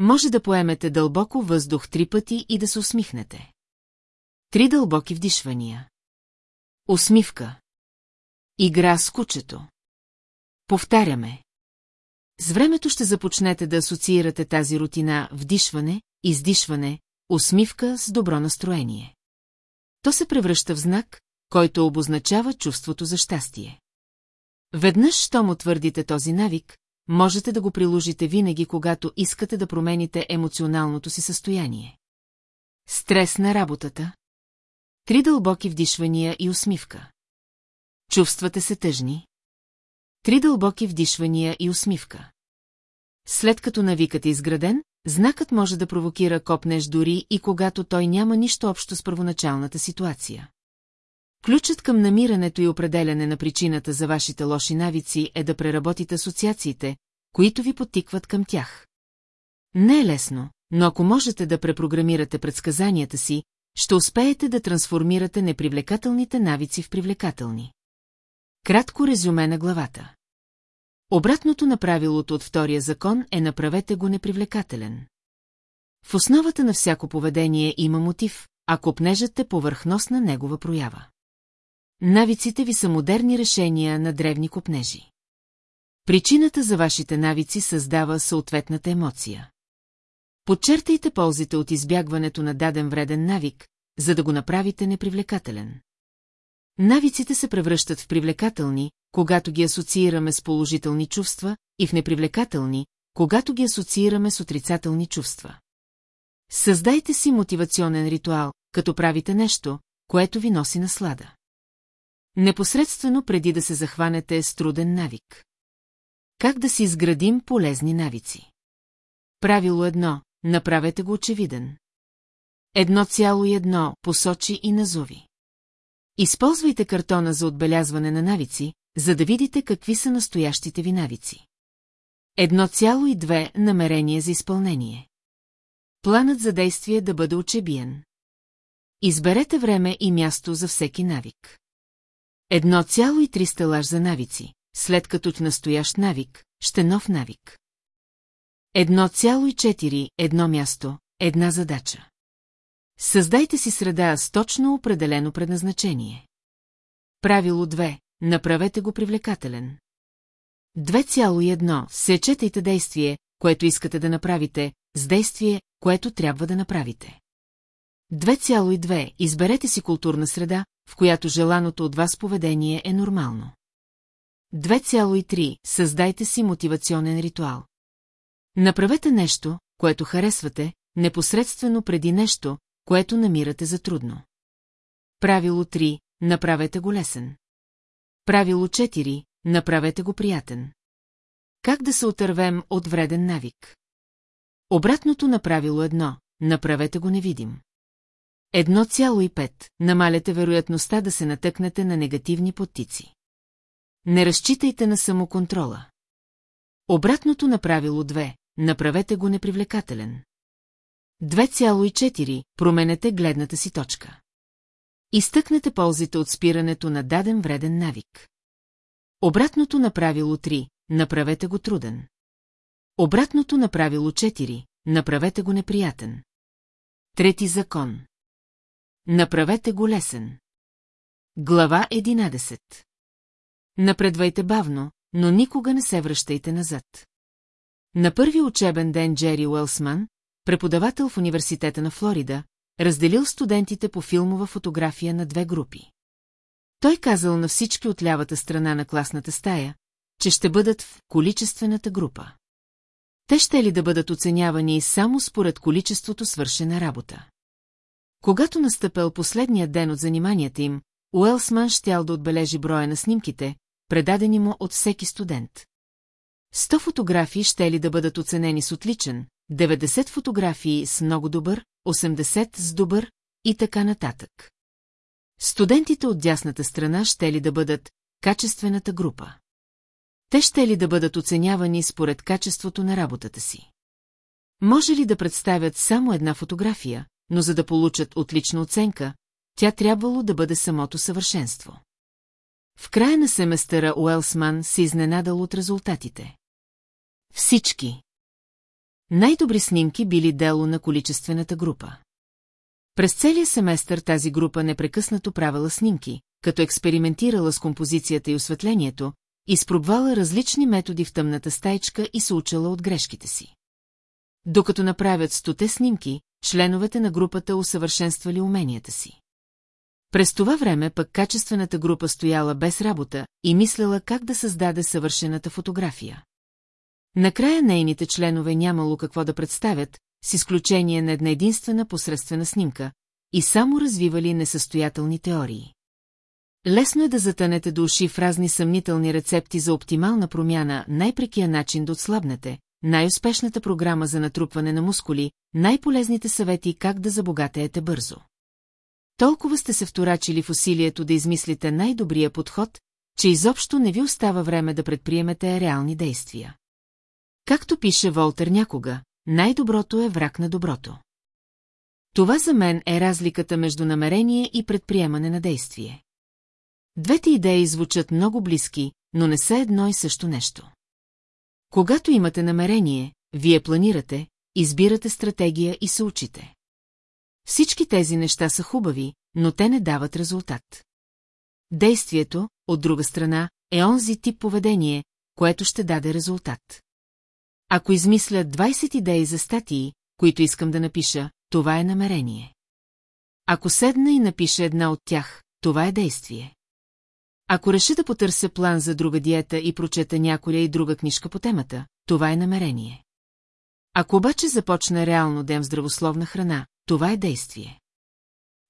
Може да поемете дълбоко въздух три пъти и да се усмихнете. Три дълбоки вдишвания. Усмивка. Игра с кучето. Повтаряме. С времето ще започнете да асоциирате тази рутина вдишване, издишване, усмивка с добро настроение. То се превръща в знак, който обозначава чувството за щастие. Веднъж, щом утвърдите този навик, можете да го приложите винаги, когато искате да промените емоционалното си състояние. Стрес на работата. Три дълбоки вдишвания и усмивка. Чувствате се тъжни. Три дълбоки вдишвания и усмивка. След като навикът е изграден, знакът може да провокира копнеж дори и когато той няма нищо общо с първоначалната ситуация. Ключът към намирането и определяне на причината за вашите лоши навици е да преработите асоциациите, които ви потикват към тях. Не е лесно, но ако можете да препрограмирате предсказанията си, ще успеете да трансформирате непривлекателните навици в привлекателни. Кратко резюме на главата. Обратното на правилото от втория закон е направете го непривлекателен. В основата на всяко поведение има мотив, ако пнежът е повърхностна негова проява. Навиците ви са модерни решения на древни копнежи. Причината за вашите навици създава съответната емоция. Подчертайте ползите от избягването на даден вреден навик, за да го направите непривлекателен. Навиците се превръщат в привлекателни, когато ги асоциираме с положителни чувства, и в непривлекателни, когато ги асоциираме с отрицателни чувства. Създайте си мотивационен ритуал, като правите нещо, което ви носи наслада. Непосредствено преди да се захванете с труден навик. Как да си изградим полезни навици? Правило едно. Направете го очевиден. Едно цяло и едно, посочи и назови. Използвайте картона за отбелязване на навици, за да видите какви са настоящите ви навици. Едно цяло и две намерение за изпълнение. Планът за действие да бъде учебиен. Изберете време и място за всеки навик. Едно цяло и три стелаж за навици, след като в настоящ навик, ще нов навик. Едно цяло и четири, едно място, една задача. Създайте си среда с точно определено предназначение. Правило 2. Направете го привлекателен. 2,1. Сечетайте действие, което искате да направите, с действие, което трябва да направите. 2,2. Изберете си културна среда, в която желаното от вас поведение е нормално. 2,3. Създайте си мотивационен ритуал. Направете нещо, което харесвате, непосредствено преди нещо, което намирате за трудно. Правило 3. Направете го лесен. Правило 4. Направете го приятен. Как да се отървем от вреден навик? Обратното на правило 1. Направете го невидим. Едно цяло и пет. Намаляте вероятността да се натъкнете на негативни подтици. Не разчитайте на самоконтрола. Обратното на правило 2. Направете го непривлекателен. 2,4. Променете гледната си точка. Изтъкнете ползите от спирането на даден вреден навик. Обратното на правило 3. Направете го труден. Обратното на правило 4. Направете го неприятен. Трети закон. Направете го лесен. Глава 11. Напредвайте бавно, но никога не се връщайте назад. На първи учебен ден Джери Уелсман, преподавател в Университета на Флорида, разделил студентите по филмова фотография на две групи. Той казал на всички от лявата страна на класната стая, че ще бъдат в количествената група. Те ще ли да бъдат оценявани само според количеството свършена работа. Когато настъпил последния ден от заниманията им, Уелсман щял да отбележи броя на снимките, предадени му от всеки студент. Сто фотографии ще ли да бъдат оценени с отличен, 90 фотографии с много добър, 80 с добър и така нататък. Студентите от дясната страна ще ли да бъдат качествената група. Те ще ли да бъдат оценявани според качеството на работата си. Може ли да представят само една фотография, но за да получат отлична оценка, тя трябвало да бъде самото съвършенство. В края на семестъра Уелсман се изненадал от резултатите. Всички. Най-добри снимки били дело на количествената група. През целия семестър тази група непрекъснато правила снимки, като експериментирала с композицията и осветлението, изпробвала различни методи в тъмната стайчка и се учила от грешките си. Докато направят стоте снимки, членовете на групата усъвършенствали уменията си. През това време пък качествената група стояла без работа и мислела как да създаде съвършената фотография. Накрая нейните членове нямало какво да представят, с изключение на една единствена посредствена снимка, и само развивали несъстоятелни теории. Лесно е да затънете до уши в разни съмнителни рецепти за оптимална промяна, най-прекия начин да отслабнете, най-успешната програма за натрупване на мускули, най-полезните съвети как да забогатеете бързо. Толкова сте се вторачили в усилието да измислите най-добрия подход, че изобщо не ви остава време да предприемете реални действия. Както пише Волтер някога, най-доброто е враг на доброто. Това за мен е разликата между намерение и предприемане на действие. Двете идеи звучат много близки, но не са едно и също нещо. Когато имате намерение, вие планирате, избирате стратегия и се учите. Всички тези неща са хубави, но те не дават резултат. Действието, от друга страна, е онзи тип поведение, което ще даде резултат. Ако измисля 20 идеи за статии, които искам да напиша, това е намерение. Ако седна и напиша една от тях, това е действие. Ако реша да потърся план за друга диета и прочета някоя и друга книжка по темата, това е намерение. Ако обаче започна реално да ям здравословна храна, това е действие.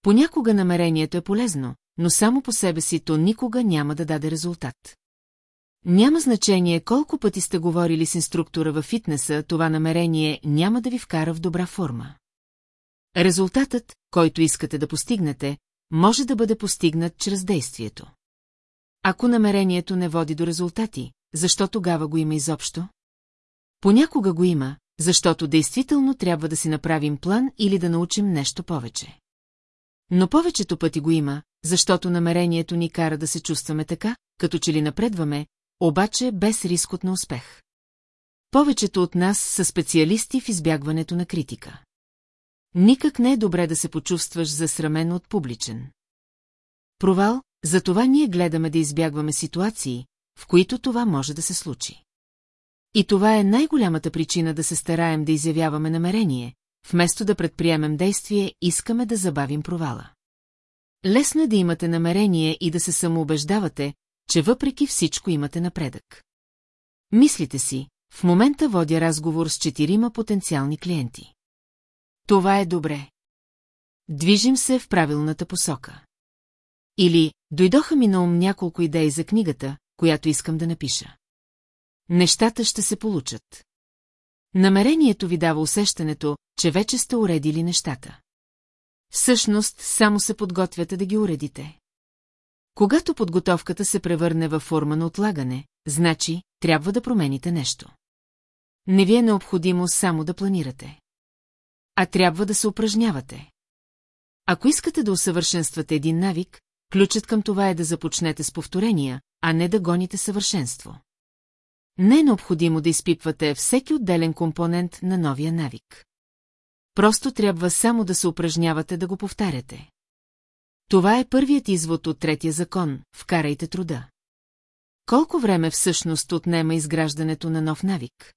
Понякога намерението е полезно, но само по себе си то никога няма да даде резултат. Няма значение колко пъти сте говорили с инструктора във фитнеса, това намерение няма да ви вкара в добра форма. Резултатът, който искате да постигнете, може да бъде постигнат чрез действието. Ако намерението не води до резултати, защо тогава го има изобщо? Понякога го има, защото действително трябва да си направим план или да научим нещо повече. Но повечето пъти го има, защото намерението ни кара да се чувстваме така, като че ли напредваме, обаче без риск от на успех. Повечето от нас са специалисти в избягването на критика. Никак не е добре да се почувстваш засрамен от публичен. Провал, затова ние гледаме да избягваме ситуации, в които това може да се случи. И това е най-голямата причина да се стараем да изявяваме намерение, вместо да предприемем действие, искаме да забавим провала. Лесно е да имате намерение и да се самоубеждавате, че въпреки всичко имате напредък. Мислите си, в момента водя разговор с четирима потенциални клиенти. Това е добре. Движим се в правилната посока. Или дойдоха ми на ум няколко идеи за книгата, която искам да напиша. Нещата ще се получат. Намерението ви дава усещането, че вече сте уредили нещата. Всъщност, само се подготвяте да ги уредите. Когато подготовката се превърне във форма на отлагане, значи, трябва да промените нещо. Не ви е необходимо само да планирате. А трябва да се упражнявате. Ако искате да усъвършенствате един навик, ключът към това е да започнете с повторения, а не да гоните съвършенство. Не е необходимо да изпипвате всеки отделен компонент на новия навик. Просто трябва само да се упражнявате да го повтаряте. Това е първият извод от третия закон – вкарайте труда. Колко време всъщност отнема изграждането на нов навик?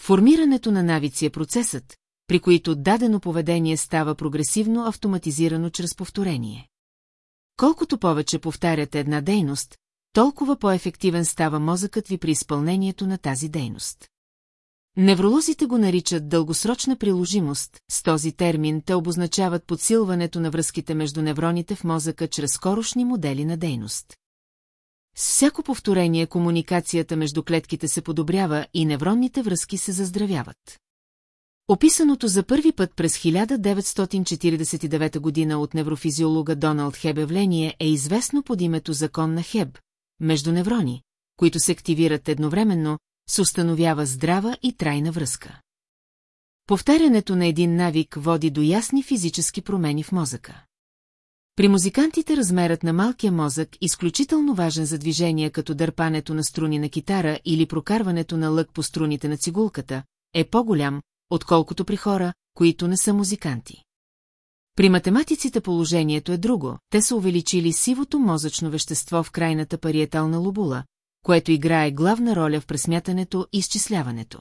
Формирането на навици е процесът, при който дадено поведение става прогресивно автоматизирано чрез повторение. Колкото повече повтаряте една дейност, толкова по-ефективен става мозъкът ви при изпълнението на тази дейност. Невролозите го наричат дългосрочна приложимост, с този термин те обозначават подсилването на връзките между невроните в мозъка чрез скорошни модели на дейност. С всяко повторение комуникацията между клетките се подобрява и невронните връзки се заздравяват. Описаното за първи път през 1949 година от неврофизиолога Доналд Хеб явление е известно под името закон на Хеб, между неврони, които се активират едновременно, се установява здрава и трайна връзка. Повтарянето на един навик води до ясни физически промени в мозъка. При музикантите размерът на малкия мозък, изключително важен за движения като дърпането на струни на китара или прокарването на лък по струните на цигулката, е по-голям, отколкото при хора, които не са музиканти. При математиците положението е друго, те са увеличили сивото мозъчно вещество в крайната париетална лобула, което играе главна роля в пресмятането и изчисляването.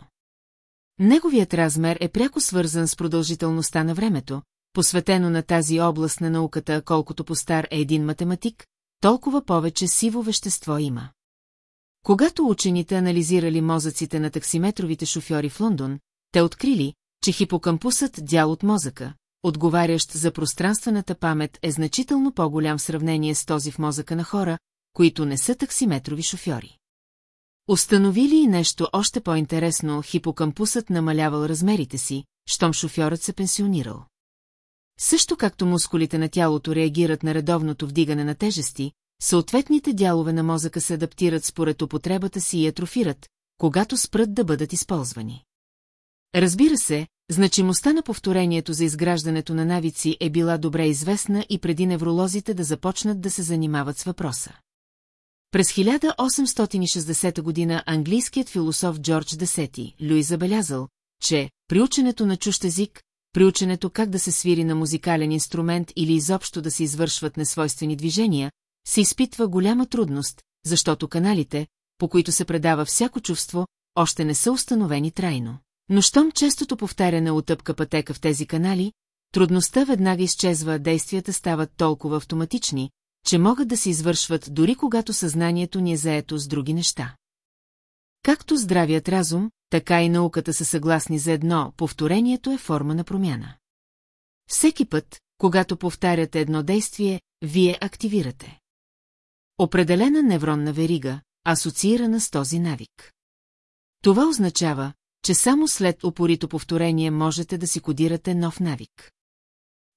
Неговият размер е пряко свързан с продължителността на времето, посветено на тази област на науката, колкото по-стар е един математик, толкова повече сиво вещество има. Когато учените анализирали мозъците на таксиметровите шофьори в Лондон, те открили, че хипокампусът дял от мозъка, отговарящ за пространствената памет, е значително по-голям в сравнение с този в мозъка на хора, които не са таксиметрови шофьори. Установили и нещо още по-интересно, хипокампусът намалявал размерите си, щом шофьорът се пенсионирал. Също както мускулите на тялото реагират на редовното вдигане на тежести, съответните дялове на мозъка се адаптират според употребата си и атрофират, когато спрат да бъдат използвани. Разбира се, значимостта на повторението за изграждането на навици е била добре известна и преди невролозите да започнат да се занимават с въпроса. През 1860 година английският философ Джордж Десети, Люи забелязал, че при ученето на чущ език, при ученето как да се свири на музикален инструмент или изобщо да се извършват несвойствени движения, се изпитва голяма трудност, защото каналите, по които се предава всяко чувство, още не са установени трайно. Но щом честото повтаряне отъпка пътека в тези канали, трудността веднага изчезва, действията стават толкова автоматични, че могат да се извършват дори когато съзнанието ни е заето с други неща. Както здравият разум, така и науката са съгласни за едно, повторението е форма на промяна. Всеки път, когато повтаряте едно действие, вие активирате. Определена невронна верига, асоциирана с този навик. Това означава, че само след опорито повторение можете да си кодирате нов навик.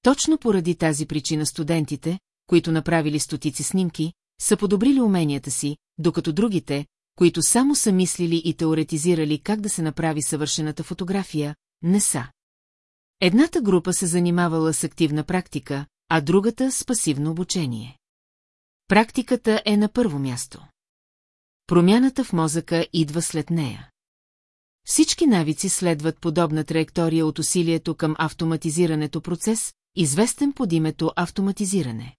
Точно поради тази причина студентите, които направили стотици снимки, са подобрили уменията си, докато другите, които само са мислили и теоретизирали как да се направи съвършената фотография, не са. Едната група се занимавала с активна практика, а другата с пасивно обучение. Практиката е на първо място. Промяната в мозъка идва след нея. Всички навици следват подобна траектория от усилието към автоматизирането процес, известен под името автоматизиране.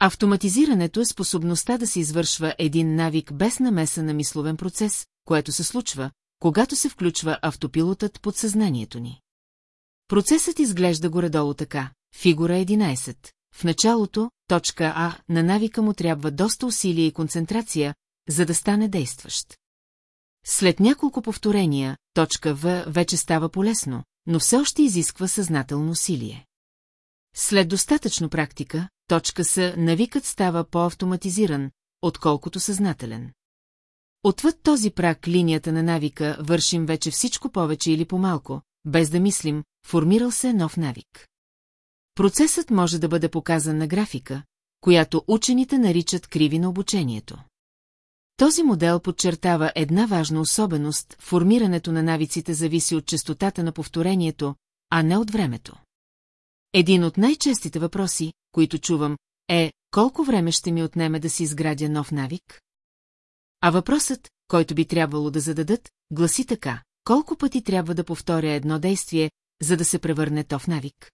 Автоматизирането е способността да се извършва един навик без намеса на мисловен процес, което се случва, когато се включва автопилотът под съзнанието ни. Процесът изглежда горе-долу така. Фигура 11. В началото, точка А, на навика му трябва доста усилие и концентрация, за да стане действащ. След няколко повторения, точка В вече става полезно, но все още изисква съзнателно усилие. След достатъчно практика, точка С, навикът става по-автоматизиран, отколкото съзнателен. Отвъд този прак линията на навика вършим вече всичко повече или по-малко, без да мислим, формирал се нов навик. Процесът може да бъде показан на графика, която учените наричат криви на обучението. Този модел подчертава една важна особеност – формирането на навиците зависи от частотата на повторението, а не от времето. Един от най-честите въпроси, които чувам, е колко време ще ми отнеме да си изградя нов навик? А въпросът, който би трябвало да зададат, гласи така – колко пъти трябва да повторя едно действие, за да се превърне то в навик?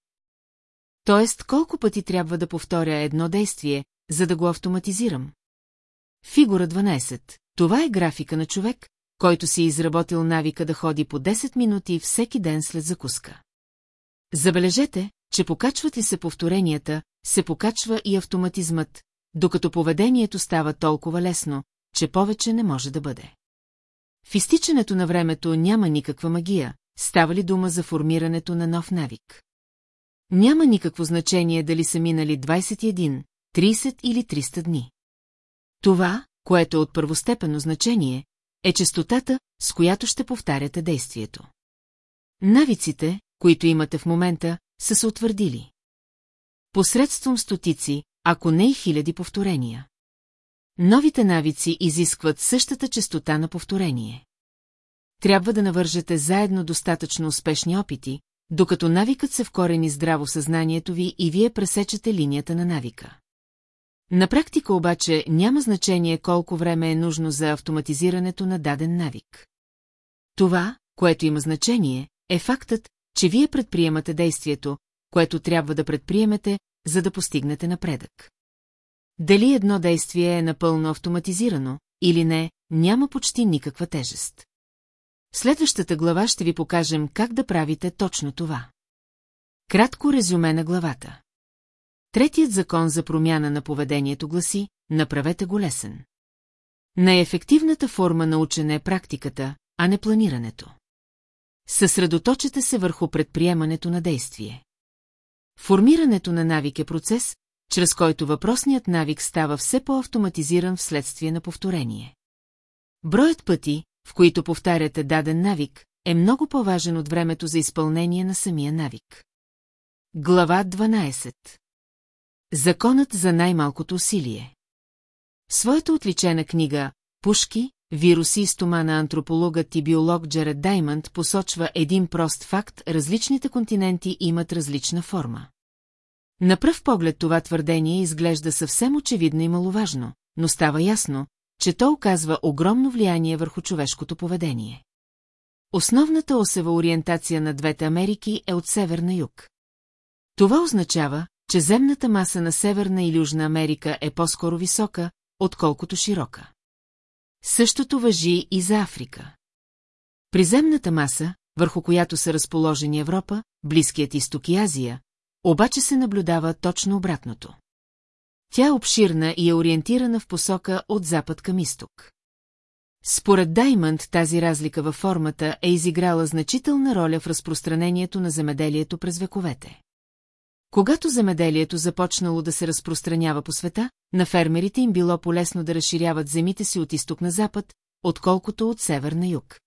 Тоест, колко пъти трябва да повторя едно действие, за да го автоматизирам? Фигура 12. Това е графика на човек, който си е изработил навика да ходи по 10 минути всеки ден след закуска. Забележете, че покачват ли се повторенията, се покачва и автоматизмът, докато поведението става толкова лесно, че повече не може да бъде. В изтичането на времето няма никаква магия, става ли дума за формирането на нов навик. Няма никакво значение дали са минали 21, 30 или 300 дни. Това, което е от първостепенно значение, е частотата, с която ще повтаряте действието. Навиците, които имате в момента, са се утвърдили. Посредством стотици, ако не и хиляди повторения. Новите навици изискват същата частота на повторение. Трябва да навържете заедно достатъчно успешни опити, докато навикът се вкорени здраво в съзнанието ви и вие пресечете линията на навика. На практика обаче няма значение колко време е нужно за автоматизирането на даден навик. Това, което има значение, е фактът, че вие предприемате действието, което трябва да предприемете, за да постигнете напредък. Дали едно действие е напълно автоматизирано или не, няма почти никаква тежест. В следващата глава ще ви покажем как да правите точно това. Кратко резюме на главата. Третият закон за промяна на поведението гласи, направете го лесен. Най-ефективната форма на учене е практиката, а не планирането. Съсредоточете се върху предприемането на действие. Формирането на навик е процес, чрез който въпросният навик става все по-автоматизиран вследствие на повторение. Броят пъти, в които повтаряте даден навик, е много по-важен от времето за изпълнение на самия навик. Глава 12 Законът за най-малкото усилие В своята отличена книга «Пушки, вируси и стома» на антропологът и биолог Джеред Даймънд посочва един прост факт – различните континенти имат различна форма. На пръв поглед това твърдение изглежда съвсем очевидно и маловажно, но става ясно, че то оказва огромно влияние върху човешкото поведение. Основната осева ориентация на двете Америки е от север на юг. Това означава, че земната маса на Северна и Южна Америка е по-скоро висока, отколкото широка. Същото въжи и за Африка. Приземната маса, върху която са разположени Европа, Близкият изток и Азия, обаче се наблюдава точно обратното. Тя е обширна и е ориентирана в посока от запад към изток. Според Даймънд тази разлика във формата е изиграла значителна роля в разпространението на земеделието през вековете. Когато земеделието започнало да се разпространява по света, на фермерите им било полезно да разширяват земите си от изток на запад, отколкото от север на юг.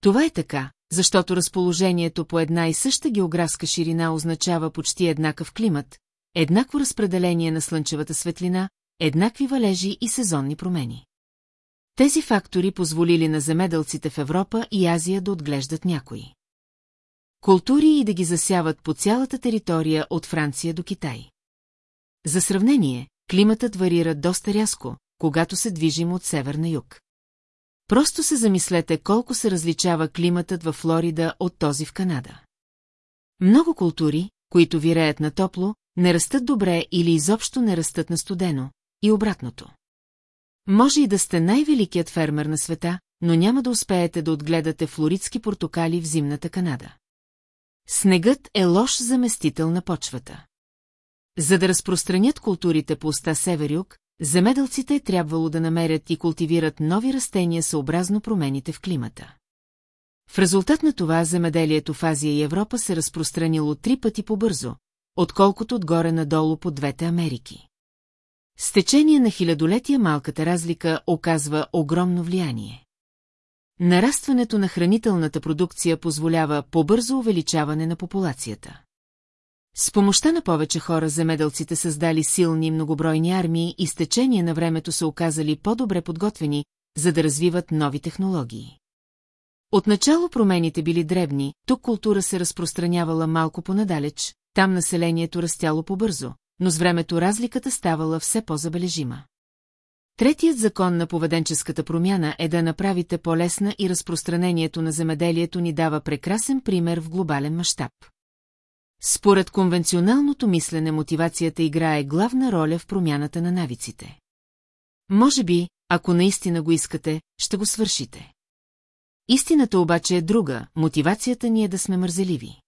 Това е така, защото разположението по една и съща географска ширина означава почти еднакъв климат, еднакво разпределение на слънчевата светлина, еднакви валежи и сезонни промени. Тези фактори позволили на земеделците в Европа и Азия да отглеждат някои. Култури и да ги засяват по цялата територия от Франция до Китай. За сравнение, климатът варира доста рязко, когато се движим от север на юг. Просто се замислете колко се различава климатът във Флорида от този в Канада. Много култури, които виреят на топло, не растат добре или изобщо не растат на студено, и обратното. Може и да сте най-великият фермер на света, но няма да успеете да отгледате флоридски портокали в зимната Канада. Снегът е лош заместител на почвата. За да разпространят културите по уста север-юг, земеделците е трябвало да намерят и култивират нови растения съобразно промените в климата. В резултат на това земеделието в Азия и Европа се разпространило три пъти по-бързо, отколкото отгоре надолу по двете Америки. С течение на хилядолетия малката разлика оказва огромно влияние. Нарастването на хранителната продукция позволява по-бързо увеличаване на популацията. С помощта на повече хора земеделците създали силни и многобройни армии и с течение на времето се оказали по-добре подготвени, за да развиват нови технологии. Отначало промените били дребни, тук култура се разпространявала малко понадалеч, там населението растяло побързо, но с времето разликата ставала все по-забележима. Третият закон на поведенческата промяна е да направите по-лесна и разпространението на земеделието ни дава прекрасен пример в глобален мащаб. Според конвенционалното мислене мотивацията играе главна роля в промяната на навиците. Може би, ако наистина го искате, ще го свършите. Истината обаче е друга, мотивацията ни е да сме мързеливи.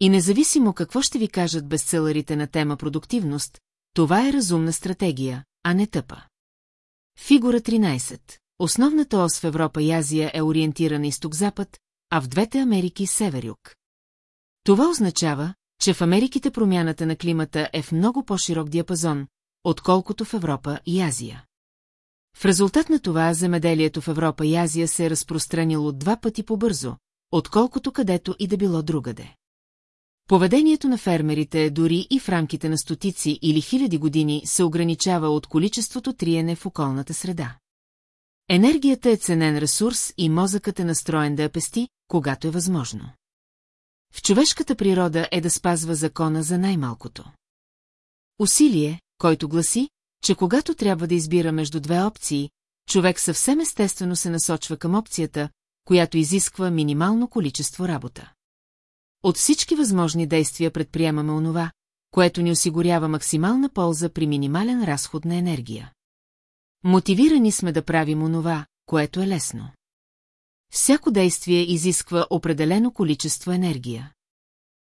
И независимо какво ще ви кажат безцеларите на тема продуктивност, това е разумна стратегия, а не тъпа. Фигура 13. Основната ос в Европа и Азия е ориентирана изток-запад, а в двете Америки север-юг. Това означава, че в Америките промяната на климата е в много по-широк диапазон, отколкото в Европа и Азия. В резултат на това земеделието в Европа и Азия се е разпространило два пъти по-бързо, отколкото където и да било другаде. Поведението на фермерите дори и в рамките на стотици или хиляди години се ограничава от количеството триене в околната среда. Енергията е ценен ресурс и мозъкът е настроен да я пести, когато е възможно. В човешката природа е да спазва закона за най-малкото. Усилие, който гласи, че когато трябва да избира между две опции, човек съвсем естествено се насочва към опцията, която изисква минимално количество работа. От всички възможни действия предприемаме онова, което ни осигурява максимална полза при минимален разход на енергия. Мотивирани сме да правим онова, което е лесно. Всяко действие изисква определено количество енергия.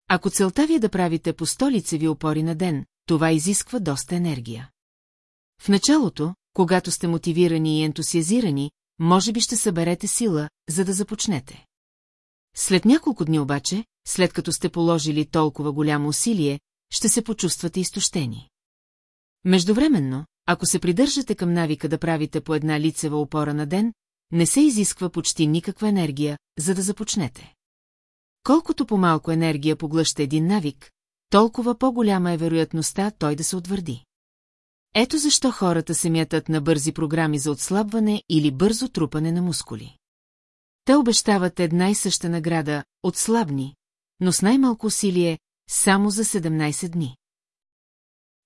Ако целта ви е да правите по столицеви опори на ден, това изисква доста енергия. В началото, когато сте мотивирани и ентусиазирани, може би ще съберете сила, за да започнете. След няколко дни обаче, след като сте положили толкова голямо усилие, ще се почувствате изтощени. Междувременно, ако се придържате към навика да правите по една лицева опора на ден, не се изисква почти никаква енергия, за да започнете. Колкото по-малко енергия поглъща един навик, толкова по-голяма е вероятността той да се утвърди. Ето защо хората се мятат на бързи програми за отслабване или бързо трупане на мускули. Те обещават една и съща награда, отслабни, но с най-малко усилие, само за 17 дни.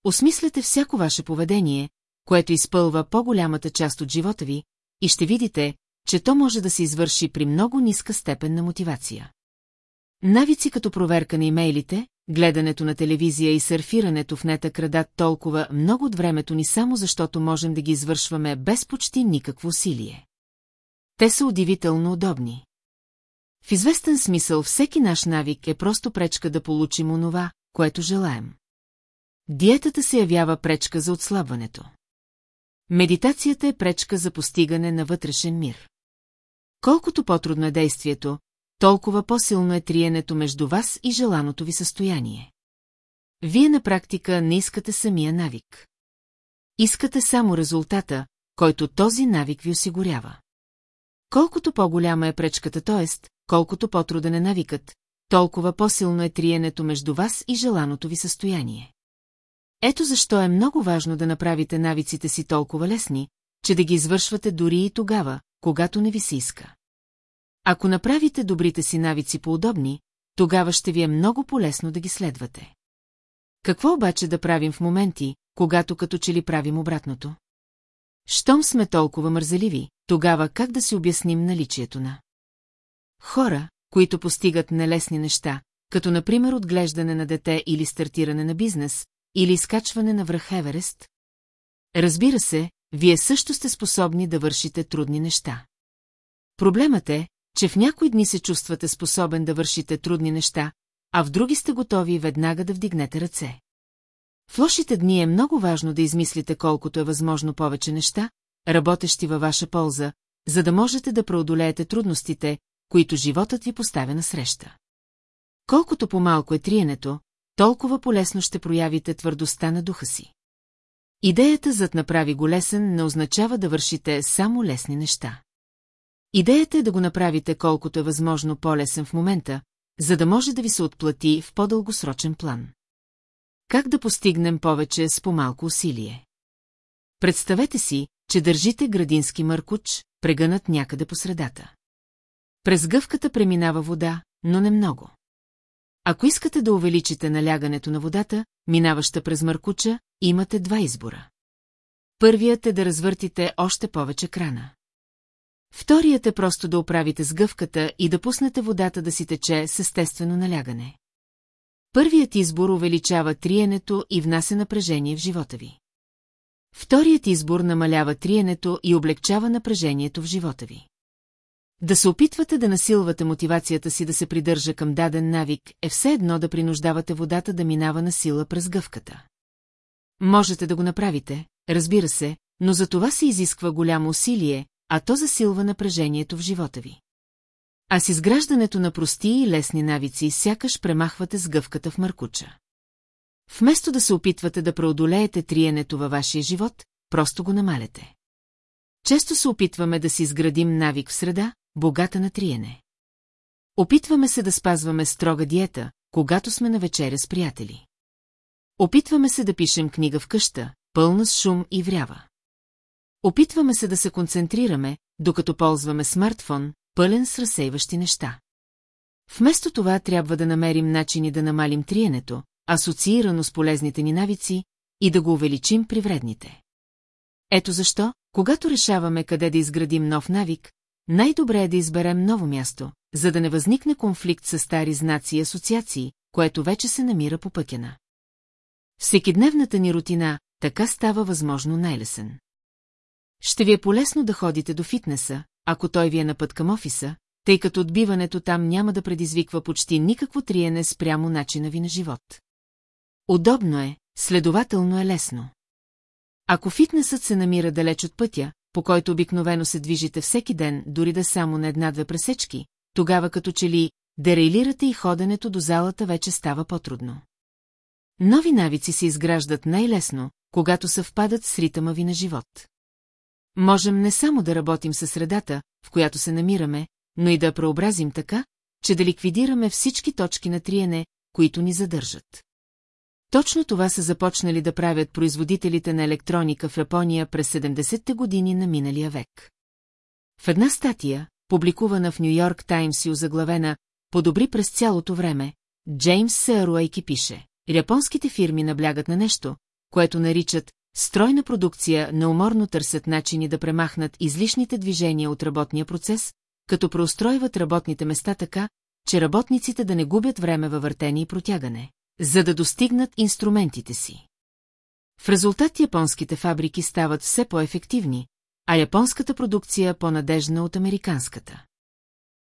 Осмислете всяко ваше поведение, което изпълва по-голямата част от живота ви, и ще видите, че то може да се извърши при много ниска степен на мотивация. Навици като проверка на имейлите, гледането на телевизия и сърфирането в нета крадат толкова много от времето ни само защото можем да ги извършваме без почти никакво усилие. Те са удивително удобни. В известен смисъл всеки наш навик е просто пречка да получим онова, което желаем. Диетата се явява пречка за отслабването. Медитацията е пречка за постигане на вътрешен мир. Колкото по-трудно е действието, толкова по-силно е триенето между вас и желаното ви състояние. Вие на практика не искате самия навик. Искате само резултата, който този навик ви осигурява. Колкото по-голяма е пречката, т.е. колкото по-труден е навикът, толкова по-силно е триенето между вас и желаното ви състояние. Ето защо е много важно да направите навиците си толкова лесни, че да ги извършвате дори и тогава, когато не ви се иска. Ако направите добрите си навици по-удобни, тогава ще ви е много полезно да ги следвате. Какво обаче да правим в моменти, когато като че ли правим обратното? Щом сме толкова мързеливи, тогава как да си обясним наличието на хора, които постигат нелесни неща, като например отглеждане на дете или стартиране на бизнес, или изкачване на връх Еверест? Разбира се, вие също сте способни да вършите трудни неща. Проблемът е, че в някои дни се чувствате способен да вършите трудни неща, а в други сте готови веднага да вдигнете ръце. В лошите дни е много важно да измислите колкото е възможно повече неща, работещи във ваша полза, за да можете да преодолеете трудностите, които животът ви поставя на среща. Колкото по-малко е триенето, толкова полесно ще проявите твърдостта на духа си. Идеята зад направи го лесен не означава да вършите само лесни неща. Идеята е да го направите колкото е възможно по-лесен в момента, за да може да ви се отплати в по-дългосрочен план. Как да постигнем повече с по-малко усилие? Представете си, че държите градински мъркуч, прегънат някъде по средата. През гъвката преминава вода, но не много. Ако искате да увеличите налягането на водата, минаваща през мъркуча, имате два избора. Първият е да развъртите още повече крана. Вторият е просто да оправите сгъвката и да пуснете водата да си тече с естествено налягане. Първият избор увеличава триенето и внася напрежение в живота ви. Вторият избор намалява триенето и облегчава напрежението в живота ви. Да се опитвате да насилвате мотивацията си да се придържа към даден навик е все едно да принуждавате водата да минава на сила през гъвката. Можете да го направите, разбира се, но за това се изисква голямо усилие, а то засилва напрежението в живота ви. А с изграждането на прости и лесни навици сякаш премахвате сгъвката в мъркуча. Вместо да се опитвате да преодолеете триенето във вашия живот, просто го намаляте. Често се опитваме да си изградим навик в среда, богата на триене. Опитваме се да спазваме строга диета, когато сме на вечеря с приятели. Опитваме се да пишем книга в къща, пълна с шум и врява. Опитваме се да се концентрираме, докато ползваме смартфон, пълен с разсейващи неща. Вместо това трябва да намерим начини да намалим триенето, асоциирано с полезните ни навици, и да го увеличим при вредните. Ето защо, когато решаваме къде да изградим нов навик, най-добре е да изберем ново място, за да не възникне конфликт с стари знаци и асоциации, което вече се намира по пътена. Всекидневната ни рутина така става възможно най-лесен. Ще ви е полезно да ходите до фитнеса, ако той ви е на път към офиса, тъй като отбиването там няма да предизвиква почти никакво триене спрямо начина ви на живот. Удобно е, следователно е лесно. Ако фитнесът се намира далеч от пътя, по който обикновено се движите всеки ден, дори да само на една-две пресечки, тогава като че ли дерейлирате и ходенето до залата вече става по-трудно. Нови навици се изграждат най-лесно, когато съвпадат с ритъма ви на живот. Можем не само да работим със средата, в която се намираме, но и да преобразим така, че да ликвидираме всички точки на триене, които ни задържат. Точно това са започнали да правят производителите на електроника в Япония през 70-те години на миналия век. В една статия, публикувана в Нью Йорк Таймс и озаглавена «Подобри през цялото време», Джеймс Сеаруейки пише «Японските фирми наблягат на нещо, което наричат стройна продукция, неуморно търсят начини да премахнат излишните движения от работния процес, като преустройват работните места така, че работниците да не губят време във въртение и протягане, за да достигнат инструментите си. В резултат японските фабрики стават все по-ефективни, а японската продукция по-надежна от американската.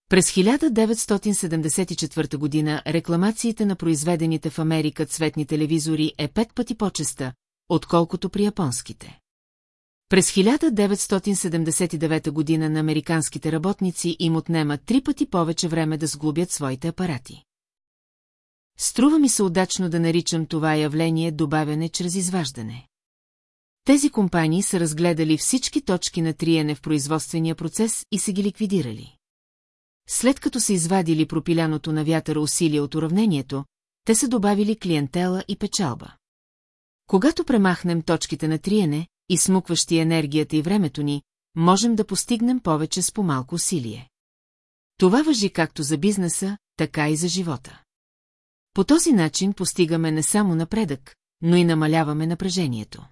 През 1974 година рекламациите на произведените в Америка цветни телевизори е пет пъти по-честа, отколкото при японските. През 1979 година на американските работници им отнема три пъти повече време да сглобят своите апарати. Струва ми се удачно да наричам това явление добавяне чрез изваждане. Тези компании са разгледали всички точки на триене в производствения процес и са ги ликвидирали. След като са извадили пропиляното на вятъра усилие от уравнението, те са добавили клиентела и печалба. Когато премахнем точките на триене, и смукващи енергията и времето ни, можем да постигнем повече с по-малко усилие. Това въжи както за бизнеса, така и за живота. По този начин постигаме не само напредък, но и намаляваме напрежението.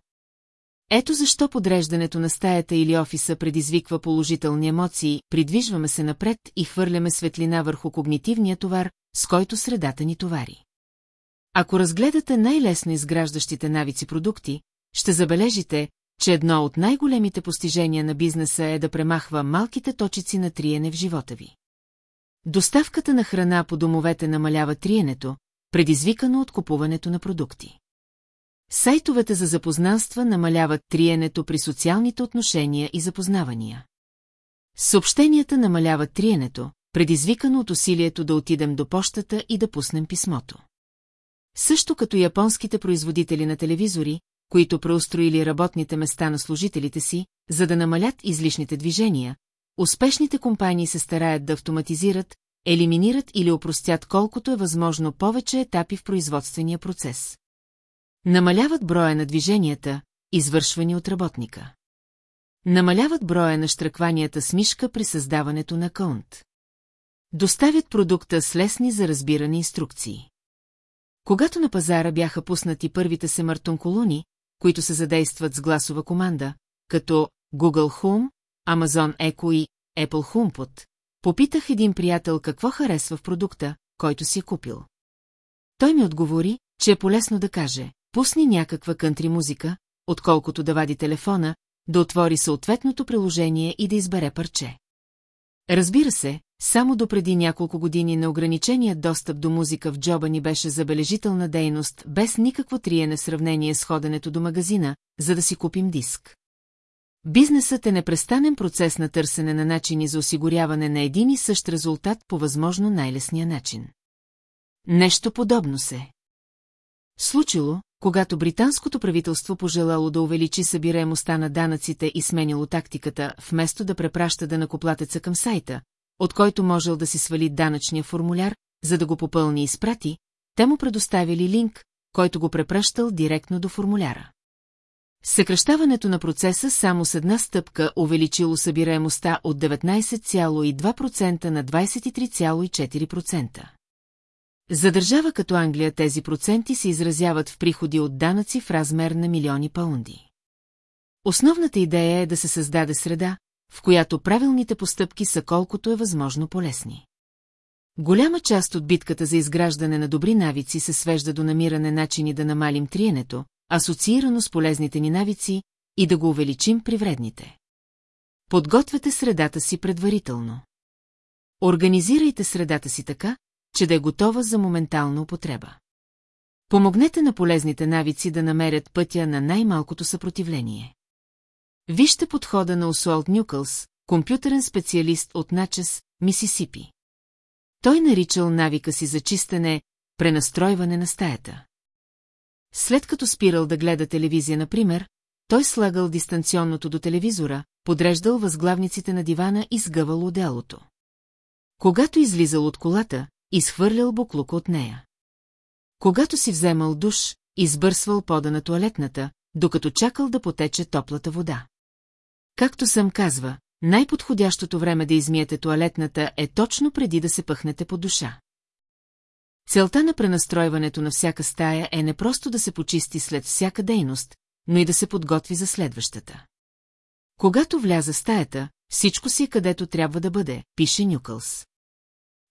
Ето защо подреждането на стаята или офиса предизвиква положителни емоции, придвижваме се напред и хвърляме светлина върху когнитивния товар, с който средата ни товари. Ако разгледате най-лесно изграждащите навици продукти, ще забележите, че едно от най-големите постижения на бизнеса е да премахва малките точици на триене в живота ви. Доставката на храна по домовете намалява триенето, предизвикано от купуването на продукти. Сайтовете за запознанства намаляват триенето при социалните отношения и запознавания. Съобщенията намаляват триенето, предизвикано от усилието да отидем до почтата и да пуснем писмото. Също като японските производители на телевизори, които преустроили работните места на служителите си, за да намалят излишните движения, успешните компании се стараят да автоматизират, елиминират или опростят колкото е възможно повече етапи в производствения процес. Намаляват броя на движенията, извършвани от работника. Намаляват броя на штръкванията с мишка при създаването на акаунт. Доставят продукта с лесни за разбиране инструкции. Когато на пазара бяха пуснати първите семартонколони, които се задействат с гласова команда, като Google Home, Amazon Echo и Apple HomePod, попитах един приятел какво харесва в продукта, който си е купил. Той ми отговори, че е полезно да каже, пусни някаква кънтри музика, отколкото да вади телефона, да отвори съответното приложение и да избере парче. Разбира се, само до преди няколко години на ограниченият достъп до музика в джоба ни беше забележителна дейност, без никакво триене сравнение с ходенето до магазина, за да си купим диск. Бизнесът е непрестанен процес на търсене на начини за осигуряване на един и същ резултат по възможно най-лесния начин. Нещо подобно се. Случило, когато британското правителство пожелало да увеличи събираемостта на данъците и сменило тактиката, вместо да препраща данъкоплатеца към сайта, от който можел да си свали данъчния формуляр, за да го попълни и изпрати, те му предоставили линк, който го препращал директно до формуляра. Съкръщаването на процеса само с една стъпка увеличило събираемостта от 19,2% на 23,4%. За държава като Англия тези проценти се изразяват в приходи от данъци в размер на милиони паунди. Основната идея е да се създаде среда, в която правилните постъпки са колкото е възможно полезни. Голяма част от битката за изграждане на добри навици се свежда до намиране начини да намалим триенето, асоциирано с полезните ни навици, и да го увеличим при вредните. Подгответе средата си предварително. Организирайте средата си така, че да е готова за моментална употреба. Помогнете на полезните навици да намерят пътя на най-малкото съпротивление. Вижте подхода на Осуалт Нюкълс, компютърен специалист от Начес, Мисисипи. Той наричал навика си за чистене, пренастройване на стаята. След като спирал да гледа телевизия, например, той слагал дистанционното до телевизора, подреждал възглавниците на дивана и сгъвал отделото. Когато излизал от колата, изхвърлял буклук от нея. Когато си вземал душ, избърсвал пода на туалетната, докато чакал да потече топлата вода. Както съм казва, най-подходящото време да измиете туалетната е точно преди да се пъхнете по душа. Целта на пренастройването на всяка стая е не просто да се почисти след всяка дейност, но и да се подготви за следващата. Когато вляза стаята, всичко си е където трябва да бъде, пише Нюкълс.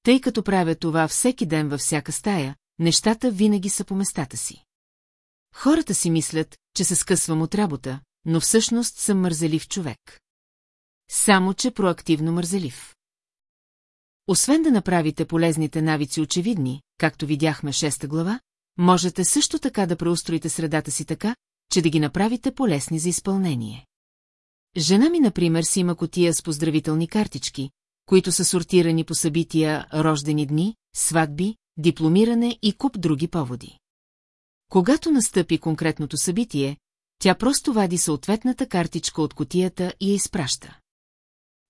Тъй като правя това всеки ден във всяка стая, нещата винаги са по местата си. Хората си мислят, че се скъсвам от работа, но всъщност съм мързелив човек. Само, че проактивно мързелив. Освен да направите полезните навици очевидни, както видяхме шеста глава, можете също така да преустроите средата си така, че да ги направите полезни за изпълнение. Жена ми, например, си има котия с поздравителни картички, които са сортирани по събития, рождени дни, сватби, дипломиране и куп други поводи. Когато настъпи конкретното събитие, тя просто вади съответната картичка от котията и я изпраща.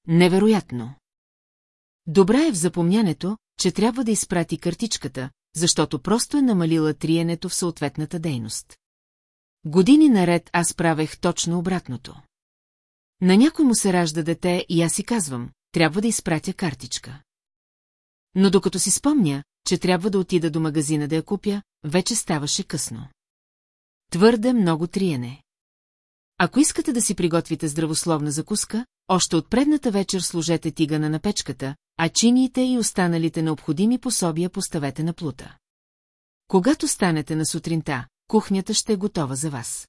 Невероятно! Добра е в запомнянето, че трябва да изпрати картичката, защото просто е намалила триенето в съответната дейност. Години наред аз правех точно обратното. На някой му се ражда дете и аз си казвам, трябва да изпратя картичка. Но докато си спомня, че трябва да отида до магазина да я купя, вече ставаше късно. Твърде много триене. Ако искате да си приготвите здравословна закуска, още от предната вечер сложете тигана на печката, а чиниите и останалите необходими пособия поставете на плута. Когато станете на сутринта, кухнята ще е готова за вас.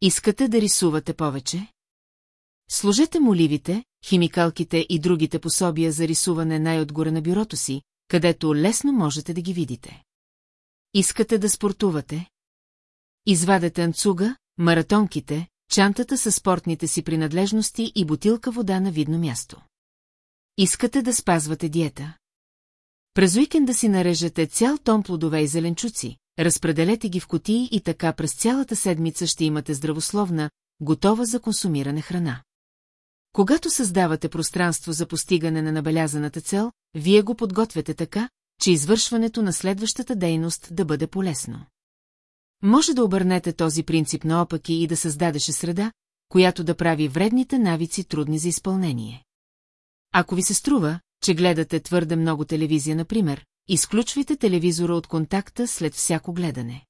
Искате да рисувате повече? Сложете моливите, химикалките и другите пособия за рисуване най-отгоре на бюрото си, където лесно можете да ги видите. Искате да спортувате? Извадете анцуга, маратонките, чантата със спортните си принадлежности и бутилка вода на видно място. Искате да спазвате диета? През уикенда си нарежете цял тон плодове и зеленчуци, разпределете ги в котии и така през цялата седмица ще имате здравословна, готова за консумиране храна. Когато създавате пространство за постигане на набелязаната цел, вие го подготвяте така, че извършването на следващата дейност да бъде полезно. Може да обърнете този принцип наопаки и да създадеше среда, която да прави вредните навици трудни за изпълнение. Ако ви се струва, че гледате твърде много телевизия, например, изключвайте телевизора от контакта след всяко гледане.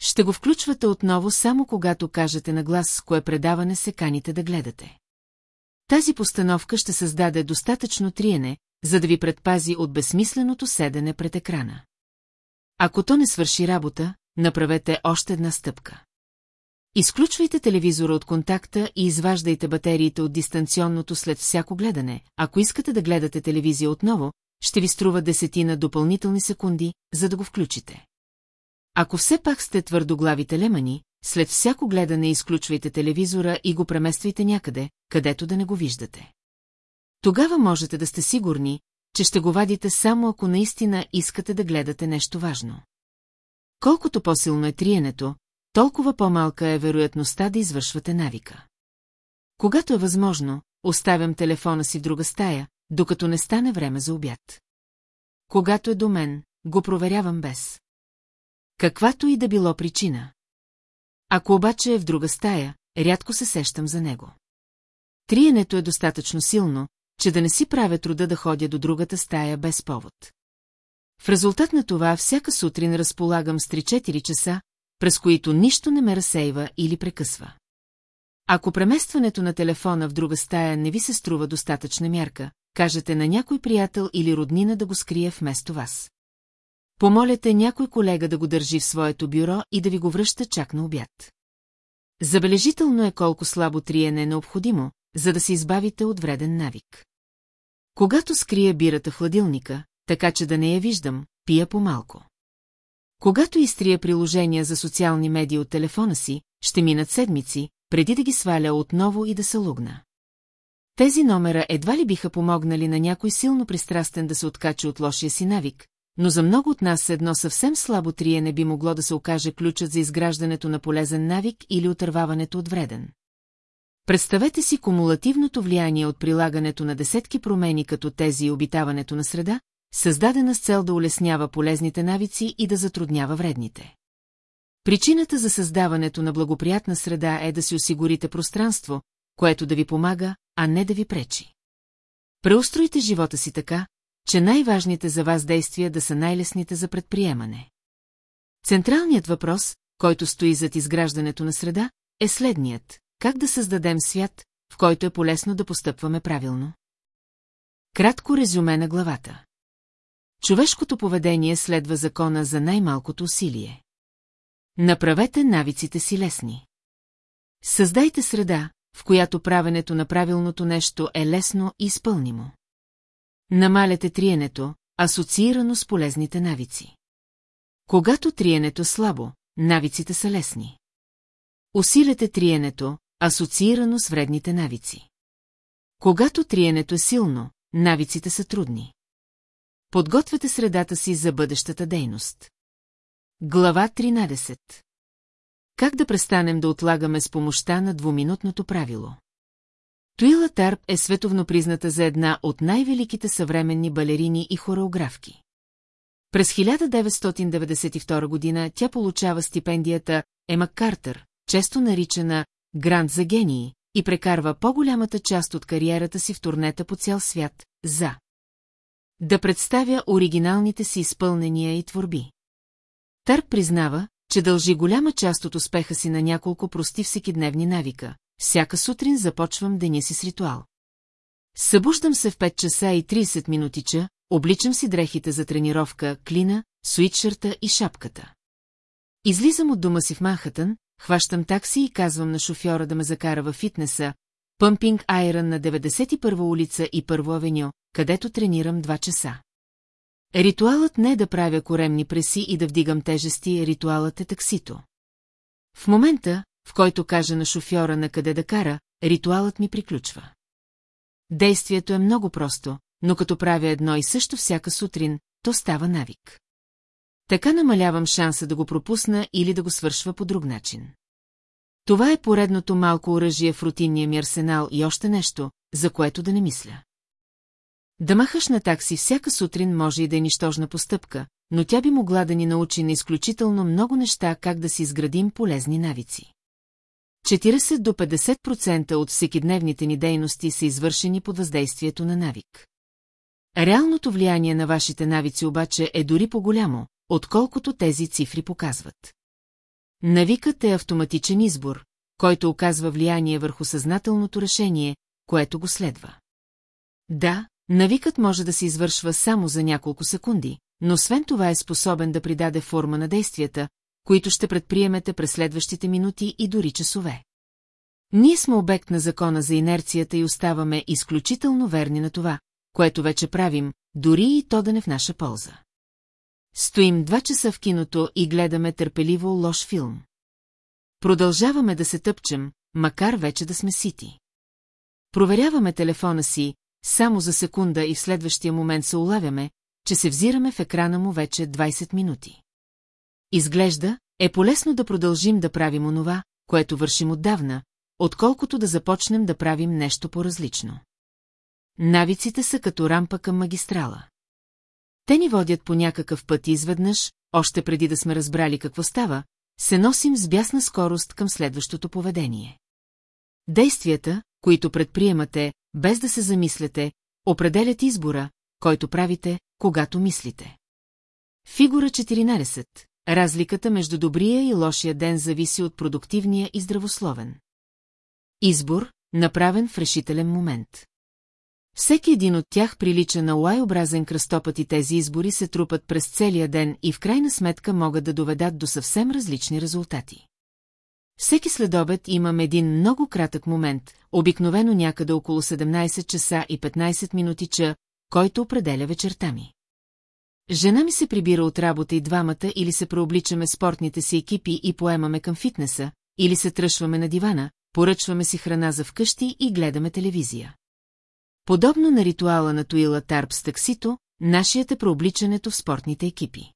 Ще го включвате отново само когато кажете на глас с кое предаване се каните да гледате. Тази постановка ще създаде достатъчно триене, за да ви предпази от безсмисленото седене пред екрана. Ако то не свърши работа, направете още една стъпка. Изключвайте телевизора от контакта и изваждайте батериите от дистанционното след всяко гледане. Ако искате да гледате телевизия отново, ще ви струва десетина допълнителни секунди, за да го включите. Ако все пак сте твърдоглави телемани, след всяко гледане изключвайте телевизора и го премествайте някъде, където да не го виждате. Тогава можете да сте сигурни, че ще го вадите само ако наистина искате да гледате нещо важно. Колкото по-силно е триенето, толкова по-малка е вероятността да извършвате навика. Когато е възможно, оставям телефона си в друга стая, докато не стане време за обяд. Когато е до мен, го проверявам без. Каквато и да било причина. Ако обаче е в друга стая, рядко се сещам за него. Триенето е достатъчно силно, че да не си правя труда да ходя до другата стая без повод. В резултат на това всяка сутрин разполагам с 3-4 часа, през които нищо не ме разсейва или прекъсва. Ако преместването на телефона в друга стая не ви се струва достатъчна мярка, кажете на някой приятел или роднина да го скрие вместо вас. Помолете някой колега да го държи в своето бюро и да ви го връща чак на обяд. Забележително е колко слабо триене е необходимо, за да се избавите от вреден навик. Когато скрия бирата в хладилника, така че да не я виждам, пия по-малко. Когато изтрия приложения за социални медии от телефона си, ще минат седмици, преди да ги сваля отново и да се лугна. Тези номера едва ли биха помогнали на някой силно пристрастен да се откачи от лошия си навик, но за много от нас едно съвсем слабо трие не би могло да се окаже ключът за изграждането на полезен навик или отърваването от вреден. Представете си кумулативното влияние от прилагането на десетки промени като тези и обитаването на среда, създадена с цел да улеснява полезните навици и да затруднява вредните. Причината за създаването на благоприятна среда е да си осигурите пространство, което да ви помага, а не да ви пречи. Преустройте живота си така, че най-важните за вас действия да са най-лесните за предприемане. Централният въпрос, който стои зад изграждането на среда, е следният – как да създадем свят, в който е полезно да постъпваме правилно? Кратко резюме на главата. Човешкото поведение следва закона за най-малкото усилие. Направете навиците си лесни. Създайте среда, в която правенето на правилното нещо е лесно и изпълнимо. Намаляте триенето, асоциирано с полезните навици. Когато триенето е слабо, навиците са лесни. Усилете триенето, асоциирано с вредните навици. Когато триенето е силно, навиците са трудни. Подгответе средата си за бъдещата дейност. Глава 13 Как да престанем да отлагаме с помощта на двуминутното правило? Туила Тарп е световно призната за една от най-великите съвременни балерини и хореографки. През 1992 година тя получава стипендията Ема Картер, често наричана Грант за гении, и прекарва по-голямата част от кариерата си в турнета по цял свят, за да представя оригиналните си изпълнения и творби. Търп признава, че дължи голяма част от успеха си на няколко прости всекидневни навика. Всяка сутрин започвам деня си с ритуал. Събуждам се в 5 часа и 30 минутича, обличам си дрехите за тренировка, клина, суитшърта и шапката. Излизам от дома си в Манхатън, хващам такси и казвам на шофьора да ме закара във фитнеса, Пъмпинг Айрън на 91 улица и Първо авеню, където тренирам 2 часа. Ритуалът не е да правя коремни преси и да вдигам тежести, ритуалът е таксито. В момента, в който кажа на шофьора на къде да кара, ритуалът ми приключва. Действието е много просто, но като правя едно и също всяка сутрин, то става навик. Така намалявам шанса да го пропусна или да го свършва по друг начин. Това е поредното малко оръжие в рутинния ми арсенал и още нещо, за което да не мисля. Да махаш на такси всяка сутрин може и да е нищожна постъпка, но тя би могла да ни научи на изключително много неща как да си изградим полезни навици. 40 до 50% от всекидневните ни дейности са извършени под въздействието на навик. Реалното влияние на вашите навици обаче е дори по-голямо, отколкото тези цифри показват. Навикът е автоматичен избор, който оказва влияние върху съзнателното решение, което го следва. Да, навикът може да се извършва само за няколко секунди, но освен това е способен да придаде форма на действията, които ще предприемете през следващите минути и дори часове. Ние сме обект на закона за инерцията и оставаме изключително верни на това, което вече правим, дори и то да не в наша полза. Стоим два часа в киното и гледаме търпеливо лош филм. Продължаваме да се тъпчем, макар вече да сме сити. Проверяваме телефона си, само за секунда и в следващия момент се улавяме, че се взираме в екрана му вече 20 минути. Изглежда, е полезно да продължим да правим онова, което вършим отдавна, отколкото да започнем да правим нещо по-различно. Навиците са като рампа към магистрала. Те ни водят по някакъв път изведнъж, още преди да сме разбрали какво става, се носим с бясна скорост към следващото поведение. Действията, които предприемате, без да се замисляте, определят избора, който правите, когато мислите. Фигура 14. Разликата между добрия и лошия ден зависи от продуктивния и здравословен. Избор, направен в решителен момент. Всеки един от тях прилича на лай-образен кръстопът и тези избори се трупат през целия ден и в крайна сметка могат да доведат до съвсем различни резултати. Всеки следобед имам един много кратък момент, обикновено някъде около 17 часа и 15 минути ча, който определя вечерта ми. Жена ми се прибира от работа и двамата или се преобличаме спортните си екипи и поемаме към фитнеса, или се тръшваме на дивана, поръчваме си храна за вкъщи и гледаме телевизия. Подобно на ритуала на Туила Тарп с таксито, нашият е преобличането в спортните екипи.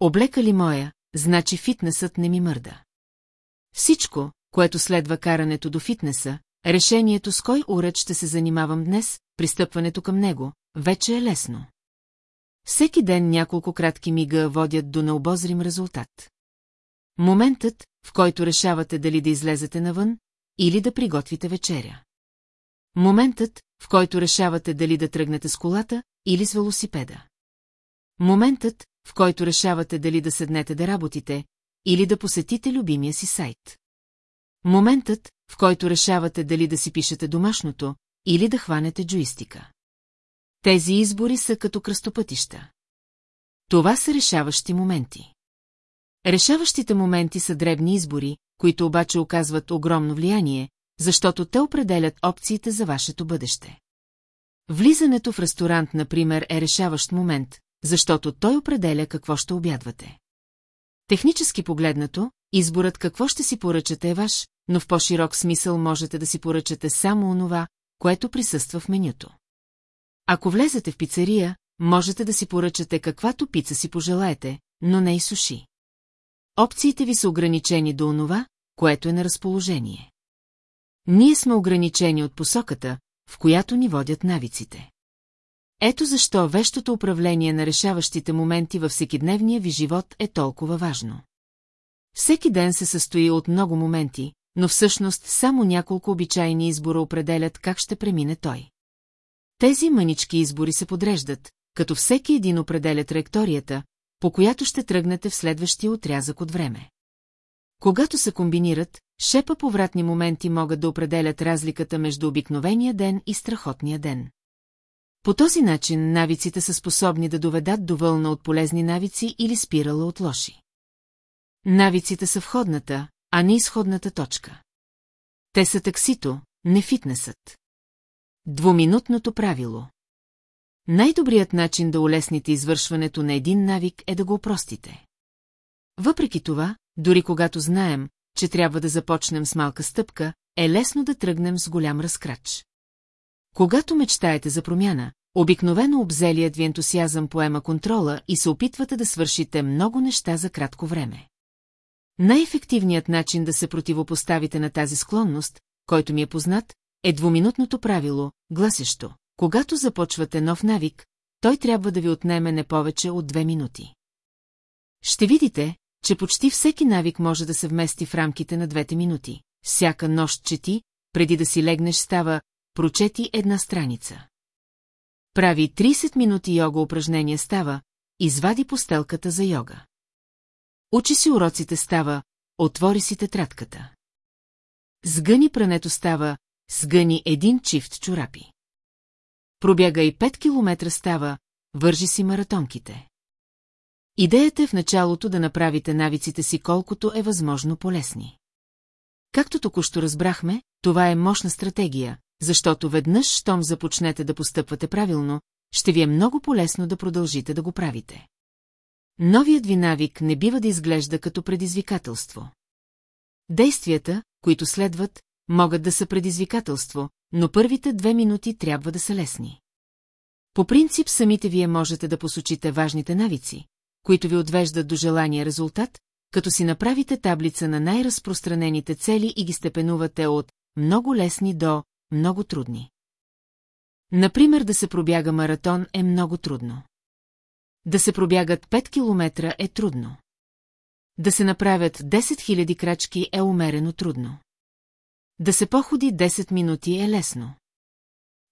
Облека ли моя, значи фитнесът не ми мърда. Всичко, което следва карането до фитнеса, решението с кой уред ще се занимавам днес, пристъпването към него, вече е лесно. Всеки ден няколко кратки мига водят до необозрим резултат. Моментът, в който решавате дали да излезете навън или да приготвите вечеря. Моментът, в който решавате дали да тръгнете с колата или с велосипеда. Моментът, в който решавате дали да седнете да работите или да посетите любимия си сайт. Моментът, в който решавате дали да си пишете домашното или да хванете джуистика. Тези избори са като кръстопътища. Това са решаващи моменти. Решаващите моменти са дребни избори, които обаче оказват огромно влияние, защото те определят опциите за вашето бъдеще. Влизането в ресторант, например, е решаващ момент, защото той определя какво ще обядвате. Технически погледнато, изборът какво ще си поръчате е ваш, но в по-широк смисъл можете да си поръчате само онова, което присъства в менюто. Ако влезете в пицария, можете да си поръчате каквато пица си пожелаете, но не и суши. Опциите ви са ограничени до онова, което е на разположение. Ние сме ограничени от посоката, в която ни водят навиците. Ето защо вещото управление на решаващите моменти във всекидневния ви живот е толкова важно. Всеки ден се състои от много моменти, но всъщност само няколко обичайни избора определят как ще премине той. Тези мънички избори се подреждат, като всеки един определя траекторията, по която ще тръгнете в следващия отрязък от време. Когато се комбинират, шепа повратни моменти могат да определят разликата между обикновения ден и страхотния ден. По този начин навиците са способни да доведат до вълна от полезни навици или спирала от лоши. Навиците са входната, а не изходната точка. Те са таксито, не фитнесът. Двуминутното правило Най-добрият начин да улесните извършването на един навик е да го опростите. Въпреки това, дори когато знаем, че трябва да започнем с малка стъпка, е лесно да тръгнем с голям разкрач. Когато мечтаете за промяна, обикновено обзелият ви ентусиазъм поема контрола и се опитвате да свършите много неща за кратко време. Най-ефективният начин да се противопоставите на тази склонност, който ми е познат, е двуминутното правило, гласещо. Когато започвате нов навик, той трябва да ви отнеме не повече от две минути. Ще видите, че почти всеки навик може да се вмести в рамките на двете минути. Всяка нощ чети, преди да си легнеш става, прочети една страница. Прави 30 минути йога упражнения става, извади постелката за йога. Учи си уроците става, отвори си тетрадката. Сгъни прането става, сгъни един чифт чорапи. Пробягай 5 километра става, вържи си маратонките. Идеята е в началото да направите навиците си колкото е възможно полезни. Както току-що разбрахме, това е мощна стратегия, защото веднъж, щом започнете да постъпвате правилно, ще ви е много полезно да продължите да го правите. Новият ви навик не бива да изглежда като предизвикателство. Действията, които следват, могат да са предизвикателство, но първите две минути трябва да са лесни. По принцип самите вие можете да посочите важните навици, които ви отвеждат до желания резултат, като си направите таблица на най-разпространените цели и ги степенувате от много лесни до много трудни. Например, да се пробяга маратон е много трудно. Да се пробягат 5 километра е трудно. Да се направят 10 000 крачки е умерено трудно. Да се походи 10 минути е лесно.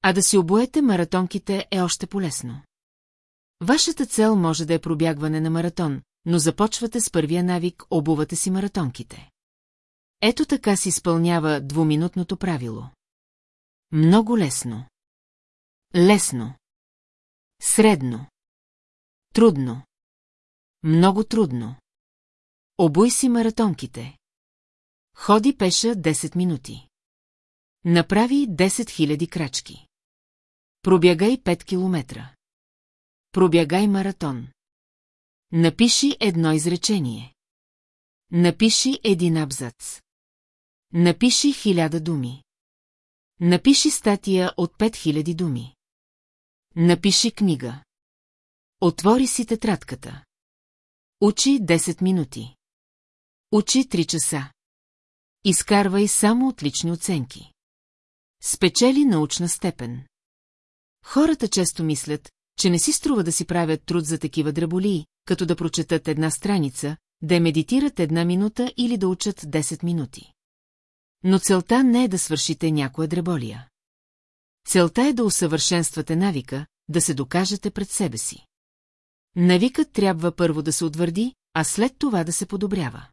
А да си обоете маратонките е още полезно. Вашата цел може да е пробягване на маратон, но започвате с първия навик, обувате си маратонките. Ето така се изпълнява двуминутното правило. Много лесно. Лесно. Средно. Трудно. Много трудно. Обуй си маратонките. Ходи пеша 10 минути. Направи 10 000 крачки. Пробягай 5 километра. Пробягай маратон. Напиши едно изречение. Напиши един абзац. Напиши хиляда думи. Напиши статия от 5000 думи. Напиши книга. Отвори си тетрадката. Учи 10 минути. Учи 3 часа. Изкарвай само отлични оценки. Спечели научна степен. Хората често мислят, че не си струва да си правят труд за такива драболии, като да прочетат една страница, да медитират една минута или да учат 10 минути. Но целта не е да свършите някоя дреболия. Целта е да усъвършенствате навика, да се докажете пред себе си. Навикът трябва първо да се утвърди, а след това да се подобрява.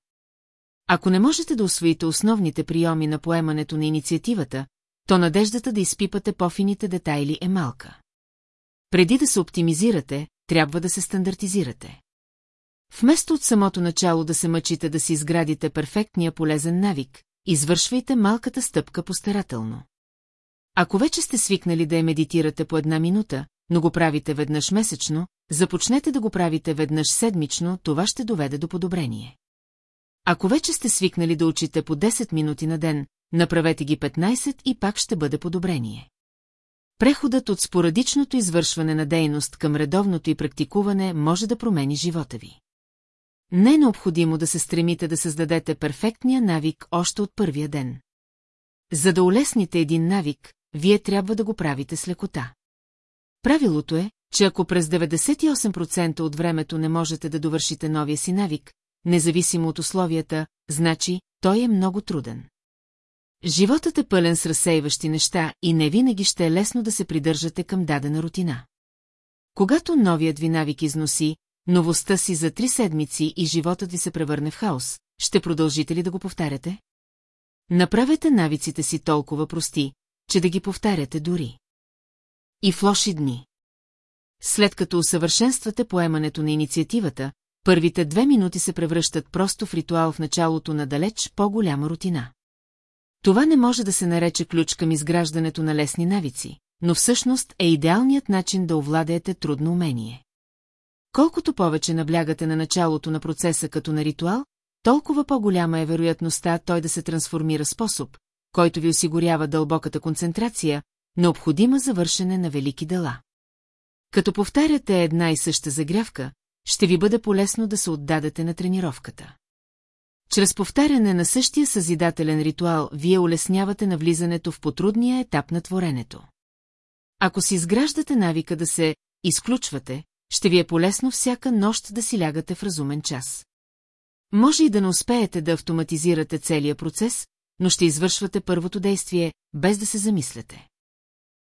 Ако не можете да освоите основните приеми на поемането на инициативата, то надеждата да изпипате по-фините детайли е малка. Преди да се оптимизирате, трябва да се стандартизирате. Вместо от самото начало да се мъчите да си изградите перфектния полезен навик, извършвайте малката стъпка постарателно. Ако вече сте свикнали да я медитирате по една минута, но го правите веднъж месечно, започнете да го правите веднъж седмично, това ще доведе до подобрение. Ако вече сте свикнали да учите по 10 минути на ден, направете ги 15 и пак ще бъде подобрение. Преходът от спорадичното извършване на дейност към редовното и практикуване може да промени живота ви. Не е необходимо да се стремите да създадете перфектния навик още от първия ден. За да улесните един навик, вие трябва да го правите с лекота. Правилото е, че ако през 98% от времето не можете да довършите новия си навик, независимо от условията, значи той е много труден. Животът е пълен с разсейващи неща и не винаги ще е лесно да се придържате към дадена рутина. Когато новият ви навик износи, новостта си за три седмици и животът ви се превърне в хаос, ще продължите ли да го повтаряте? Направете навиците си толкова прости, че да ги повтаряте дори. И в лоши дни. След като усъвършенствате поемането на инициативата, първите две минути се превръщат просто в ритуал в началото на далеч по-голяма рутина. Това не може да се нарече ключ към изграждането на лесни навици, но всъщност е идеалният начин да овладеете трудно умение. Колкото повече наблягате на началото на процеса като на ритуал, толкова по-голяма е вероятността той да се трансформира способ, който ви осигурява дълбоката концентрация, необходима за вършене на велики дела. Като повтаряте една и съща загрявка, ще ви бъде полезно да се отдадете на тренировката. Чрез повтаряне на същия съзидателен ритуал, вие улеснявате навлизането в потрудния етап на творенето. Ако си изграждате навика да се изключвате, ще ви е полезно всяка нощ да си лягате в разумен час. Може и да не успеете да автоматизирате целия процес, но ще извършвате първото действие, без да се замисляте.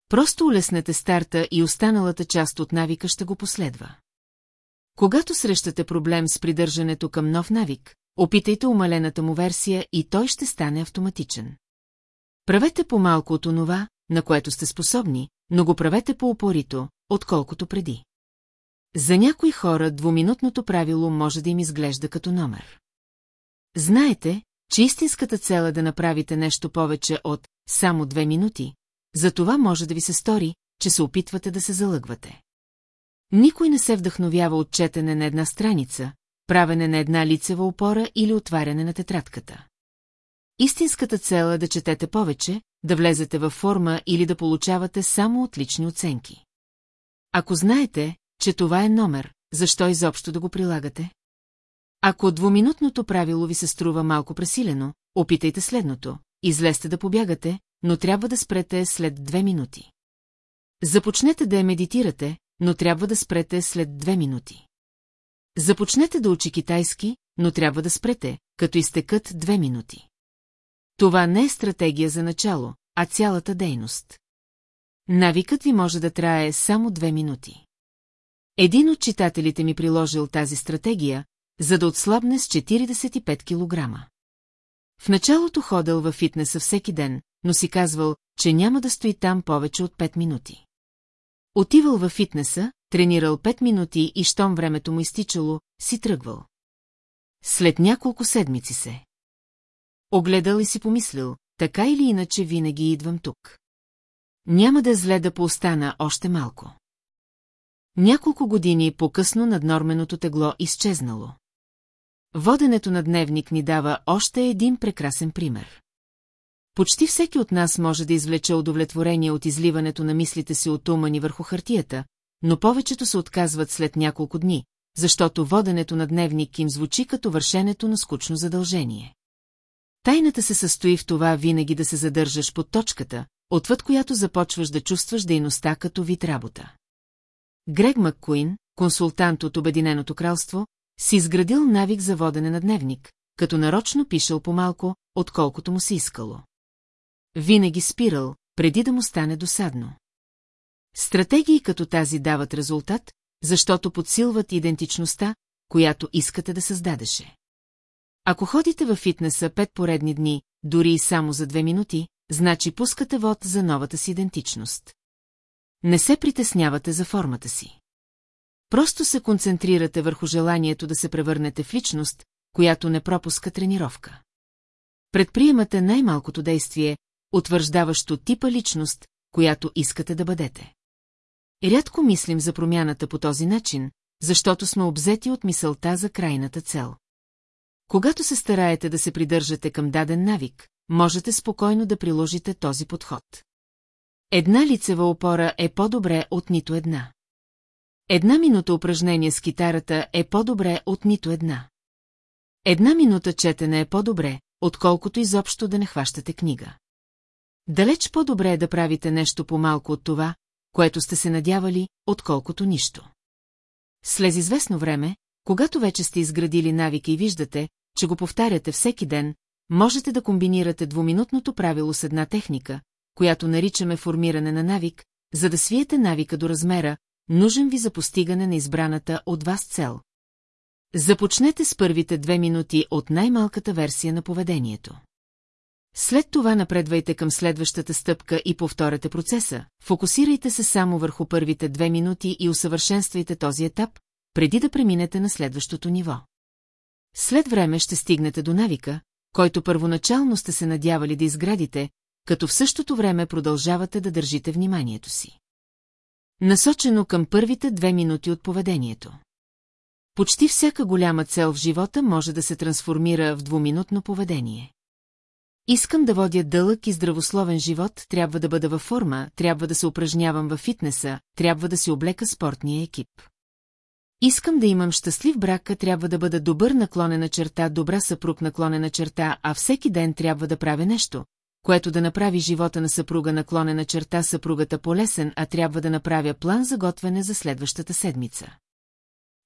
Просто улеснете старта и останалата част от навика ще го последва. Когато срещате проблем с придържането към нов навик, опитайте умалената му версия и той ще стане автоматичен. Правете по-малко от онова, на което сте способни, но го правете по-упорито, отколкото преди. За някои хора двуминутното правило може да им изглежда като номер. Знаете, че истинската цел е да направите нещо повече от само две минути, за това може да ви се стори, че се опитвате да се залъгвате. Никой не се вдъхновява от четене на една страница, правене на една лицева опора или отваряне на тетрадката. Истинската цел е да четете повече, да влезете във форма или да получавате само отлични оценки. Ако знаете, че това е номер, защо изобщо да го прилагате? Ако двуминутното правило ви се струва малко пресилено, опитайте следното. Излезте да побягате, но трябва да спрете след две минути. Започнете да я медитирате, но трябва да спрете след две минути. Започнете да учи китайски, но трябва да спрете, като изтекат две минути. Това не е стратегия за начало, а цялата дейност. Навикът ви може да трае само две минути. Един от читателите ми приложил тази стратегия, за да отслабне с 45 килограма. В началото ходил във фитнеса всеки ден, но си казвал, че няма да стои там повече от 5 минути. Отивал във фитнеса, тренирал 5 минути и щом времето му изтичало, си тръгвал. След няколко седмици се. Огледал и си помислил, така или иначе винаги идвам тук. Няма да е зле да поостана още малко. Няколко години по-късно наднорменото тегло изчезнало. Воденето на дневник ни дава още един прекрасен пример. Почти всеки от нас може да извлече удовлетворение от изливането на мислите си от ума ни върху хартията, но повечето се отказват след няколко дни, защото воденето на дневник им звучи като вършенето на скучно задължение. Тайната се състои в това винаги да се задържаш под точката, отвъд която започваш да чувстваш дейността като вид работа. Грег Маккуин, консултант от Обединеното кралство, си изградил навик за водене на дневник, като нарочно пишел по-малко, отколкото му се искало. Винаги спирал, преди да му стане досадно. Стратегии като тази дават резултат, защото подсилват идентичността, която искате да създадеше. Ако ходите във фитнеса пет поредни дни, дори и само за две минути, значи пускате вод за новата си идентичност. Не се притеснявате за формата си. Просто се концентрирате върху желанието да се превърнете в личност, която не пропуска тренировка. Предприемате най-малкото действие, утвърждаващо типа личност, която искате да бъдете. Рядко мислим за промяната по този начин, защото сме обзети от мисълта за крайната цел. Когато се стараете да се придържате към даден навик, можете спокойно да приложите този подход. Една лицева опора е по-добре от нито една. Една минута упражнение с китарата е по-добре от нито една. Една минута четене е по-добре, отколкото изобщо да не хващате книга. Далеч по-добре е да правите нещо по-малко от това, което сте се надявали, отколкото нищо. Слез известно време, когато вече сте изградили навика и виждате, че го повтаряте всеки ден, можете да комбинирате двуминутното правило с една техника, която наричаме формиране на навик, за да свиете навика до размера, нужен ви за постигане на избраната от вас цел. Започнете с първите две минути от най-малката версия на поведението. След това напредвайте към следващата стъпка и повторете процеса, фокусирайте се само върху първите две минути и усъвършенствайте този етап, преди да преминете на следващото ниво. След време ще стигнете до навика, който първоначално сте се надявали да изградите, като в същото време продължавате да държите вниманието си. Насочено към първите две минути от поведението. Почти всяка голяма цел в живота може да се трансформира в двуминутно поведение. Искам да водя дълъг и здравословен живот, трябва да бъда във форма, трябва да се упражнявам във фитнеса, трябва да си облека спортния екип. Искам да имам щастлив брак, трябва да бъда добър наклонена черта, добра съпруг наклонена черта, а всеки ден трябва да правя нещо, което да направи живота на съпруга наклонена черта съпругата полесен, а трябва да направя план за готвене за следващата седмица.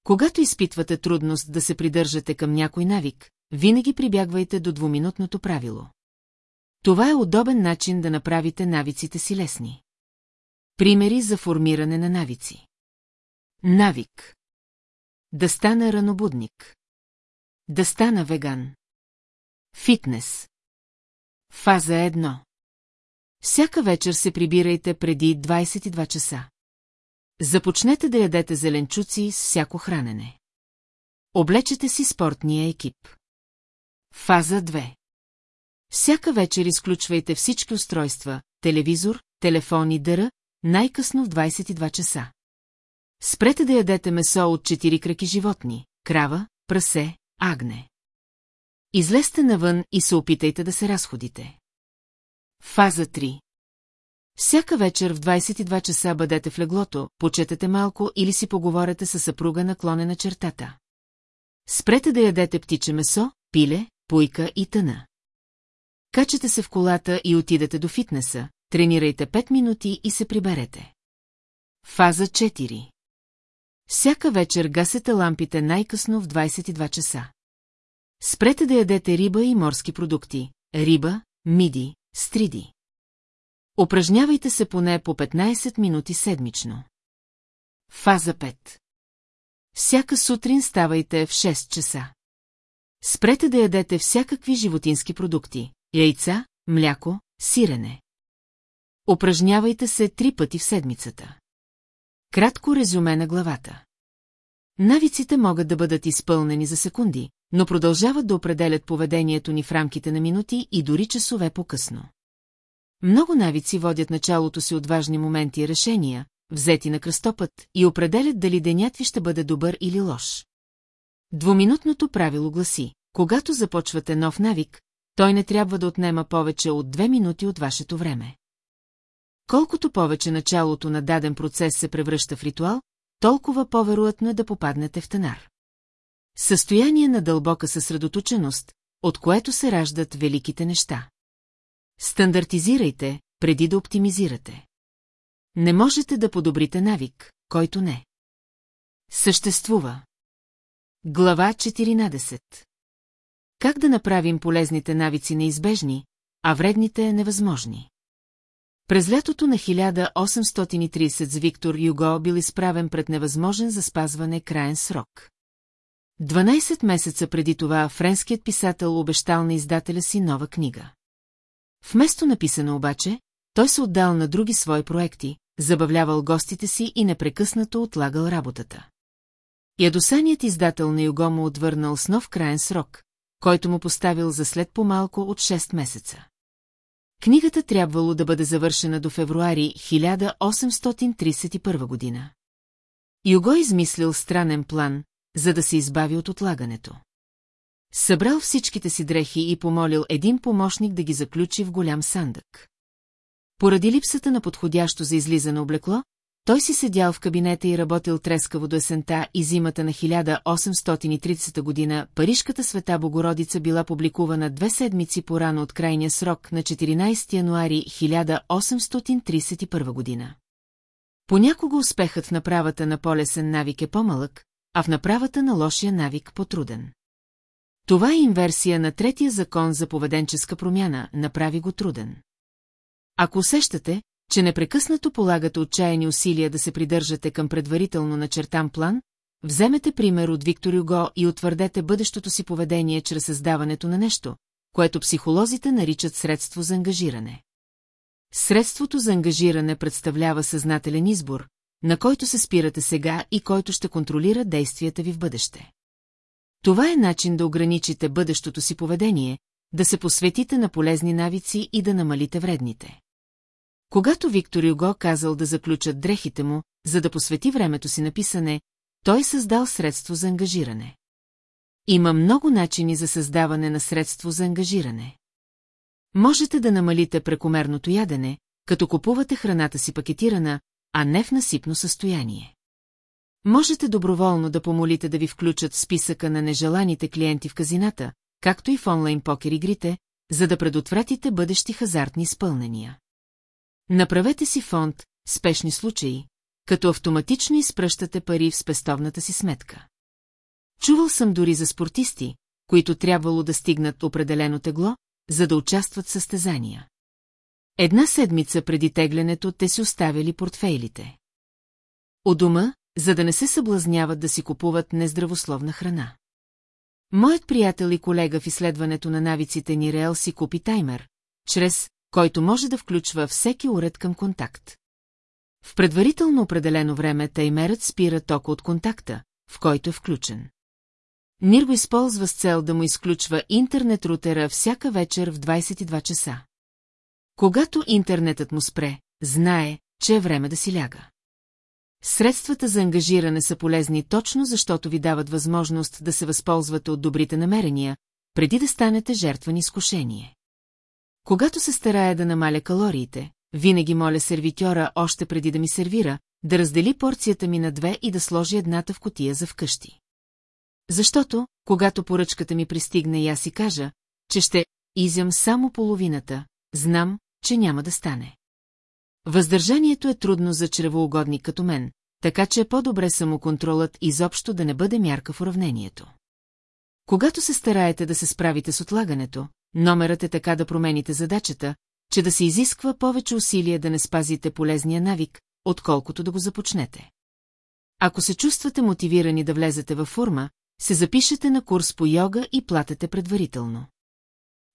Когато изпитвате трудност да се придържате към някой навик, винаги прибягвайте до двуминутното правило. Това е удобен начин да направите навиците си лесни. Примери за формиране на навици. Навик. Да стана ранобудник. Да стана веган. Фитнес. Фаза 1. Всяка вечер се прибирайте преди 22 часа. Започнете да ядете зеленчуци с всяко хранене. Облечете си спортния екип. Фаза 2. Всяка вечер изключвайте всички устройства, телевизор, телефон и дъра, най-късно в 22 часа. Спрете да ядете месо от четири краки животни – крава, прасе, агне. Излезте навън и се опитайте да се разходите. Фаза 3 Всяка вечер в 22 часа бъдете в леглото, почетете малко или си поговорете с съпруга наклонена чертата. Спрете да ядете птиче месо, пиле, пуйка и тъна. Качете се в колата и отидете до фитнеса, тренирайте 5 минути и се приберете. Фаза 4 Всяка вечер гасете лампите най-късно в 22 часа. Спрете да ядете риба и морски продукти, риба, миди, стриди. Упражнявайте се поне по 15 минути седмично. Фаза 5 Всяка сутрин ставайте в 6 часа. Спрете да ядете всякакви животински продукти, яйца, мляко, сирене. Упражнявайте се три пъти в седмицата. Кратко резюме на главата. Навиците могат да бъдат изпълнени за секунди, но продължават да определят поведението ни в рамките на минути и дори часове по-късно. Много навици водят началото си от важни моменти и решения, взети на кръстопът, и определят дали денят ви ще бъде добър или лош. Двуминутното правило гласи, когато започвате нов навик, той не трябва да отнема повече от две минути от вашето време. Колкото повече началото на даден процес се превръща в ритуал, толкова по-вероятно е да попаднете в тенар. Състояние на дълбока съсредоточеност, от което се раждат великите неща. Стандартизирайте, преди да оптимизирате. Не можете да подобрите навик, който не. Съществува. Глава 14 Как да направим полезните навици неизбежни, а вредните невъзможни? През лятото на 1830 с Виктор Юго бил изправен пред невъзможен за спазване краен срок. 12 месеца преди това френският писател обещал на издателя си нова книга. Вместо написано обаче, той се отдал на други свои проекти, забавлявал гостите си и непрекъснато отлагал работата. Ядосаният издател на Юго му отвърнал с нов краен срок, който му поставил за след по-малко от 6 месеца. Книгата трябвало да бъде завършена до февруари 1831 година. Юго измислил странен план, за да се избави от отлагането. Събрал всичките си дрехи и помолил един помощник да ги заключи в голям сандък. Поради липсата на подходящо за излизане облекло, той си седял в кабинета и работил трескаво до есента и зимата на 1830 година Парижката света Богородица била публикувана две седмици по-рано от крайния срок на 14 януари 1831 година. Понякога успехът в направата на полесен навик е по-малък, а в направата на лошия навик по-труден. Това е инверсия на третия закон за поведенческа промяна, направи го труден. Ако усещате, че непрекъснато полагате отчаяни усилия да се придържате към предварително начертан план, вземете пример от Виктор Юго и утвърдете бъдещото си поведение чрез създаването на нещо, което психолозите наричат средство за ангажиране. Средството за ангажиране представлява съзнателен избор, на който се спирате сега и който ще контролира действията ви в бъдеще. Това е начин да ограничите бъдещото си поведение, да се посветите на полезни навици и да намалите вредните. Когато Виктор Юго казал да заключат дрехите му, за да посвети времето си на писане, той създал средство за ангажиране. Има много начини за създаване на средство за ангажиране. Можете да намалите прекомерното ядене, като купувате храната си пакетирана, а не в насипно състояние. Можете доброволно да помолите да ви включат в списъка на нежеланите клиенти в казината, както и в онлайн покер игрите, за да предотвратите бъдещи хазартни изпълнения. Направете си фонд «Спешни случаи», като автоматично изпръщате пари в спестовната си сметка. Чувал съм дори за спортисти, които трябвало да стигнат определено тегло, за да участват в състезания. Една седмица преди теглянето те си оставили портфейлите. У дома, за да не се съблазняват да си купуват нездравословна храна. Моят приятел и колега в изследването на навиците ни Реал си купи таймер, чрез който може да включва всеки уред към контакт. В предварително определено време таймерът спира тока от контакта, в който е включен. Нир го използва с цел да му изключва интернет рутера всяка вечер в 22 часа. Когато интернетът му спре, знае, че е време да си ляга. Средствата за ангажиране са полезни точно защото ви дават възможност да се възползвате от добрите намерения, преди да станете жертва на изкушение. Когато се старая да намаля калориите, винаги моля сервитьора още преди да ми сервира, да раздели порцията ми на две и да сложи едната в котия за вкъщи. Защото, когато поръчката ми пристигне и аз си кажа, че ще изям само половината, знам, че няма да стане. Въздържанието е трудно за чревоугодник като мен, така че е по-добре самоконтролът изобщо да не бъде мярка в уравнението. Когато се стараете да се справите с отлагането, номерът е така да промените задачата, че да се изисква повече усилия да не спазите полезния навик, отколкото да го започнете. Ако се чувствате мотивирани да влезете във форма, се запишете на курс по йога и платете предварително.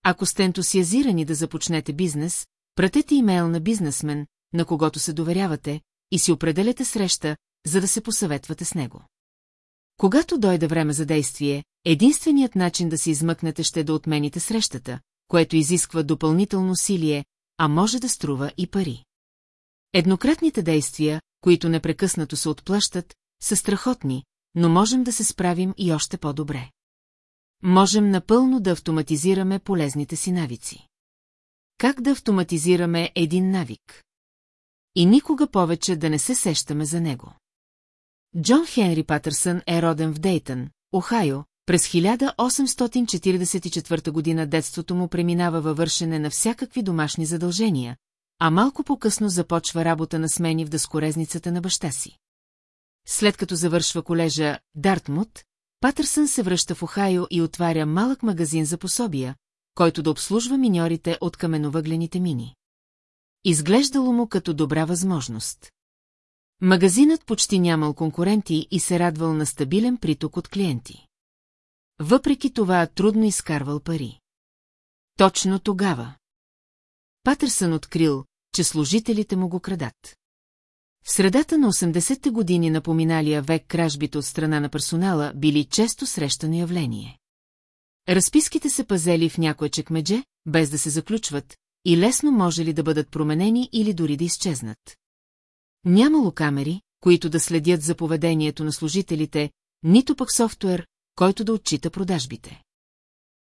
Ако сте ентусиазирани да започнете бизнес, пратете имейл на бизнесмен, на когото се доверявате, и си определяте среща, за да се посъветвате с него. Когато дойде време за действие, единственият начин да се измъкнете ще е да отмените срещата, което изисква допълнително усилие, а може да струва и пари. Еднократните действия, които непрекъснато се отплащат, са страхотни, но можем да се справим и още по-добре. Можем напълно да автоматизираме полезните си навици. Как да автоматизираме един навик? И никога повече да не се сещаме за него. Джон Хенри Патърсън е роден в Дейтън, Охайо, през 1844 година детството му преминава във вършене на всякакви домашни задължения, а малко по-късно започва работа на смени в дъскорезницата на баща си. След като завършва колежа Дартмут, Патърсън се връща в Охайо и отваря малък магазин за пособия, който да обслужва миньорите от каменовъглените мини. Изглеждало му като добра възможност. Магазинът почти нямал конкуренти и се радвал на стабилен приток от клиенти. Въпреки това трудно изкарвал пари. Точно тогава. Патърсън открил, че служителите му го крадат. В средата на 80-те години на поминалия век кражбите от страна на персонала били често срещано явление. Разписките се пазели в някое чекмедже, без да се заключват, и лесно може ли да бъдат променени или дори да изчезнат. Нямало камери, които да следят за поведението на служителите, нито пък софтуер, който да отчита продажбите.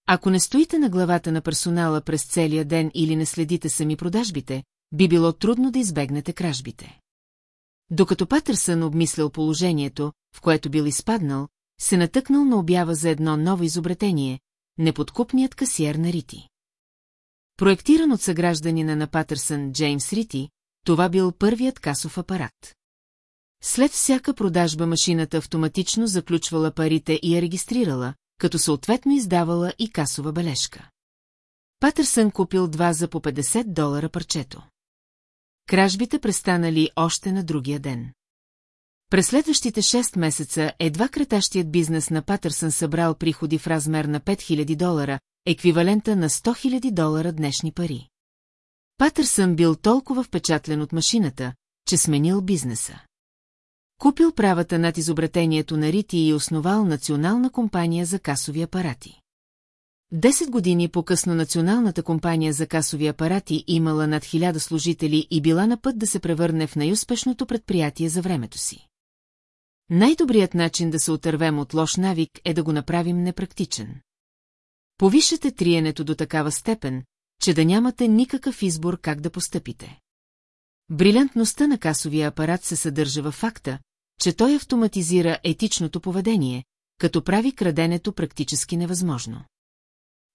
Ако не стоите на главата на персонала през целия ден или не следите сами продажбите, би било трудно да избегнете кражбите. Докато Патърсън обмислял положението, в което бил изпаднал, се натъкнал на обява за едно ново изобретение – неподкупният касиер на Рити. Проектиран от съгражданина на Патърсън Джеймс Рити, това бил първият касов апарат. След всяка продажба машината автоматично заключвала парите и я регистрирала, като съответно издавала и касова бележка. Патърсън купил два за по 50 долара парчето. Кражбите престанали още на другия ден. През следващите 6 месеца едва кретащият бизнес на Патърсън събрал приходи в размер на 5000 долара, еквивалента на 100 000 долара днешни пари. Патърсън бил толкова впечатлен от машината, че сменил бизнеса. Купил правата над изобретението на Рити и основал национална компания за касови апарати. Десет години по-късно Националната компания за касови апарати имала над хиляда служители и била на път да се превърне в най-успешното предприятие за времето си. Най-добрият начин да се отървем от лош навик е да го направим непрактичен. Повишете триенето до такава степен, че да нямате никакъв избор как да постъпите. Брилянтността на касовия апарат се съдържа във факта, че той автоматизира етичното поведение, като прави краденето практически невъзможно.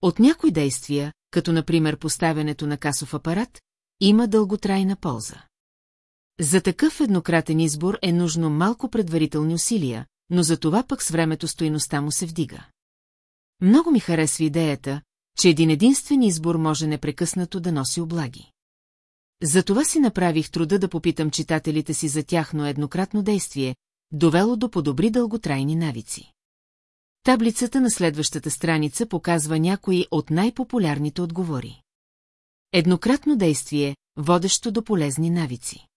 От някои действия, като например поставянето на касов апарат, има дълготрайна полза. За такъв еднократен избор е нужно малко предварителни усилия, но за това пък с времето стоиността му се вдига. Много ми харесва идеята, че един единствен избор може непрекъснато да носи облаги. Затова си направих труда да попитам читателите си за тяхно еднократно действие, довело до подобри дълготрайни навици. Таблицата на следващата страница показва някои от най-популярните отговори. Еднократно действие, водещо до полезни навици.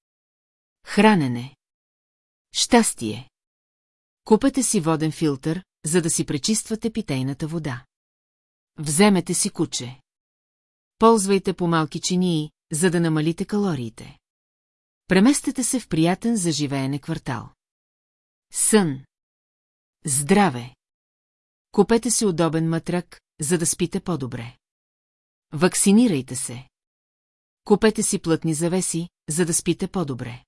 Хранене. Щастие. Купете си воден филтър, за да си пречиствате питейната вода. Вземете си куче. Ползвайте по малки чинии, за да намалите калориите. Преместете се в приятен за живеене квартал. Сън. Здраве. Купете си удобен матрак, за да спите по-добре. Вакцинирайте се. Купете си плътни завеси, за да спите по-добре.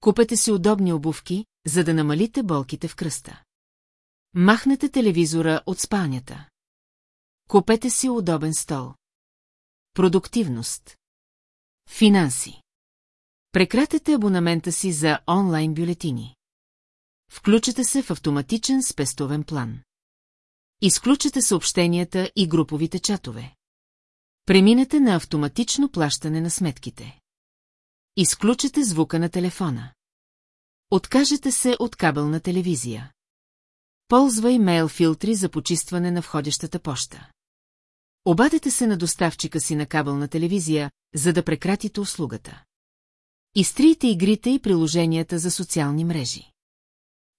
Купете си удобни обувки, за да намалите болките в кръста. Махнете телевизора от спалнята. Купете си удобен стол. Продуктивност. Финанси. Прекратете абонамента си за онлайн бюлетини. Включете се в автоматичен спестовен план. Изключете съобщенията и груповите чатове. Преминете на автоматично плащане на сметките. Изключете звука на телефона. Откажете се от кабелна телевизия. Ползвай мейл филтри за почистване на входящата поща. Обадете се на доставчика си на кабелна телевизия, за да прекратите услугата. Изтрийте игрите и приложенията за социални мрежи.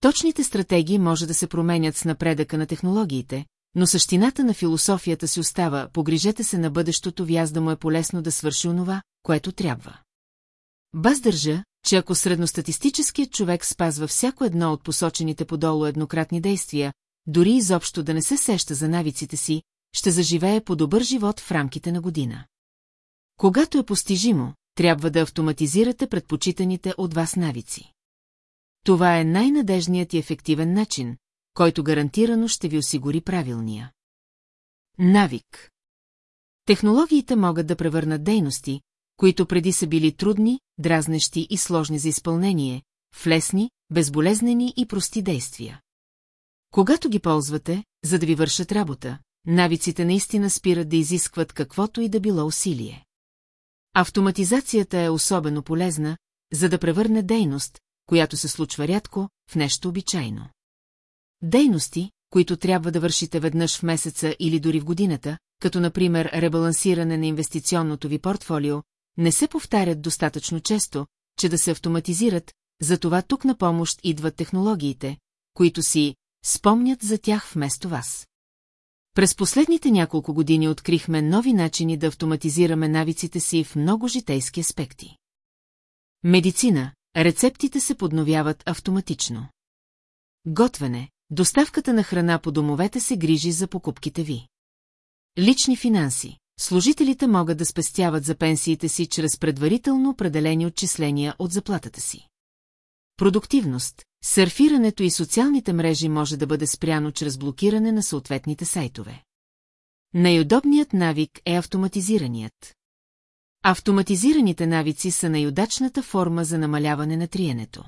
Точните стратегии може да се променят с напредъка на технологиите, но същината на философията си остава, погрижете се на бъдещото ви аз да му е полезно да свърши онова, което трябва. Баз държа, че ако средностатистическият човек спазва всяко едно от посочените подолу еднократни действия, дори изобщо да не се сеща за навиците си, ще заживее по добър живот в рамките на година. Когато е постижимо, трябва да автоматизирате предпочитаните от вас навици. Това е най-надежният и ефективен начин, който гарантирано ще ви осигури правилния. Навик Технологиите могат да превърнат дейности, които преди са били трудни, дразнещи и сложни за изпълнение, в лесни, безболезнени и прости действия. Когато ги ползвате, за да ви вършат работа, навиците наистина спират да изискват каквото и да било усилие. Автоматизацията е особено полезна, за да превърне дейност, която се случва рядко, в нещо обичайно. Дейности, които трябва да вършите веднъж в месеца или дори в годината, като например ребалансиране на инвестиционното ви портфолио, не се повтарят достатъчно често, че да се автоматизират, затова тук на помощ идват технологиите, които си спомнят за тях вместо вас. През последните няколко години открихме нови начини да автоматизираме навиците си в много житейски аспекти. Медицина, рецептите се подновяват автоматично. Готвене, доставката на храна по домовете се грижи за покупките ви. Лични финанси. Служителите могат да спестяват за пенсиите си чрез предварително определени отчисления от заплатата си. Продуктивност. Сърфирането и социалните мрежи може да бъде спряно чрез блокиране на съответните сайтове. Най-удобният навик е автоматизираният. Автоматизираните навици са най-удачната форма за намаляване на триенето.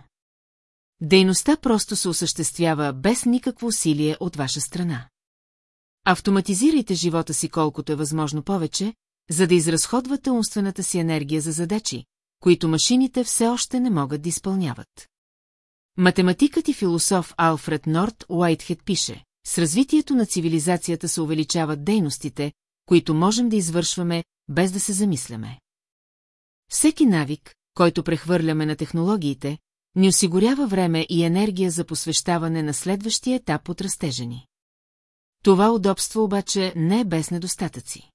Дейността просто се осъществява без никакво усилие от ваша страна. Автоматизирайте живота си колкото е възможно повече, за да изразходвате умствената си енергия за задачи, които машините все още не могат да изпълняват. Математикът и философ Алфред Норт Уайтхед пише, с развитието на цивилизацията се увеличават дейностите, които можем да извършваме, без да се замисляме. Всеки навик, който прехвърляме на технологиите, ни осигурява време и енергия за посвещаване на следващия етап от разтежени. Това удобство обаче не е без недостатъци.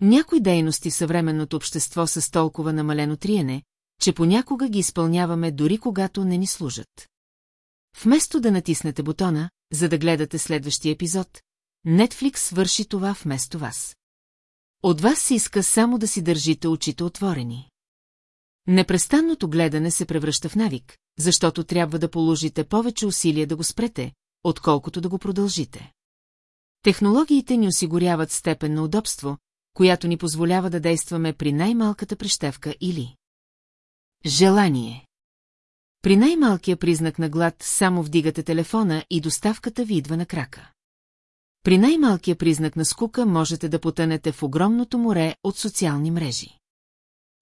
Някои дейности в съвременното общество са с толкова намалено триене, че понякога ги изпълняваме дори когато не ни служат. Вместо да натиснете бутона, за да гледате следващия епизод, Netflix върши това вместо вас. От вас се иска само да си държите очите отворени. Непрестанното гледане се превръща в навик, защото трябва да положите повече усилия да го спрете, отколкото да го продължите. Технологиите ни осигуряват степен на удобство, която ни позволява да действаме при най-малката прищевка или желание. При най-малкия признак на глад само вдигате телефона и доставката ви идва на крака. При най-малкия признак на скука можете да потънете в огромното море от социални мрежи.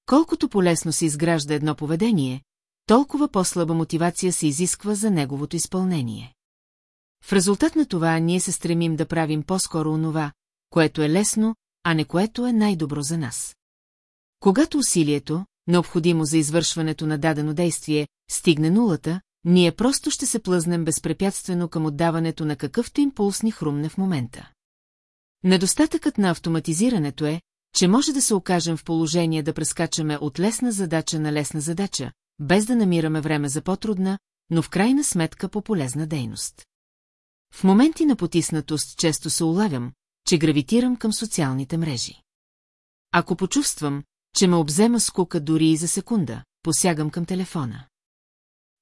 Колкото полесно се изгражда едно поведение, толкова по-слаба мотивация се изисква за неговото изпълнение. В резултат на това ние се стремим да правим по-скоро онова, което е лесно, а не което е най-добро за нас. Когато усилието, необходимо за извършването на дадено действие, стигне нулата, ние просто ще се плъзнем безпрепятствено към отдаването на какъвто импулс ни хрумне в момента. Недостатъкът на автоматизирането е, че може да се окажем в положение да прескачаме от лесна задача на лесна задача, без да намираме време за по-трудна, но в крайна сметка по полезна дейност. В моменти на потиснатост често се улавям, че гравитирам към социалните мрежи. Ако почувствам, че ме обзема скука дори и за секунда, посягам към телефона.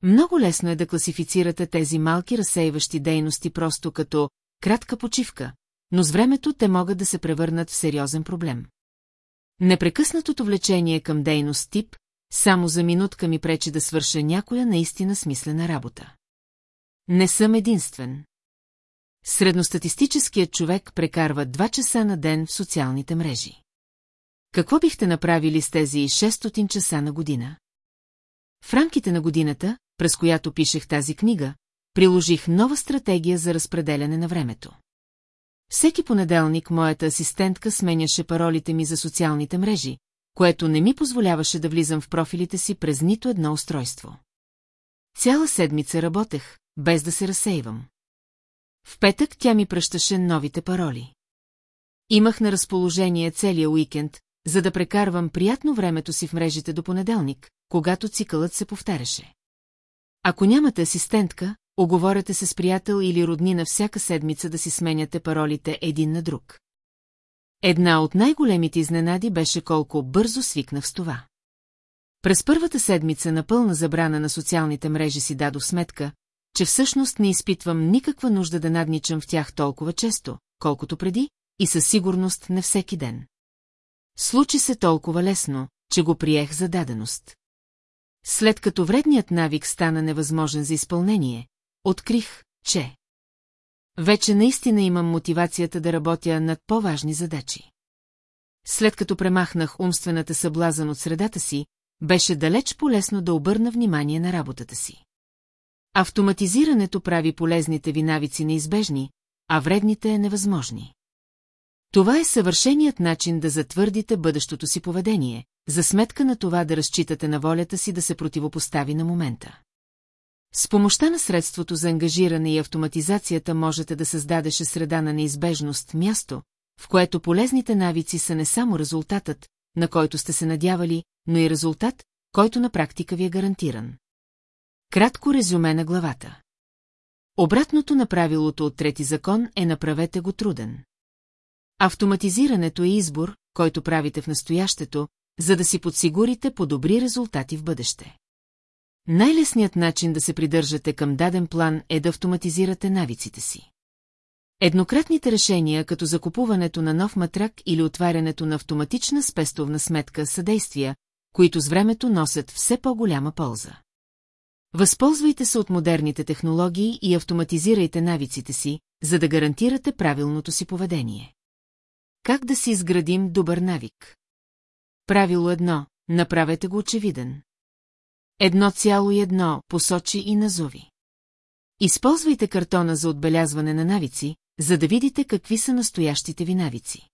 Много лесно е да класифицирате тези малки разсейващи дейности просто като кратка почивка, но с времето те могат да се превърнат в сериозен проблем. Непрекъснатото влечение към дейност тип, само за минутка ми пречи да свърша някоя наистина смислена работа. Не съм единствен. Средностатистическият човек прекарва 2 часа на ден в социалните мрежи. Какво бихте направили с тези 600 часа на година? В рамките на годината, през която пишех тази книга, приложих нова стратегия за разпределяне на времето. Всеки понеделник моята асистентка сменяше паролите ми за социалните мрежи, което не ми позволяваше да влизам в профилите си през нито едно устройство. Цяла седмица работех, без да се разсейвам. В петък тя ми пръщаше новите пароли. Имах на разположение целия уикенд, за да прекарвам приятно времето си в мрежите до понеделник, когато цикълът се повтаряше. Ако нямате асистентка, оговорете се с приятел или роднина всяка седмица да си сменяте паролите един на друг. Една от най-големите изненади беше колко бързо свикнах с това. През първата седмица на пълна забрана на социалните мрежи си дадох сметка, че всъщност не изпитвам никаква нужда да надничам в тях толкова често, колкото преди, и със сигурност не всеки ден. Случи се толкова лесно, че го приех за даденост. След като вредният навик стана невъзможен за изпълнение, открих, че вече наистина имам мотивацията да работя над по-важни задачи. След като премахнах умствената съблазън от средата си, беше далеч полезно да обърна внимание на работата си. Автоматизирането прави полезните ви навици неизбежни, а вредните е невъзможни. Това е съвършеният начин да затвърдите бъдещото си поведение, за сметка на това да разчитате на волята си да се противопостави на момента. С помощта на средството за ангажиране и автоматизацията можете да създадеше среда на неизбежност, място, в което полезните навици са не само резултатът, на който сте се надявали, но и резултат, който на практика ви е гарантиран. Кратко резюме на главата. Обратното на правилото от трети закон е направете го труден. Автоматизирането е избор, който правите в настоящето, за да си подсигурите по-добри резултати в бъдеще. Най-лесният начин да се придържате към даден план е да автоматизирате навиците си. Еднократните решения, като закупуването на нов матрак или отварянето на автоматична спестовна сметка са действия, които с времето носят все по-голяма полза. Възползвайте се от модерните технологии и автоматизирайте навиците си, за да гарантирате правилното си поведение. Как да си изградим добър навик? Правило едно – направете го очевиден. Едно цяло и едно – посочи и назови. Използвайте картона за отбелязване на навици, за да видите какви са настоящите ви навици.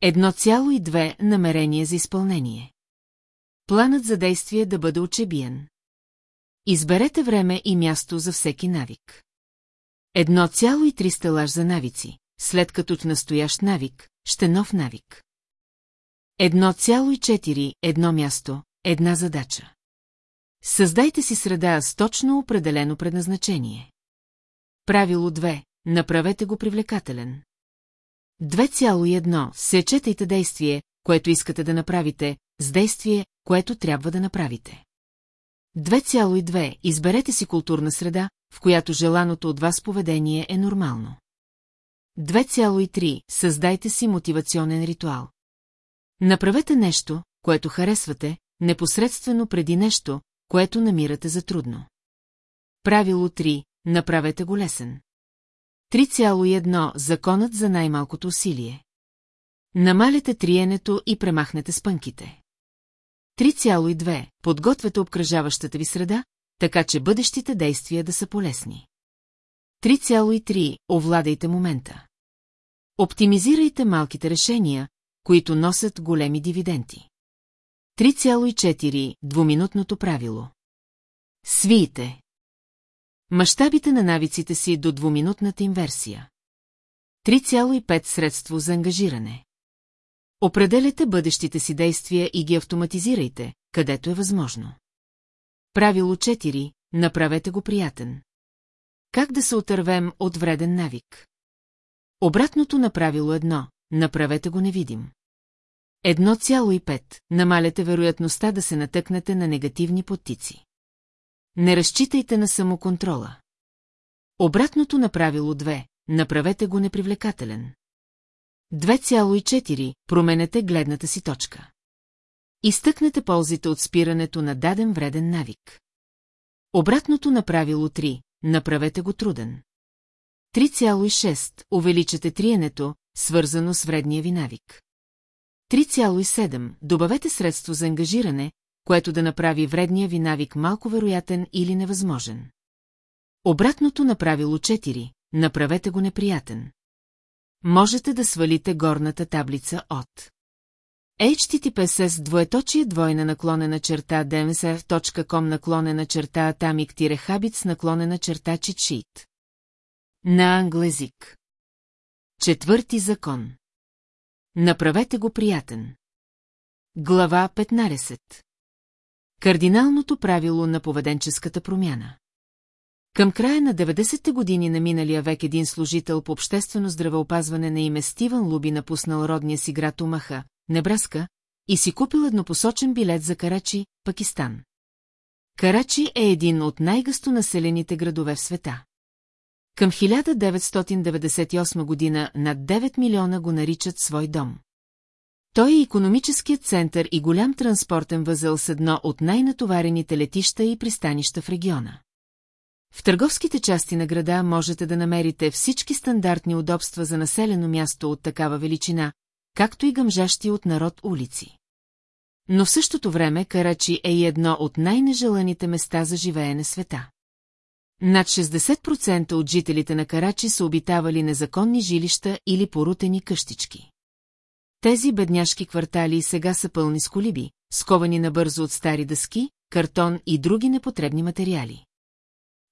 Едно цяло и две – намерение за изпълнение. Планът за действие да бъде учебиен. Изберете време и място за всеки навик. Едно цяло и три стелаж за навици, след като в настоящ навик, ще нов навик. Едно цяло и четири, едно място, една задача. Създайте си среда с точно определено предназначение. Правило 2. Направете го привлекателен. 2,1. Сечетайте действие, което искате да направите, с действие, което трябва да направите. 2,2. Изберете си културна среда, в която желаното от вас поведение е нормално. 2,3. Създайте си мотивационен ритуал. Направете нещо, което харесвате, непосредствено преди нещо, което намирате за трудно. Правило 3. Направете го лесен. 3,1. Законът за най-малкото усилие. Намаляте триенето и премахнете спънките. 3,2. Подгответе обкръжаващата ви среда, така че бъдещите действия да са полезни. 3,3. Овладайте момента. Оптимизирайте малките решения, които носят големи дивиденти. 3,4. Двуминутното правило. Свиите. Мащабите на навиците си до двуминутната им версия. 3,5 средство за ангажиране. Определяте бъдещите си действия и ги автоматизирайте, където е възможно. Правило 4. Направете го приятен. Как да се отървем от вреден навик? Обратното на правило 1. Направете го невидим. 1,5. Намаляте вероятността да се натъкнете на негативни подтици. Не разчитайте на самоконтрола. Обратното на правило 2. Направете го непривлекателен. 2,4. Променете гледната си точка. Изтъкнете ползите от спирането на даден вреден навик. Обратното на правило 3. Направете го труден. 3,6. Увеличате триенето, свързано с вредния ви навик. 3,7. Добавете средство за ангажиране, което да направи вредния ви навик малко вероятен или невъзможен. Обратното на правило 4. Направете го неприятен. Можете да свалите горната таблица от HTTPS двоеточие двойна наклонена черта dmsf.com наклонена черта atomic-habits наклонена черта читшит. На англезик. Четвърти закон. Направете го приятен. Глава 15. Кардиналното правило на поведенческата промяна. Към края на 90-те години на миналия век един служител по обществено здравеопазване на име Стивън Луби напуснал родния си град Омаха, Небраска, и си купил еднопосочен билет за Карачи, Пакистан. Карачи е един от най-гъсто населените градове в света. Към 1998 година над 9 милиона го наричат свой дом. Той е економическият център и голям транспортен възел с едно от най-натоварените летища и пристанища в региона. В търговските части на града можете да намерите всички стандартни удобства за населено място от такава величина, както и гъмжащи от народ улици. Но в същото време Карачи е и едно от най-нежеланите места за живеене света. Над 60% от жителите на Карачи са обитавали незаконни жилища или порутени къщички. Тези бедняшки квартали сега са пълни с колиби, сковани набързо от стари дъски, картон и други непотребни материали.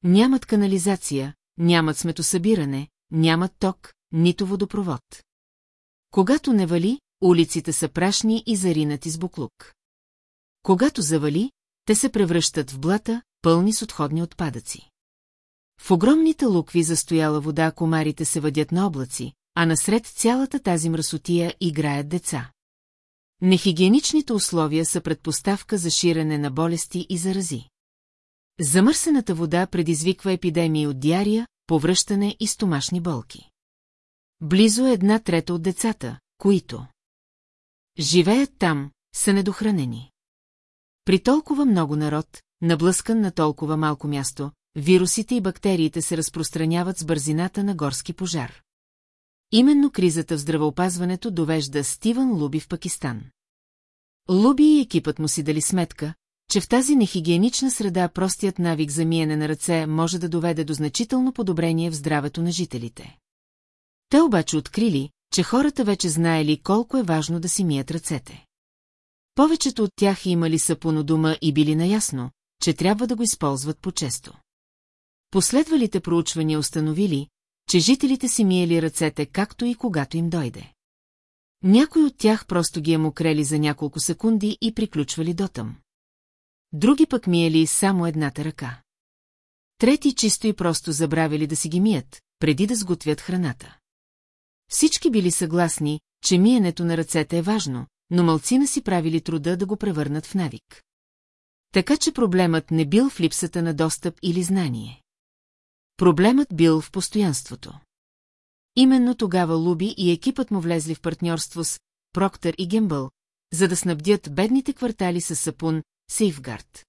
Нямат канализация, нямат сметосъбиране, нямат ток, нито водопровод. Когато не вали, улиците са прашни и заринати с буклук. Когато завали, те се превръщат в блата, пълни с отходни отпадъци. В огромните лукви застояла вода комарите се въдят на облаци, а насред цялата тази мръсотия играят деца. Нехигиеничните условия са предпоставка за ширене на болести и зарази. Замърсената вода предизвиква епидемии от диария, повръщане и стомашни болки. Близо една трета от децата, които живеят там, са недохранени. При толкова много народ, наблъскан на толкова малко място, вирусите и бактериите се разпространяват с бързината на горски пожар. Именно кризата в здравеопазването довежда Стивън Луби в Пакистан. Луби и екипът му си дали сметка, че в тази нехигиенична среда простият навик за миене на ръце може да доведе до значително подобрение в здравето на жителите. Те обаче открили, че хората вече знаели колко е важно да си мият ръцете. Повечето от тях имали сапун у и били наясно, че трябва да го използват по-често. Последвалите проучвания установили, че жителите си миели ръцете както и когато им дойде. Някой от тях просто ги е мокрели за няколко секунди и приключвали дотъм. Други пък миели само едната ръка. Трети чисто и просто забравили да си ги мият, преди да сготвят храната. Всички били съгласни, че миенето на ръцете е важно, но мълцина си правили труда да го превърнат в навик. Така че проблемът не бил в липсата на достъп или знание. Проблемът бил в постоянството. Именно тогава Луби и екипът му влезли в партньорство с Проктър и Гембъл, за да снабдят бедните квартали с сапун Сейфгард.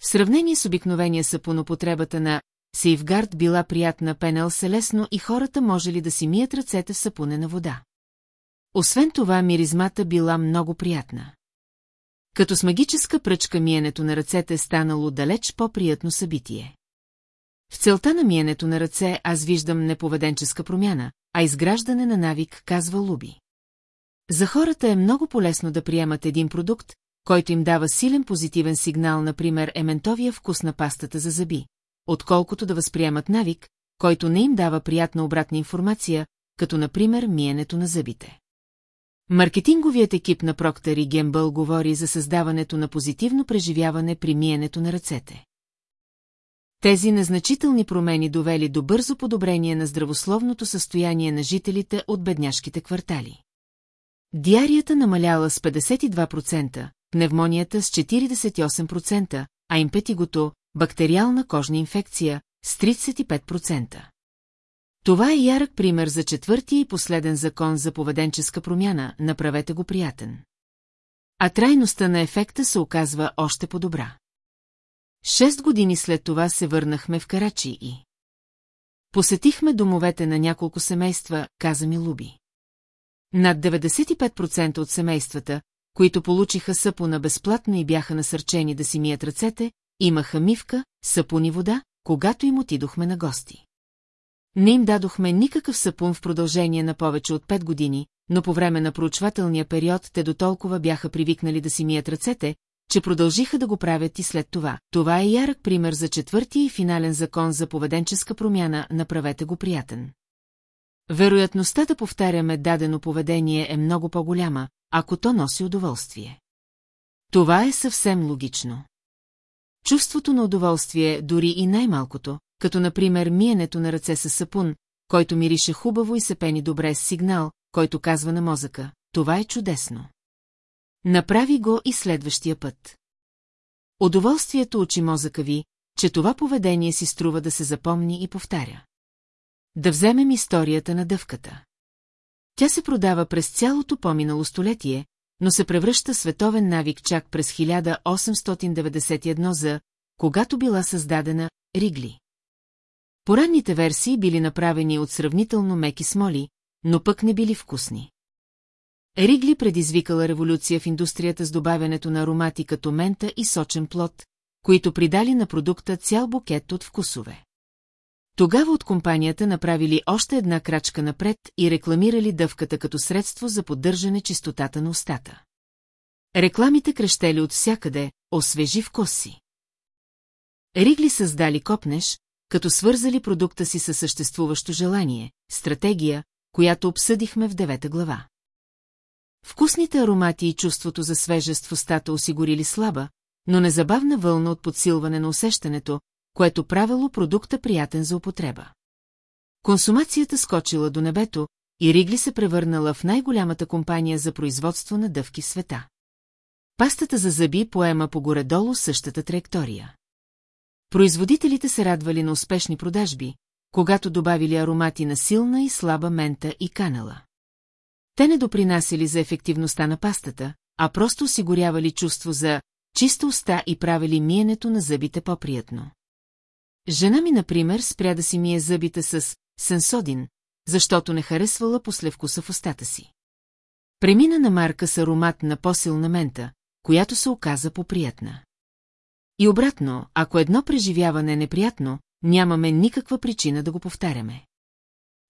В сравнение с обикновения сапун употребата на Сейфгард била приятна пенел се лесно и хората можели да си мият ръцете в сапунена вода. Освен това, миризмата била много приятна. Като с магическа пръчка миенето на ръцете е станало далеч по-приятно събитие. В целта на миенето на ръце аз виждам не поведенческа промяна, а изграждане на навик, казва Луби. За хората е много полезно да приемат един продукт, който им дава силен позитивен сигнал, например ементовия вкус на пастата за зъби, отколкото да възприемат навик, който не им дава приятна обратна информация, като например миенето на зъбите. Маркетинговият екип на Проктер и Гембъл говори за създаването на позитивно преживяване при миенето на ръцете. Тези незначителни промени довели до бързо подобрение на здравословното състояние на жителите от бедняшките квартали. Диарията намаляла с 52%, пневмонията с 48%, а импетигото, бактериална кожна инфекция, с 35%. Това е ярък пример за четвъртия и последен закон за поведенческа промяна, направете го приятен. А трайността на ефекта се оказва още по-добра. Шест години след това се върнахме в Карачи и... Посетихме домовете на няколко семейства, каза ми Луби. Над 95% от семействата, които получиха сапуна безплатно и бяха насърчени да си мият ръцете, имаха мивка, сапуни вода, когато им отидохме на гости. Не им дадохме никакъв сапун в продължение на повече от 5 години, но по време на проучвателния период те до толкова бяха привикнали да си мият ръцете, че продължиха да го правят и след това. Това е ярък пример за четвъртия и финален закон за поведенческа промяна, направете го приятен. Вероятността да повтаряме дадено поведение е много по-голяма, ако то носи удоволствие. Това е съвсем логично. Чувството на удоволствие, дори и най-малкото, като например миенето на ръце с сапун, който мирише хубаво и се пени добре с сигнал, който казва на мозъка, това е чудесно. Направи го и следващия път. Удоволствието учи мозъка ви, че това поведение си струва да се запомни и повтаря. Да вземем историята на дъвката. Тя се продава през цялото поминало столетие, но се превръща световен навик чак през 1891 за, когато била създадена Ригли. Поранните версии били направени от сравнително меки смоли, но пък не били вкусни. Ригли предизвикала революция в индустрията с добавянето на аромати като мента и сочен плод, които придали на продукта цял букет от вкусове. Тогава от компанията направили още една крачка напред и рекламирали дъвката като средство за поддържане чистотата на устата. Рекламите крещели от всякъде, освежи вкус си. Ригли създали копнеш, като свързали продукта си със съществуващо желание, стратегия, която обсъдихме в девета глава. Вкусните аромати и чувството за свежест в устата осигурили слаба, но незабавна вълна от подсилване на усещането, което правило продукта приятен за употреба. Консумацията скочила до небето и Ригли се превърнала в най-голямата компания за производство на дъвки света. Пастата за зъби поема по горе-долу същата траектория. Производителите се радвали на успешни продажби, когато добавили аромати на силна и слаба мента и канала. Те не допринасяли за ефективността на пастата, а просто осигурявали чувство за чиста уста и правили миенето на зъбите по-приятно. Жена ми, например, спря да си мие зъбите с сенсодин, защото не харесвала послевкуса в устата си. Премина на марка с аромат на по-силна мента, която се оказа поприятна. И обратно, ако едно преживяване е неприятно, нямаме никаква причина да го повтаряме.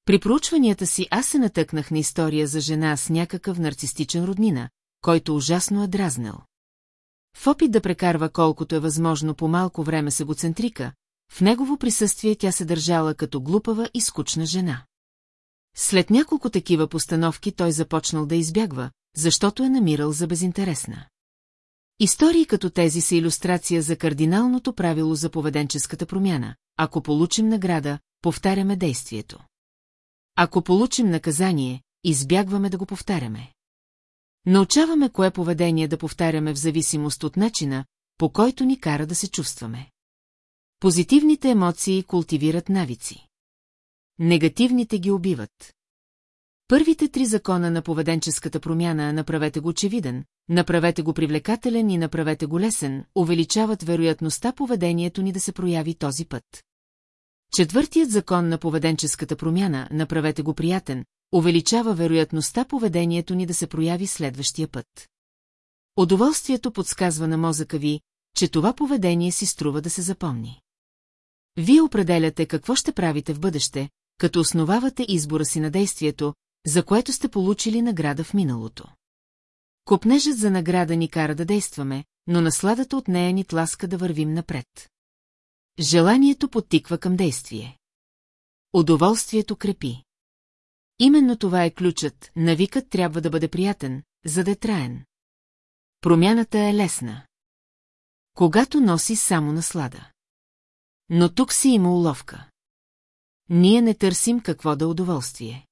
При проучванията си аз се натъкнах на история за жена с някакъв нарцистичен роднина, който ужасно е дразнал. В опит да прекарва колкото е възможно по малко време с егоцентрика, в негово присъствие тя се държала като глупава и скучна жена. След няколко такива постановки той започнал да избягва, защото е намирал за безинтересна. Истории като тези са иллюстрация за кардиналното правило за поведенческата промяна. Ако получим награда, повтаряме действието. Ако получим наказание, избягваме да го повтаряме. Научаваме кое поведение да повтаряме в зависимост от начина, по който ни кара да се чувстваме. Позитивните емоции култивират навици. Негативните ги убиват. Първите три закона на поведенческата промяна направете го очевиден, направете го привлекателен и направете го лесен, увеличават вероятността поведението ни да се прояви този път. Четвъртият закон на поведенческата промяна, направете го приятен, увеличава вероятността поведението ни да се прояви следващия път. Удоволствието подсказва на мозъка ви, че това поведение си струва да се запомни. Вие определяте какво ще правите в бъдеще, като основавате избора си на действието, за което сте получили награда в миналото. Копнежът за награда ни кара да действаме, но насладата от нея ни тласка да вървим напред. Желанието подтиква към действие. Удоволствието крепи. Именно това е ключът, навикът трябва да бъде приятен, за да е траен. Промяната е лесна. Когато носи само наслада. Но тук си има уловка. Ние не търсим какво да е удоволствие.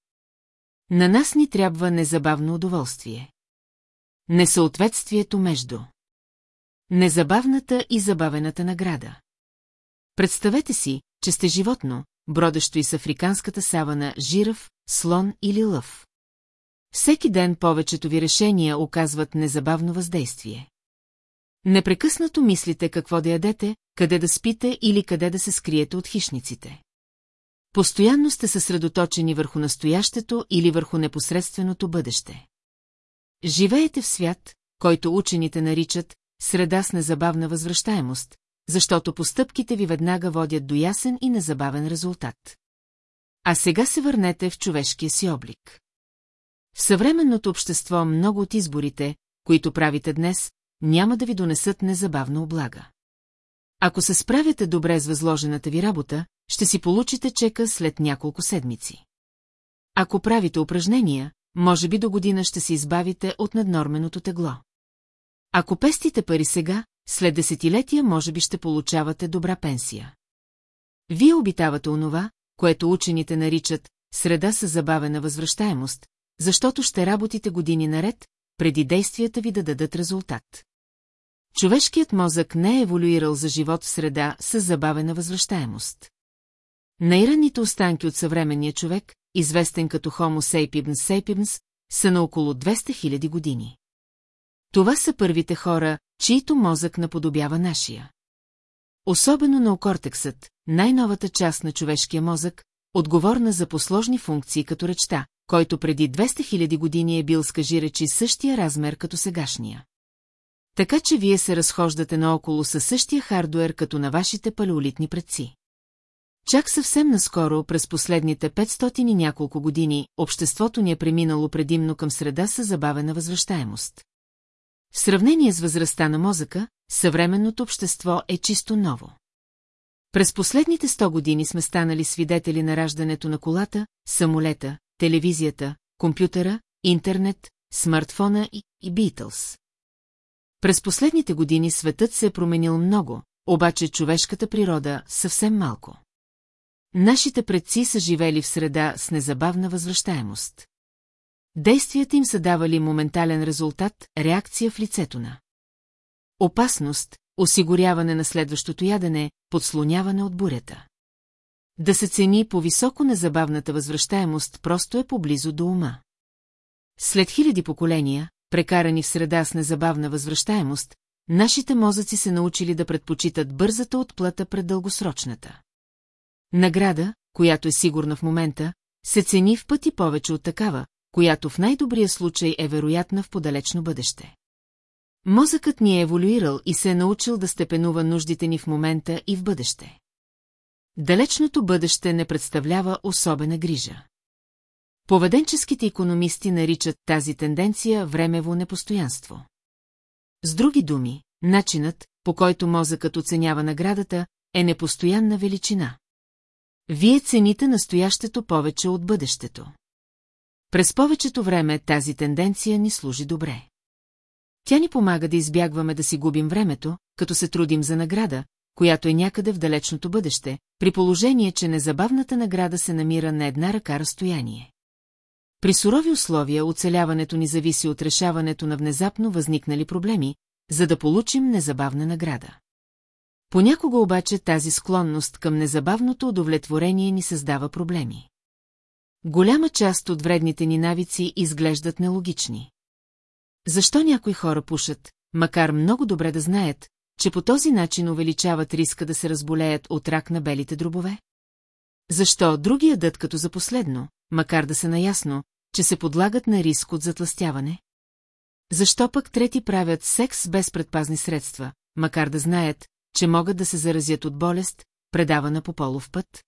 На нас ни трябва незабавно удоволствие. Несъответствието между незабавната и забавената награда. Представете си, че сте животно, бродещо из африканската савана, жирав, слон или лъв. Всеки ден повечето ви решения оказват незабавно въздействие. Непрекъснато мислите какво да ядете, къде да спите или къде да се скриете от хищниците. Постоянно сте съсредоточени върху настоящето или върху непосредственото бъдеще. Живеете в свят, който учените наричат среда с незабавна възвръщаемост, защото постъпките ви веднага водят до ясен и незабавен резултат. а сега се върнете в човешкия си облик. В съвременното общество много от изборите, които правите днес, няма да ви донесат незабавна облага. Ако се справяте добре с възложената ви работа, ще си получите чека след няколко седмици. Ако правите упражнения, може би до година ще се избавите от наднорменото тегло. Ако пестите пари сега, след десетилетия може би ще получавате добра пенсия. Вие обитавате онова, което учените наричат среда с забавена възвръщаемост, защото ще работите години наред, преди действията ви да дадат резултат. Човешкият мозък не е еволюирал за живот в среда с забавена възвръщаемост. Най-ранните останки от съвременния човек, известен като Homo sapiens sapiens, са на около 200 000 години. Това са първите хора, чието мозък наподобява нашия. Особено неокортексът, най-новата част на човешкия мозък, отговорна за посложни функции като речта, който преди 200 000 години е бил скажи речи същия размер като сегашния. Така че вие се разхождате наоколо със същия хардуер като на вашите палеолитни предци. Чак съвсем наскоро, през последните 500 и няколко години, обществото ни е преминало предимно към среда с забавена възвръщаемост. В сравнение с възрастта на мозъка, съвременното общество е чисто ново. През последните 100 години сме станали свидетели на раждането на колата, самолета, телевизията, компютъра, интернет, смартфона и, и. През последните години светът се е променил много, обаче човешката природа съвсем малко. Нашите предци са живели в среда с незабавна възвръщаемост. Действията им са давали моментален резултат, реакция в лицето на. Опасност, осигуряване на следващото ядене, подслоняване от бурята. Да се цени по-високо незабавната възвръщаемост просто е поблизо до ума. След хиляди поколения, прекарани в среда с незабавна възвръщаемост, нашите мозъци се научили да предпочитат бързата отплата пред дългосрочната. Награда, която е сигурна в момента, се цени в пъти повече от такава, която в най-добрия случай е вероятна в подалечно бъдеще. Мозъкът ни е еволюирал и се е научил да степенува нуждите ни в момента и в бъдеще. Далечното бъдеще не представлява особена грижа. Поведенческите економисти наричат тази тенденция времево непостоянство. С други думи, начинът, по който мозъкът оценява наградата, е непостоянна величина. Вие цените настоящето повече от бъдещето. През повечето време тази тенденция ни служи добре. Тя ни помага да избягваме да си губим времето, като се трудим за награда, която е някъде в далечното бъдеще, при положение, че незабавната награда се намира на една ръка разстояние. При сурови условия оцеляването ни зависи от решаването на внезапно възникнали проблеми, за да получим незабавна награда. Понякога обаче тази склонност към незабавното удовлетворение ни създава проблеми. Голяма част от вредните ни навици изглеждат нелогични. Защо някои хора пушат, макар много добре да знаят, че по този начин увеличават риска да се разболеят от рак на белите дробове? Защо други ядат като за последно, макар да са наясно, че се подлагат на риск от затластяване? Защо пък трети правят секс без предпазни средства, макар да знаят, че могат да се заразят от болест, предавана по полов път?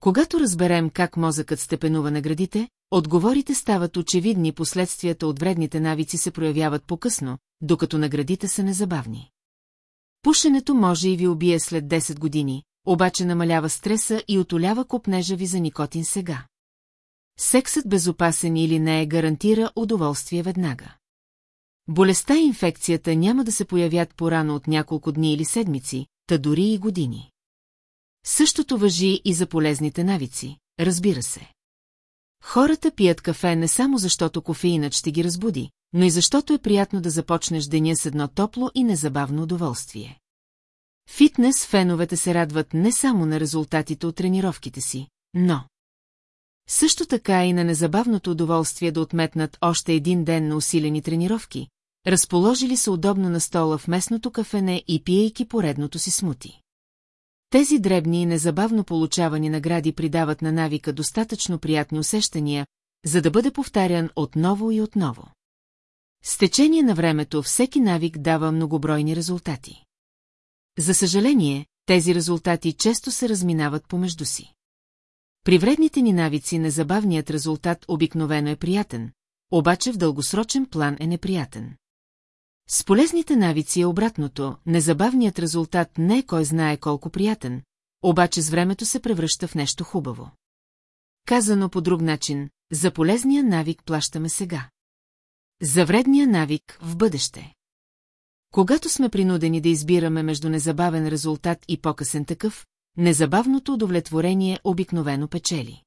Когато разберем как мозъкът степенува наградите, отговорите стават очевидни, последствията от вредните навици се проявяват по-късно, докато наградите са незабавни. Пушенето може и ви убие след 10 години, обаче намалява стреса и отолява копнежа ви за никотин сега. Сексът безопасен или не е гарантира удоволствие веднага. Болестта и инфекцията няма да се появят порано от няколко дни или седмици, та дори и години. Същото въжи и за полезните навици, разбира се. Хората пият кафе не само защото кофеинът ще ги разбуди, но и защото е приятно да започнеш деня с едно топло и незабавно удоволствие. Фитнес феновете се радват не само на резултатите от тренировките си, но... Също така и на незабавното удоволствие да отметнат още един ден на усилени тренировки, разположили се удобно на стола в местното кафене и пиейки поредното си смути. Тези дребни и незабавно получавани награди придават на навика достатъчно приятни усещания, за да бъде повтарян отново и отново. С течение на времето всеки навик дава многобройни резултати. За съжаление, тези резултати често се разминават помежду си. При вредните ни навици незабавният резултат обикновено е приятен, обаче в дългосрочен план е неприятен. С полезните навици е обратното, незабавният резултат не е кой знае колко приятен, обаче с времето се превръща в нещо хубаво. Казано по друг начин, за полезния навик плащаме сега. За вредния навик в бъдеще. Когато сме принудени да избираме между незабавен резултат и по-късен такъв, незабавното удовлетворение обикновено печели.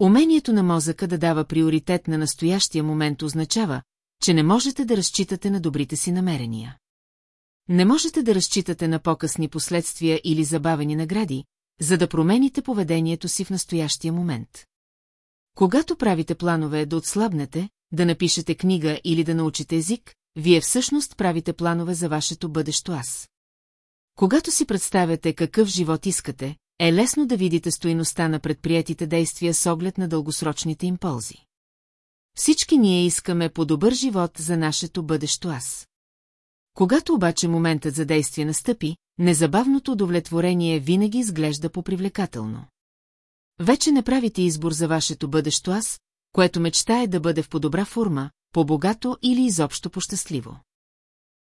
Умението на мозъка да дава приоритет на настоящия момент означава, че не можете да разчитате на добрите си намерения. Не можете да разчитате на по-късни последствия или забавени награди, за да промените поведението си в настоящия момент. Когато правите планове да отслабнете, да напишете книга или да научите език, вие всъщност правите планове за вашето бъдещо аз. Когато си представяте какъв живот искате, е лесно да видите стоиността на предприятите действия с оглед на дългосрочните им ползи. Всички ние искаме по-добър живот за нашето бъдещо аз. Когато обаче моментът за действие настъпи, незабавното удовлетворение винаги изглежда попривлекателно. Вече не правите избор за вашето бъдещо аз, което мечтае да бъде в по-добра форма, по-богато или изобщо по-щастливо.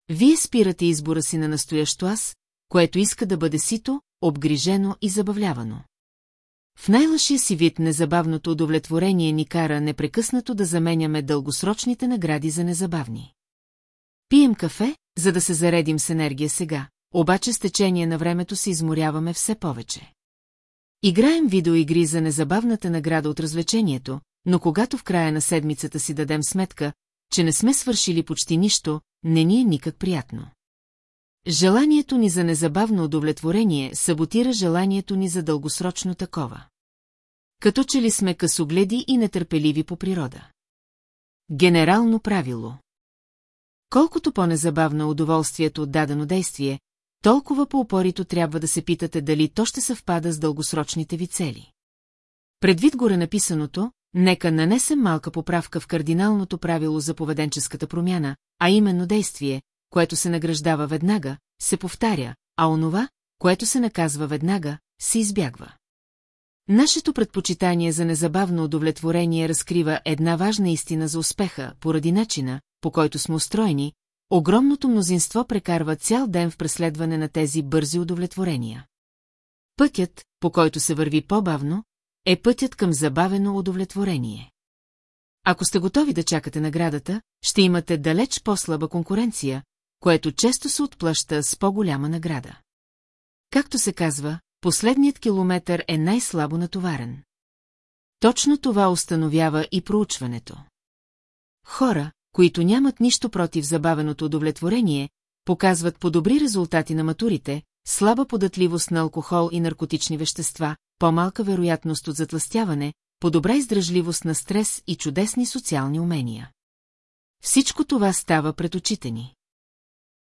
Вие спирате избора си на настоящо аз, което иска да бъде сито, обгрижено и забавлявано. В най-лъшия си вид незабавното удовлетворение ни кара непрекъснато да заменяме дългосрочните награди за незабавни. Пием кафе, за да се заредим с енергия сега, обаче с течение на времето се изморяваме все повече. Играем видеоигри за незабавната награда от развлечението, но когато в края на седмицата си дадем сметка, че не сме свършили почти нищо, не ни е никак приятно. Желанието ни за незабавно удовлетворение саботира желанието ни за дългосрочно такова. Като че ли сме късогледи и нетърпеливи по природа. Генерално правило Колкото по-незабавно удоволствието от дадено действие, толкова по-упорито трябва да се питате дали то ще съвпада с дългосрочните ви цели. Предвид горе написаното, нека нанесем малка поправка в кардиналното правило за поведенческата промяна, а именно действие, което се награждава веднага, се повтаря, а онова, което се наказва веднага, се избягва. Нашето предпочитание за незабавно удовлетворение разкрива една важна истина за успеха, поради начина, по който сме устроени, огромното мнозинство прекарва цял ден в преследване на тези бързи удовлетворения. Пътят, по който се върви по-бавно, е пътят към забавено удовлетворение. Ако сте готови да чакате наградата, ще имате далеч по-слаба конкуренция, което често се отплаща с по-голяма награда. Както се казва, последният километър е най-слабо натоварен. Точно това установява и проучването. Хора, които нямат нищо против забавеното удовлетворение, показват по-добри резултати на матурите, слаба податливост на алкохол и наркотични вещества, по-малка вероятност от затластяване, по-добра издръжливост на стрес и чудесни социални умения. Всичко това става пред очите ни.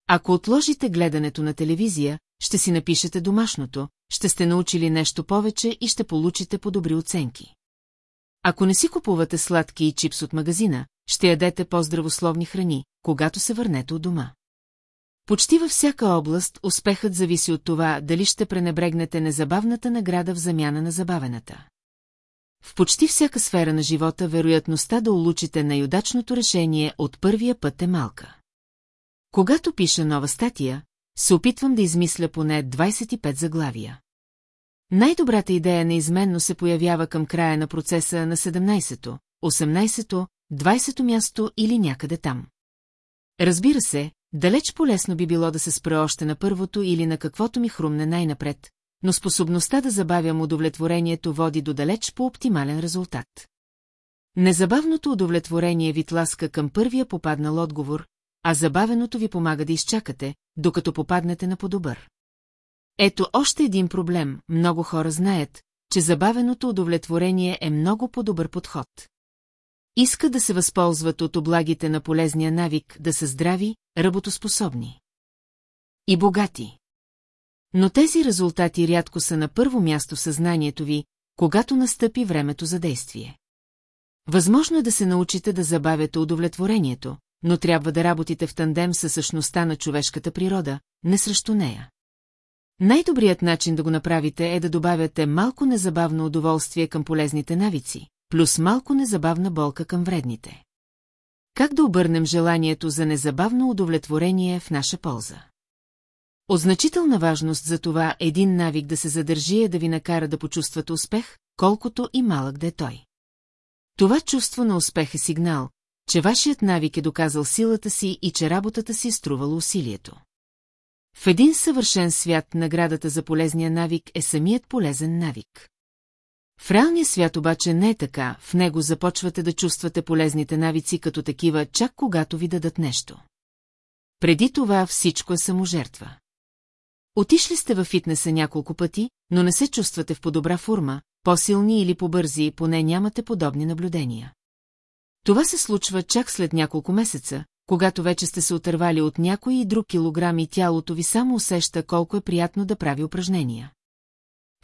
Ако отложите гледането на телевизия, ще си напишете домашното, ще сте научили нещо повече и ще получите по-добри оценки. Ако не си купувате сладки и чипс от магазина, ще ядете по-здравословни храни, когато се върнете от дома. Почти във всяка област успехът зависи от това, дали ще пренебрегнете незабавната награда в замяна на забавената. В почти всяка сфера на живота вероятността да улучите най-удачното решение от първия път е малка. Когато пиша нова статия, се опитвам да измисля поне 25 заглавия. Най-добрата идея неизменно се появява към края на процеса на 17-то, 18-то, 20-то място или някъде там. Разбира се, далеч полезно би било да се спре още на първото или на каквото ми хрумне най-напред, но способността да забавям удовлетворението води до далеч по оптимален резултат. Незабавното удовлетворение ви тласка към първия попаднал отговор, а забавеното ви помага да изчакате, докато попаднете на по-добър. Ето още един проблем, много хора знаят, че забавеното удовлетворение е много по-добър подход. Иска да се възползват от облагите на полезния навик, да са здрави, работоспособни. И богати. Но тези резултати рядко са на първо място в съзнанието ви, когато настъпи времето за действие. Възможно е да се научите да забавяте удовлетворението, но трябва да работите в тандем със същността на човешката природа, не срещу нея. Най-добрият начин да го направите е да добавяте малко незабавно удоволствие към полезните навици, плюс малко незабавна болка към вредните. Как да обърнем желанието за незабавно удовлетворение в наша полза? От значителна важност за това един навик да се задържи е да ви накара да почувствате успех, колкото и малък да е той. Това чувство на успех е сигнал, че вашият навик е доказал силата си и че работата си е струвала усилието. В един съвършен свят наградата за полезния навик е самият полезен навик. В реалния свят обаче не е така, в него започвате да чувствате полезните навици като такива, чак когато ви дадат нещо. Преди това всичко е саможертва. Отишли сте във фитнеса няколко пъти, но не се чувствате в по-добра форма, по-силни или по-бързи, поне нямате подобни наблюдения. Това се случва чак след няколко месеца, когато вече сте се отървали от някой и друг килограм и тялото ви само усеща колко е приятно да прави упражнения.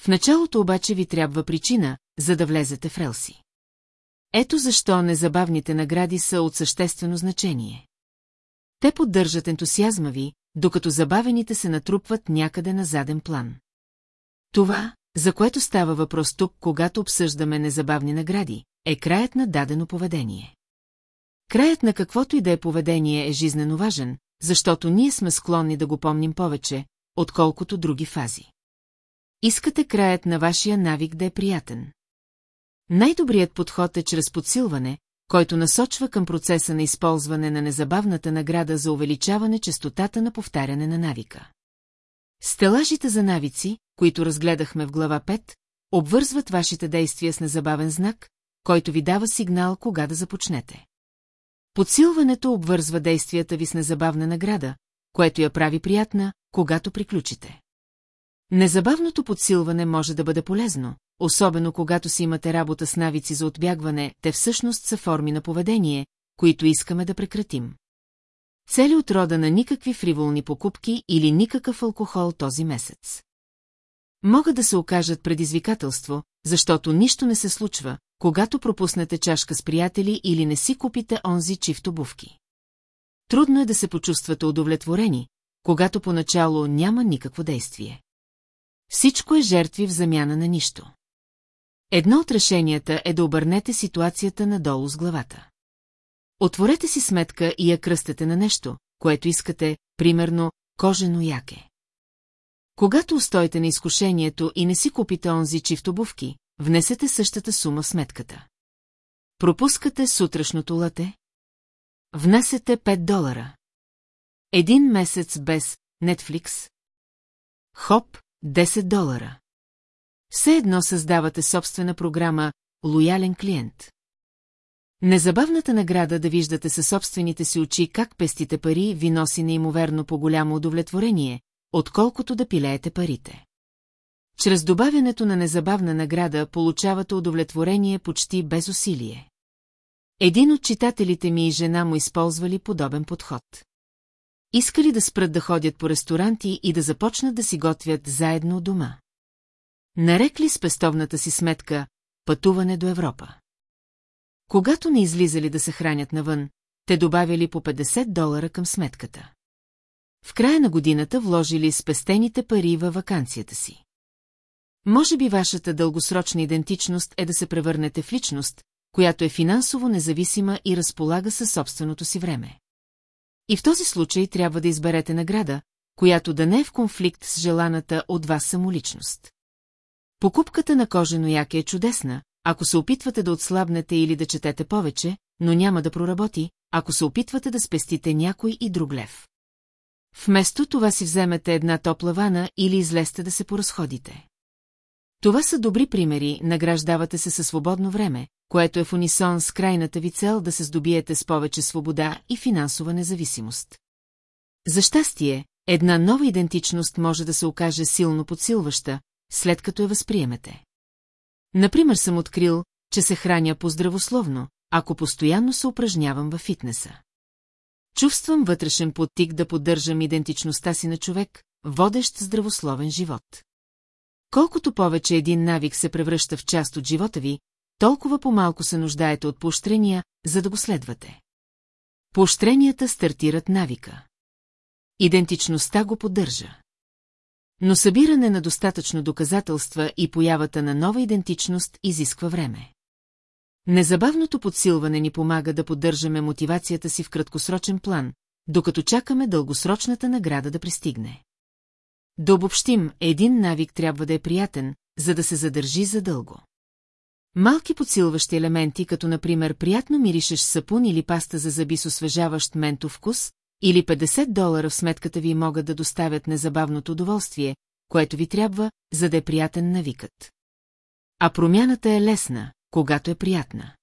В началото обаче ви трябва причина, за да влезете в релси. Ето защо незабавните награди са от съществено значение. Те поддържат ентусиазма ви, докато забавените се натрупват някъде на заден план. Това, за което става въпрос тук, когато обсъждаме незабавни награди, е краят на дадено поведение. Краят на каквото и да е поведение е жизнено важен, защото ние сме склонни да го помним повече, отколкото други фази. Искате краят на вашия навик да е приятен. Най-добрият подход е чрез подсилване, който насочва към процеса на използване на незабавната награда за увеличаване частотата на повтаряне на навика. Стелажите за навици, които разгледахме в глава 5, обвързват вашите действия с незабавен знак, който ви дава сигнал кога да започнете. Подсилването обвързва действията ви с незабавна награда, което я прави приятна, когато приключите. Незабавното подсилване може да бъде полезно, особено когато си имате работа с навици за отбягване, те всъщност са форми на поведение, които искаме да прекратим. Цели от рода на никакви фриволни покупки или никакъв алкохол този месец. Могат да се окажат предизвикателство, защото нищо не се случва, когато пропуснете чашка с приятели или не си купите онзи чифт обувки. Трудно е да се почувствате удовлетворени, когато поначало няма никакво действие. Всичко е жертви в замяна на нищо. Едно от решенията е да обърнете ситуацията надолу с главата. Отворете си сметка и я кръстете на нещо, което искате, примерно, кожено яке. Когато устоите на изкушението и не си купите онзи чифт обувки, внесете същата сума в сметката. Пропускате сутрешното лате? Внасете 5 долара. Един месец без Netflix? Хоп, 10 долара. Все едно създавате собствена програма «Лоялен клиент». Незабавната награда да виждате със собствените си очи как пестите пари ви носи неимоверно по-голямо удовлетворение, отколкото да пилеете парите. Чрез добавянето на незабавна награда получавате удовлетворение почти без усилие. Един от читателите ми и жена му използвали подобен подход. Искали да спрат да ходят по ресторанти и да започнат да си готвят заедно дома. Нарекли спестовната си сметка «Пътуване до Европа». Когато не излизали да се хранят навън, те добавили по 50 долара към сметката. В края на годината вложили спестените пари във вакансията си. Може би вашата дългосрочна идентичност е да се превърнете в личност, която е финансово независима и разполага със собственото си време. И в този случай трябва да изберете награда, която да не е в конфликт с желаната от вас самоличност. Покупката на кожено яке е чудесна, ако се опитвате да отслабнете или да четете повече, но няма да проработи, ако се опитвате да спестите някой и друг лев. Вместо това си вземете една топла вана или излезте да се поразходите. Това са добри примери, награждавате се със свободно време, което е в унисон с крайната ви цел да се здобиете с повече свобода и финансова независимост. За щастие, една нова идентичност може да се окаже силно подсилваща, след като я възприемете. Например, съм открил, че се храня по-здравословно, ако постоянно се упражнявам във фитнеса. Чувствам вътрешен подтик да поддържам идентичността си на човек, водещ здравословен живот. Колкото повече един навик се превръща в част от живота ви, толкова по-малко се нуждаете от поощрения, за да го следвате. Поощренията стартират навика. Идентичността го поддържа. Но събиране на достатъчно доказателства и появата на нова идентичност изисква време. Незабавното подсилване ни помага да поддържаме мотивацията си в краткосрочен план, докато чакаме дългосрочната награда да пристигне. Да обобщим, един навик трябва да е приятен, за да се задържи задълго. Малки подсилващи елементи, като например приятно миришеш сапун или паста за зъби с освежаващ ментов вкус, или 50 долара в сметката ви могат да доставят незабавното удоволствие, което ви трябва, за да е приятен навикът. А промяната е лесна, когато е приятна.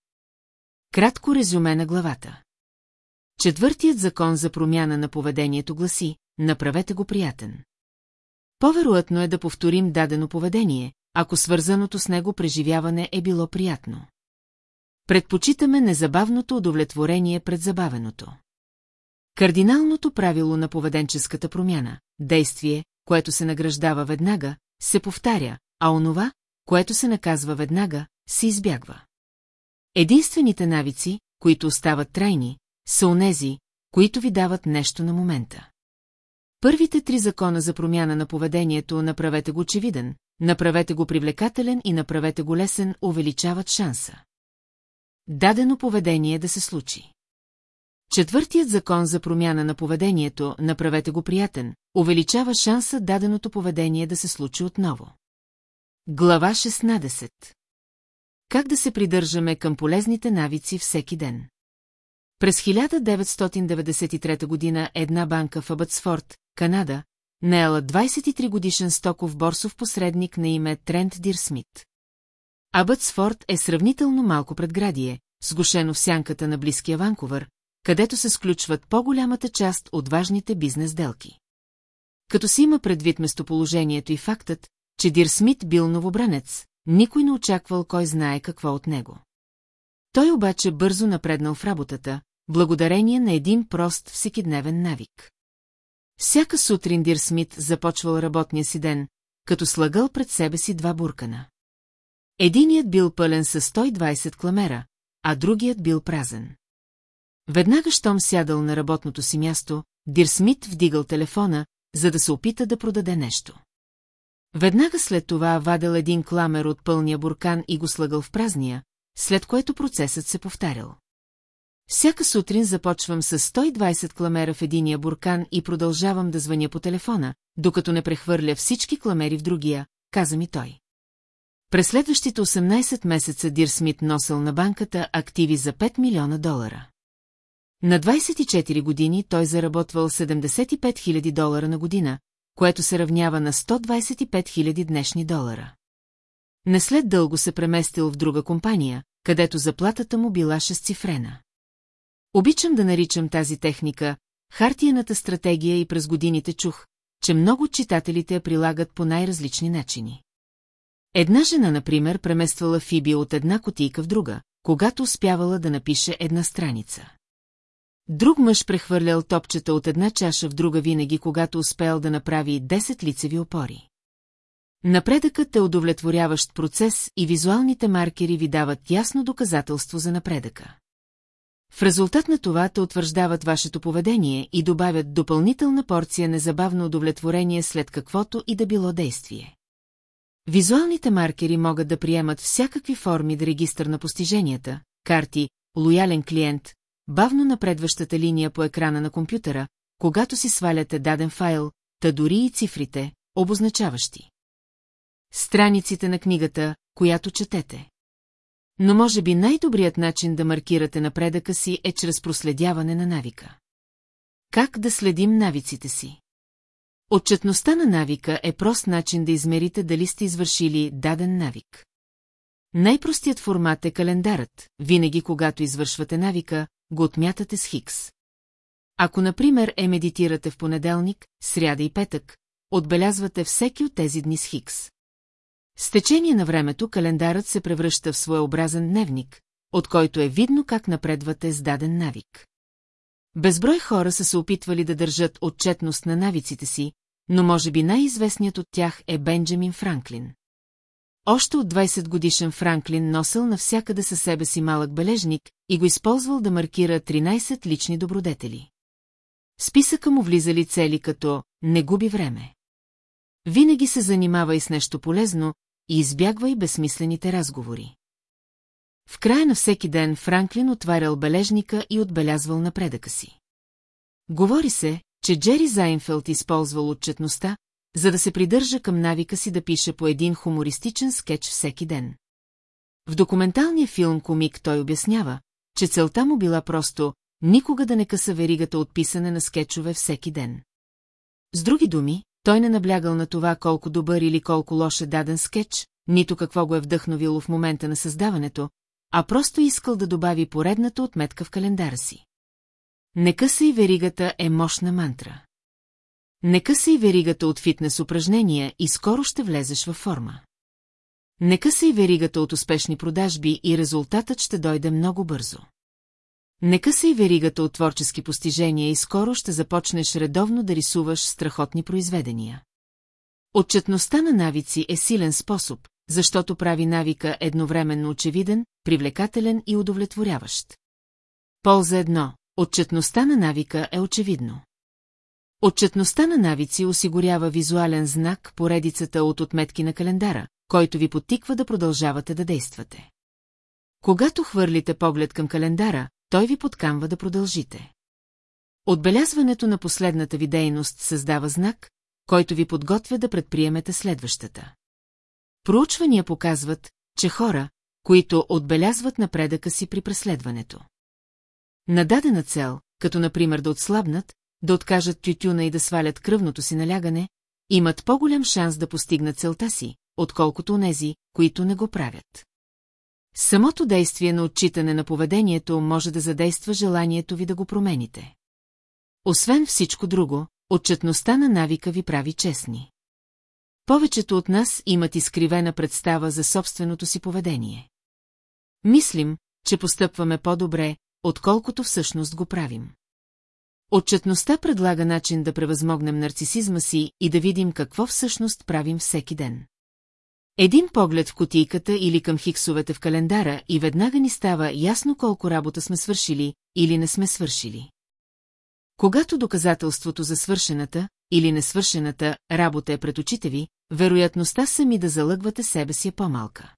Кратко резюме на главата. Четвъртият закон за промяна на поведението гласи, направете го приятен. По-вероятно е да повторим дадено поведение, ако свързаното с него преживяване е било приятно. Предпочитаме незабавното удовлетворение пред забавеното. Кардиналното правило на поведенческата промяна – действие, което се награждава веднага, се повтаря, а онова, което се наказва веднага, се избягва. Единствените навици, които остават трайни, са онези, които ви дават нещо на момента. Първите три закона за промяна на поведението направете го очевиден, направете го привлекателен и направете го лесен увеличават шанса. Дадено поведение да се случи. Четвъртият закон за промяна на поведението, направете го приятен, увеличава шанса даденото поведение да се случи отново. Глава 16 Как да се придържаме към полезните навици всеки ден? През 1993 година една банка в Абътсфорд, Канада, наела 23 годишен стоков борсов посредник на име Трент Дирсмит. Абътсфорд е сравнително малко предградие, сгушено в сянката на близкия Ванкувър, където се сключват по-голямата част от важните бизнес делки. Като си има предвид местоположението и фактът, че Дир Смит бил новобранец, никой не очаквал кой знае какво от него. Той обаче бързо напреднал в работата, благодарение на един прост всекидневен навик. Всяка сутрин Дир Смит започвал работния си ден, като слагал пред себе си два буркана. Единият бил пълен с 120 кламера, а другият бил празен. Веднага щом сядал на работното си място, Дир Смит вдигал телефона, за да се опита да продаде нещо. Веднага след това вадел един кламер от пълния буркан и го слагал в празния, след което процесът се повтарял. Всяка сутрин започвам с 120 кламера в единия буркан и продължавам да звъня по телефона, докато не прехвърля всички кламери в другия, каза ми той. През следващите 18 месеца Дир Смит носил на банката активи за 5 милиона долара. На 24 години той заработвал 75 000 долара на година, което се равнява на 125 000 днешни долара. Не след дълго се преместил в друга компания, където заплатата му била шестцифрена. Обичам да наричам тази техника хартияната стратегия и през годините чух, че много от читателите я прилагат по най-различни начини. Една жена, например, премествала Фиби от една котийка в друга, когато успявала да напише една страница. Друг мъж прехвърлял топчета от една чаша в друга винаги, когато успел да направи 10 лицеви опори. Напредъкът е удовлетворяващ процес и визуалните маркери ви дават ясно доказателство за напредъка. В резултат на това те утвърждават вашето поведение и добавят допълнителна порция незабавно удовлетворение след каквото и да било действие. Визуалните маркери могат да приемат всякакви форми да регистър на постиженията, карти, лоялен клиент, бавно напредващата линия по екрана на компютъра, когато си сваляте даден файл, та дори и цифрите, обозначаващи. Страниците на книгата, която четете. Но може би най-добрият начин да маркирате напредъка си е чрез проследяване на навика. Как да следим навиците си? Отчетността на навика е прост начин да измерите дали сте извършили даден навик. Най-простият формат е календарът, винаги когато извършвате навика, го отмятате с хикс. Ако, например, е медитирате в понеделник, сряда и петък, отбелязвате всеки от тези дни с хикс. С течение на времето календарът се превръща в своеобразен дневник, от който е видно как напредвате с даден навик. Безброй хора са се опитвали да държат отчетност на навиците си, но може би най-известният от тях е Бенджамин Франклин. Още от 20 годишен Франклин носил навсякъде със себе си малък бележник и го използвал да маркира 13 лични добродетели. Списъка му влизали цели като «не губи време». Винаги се занимавай с нещо полезно и избягвай безсмислените разговори. В края на всеки ден Франклин отварял бележника и отбелязвал напредъка си. Говори се, че Джери Зайнфелд използвал отчетността, за да се придържа към навика си да пише по един хумористичен скетч всеки ден. В документалния филм Комик той обяснява, че целта му била просто никога да не къса веригата от писане на скетчове всеки ден. С други думи, той не наблягал на това колко добър или колко лош е даден скетч, нито какво го е вдъхновило в момента на създаването, а просто искал да добави поредната отметка в календара си. Не късай веригата е мощна мантра. Не късай веригата от фитнес упражнения и скоро ще влезеш във форма. Не късай веригата от успешни продажби и резултатът ще дойде много бързо. Не късай веригата от творчески постижения и скоро ще започнеш редовно да рисуваш страхотни произведения. Отчетността на навици е силен способ, защото прави навика едновременно очевиден, привлекателен и удовлетворяващ. Полза едно. Отчетността на навика е очевидно. Отчетността на навици осигурява визуален знак поредицата от отметки на календара, който ви потиква да продължавате да действате. Когато хвърлите поглед към календара, той ви подкамва да продължите. Отбелязването на последната ви дейност създава знак, който ви подготвя да предприемете следващата. Проучвания показват, че хора, които отбелязват напредъка си при преследването. На дадена цел, като например да отслабнат, да откажат тютюна и да свалят кръвното си налягане, имат по-голям шанс да постигнат целта си, отколкото онези, които не го правят. Самото действие на отчитане на поведението може да задейства желанието ви да го промените. Освен всичко друго, отчетността на навика ви прави честни. Повечето от нас имат изкривена представа за собственото си поведение. Мислим, че постъпваме по-добре, отколкото всъщност го правим. Отчетността предлага начин да превъзмогнем нарцисизма си и да видим какво всъщност правим всеки ден. Един поглед в котийката или към хиксовете в календара и веднага ни става ясно колко работа сме свършили или не сме свършили. Когато доказателството за свършената или несвършената работа е пред очите ви, вероятността сами да залъгвате себе си е по-малка.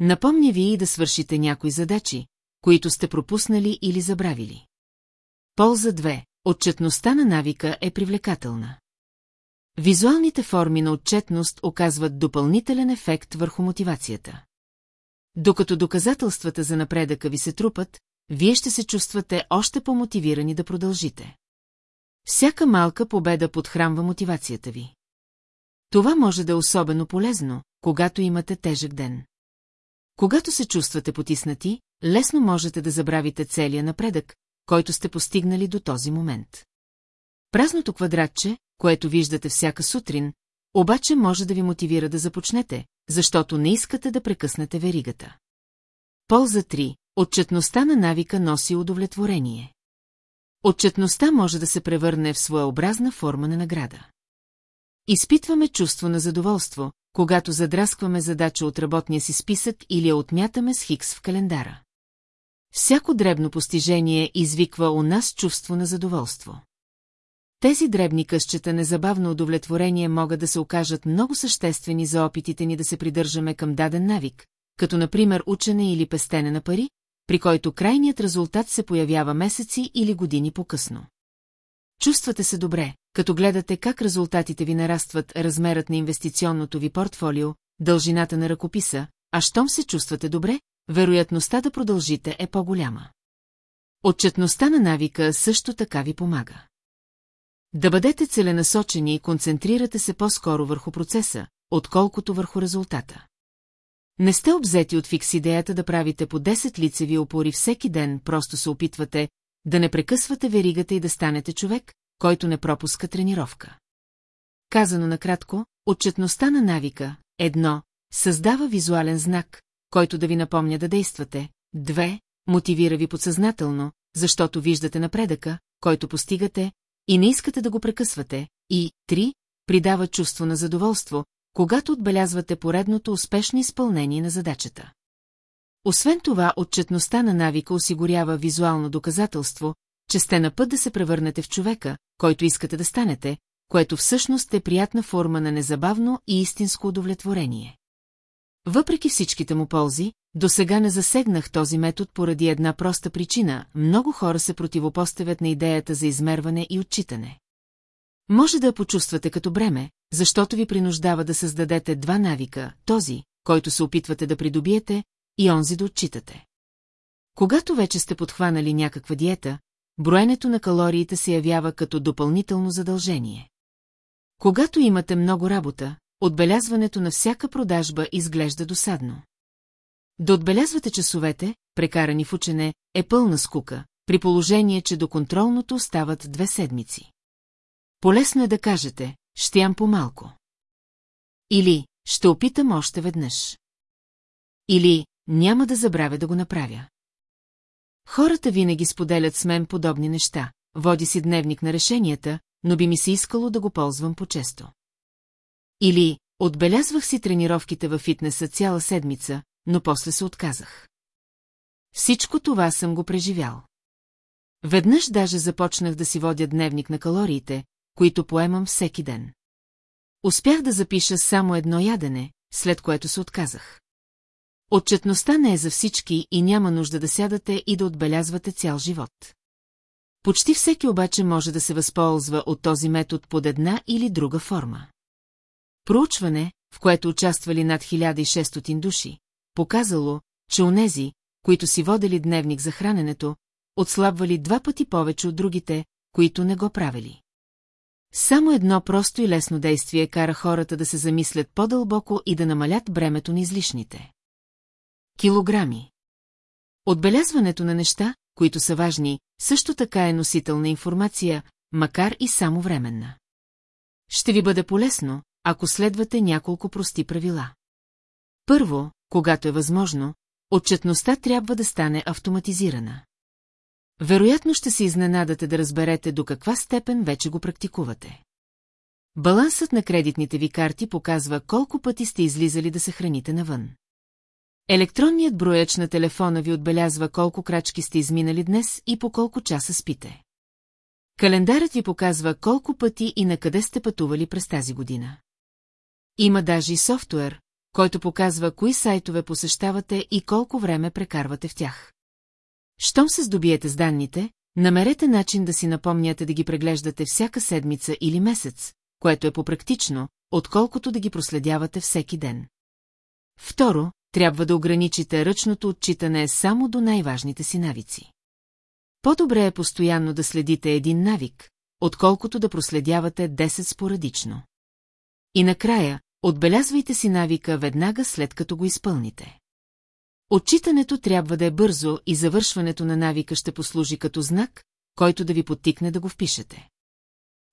Напомня ви и да свършите някои задачи, които сте пропуснали или забравили. Полза 2. Отчетността на навика е привлекателна. Визуалните форми на отчетност оказват допълнителен ефект върху мотивацията. Докато доказателствата за напредъка ви се трупат, вие ще се чувствате още по-мотивирани да продължите. Всяка малка победа подхранва мотивацията ви. Това може да е особено полезно, когато имате тежък ден. Когато се чувствате потиснати, лесно можете да забравите целия напредък, който сте постигнали до този момент. Празното квадратче, което виждате всяка сутрин, обаче може да ви мотивира да започнете, защото не искате да прекъснете веригата. Полза 3. Отчетността на навика носи удовлетворение. Отчетността може да се превърне в своеобразна форма на награда. Изпитваме чувство на задоволство, когато задраскваме задача от работния си списък или я отмятаме с хикс в календара. Всяко дребно постижение извиква у нас чувство на задоволство. Тези дребни късчета незабавно удовлетворение могат да се окажат много съществени за опитите ни да се придържаме към даден навик, като например учене или пестене на пари, при който крайният резултат се появява месеци или години по-късно. Чувствате се добре, като гледате как резултатите ви нарастват размерът на инвестиционното ви портфолио, дължината на ръкописа, а щом се чувствате добре, вероятността да продължите е по-голяма. Отчетността на навика също така ви помага. Да бъдете целенасочени и концентрирате се по-скоро върху процеса, отколкото върху резултата. Не сте обзети от фикс идеята да правите по 10 лицеви опори всеки ден, просто се опитвате да не прекъсвате веригата и да станете човек, който не пропуска тренировка. Казано накратко, отчетността на навика, едно, създава визуален знак, който да ви напомня да действате, две, мотивира ви подсъзнателно, защото виждате напредъка, който постигате, и не искате да го прекъсвате, и три, придава чувство на задоволство, когато отбелязвате поредното успешно изпълнение на задачата. Освен това, отчетността на навика осигурява визуално доказателство, че сте на път да се превърнете в човека, който искате да станете, което всъщност е приятна форма на незабавно и истинско удовлетворение. Въпреки всичките му ползи, до сега не засегнах този метод поради една проста причина – много хора се противопоставят на идеята за измерване и отчитане. Може да я почувствате като бреме, защото ви принуждава да създадете два навика, този, който се опитвате да придобиете, и онзи да отчитате. Когато вече сте подхванали някаква диета, броенето на калориите се явява като допълнително задължение. Когато имате много работа, отбелязването на всяка продажба изглежда досадно. Да отбелязвате часовете, прекарани в учене, е пълна скука, при положение, че до контролното остават две седмици. Полесно е да кажете, ще ям по-малко. Или, ще опитам още веднъж. Или, няма да забравя да го направя. Хората винаги споделят с мен подобни неща, води си дневник на решенията, но би ми се искало да го ползвам по-често. Или, отбелязвах си тренировките във фитнеса цяла седмица, но после се отказах. Всичко това съм го преживял. Веднъж даже започнах да си водя дневник на калориите, които поемам всеки ден. Успях да запиша само едно ядене, след което се отказах. Отчетността не е за всички и няма нужда да сядате и да отбелязвате цял живот. Почти всеки обаче може да се възползва от този метод под една или друга форма. Проучване, в което участвали над 1600 души, показало, че онези, които си водели дневник за храненето, отслабвали два пъти повече от другите, които не го правили. Само едно просто и лесно действие кара хората да се замислят по-дълбоко и да намалят бремето на излишните. Килограми. Отбелязването на неща, които са важни, също така е носител на информация, макар и само временна. Ще ви бъде полезно, ако следвате няколко прости правила. Първо, когато е възможно, отчетността трябва да стане автоматизирана. Вероятно ще се изненадате да разберете до каква степен вече го практикувате. Балансът на кредитните ви карти показва колко пъти сте излизали да се храните навън. Електронният брояч на телефона ви отбелязва колко крачки сте изминали днес и по колко часа спите. Календарът ви показва колко пъти и на къде сте пътували през тази година. Има даже и софтуер, който показва кои сайтове посещавате и колко време прекарвате в тях. Щом се здобиете с данните, намерете начин да си напомняте да ги преглеждате всяка седмица или месец, което е попрактично, отколкото да ги проследявате всеки ден. Второ, трябва да ограничите ръчното отчитане само до най-важните си навици. По-добре е постоянно да следите един навик, отколкото да проследявате 10 спорадично. И накрая, отбелязвайте си навика веднага след като го изпълните. Отчитането трябва да е бързо и завършването на навика ще послужи като знак, който да ви подтикне да го впишете.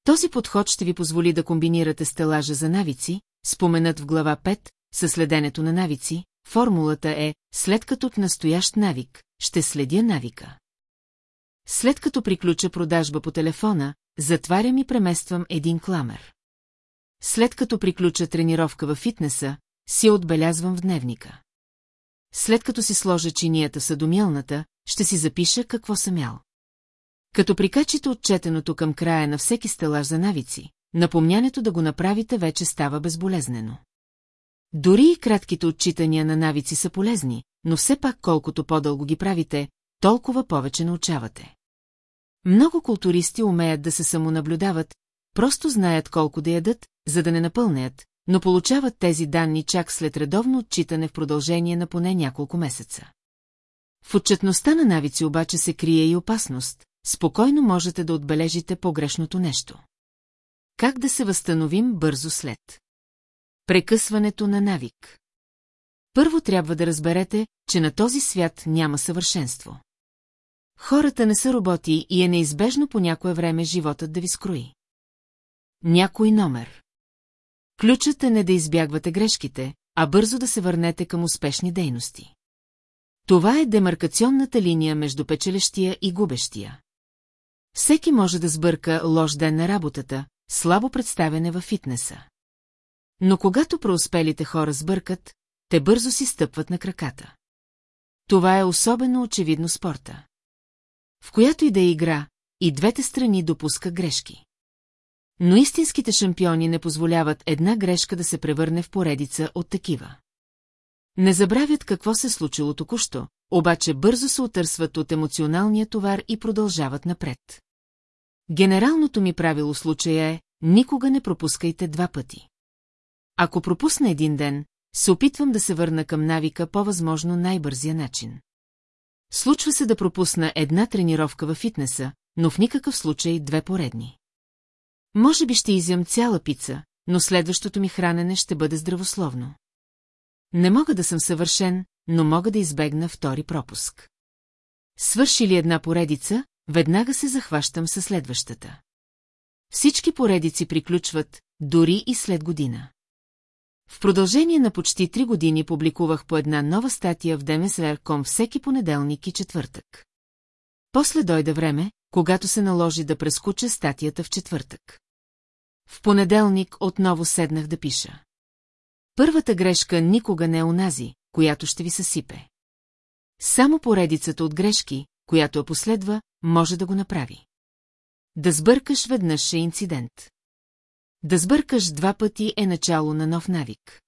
Този подход ще ви позволи да комбинирате стелажа за навици, споменат в глава 5, със следенето на навици, формулата е, след като в настоящ навик, ще следя навика. След като приключа продажба по телефона, затварям и премествам един кламер. След като приключа тренировка във фитнеса, си отбелязвам в дневника. След като си сложа чинията в съдомилната, ще си запиша какво съм ял. Като прикачите отчетеното към края на всеки стелаж за навици, напомнянето да го направите вече става безболезнено. Дори и кратките отчитания на навици са полезни, но все пак колкото по-дълго ги правите, толкова повече научавате. Много културисти умеят да се самонаблюдават, просто знаят колко да ядат, за да не напълнят, но получават тези данни чак след редовно отчитане в продължение на поне няколко месеца. В отчетността на навици обаче се крие и опасност, спокойно можете да отбележите погрешното нещо. Как да се възстановим бързо след? Прекъсването на навик. Първо трябва да разберете, че на този свят няма съвършенство. Хората не са роботи и е неизбежно по някое време животът да ви скрои. Някой номер. Ключът е не да избягвате грешките, а бързо да се върнете към успешни дейности. Това е демаркационната линия между печелещия и губещия. Всеки може да сбърка лош ден на работата, слабо представяне във фитнеса. Но когато преуспелите хора сбъркат, те бързо си стъпват на краката. Това е особено очевидно спорта. В която и да е игра, и двете страни допуска грешки. Но истинските шампиони не позволяват една грешка да се превърне в поредица от такива. Не забравят какво се случило току-що, обаче бързо се отърсват от емоционалния товар и продължават напред. Генералното ми правило случая е, никога не пропускайте два пъти. Ако пропусна един ден, се опитвам да се върна към навика по възможно най-бързия начин. Случва се да пропусна една тренировка във фитнеса, но в никакъв случай две поредни. Може би ще изям цяла пица, но следващото ми хранене ще бъде здравословно. Не мога да съм съвършен, но мога да избегна втори пропуск. Свърши ли една поредица, веднага се захващам със следващата. Всички поредици приключват, дори и след година. В продължение на почти три години публикувах по една нова статия в DMSR.com всеки понеделник и четвъртък. После дойде време, когато се наложи да прескуча статията в четвъртък. В понеделник отново седнах да пиша. Първата грешка никога не е онази, която ще ви съсипе. Само поредицата от грешки, която я последва, може да го направи. Да сбъркаш веднъж е инцидент. Да сбъркаш два пъти е начало на нов навик.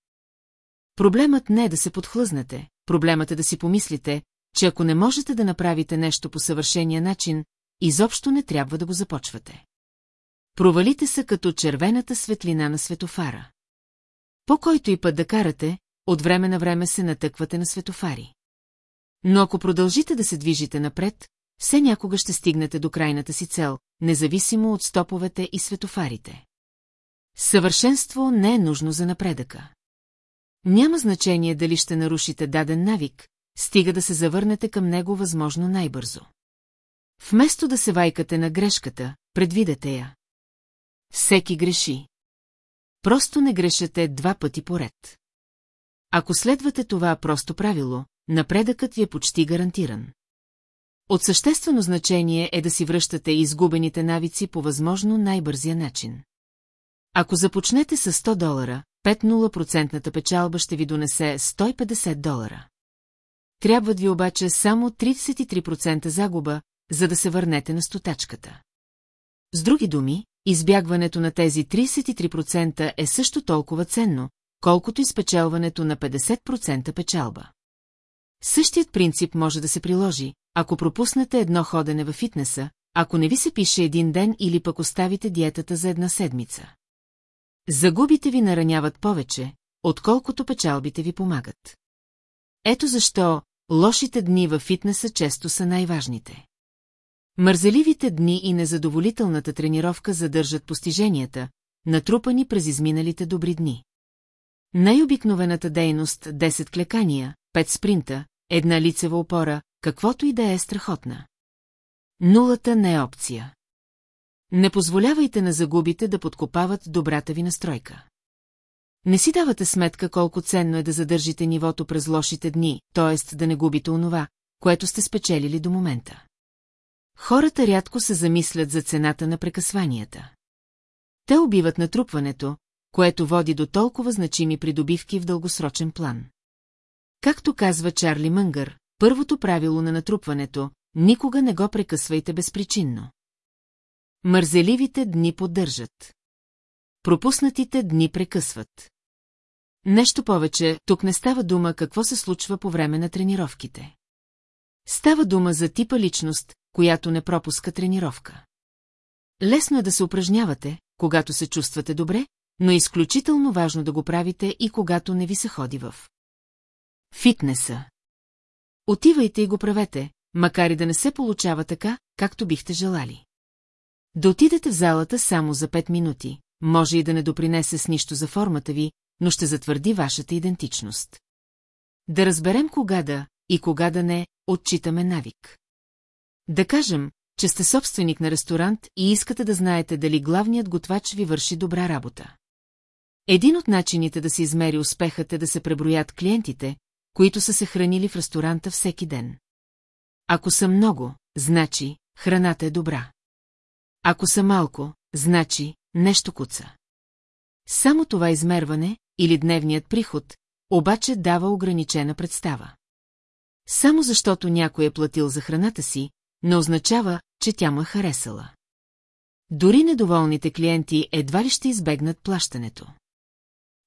Проблемът не е да се подхлъзнете, проблемът е да си помислите, че ако не можете да направите нещо по съвършения начин, изобщо не трябва да го започвате. Провалите са като червената светлина на светофара. По който и път да карате, от време на време се натъквате на светофари. Но ако продължите да се движите напред, все някога ще стигнете до крайната си цел, независимо от стоповете и светофарите. Съвършенство не е нужно за напредъка. Няма значение дали ще нарушите даден навик, стига да се завърнете към него възможно най-бързо. Вместо да се вайкате на грешката, предвидете я. Всеки греши. Просто не грешете два пъти поред. Ако следвате това просто правило, напредъкът ви е почти гарантиран. От съществено значение е да си връщате изгубените навици по възможно най-бързия начин. Ако започнете с 100 долара, 5-0% печалба ще ви донесе 150 долара. Трябват ви обаче само 33% загуба, за да се върнете на стотачката. С други думи, избягването на тези 33% е също толкова ценно, колкото и спечелването на 50% печалба. Същият принцип може да се приложи, ако пропуснете едно ходене във фитнеса, ако не ви се пише един ден или пък оставите диетата за една седмица. Загубите ви нараняват повече, отколкото печалбите ви помагат. Ето защо лошите дни във фитнеса често са най-важните. Мързеливите дни и незадоволителната тренировка задържат постиженията, натрупани през изминалите добри дни. Най-обикновената дейност – 10 клекания, 5 спринта, една лицева опора, каквото и да е страхотна. Нулата не е опция. Не позволявайте на загубите да подкопават добрата ви настройка. Не си давате сметка колко ценно е да задържите нивото през лошите дни, т.е. да не губите онова, което сте спечелили до момента. Хората рядко се замислят за цената на прекъсванията. Те убиват натрупването, което води до толкова значими придобивки в дългосрочен план. Както казва Чарли Мънгър, първото правило на натрупването – никога не го прекъсвайте безпричинно. Мързеливите дни поддържат. Пропуснатите дни прекъсват. Нещо повече, тук не става дума какво се случва по време на тренировките. Става дума за типа личност, която не пропуска тренировка. Лесно е да се упражнявате, когато се чувствате добре, но е изключително важно да го правите и когато не ви се ходи в. Фитнеса. Отивайте и го правете, макар и да не се получава така, както бихте желали. Да отидете в залата само за 5 минути, може и да не допринесе с нищо за формата ви, но ще затвърди вашата идентичност. Да разберем кога да и кога да не, отчитаме навик. Да кажем, че сте собственик на ресторант и искате да знаете дали главният готвач ви върши добра работа. Един от начините да се измери успехът е да се преброят клиентите, които са се хранили в ресторанта всеки ден. Ако са много, значи храната е добра. Ако са малко, значи нещо куца. Само това измерване, или дневният приход, обаче дава ограничена представа. Само защото някой е платил за храната си, не означава, че тя му е харесала. дори недоволните клиенти едва ли ще избегнат плащането.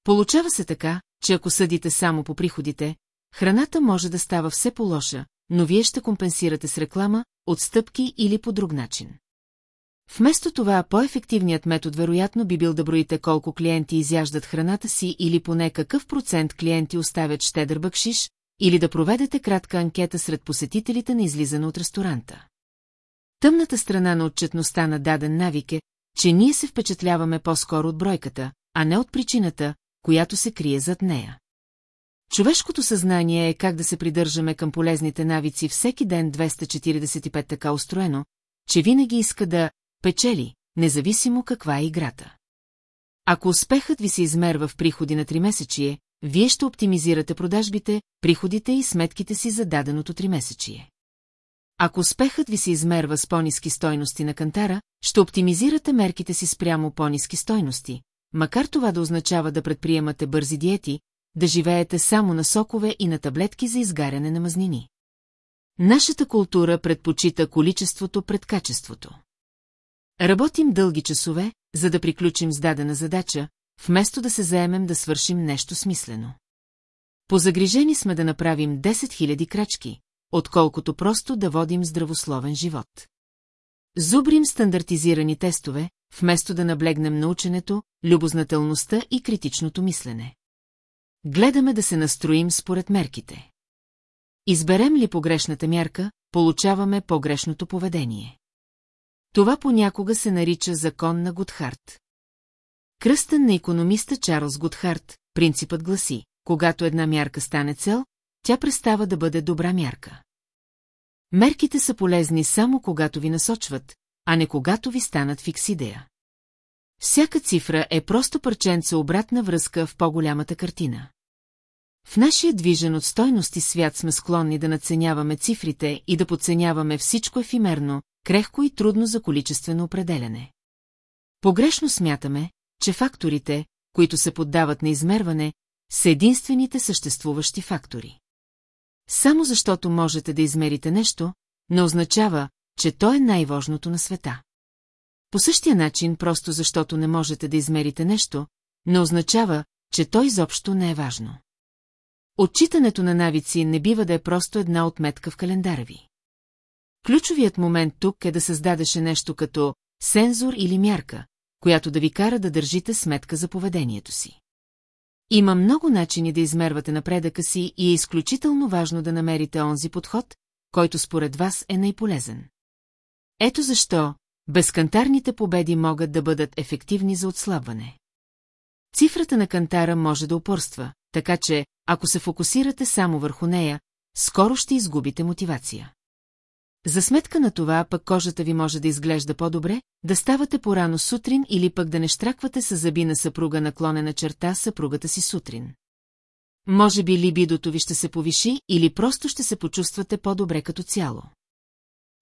Получава се така, че ако съдите само по приходите, храната може да става все по-лоша, но вие ще компенсирате с реклама, отстъпки или по друг начин. Вместо това, по-ефективният метод вероятно би бил да броите колко клиенти изяждат храната си или поне какъв процент клиенти оставят щедър бъкшиш, или да проведете кратка анкета сред посетителите на излизане от ресторанта. Тъмната страна на отчетността на даден навик е, че ние се впечатляваме по-скоро от бройката, а не от причината, която се крие зад нея. Човешкото съзнание е как да се придържаме към полезните навици всеки ден 245 така устроено, че винаги иска да печели, независимо каква е играта. Ако успехът ви се измерва в приходи на тримесечие, вие ще оптимизирате продажбите, приходите и сметките си за даденото тримесечие. Ако успехът ви се измерва с по-низки стойности на кантара, ще оптимизирате мерките си спрямо по-низки стойности, макар това да означава да предприемате бързи диети, да живеете само на сокове и на таблетки за изгаряне на мазнини. Нашата култура предпочита количеството пред качеството. Работим дълги часове, за да приключим с дадена задача, вместо да се заемем да свършим нещо смислено. Позагрижени сме да направим 10 000 крачки, отколкото просто да водим здравословен живот. Зубрим стандартизирани тестове, вместо да наблегнем на ученето, любознателността и критичното мислене. Гледаме да се настроим според мерките. Изберем ли погрешната мярка, получаваме погрешното поведение. Това понякога се нарича закон на Готхарт. Кръстен на економиста Чарлз Готхарт, принципът гласи, когато една мярка стане цел, тя престава да бъде добра мярка. Мерките са полезни само когато ви насочват, а не когато ви станат фикс идея. Всяка цифра е просто парченце обратна връзка в по-голямата картина. В нашия движен от стойности свят сме склонни да надценяваме цифрите и да подценяваме всичко ефимерно, крехко и трудно за количествено определене. Погрешно смятаме, че факторите, които се поддават на измерване, са единствените съществуващи фактори. Само защото можете да измерите нещо, не означава, че то е най-важното на света. По същия начин, просто защото не можете да измерите нещо, не означава, че то изобщо не е важно. Отчитането на навици не бива да е просто една отметка в календара ви. Ключовият момент тук е да създадеше нещо като сензор или мярка, която да ви кара да държите сметка за поведението си. Има много начини да измервате напредъка си и е изключително важно да намерите онзи подход, който според вас е най-полезен. Ето защо безкантарните победи могат да бъдат ефективни за отслабване. Цифрата на кантара може да упорства, така че, ако се фокусирате само върху нея, скоро ще изгубите мотивация. За сметка на това пък кожата ви може да изглежда по-добре, да ставате порано сутрин или пък да не штраквате с зъби на съпруга наклонена черта съпругата си сутрин. Може би либидото ви ще се повиши или просто ще се почувствате по-добре като цяло.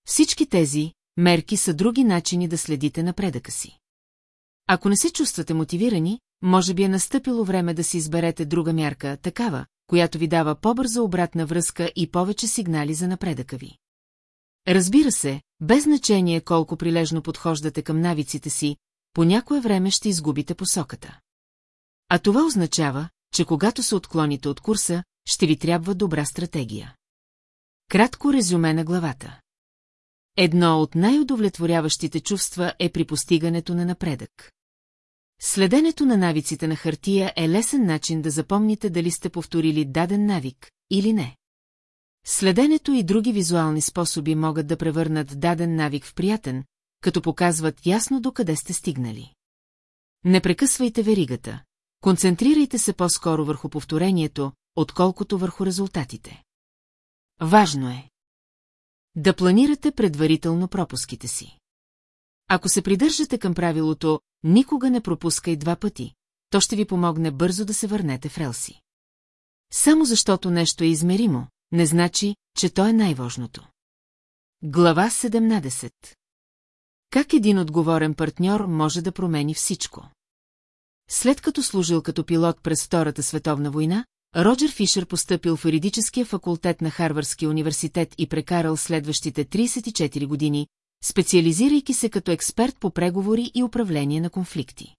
Всички тези мерки са други начини да следите напредъка си. Ако не се чувствате мотивирани, може би е настъпило време да си изберете друга мярка, такава, която ви дава по-бърза обратна връзка и повече сигнали за напредъка ви. Разбира се, без значение колко прилежно подхождате към навиците си, по някое време ще изгубите посоката. А това означава, че когато се отклоните от курса, ще ви трябва добра стратегия. Кратко резюме на главата. Едно от най-удовлетворяващите чувства е при постигането на напредък. Следенето на навиците на хартия е лесен начин да запомните дали сте повторили даден навик или не. Следенето и други визуални способи могат да превърнат даден навик в приятен, като показват ясно докъде сте стигнали. Не прекъсвайте веригата. Концентрирайте се по-скоро върху повторението, отколкото върху резултатите. Важно е да планирате предварително пропуските си. Ако се придържате към правилото «никога не пропускай два пъти», то ще ви помогне бързо да се върнете в релси. Само защото нещо е измеримо, не значи, че то е най-важното. Глава 17 Как един отговорен партньор може да промени всичко? След като служил като пилот през Втората световна война, Роджер Фишер постъпил в юридическия факултет на Харвардския университет и прекарал следващите 34 години, специализирайки се като експерт по преговори и управление на конфликти.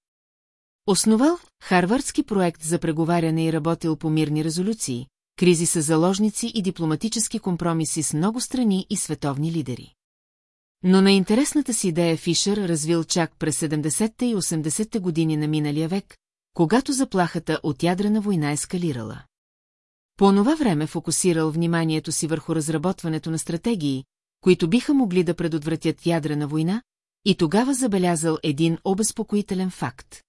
Основал Харвардски проект за преговаряне и работил по мирни резолюции, кризи с заложници и дипломатически компромиси с много страни и световни лидери. Но на интересната си идея Фишер развил чак през 70-те и 80-те години на миналия век, когато заплахата от ядрена война ескалирала. По това време фокусирал вниманието си върху разработването на стратегии, които биха могли да предотвратят ядрена война, и тогава забелязал един обезпокоителен факт.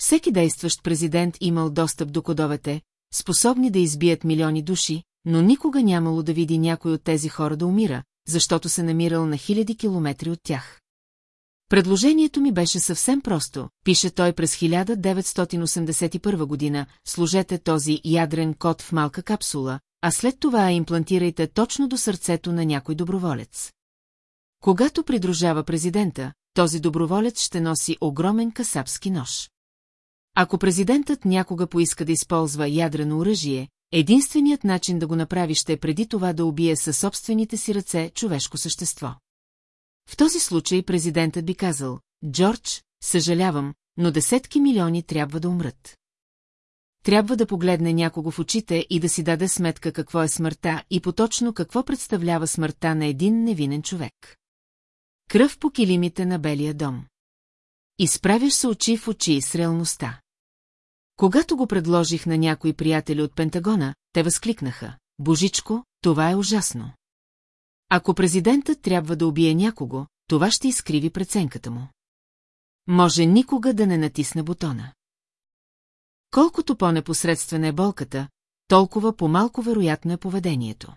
Всеки действащ президент имал достъп до кодовете, способни да избият милиони души, но никога нямало да види някой от тези хора да умира, защото се намирал на хиляди километри от тях. Предложението ми беше съвсем просто, пише той през 1981 година, служете този ядрен код в малка капсула, а след това имплантирайте точно до сърцето на някой доброволец. Когато придружава президента, този доброволец ще носи огромен касапски нож. Ако президентът някога поиска да използва ядрено оръжие, единственият начин да го направи ще е преди това да убие със собствените си ръце човешко същество. В този случай президентът би казал, Джордж, съжалявам, но десетки милиони трябва да умрат. Трябва да погледне някого в очите и да си даде сметка какво е смъртта и поточно какво представлява смъртта на един невинен човек. Кръв по килимите на Белия дом. Изправяш се очи в очи с реалността. Когато го предложих на някои приятели от Пентагона, те възкликнаха. Божичко, това е ужасно. Ако президентът трябва да убие някого, това ще изкриви преценката му. Може никога да не натисне бутона. Колкото по-непосредствена е болката, толкова по-малко вероятно е поведението.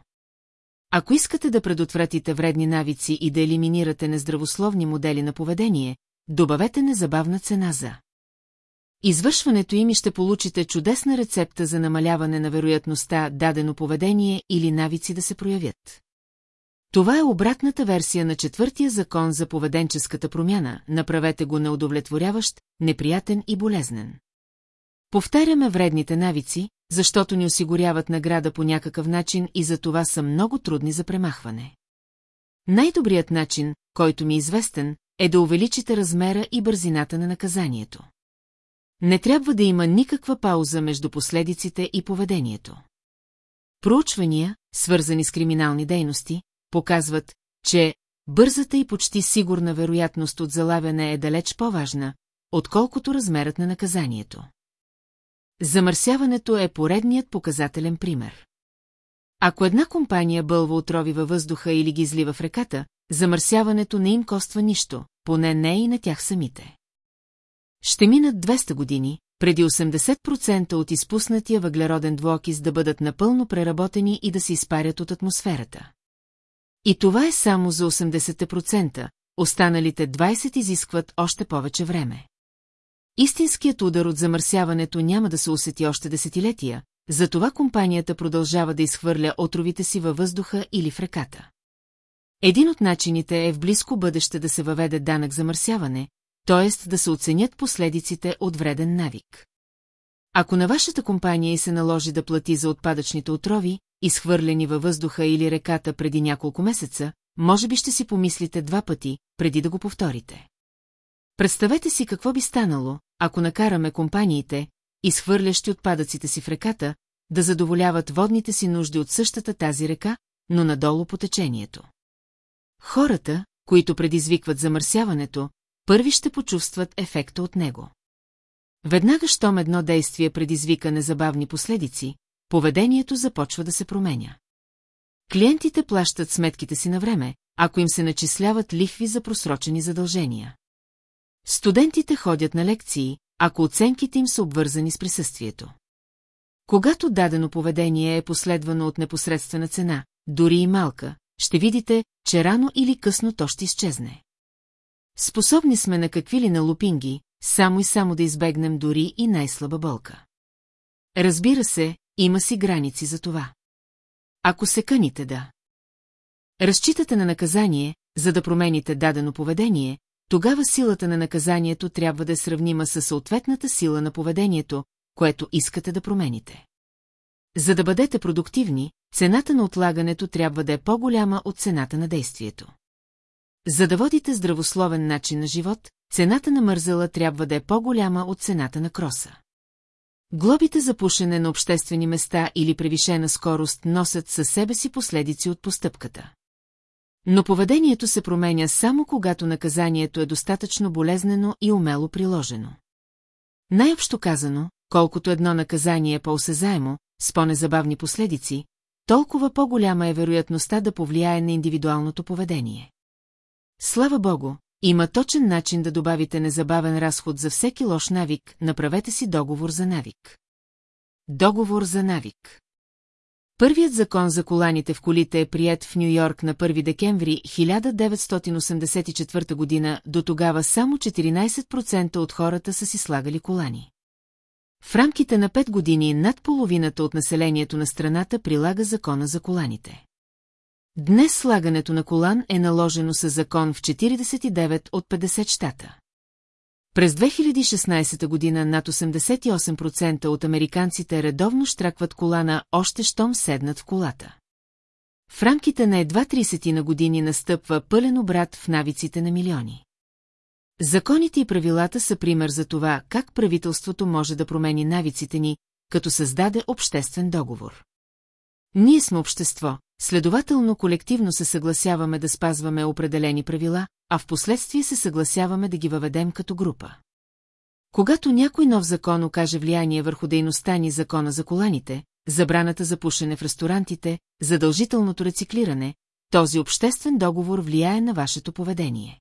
Ако искате да предотвратите вредни навици и да елиминирате нездравословни модели на поведение, добавете незабавна цена за. Извършването им и ще получите чудесна рецепта за намаляване на вероятността дадено поведение или навици да се проявят. Това е обратната версия на четвъртия закон за поведенческата промяна, направете го неудовлетворяващ, неприятен и болезнен. Повтаряме вредните навици, защото ни осигуряват награда по някакъв начин и за това са много трудни за премахване. Най-добрият начин, който ми е известен, е да увеличите размера и бързината на наказанието. Не трябва да има никаква пауза между последиците и поведението. Проучвания, свързани с криминални дейности, показват, че бързата и почти сигурна вероятност от залавяне е далеч по-важна, отколкото размерът на наказанието. Замърсяването е поредният показателен пример. Ако една компания бълва отрови във въздуха или ги излива в реката, замърсяването не им коства нищо, поне не и на тях самите. Ще минат 200 години, преди 80% от изпуснатия въглероден двуокис да бъдат напълно преработени и да се изпарят от атмосферата. И това е само за 80%, останалите 20 изискват още повече време. Истинският удар от замърсяването няма да се усети още десетилетия, затова компанията продължава да изхвърля отровите си във въздуха или в реката. Един от начините е в близко бъдеще да се въведе данък замърсяване, т.е. да се оценят последиците от вреден навик. Ако на вашата компания и се наложи да плати за отпадъчните отрови, изхвърлени във въздуха или реката преди няколко месеца, може би ще си помислите два пъти, преди да го повторите. Представете си какво би станало, ако накараме компаниите, изхвърлящи отпадъците си в реката, да задоволяват водните си нужди от същата тази река, но надолу по течението. Хората, които предизвикват замърсяването, първи ще почувстват ефекта от него. Веднага, щом едно действие предизвика незабавни последици, поведението започва да се променя. Клиентите плащат сметките си на време, ако им се начисляват лихви за просрочени задължения. Студентите ходят на лекции, ако оценките им са обвързани с присъствието. Когато дадено поведение е последвано от непосредствена цена, дори и малка, ще видите, че рано или късно то ще изчезне. Способни сме на какви ли на лупинги, само и само да избегнем дори и най-слаба болка. Разбира се, има си граници за това. Ако се къните да. Разчитате на наказание, за да промените дадено поведение, тогава силата на наказанието трябва да е сравнима с съответната сила на поведението, което искате да промените. За да бъдете продуктивни, цената на отлагането трябва да е по-голяма от цената на действието. За да водите здравословен начин на живот, цената на мързела трябва да е по-голяма от цената на кроса. Глобите за пушене на обществени места или превишена скорост носят със себе си последици от постъпката. Но поведението се променя само когато наказанието е достатъчно болезнено и умело приложено. Най-общо казано, колкото едно наказание е по-осезаемо, с по-незабавни последици, толкова по-голяма е вероятността да повлияе на индивидуалното поведение. Слава богу, има точен начин да добавите незабавен разход за всеки лош навик, направете си договор за навик. Договор за навик Първият закон за коланите в колите е прият в Нью-Йорк на 1 декември 1984 година, до тогава само 14% от хората са си слагали колани. В рамките на 5 години над половината от населението на страната прилага закона за коланите. Днес слагането на колан е наложено със закон в 49 от 50 щата. През 2016 година над 88% от американците редовно штракват колана, още щом седнат в колата. В рамките на едва 30 на години настъпва пълен обрат в навиците на милиони. Законите и правилата са пример за това, как правителството може да промени навиците ни, като създаде обществен договор. Ние сме общество, следователно колективно се съгласяваме да спазваме определени правила, а в последствие се съгласяваме да ги въведем като група. Когато някой нов закон окаже влияние върху дейността ни закона за коланите, забраната за пушене в ресторантите, задължителното рециклиране, този обществен договор влияе на вашето поведение.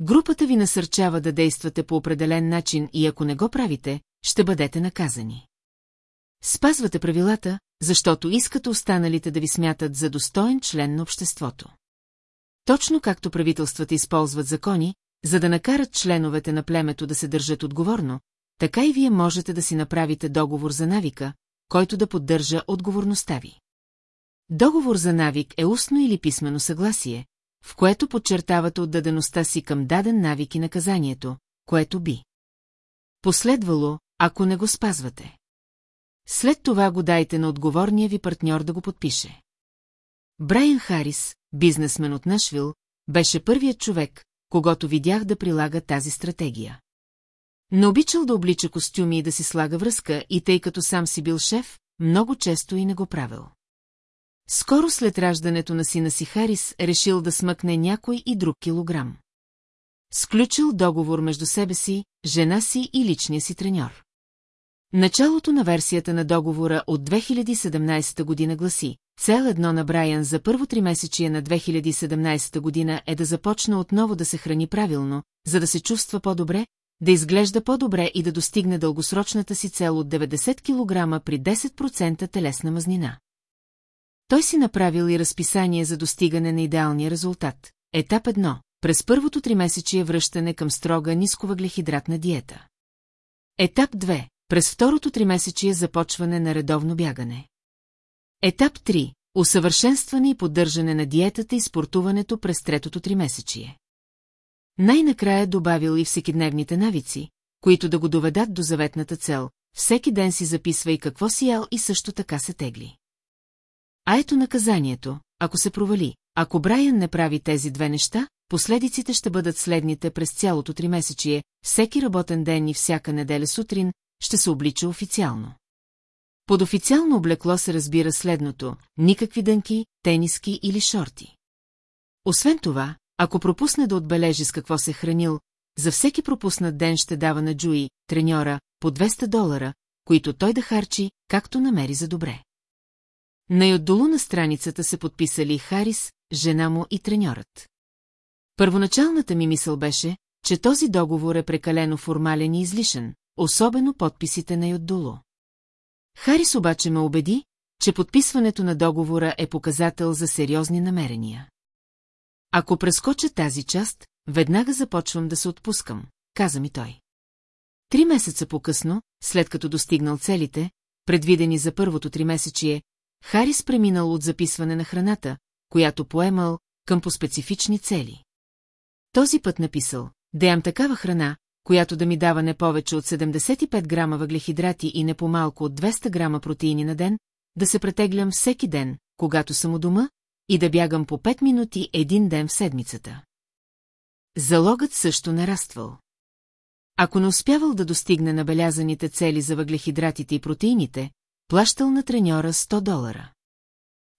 Групата ви насърчава да действате по определен начин и ако не го правите, ще бъдете наказани. Спазвате правилата, защото искате останалите да ви смятат за достоен член на обществото. Точно както правителствата използват закони, за да накарат членовете на племето да се държат отговорно, така и вие можете да си направите договор за навика, който да поддържа отговорността ви. Договор за навик е устно или писмено съгласие, в което подчертавате отдадеността си към даден навик и наказанието, което би. Последвало, ако не го спазвате. След това го дайте на отговорния ви партньор да го подпише. Брайан Харис, бизнесмен от Нашвил, беше първият човек, когато видях да прилага тази стратегия. Не обичал да облича костюми и да си слага връзка и тъй като сам си бил шеф, много често и не го правил. Скоро след раждането на сина си Харис решил да смъкне някой и друг килограм. Сключил договор между себе си, жена си и личния си треньор. Началото на версията на договора от 2017 година гласи, цел едно на Брайан за първо тримесечие на 2017 година е да започне отново да се храни правилно, за да се чувства по-добре, да изглежда по-добре и да достигне дългосрочната си цел от 90 кг при 10% телесна мазнина. Той си направил и разписание за достигане на идеалния резултат. Етап 1. През първото тримесечие връщане към строга нисковъглехидратна диета. Етап 2 през второто тримесечие започване на редовно бягане. Етап 3. Усъвършенстване и поддържане на диетата и спортуването през третото тримесечие. Най-накрая добавил и всекидневните навици, които да го доведат до заветната цел. Всеки ден си записва и какво си ял и също така се тегли. А ето наказанието, ако се провали. Ако Брайан не прави тези две неща, последиците ще бъдат следните през цялото тримесечие, всеки работен ден и всяка неделя сутрин, ще се облича официално. Под официално облекло се разбира следното – никакви дънки, тениски или шорти. Освен това, ако пропусне да отбележи с какво се хранил, за всеки пропуснат ден ще дава на Джуи, треньора, по 200 долара, които той да харчи, както намери за добре. Най-отдолу на страницата се подписали Харис, жена му и треньорът. Първоначалната ми мисъл беше, че този договор е прекалено формален и излишен, особено подписите на Йоддуло. Харис обаче ме убеди, че подписването на договора е показател за сериозни намерения. Ако прескоча тази част, веднага започвам да се отпускам, каза ми той. Три месеца по-късно, след като достигнал целите, предвидени за първото тримесечие, Харис преминал от записване на храната, която поемал, към по специфични цели. Този път написал, да ям такава храна, която да ми дава не повече от 75 грама въглехидрати и не по-малко от 200 грама протеини на ден, да се претеглям всеки ден, когато съм у дома, и да бягам по 5 минути един ден в седмицата. залогът също нараствал. Ако не успявал да достигне набелязаните цели за въглехидратите и протеините, плащал на треньора 100 долара.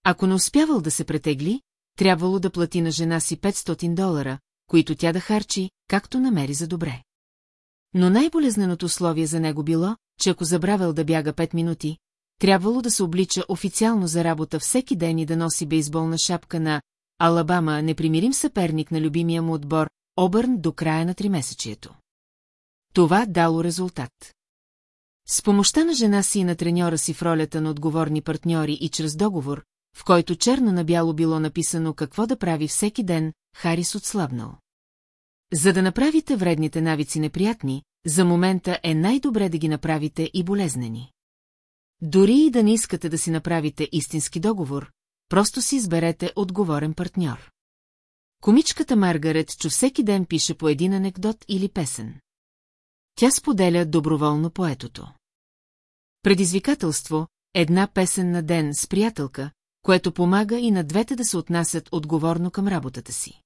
Ако не успявал да се претегли, трябвало да плати на жена си 500 долара, които тя да харчи, както намери за добре. Но най-болезненото условие за него било, че ако забравял да бяга 5 минути, трябвало да се облича официално за работа всеки ден и да носи бейсболна шапка на Алабама, непримирим съперник на любимия му отбор, Обърн до края на тримесечието. Това дало резултат. С помощта на жена си и на треньора си в ролята на отговорни партньори и чрез договор, в който черно на бяло било написано какво да прави всеки ден, Харис отслабнал. За да направите вредните навици неприятни, за момента е най-добре да ги направите и болезнени. Дори и да не искате да си направите истински договор, просто си изберете отговорен партньор. Комичката Маргарет чу всеки ден пише по един анекдот или песен. Тя споделя доброволно поетото. Предизвикателство – една песен на ден с приятелка, което помага и на двете да се отнасят отговорно към работата си.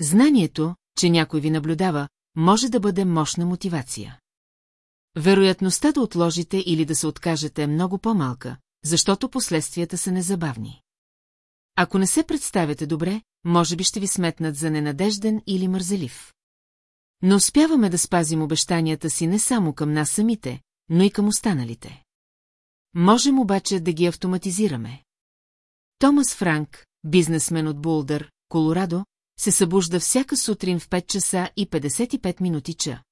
Знанието, че някой ви наблюдава, може да бъде мощна мотивация. Вероятността да отложите или да се откажете е много по-малка, защото последствията са незабавни. Ако не се представяте добре, може би ще ви сметнат за ненадежден или мързелив. Но успяваме да спазим обещанията си не само към нас самите, но и към останалите. Можем обаче да ги автоматизираме. Томас Франк, бизнесмен от Булдър, Колорадо, се събужда всяка сутрин в 5 часа и 55 минути ча.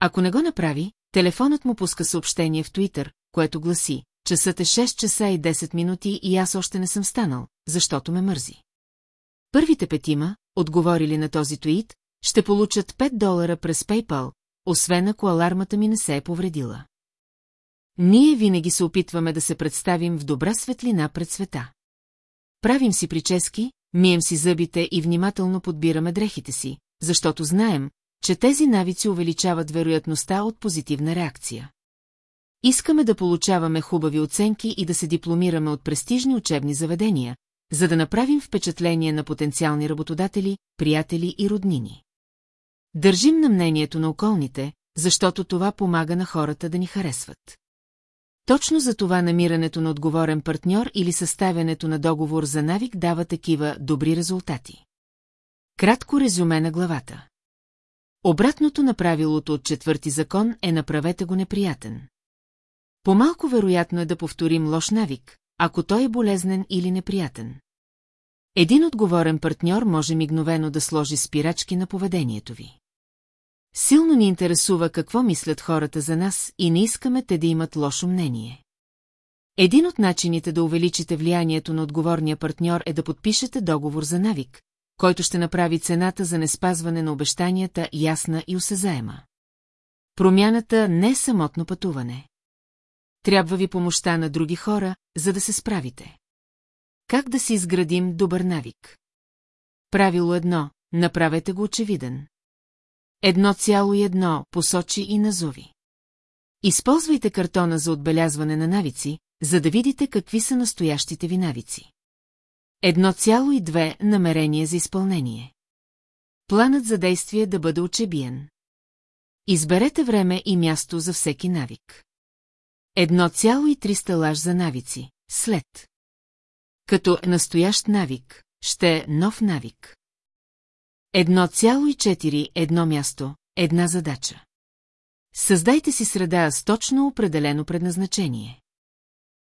Ако не го направи, телефонът му пуска съобщение в Твитър, което гласи, часът е 6 часа и 10 минути и аз още не съм станал, защото ме мързи. Първите петима, отговорили на този твит, ще получат 5 долара през PayPal, освен ако алармата ми не се е повредила. Ние винаги се опитваме да се представим в добра светлина пред света. Правим си прически, мием си зъбите и внимателно подбираме дрехите си, защото знаем, че тези навици увеличават вероятността от позитивна реакция. Искаме да получаваме хубави оценки и да се дипломираме от престижни учебни заведения, за да направим впечатление на потенциални работодатели, приятели и роднини. Държим на мнението на околните, защото това помага на хората да ни харесват. Точно за това намирането на отговорен партньор или съставянето на договор за навик дава такива добри резултати. Кратко резюме на главата. Обратното на правилото от четвърти закон е направете го неприятен. По-малко вероятно е да повторим лош навик, ако той е болезнен или неприятен. Един отговорен партньор може мигновено да сложи спирачки на поведението ви. Силно ни интересува какво мислят хората за нас и не искаме те да имат лошо мнение. Един от начините да увеличите влиянието на отговорния партньор е да подпишете договор за навик, който ще направи цената за неспазване на обещанията ясна и осезаема. Промяната не е самотно пътуване. Трябва ви помощта на други хора, за да се справите. Как да си изградим добър навик? Правило едно – направете го очевиден. Едно цяло и едно посочи и назови. Използвайте картона за отбелязване на навици, за да видите какви са настоящите ви навици. Едно цяло и две намерение за изпълнение. Планът за действие да бъде учебиен. Изберете време и място за всеки навик. Едно цяло и три стелаж за навици, след. Като настоящ навик, ще е нов навик. Едно цяло и четири, едно място, една задача. Създайте си среда с точно определено предназначение.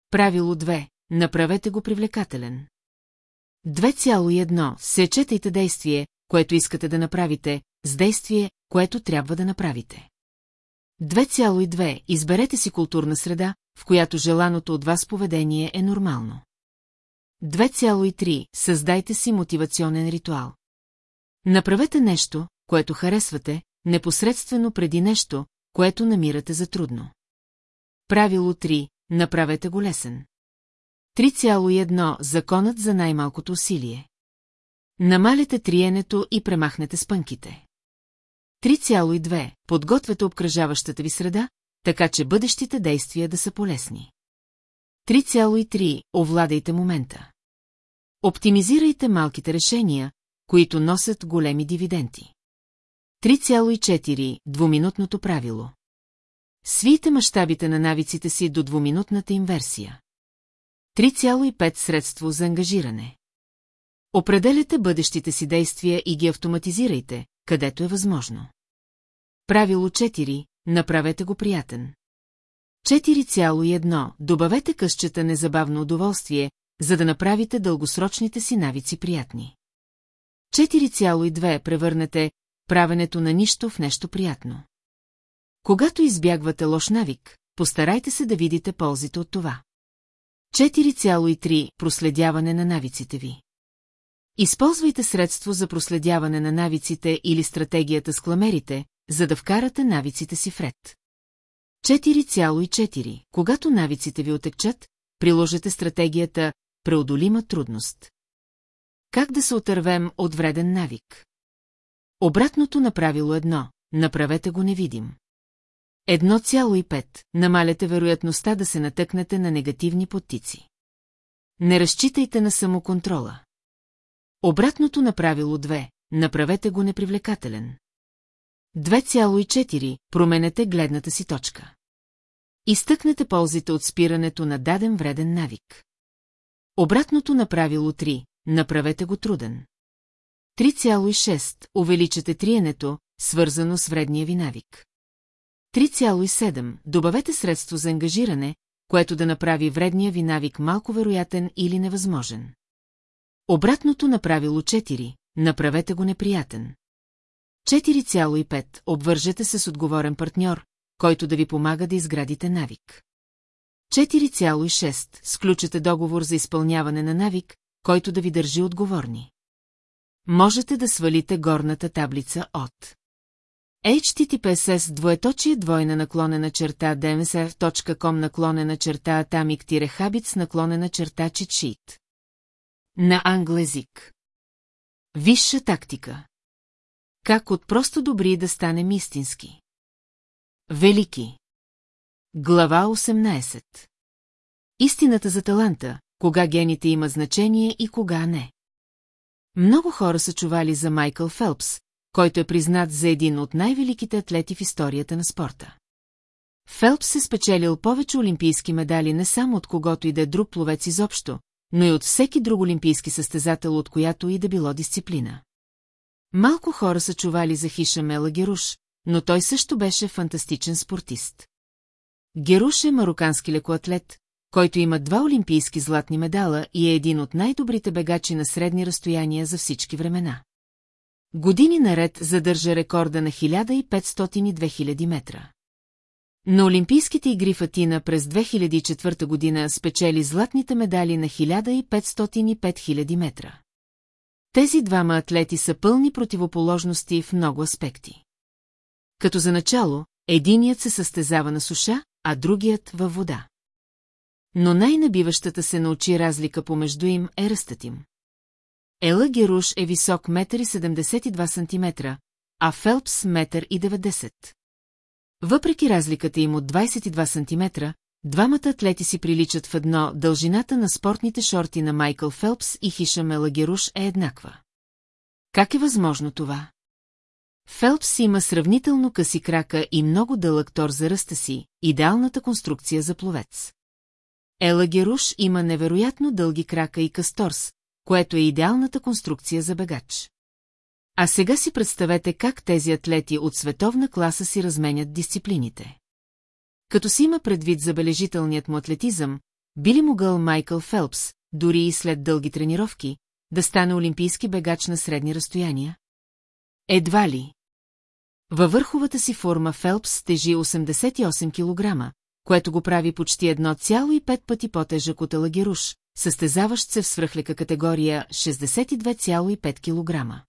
Правило 2. Направете го привлекателен. 2,1. Сечетайте действие, което искате да направите, с действие, което трябва да направите. 2,2. Изберете си културна среда, в която желаното от вас поведение е нормално. 2,3. Създайте си мотивационен ритуал. Направете нещо, което харесвате, непосредствено преди нещо, което намирате за трудно. Правило 3. Направете го лесен. 3,1. Законът за най-малкото усилие. Намалете триенето и премахнете спънките. 3,2. Подгответе обкръжаващата ви среда, така че бъдещите действия да са полезни. 3,3. Овладайте момента. Оптимизирайте малките решения, които носят големи дивиденти. 3,4 Двуминутното правило Свийте мащабите на навиците си до двуминутната им версия. 3,5 Средство за ангажиране Определяте бъдещите си действия и ги автоматизирайте, където е възможно. Правило 4. Направете го приятен. 4,1. Добавете късчета незабавно удоволствие, за да направите дългосрочните си навици приятни. 4,2. Превърнете правенето на нищо в нещо приятно. Когато избягвате лош навик, постарайте се да видите ползите от това. 4,3. Проследяване на навиците ви. Използвайте средство за проследяване на навиците или стратегията с кламерите, за да вкарате навиците си в ред. 4,4. Когато навиците ви отекчат, приложете стратегията преодолима трудност. Как да се отървем от вреден навик? Обратното на правило едно – направете го невидим. 1,5. Намаляте вероятността да се натъкнете на негативни подтици. Не разчитайте на самоконтрола. Обратното на правило 2. Направете го непривлекателен. 2,4. Променете гледната си точка. Изтъкнете ползите от спирането на даден вреден навик. Обратното на правило 3. Направете го труден. 3,6. Увеличате триенето, свързано с вредния ви навик. 3,7. Добавете средство за ангажиране, което да направи вредния ви навик малко вероятен или невъзможен. Обратното на правило 4. Направете го неприятен. 4,5. Обвържете се с отговорен партньор, който да ви помага да изградите навик. 4,6. Сключете договор за изпълняване на навик, който да ви държи отговорни. Можете да свалите горната таблица от https двоеточие двойна наклонена черта dmsf.com наклонена черта atomic-habits наклонена черта читшит. На англезик. Висша тактика. Как от просто добри да станем истински. Велики. Глава 18. Истината за таланта, кога гените има значение и кога не. Много хора са чували за Майкъл Фелпс, който е признат за един от най-великите атлети в историята на спорта. Фелпс е спечелил повече олимпийски медали не само от когото и да е друг пловец изобщо, но и от всеки друг олимпийски състезател, от която и да било дисциплина. Малко хора са чували за Хишамела Геруш, но той също беше фантастичен спортист. Геруш е марокански лекоатлет, който има два олимпийски златни медала и е един от най-добрите бегачи на средни разстояния за всички времена. Години наред задържа рекорда на 1500 и 2000 метра. На Олимпийските игри в Атина през 2004 година спечели златните медали на 1500 и 5000 метра. Тези двама атлети са пълни противоположности в много аспекти. Като за начало, единият се състезава на суша, а другият във вода. Но най-набиващата се научи разлика помежду им е ръстът им. Ела Геруш е висок 1,72 см, а Фелпс 1,90 м. Въпреки разликата им от 22 см, двамата атлети си приличат в едно, дължината на спортните шорти на Майкъл Фелпс и Хишам Елагеруш е еднаква. Как е възможно това? Фелпс има сравнително къси крака и много дълъг тор за ръста си, идеалната конструкция за пловец. Елагеруш има невероятно дълги крака и касторс, което е идеалната конструкция за бегач. А сега си представете как тези атлети от световна класа си разменят дисциплините. Като си има предвид забележителният му атлетизъм, би ли могъл Майкъл Фелпс, дори и след дълги тренировки, да стане олимпийски бегач на средни разстояния? Едва ли. Във върховата си форма Фелпс тежи 88 кг, което го прави почти 1,5 пъти по-тежък от Елагеруш, състезаващ се в свръхлека категория 62,5 кг.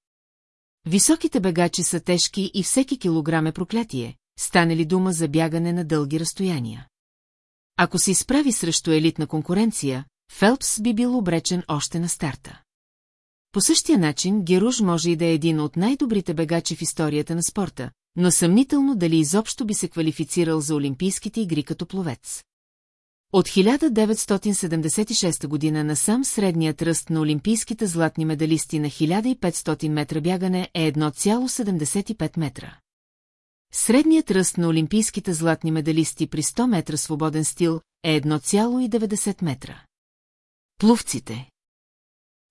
Високите бегачи са тежки и всеки килограм е проклятие, стане ли дума за бягане на дълги разстояния. Ако се изправи срещу елитна конкуренция, Фелпс би бил обречен още на старта. По същия начин Геруш може и да е един от най-добрите бегачи в историята на спорта, но съмнително дали изобщо би се квалифицирал за Олимпийските игри като пловец. От 1976 година насам средният ръст на олимпийските златни медалисти на 1500 метра бягане е 1,75 метра. Средният ръст на олимпийските златни медалисти при 100 метра свободен стил е 1,90 метра. Плувците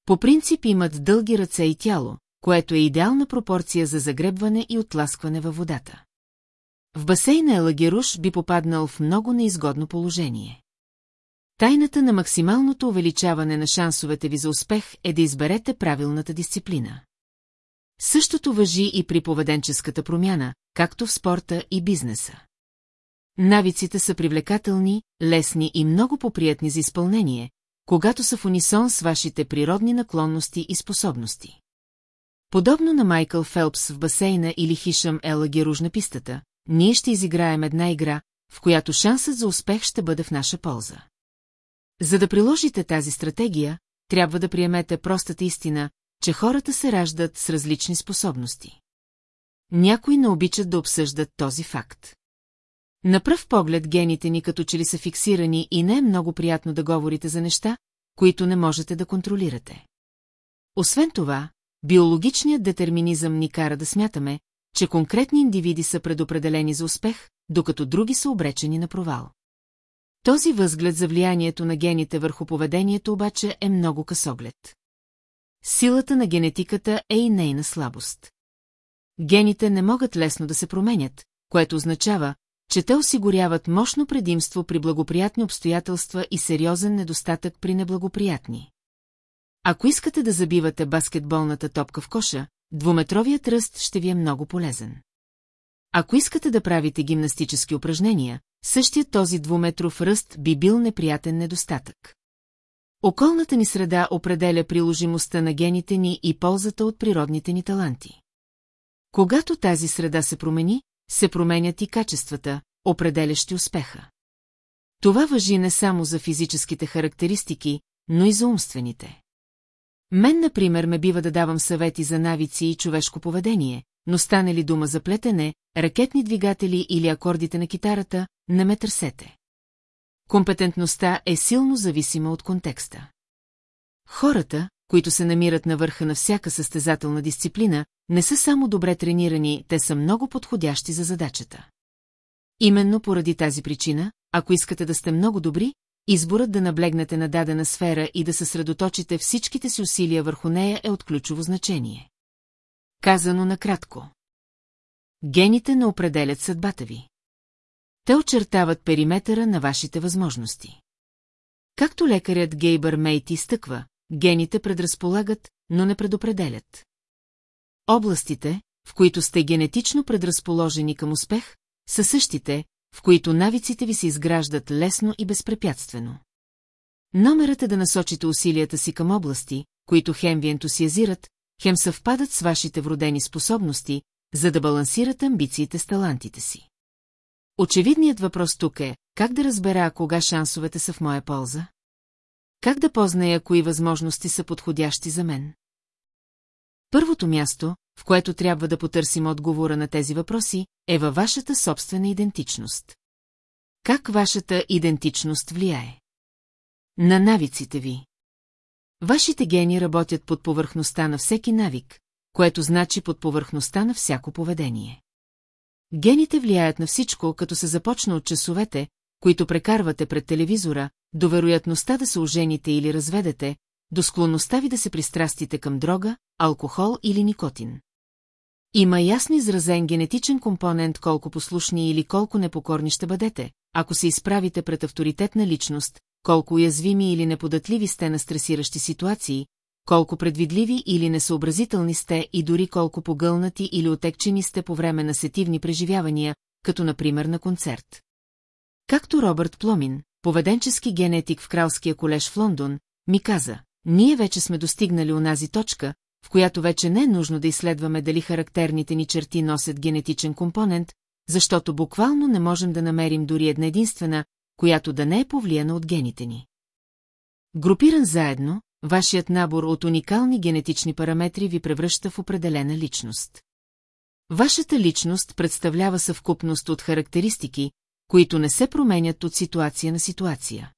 По принцип имат дълги ръце и тяло, което е идеална пропорция за загребване и отласкване във водата. В басейна Елагеруш би попаднал в много неизгодно положение. Тайната на максималното увеличаване на шансовете ви за успех е да изберете правилната дисциплина. Същото въжи и при поведенческата промяна, както в спорта и бизнеса. Навиците са привлекателни, лесни и много поприятни за изпълнение, когато са в унисон с вашите природни наклонности и способности. Подобно на Майкъл Фелпс в басейна или Хишам Ела Геруж на пистата, ние ще изиграем една игра, в която шансът за успех ще бъде в наша полза. За да приложите тази стратегия, трябва да приемете простата истина, че хората се раждат с различни способности. Някои не обичат да обсъждат този факт. На пръв поглед гените ни като че ли са фиксирани и не е много приятно да говорите за неща, които не можете да контролирате. Освен това, биологичният детерминизъм ни кара да смятаме, че конкретни индивиди са предопределени за успех, докато други са обречени на провал. Този възглед за влиянието на гените върху поведението обаче е много късоглед. Силата на генетиката е и нейна слабост. Гените не могат лесно да се променят, което означава, че те осигуряват мощно предимство при благоприятни обстоятелства и сериозен недостатък при неблагоприятни. Ако искате да забивате баскетболната топка в коша, двуметровият ръст ще ви е много полезен. Ако искате да правите гимнастически упражнения, същият този двуметров ръст би бил неприятен недостатък. Околната ни среда определя приложимостта на гените ни и ползата от природните ни таланти. Когато тази среда се промени, се променят и качествата, определящи успеха. Това въжи не само за физическите характеристики, но и за умствените. Мен, например, ме бива да давам съвети за навици и човешко поведение, но стане ли дума за плетене, ракетни двигатели или акордите на китарата, не ме търсете. Компетентността е силно зависима от контекста. Хората, които се намират на върха на всяка състезателна дисциплина, не са само добре тренирани, те са много подходящи за задачата. Именно поради тази причина, ако искате да сте много добри, изборът да наблегнете на дадена сфера и да съсредоточите всичките си усилия върху нея е от ключово значение. Казано накратко. Гените не определят съдбата ви. Те очертават периметъра на вашите възможности. Както лекарят Гейбър Мейти стъква, гените предразполагат, но не предопределят. Областите, в които сте генетично предразположени към успех, са същите, в които навиците ви се изграждат лесно и безпрепятствено. Номерът е да насочите усилията си към области, които хем ви ентусиазират, хем съвпадат с вашите вродени способности, за да балансират амбициите с талантите си. Очевидният въпрос тук е, как да разбера кога шансовете са в моя полза? Как да позная кои възможности са подходящи за мен? Първото място, в което трябва да потърсим отговора на тези въпроси, е във вашата собствена идентичност. Как вашата идентичност влияе? На навиците ви. Вашите гени работят под повърхността на всеки навик, което значи под повърхността на всяко поведение. Гените влияят на всичко, като се започна от часовете, които прекарвате пред телевизора, до вероятността да се ожените или разведете, до склонността ви да се пристрастите към дрога, алкохол или никотин. Има ясно изразен генетичен компонент колко послушни или колко непокорни ще бъдете, ако се изправите пред авторитетна личност, колко уязвими или неподатливи сте на стресиращи ситуации, колко предвидливи или несъобразителни сте и дори колко погълнати или отекчени сте по време на сетивни преживявания, като например на концерт. Както Робърт Пломин, поведенчески генетик в Кралския колеж в Лондон, ми каза, ние вече сме достигнали онази точка, в която вече не е нужно да изследваме дали характерните ни черти носят генетичен компонент, защото буквално не можем да намерим дори една единствена, която да не е повлияна от гените ни. Групиран заедно, вашият набор от уникални генетични параметри ви превръща в определена личност. Вашата личност представлява съвкупност от характеристики, които не се променят от ситуация на ситуация.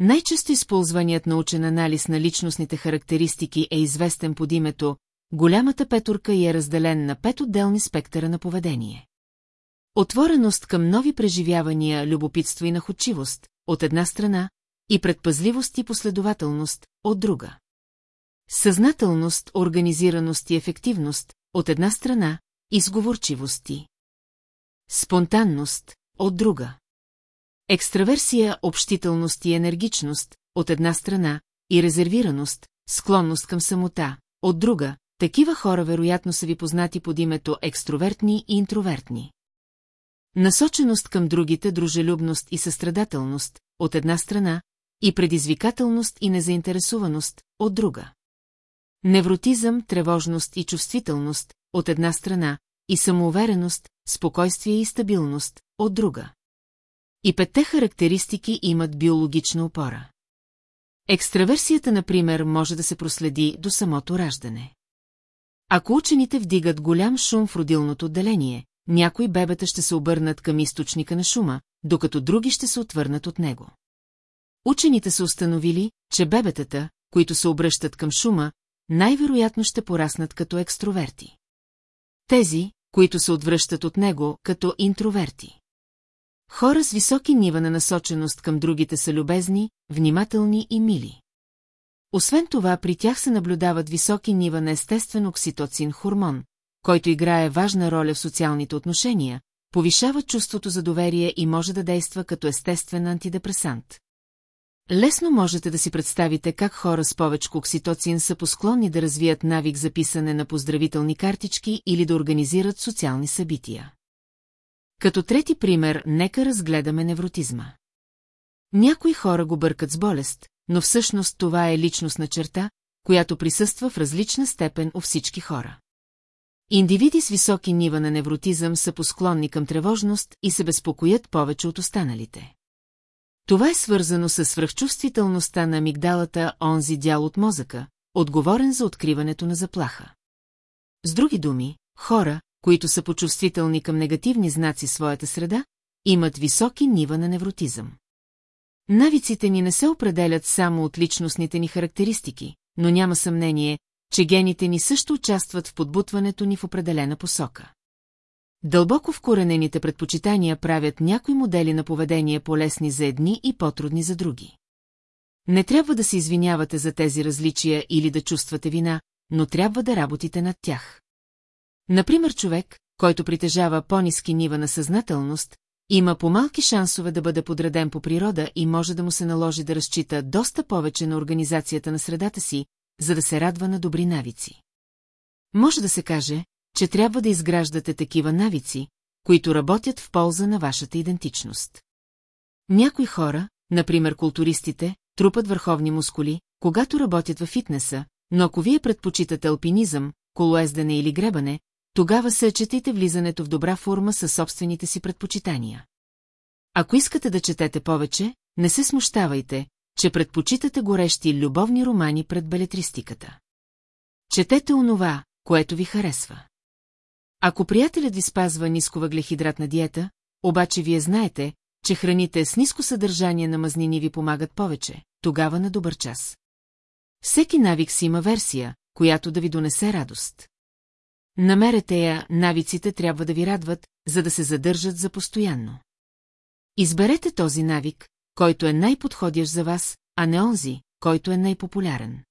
Най-често използваният научен анализ на личностните характеристики е известен под името Голямата петурка и е разделен на пет отделни спектъра на поведение. Отвореност към нови преживявания, любопитство и находчивост, от една страна, и предпазливост и последователност, от друга. Съзнателност, организираност и ефективност, от една страна, и сговорчивост и спонтанност, от друга. Екстраверсия, общителност и енергичност, от една страна, и резервираност, склонност към самота, от друга, такива хора вероятно са ви познати под името екстровертни и интровертни. Насоченост към другите, дружелюбност и състрадателност, от една страна, и предизвикателност и незаинтересуваност, от друга. Невротизъм, тревожност и чувствителност, от една страна, и самоувереност, спокойствие и стабилност, от друга. И петте характеристики имат биологична опора. Екстраверсията, например, може да се проследи до самото раждане. Ако учените вдигат голям шум в родилното отделение, някои бебета ще се обърнат към източника на шума, докато други ще се отвърнат от него. Учените са установили, че бебетата, които се обръщат към шума, най-вероятно ще пораснат като екстроверти. Тези, които се отвръщат от него, като интроверти. Хора с високи нива на насоченост към другите са любезни, внимателни и мили. Освен това, при тях се наблюдават високи нива на естествен окситоцин хормон, който играе важна роля в социалните отношения, повишава чувството за доверие и може да действа като естествен антидепресант. Лесно можете да си представите как хора с повече окситоцин са посклонни да развият навик за писане на поздравителни картички или да организират социални събития. Като трети пример, нека разгледаме невротизма. Някои хора го бъркат с болест, но всъщност това е личностна черта, която присъства в различна степен у всички хора. Индивиди с високи нива на невротизъм са посклонни към тревожност и се безпокоят повече от останалите. Това е свързано с свръхчувствителността на амигдалата, онзи дял от мозъка, отговорен за откриването на заплаха. С други думи, хора, които са почувствителни към негативни знаци своята среда, имат високи нива на невротизъм. Навиците ни не се определят само от личностните ни характеристики, но няма съмнение, че гените ни също участват в подбутването ни в определена посока. Дълбоко вкоренените предпочитания правят някои модели на поведение полезни за едни и по-трудни за други. Не трябва да се извинявате за тези различия или да чувствате вина, но трябва да работите над тях. Например, човек, който притежава по-низки нива на съзнателност, има по-малки шансове да бъде подреден по природа и може да му се наложи да разчита доста повече на организацията на средата си, за да се радва на добри навици. Може да се каже, че трябва да изграждате такива навици, които работят в полза на вашата идентичност. Някои хора, например културистите, трупат върховни мускули, когато работят във фитнеса, но ако вие предпочитате алпинизъм, колоездене или гребане, тогава съчетайте влизането в добра форма със собствените си предпочитания. Ако искате да четете повече, не се смущавайте, че предпочитате горещи любовни романи пред балетристиката. Четете онова, което ви харесва. Ако приятелят ви спазва нисковъглехидратна диета, обаче вие знаете, че храните с ниско съдържание на мазнини ви помагат повече, тогава на добър час. Всеки навик си има версия, която да ви донесе радост. Намерете я, навиците трябва да ви радват, за да се задържат за постоянно. Изберете този навик, който е най-подходящ за вас, а не онзи, който е най-популярен.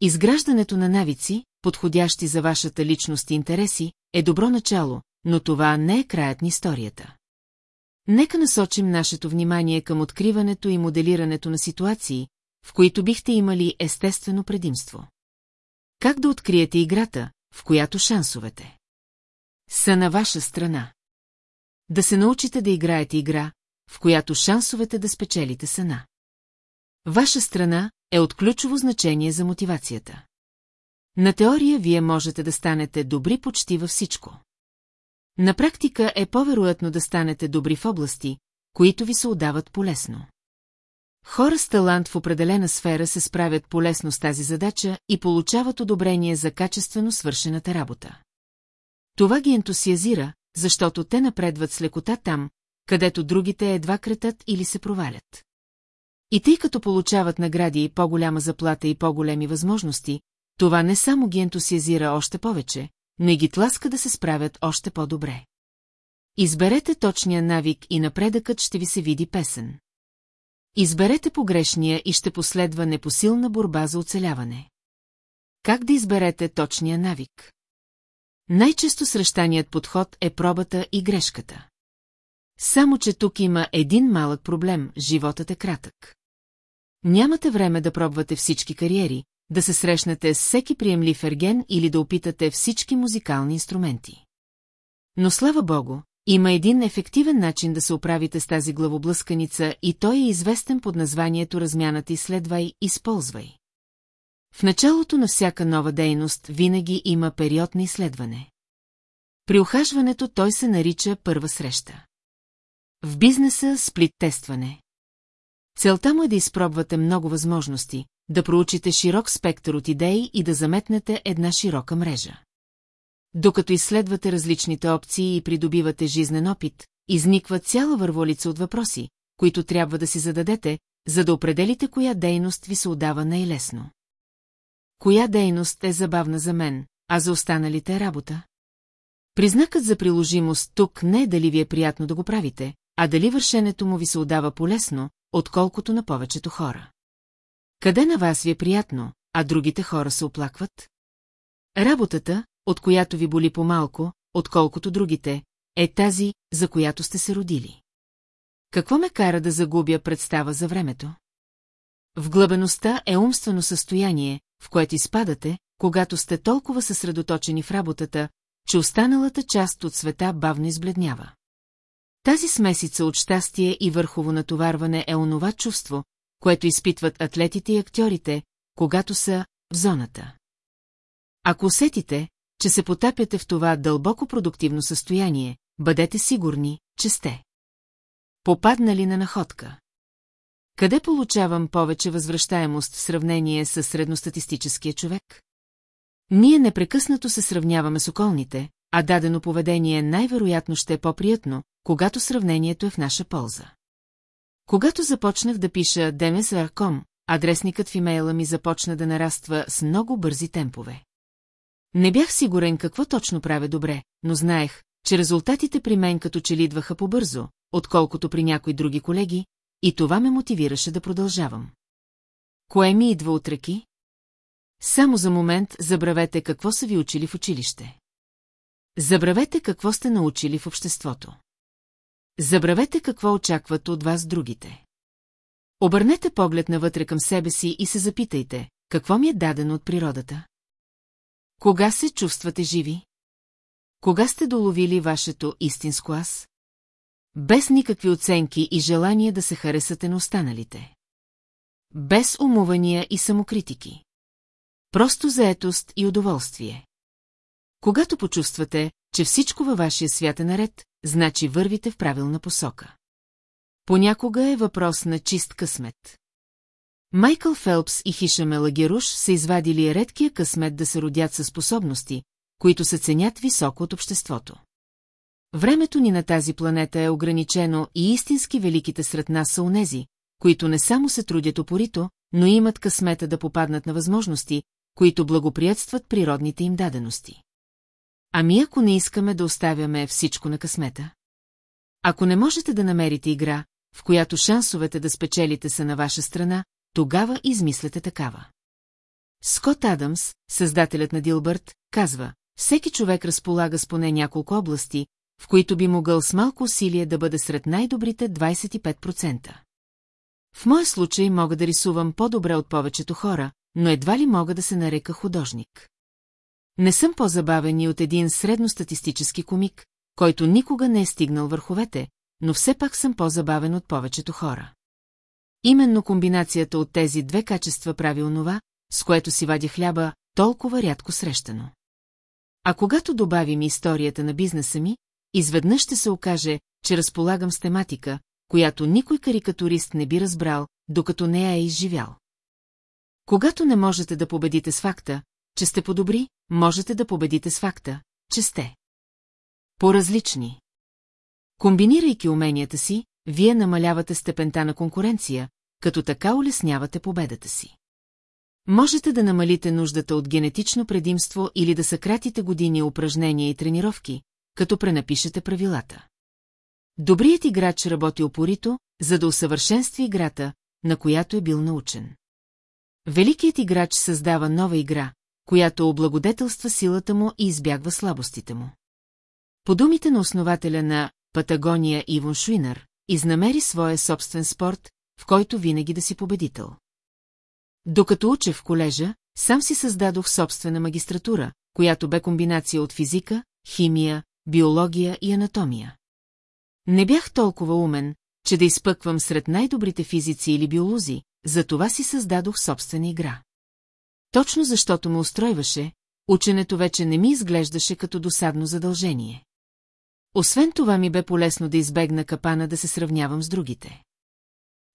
Изграждането на навици, подходящи за вашата личност и интереси, е добро начало, но това не е краят на историята. Нека насочим нашето внимание към откриването и моделирането на ситуации, в които бихте имали естествено предимство. Как да откриете играта, в която шансовете са на ваша страна? Да се научите да играете игра, в която шансовете да спечелите са на. Ваша страна е от ключово значение за мотивацията. На теория вие можете да станете добри почти във всичко. На практика е по-вероятно да станете добри в области, които ви се отдават полезно. Хора с талант в определена сфера се справят полезно с тази задача и получават одобрение за качествено свършената работа. Това ги ентусиазира, защото те напредват с лекота там, където другите едва кретат или се провалят. И тъй като получават награди и по-голяма заплата и по-големи възможности, това не само ги ентусиазира още повече, но и ги тласка да се справят още по-добре. Изберете точния навик и напредъкът ще ви се види песен. Изберете погрешния и ще последва непосилна борба за оцеляване. Как да изберете точния навик? Най-често срещаният подход е пробата и грешката. Само, че тук има един малък проблем – животът е кратък. Нямате време да пробвате всички кариери, да се срещнете с всеки приемлив ерген или да опитате всички музикални инструменти. Но слава богу, има един ефективен начин да се оправите с тази главоблъсканица и той е известен под названието размяната изследвай, използвай. В началото на всяка нова дейност винаги има период на изследване. При ухажването той се нарича първа среща. В бизнеса сплит тестване. Целта му е да изпробвате много възможности, да проучите широк спектър от идеи и да заметнете една широка мрежа. Докато изследвате различните опции и придобивате жизнен опит, изниква цяла върволица от въпроси, които трябва да си зададете, за да определите коя дейност ви се отдава най-лесно. Коя дейност е забавна за мен, а за останалите е работа? Признакът за приложимост тук не е дали ви е приятно да го правите, а дали вършенето му ви се отдава полезно, отколкото на повечето хора. Къде на вас ви е приятно, а другите хора се оплакват? Работата, от която ви боли по-малко, отколкото другите, е тази, за която сте се родили. Какво ме кара да загубя представа за времето? Вглъбеността е умствено състояние, в което изпадате, когато сте толкова съсредоточени в работата, че останалата част от света бавно избледнява. Тази смесица от щастие и върхово натоварване е онова чувство, което изпитват атлетите и актьорите, когато са в зоната. Ако усетите, че се потапяте в това дълбоко продуктивно състояние, бъдете сигурни, че сте. Попаднали на находка. Къде получавам повече възвръщаемост в сравнение с средностатистическия човек? Ние непрекъснато се сравняваме с околните, а дадено поведение най-вероятно ще е по-приятно, когато сравнението е в наша полза. Когато започнах да пиша DMSR.com, адресникът в имейла ми започна да нараства с много бързи темпове. Не бях сигурен какво точно правя добре, но знаех, че резултатите при мен като че лидваха по-бързо, отколкото при някои други колеги, и това ме мотивираше да продължавам. Кое ми идва от ръки? Само за момент забравете какво са ви учили в училище. Забравете какво сте научили в обществото. Забравете какво очакват от вас другите. Обърнете поглед навътре към себе си и се запитайте, какво ми е дадено от природата. Кога се чувствате живи? Кога сте доловили вашето истинско аз? Без никакви оценки и желание да се харесате на останалите. Без умувания и самокритики. Просто заетост и удоволствие. Когато почувствате, че всичко във вашия свят е наред, значи вървите в правилна посока. Понякога е въпрос на чист късмет. Майкъл Фелпс и Хишаме Лагеруш са извадили редкия късмет да се родят със способности, които се ценят високо от обществото. Времето ни на тази планета е ограничено и истински великите сред нас са унези, които не само се трудят опорито, но имат късмета да попаднат на възможности, които благоприятстват природните им дадености. Ами ако не искаме да оставяме всичко на късмета? Ако не можете да намерите игра, в която шансовете да спечелите са на ваша страна, тогава измислете такава. Скот Адамс, създателят на Дилбърт, казва, всеки човек разполага с поне няколко области, в които би могъл с малко усилие да бъде сред най-добрите 25%. В моя случай мога да рисувам по-добре от повечето хора, но едва ли мога да се нарека художник. Не съм по-забавен и от един средностатистически комик, който никога не е стигнал върховете, но все пак съм по-забавен от повечето хора. Именно комбинацията от тези две качества прави онова, с което си вадя хляба, толкова рядко срещано. А когато добавим историята на бизнеса ми, изведнъж ще се окаже, че разполагам с тематика, която никой карикатурист не би разбрал, докато не я е изживял. Когато не можете да победите с факта, че сте по-добри, можете да победите с факта, че сте. По-различни. Комбинирайки уменията си, вие намалявате степента на конкуренция, като така улеснявате победата си. Можете да намалите нуждата от генетично предимство или да съкратите години упражнения и тренировки, като пренапишете правилата. Добрият играч работи опорито, за да усъвършенства играта, на която е бил научен. Великият играч създава нова игра, която облагодетелства силата му и избягва слабостите му. По думите на основателя на Патагония Ивон Шуинър, изнамери своя собствен спорт, в който винаги да си победител. Докато учех в колежа, сам си създадох собствена магистратура, която бе комбинация от физика, химия, биология и анатомия. Не бях толкова умен, че да изпъквам сред най-добрите физици или биолози, затова си създадох собствена игра. Точно защото ме устройваше, ученето вече не ми изглеждаше като досадно задължение. Освен това ми бе полезно да избегна капана да се сравнявам с другите.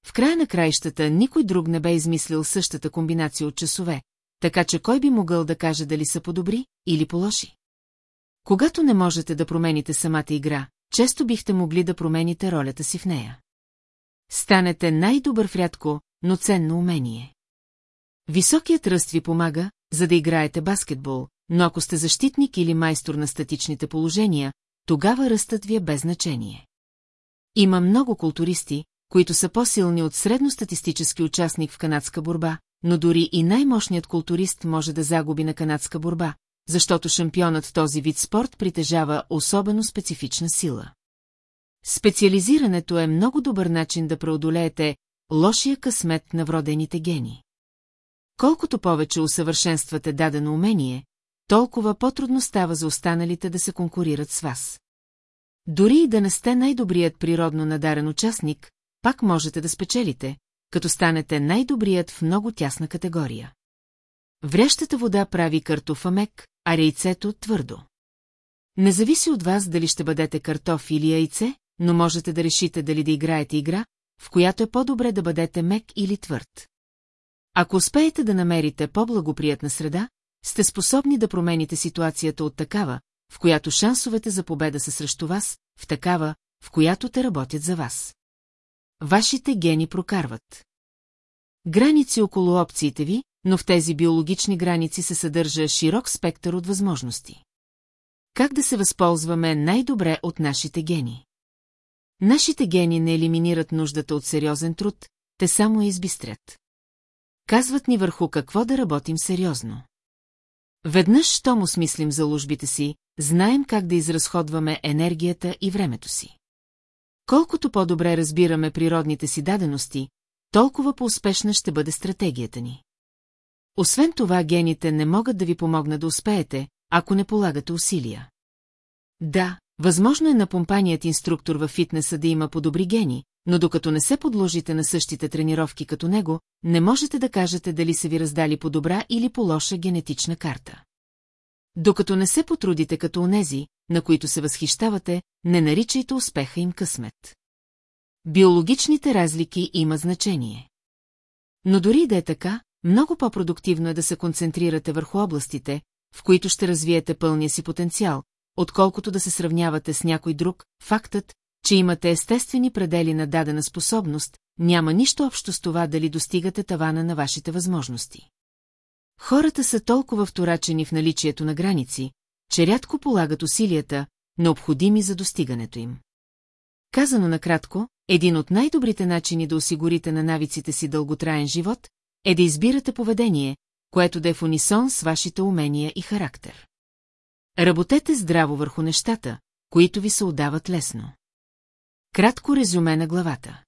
В края на краищата никой друг не бе измислил същата комбинация от часове, така че кой би могъл да каже дали са по-добри или по-лоши? Когато не можете да промените самата игра, често бихте могли да промените ролята си в нея. Станете най-добър в рядко, но ценно умение. Високият ръст ви помага, за да играете баскетбол, но ако сте защитник или майстор на статичните положения, тогава ръстът ви е без значение. Има много културисти, които са по-силни от средностатистически участник в канадска борба, но дори и най-мощният културист може да загуби на канадска борба, защото шампионът в този вид спорт притежава особено специфична сила. Специализирането е много добър начин да преодолеете лошия късмет на вродените гени. Колкото повече усъвършенствате дадено умение, толкова по-трудно става за останалите да се конкурират с вас. Дори и да не сте най-добрият природно надарен участник, пак можете да спечелите, като станете най-добрият в много тясна категория. Врящата вода прави картофа мек, а яйцето твърдо. Не зависи от вас дали ще бъдете картоф или яйце, но можете да решите дали да играете игра, в която е по-добре да бъдете мек или твърд. Ако успеете да намерите по-благоприятна среда, сте способни да промените ситуацията от такава, в която шансовете за победа са срещу вас, в такава, в която те работят за вас. Вашите гени прокарват. Граници около опциите ви, но в тези биологични граници се съдържа широк спектър от възможности. Как да се възползваме най-добре от нашите гени? Нашите гени не елиминират нуждата от сериозен труд, те само я избистрят. Казват ни върху какво да работим сериозно. Веднъж, щом осмислим заложбите си, знаем как да изразходваме енергията и времето си. Колкото по-добре разбираме природните си дадености, толкова по-успешна ще бъде стратегията ни. Освен това, гените не могат да ви помогнат да успеете, ако не полагате усилия. Да, възможно е на помпаният инструктор във фитнеса да има по-добри гени, но докато не се подложите на същите тренировки като него, не можете да кажете дали са ви раздали по добра или по лоша генетична карта. Докато не се потрудите като онези, на които се възхищавате, не наричайте успеха им късмет. Биологичните разлики има значение. Но дори да е така, много по-продуктивно е да се концентрирате върху областите, в които ще развиете пълния си потенциал, отколкото да се сравнявате с някой друг, фактът, че имате естествени предели на дадена способност, няма нищо общо с това дали достигате тавана на вашите възможности. Хората са толкова вторачени в наличието на граници, че рядко полагат усилията, необходими за достигането им. Казано накратко, един от най-добрите начини да осигурите на навиците си дълготраен живот е да избирате поведение, което да е в унисон с вашите умения и характер. Работете здраво върху нещата, които ви се отдават лесно. Кратко резюме на главата.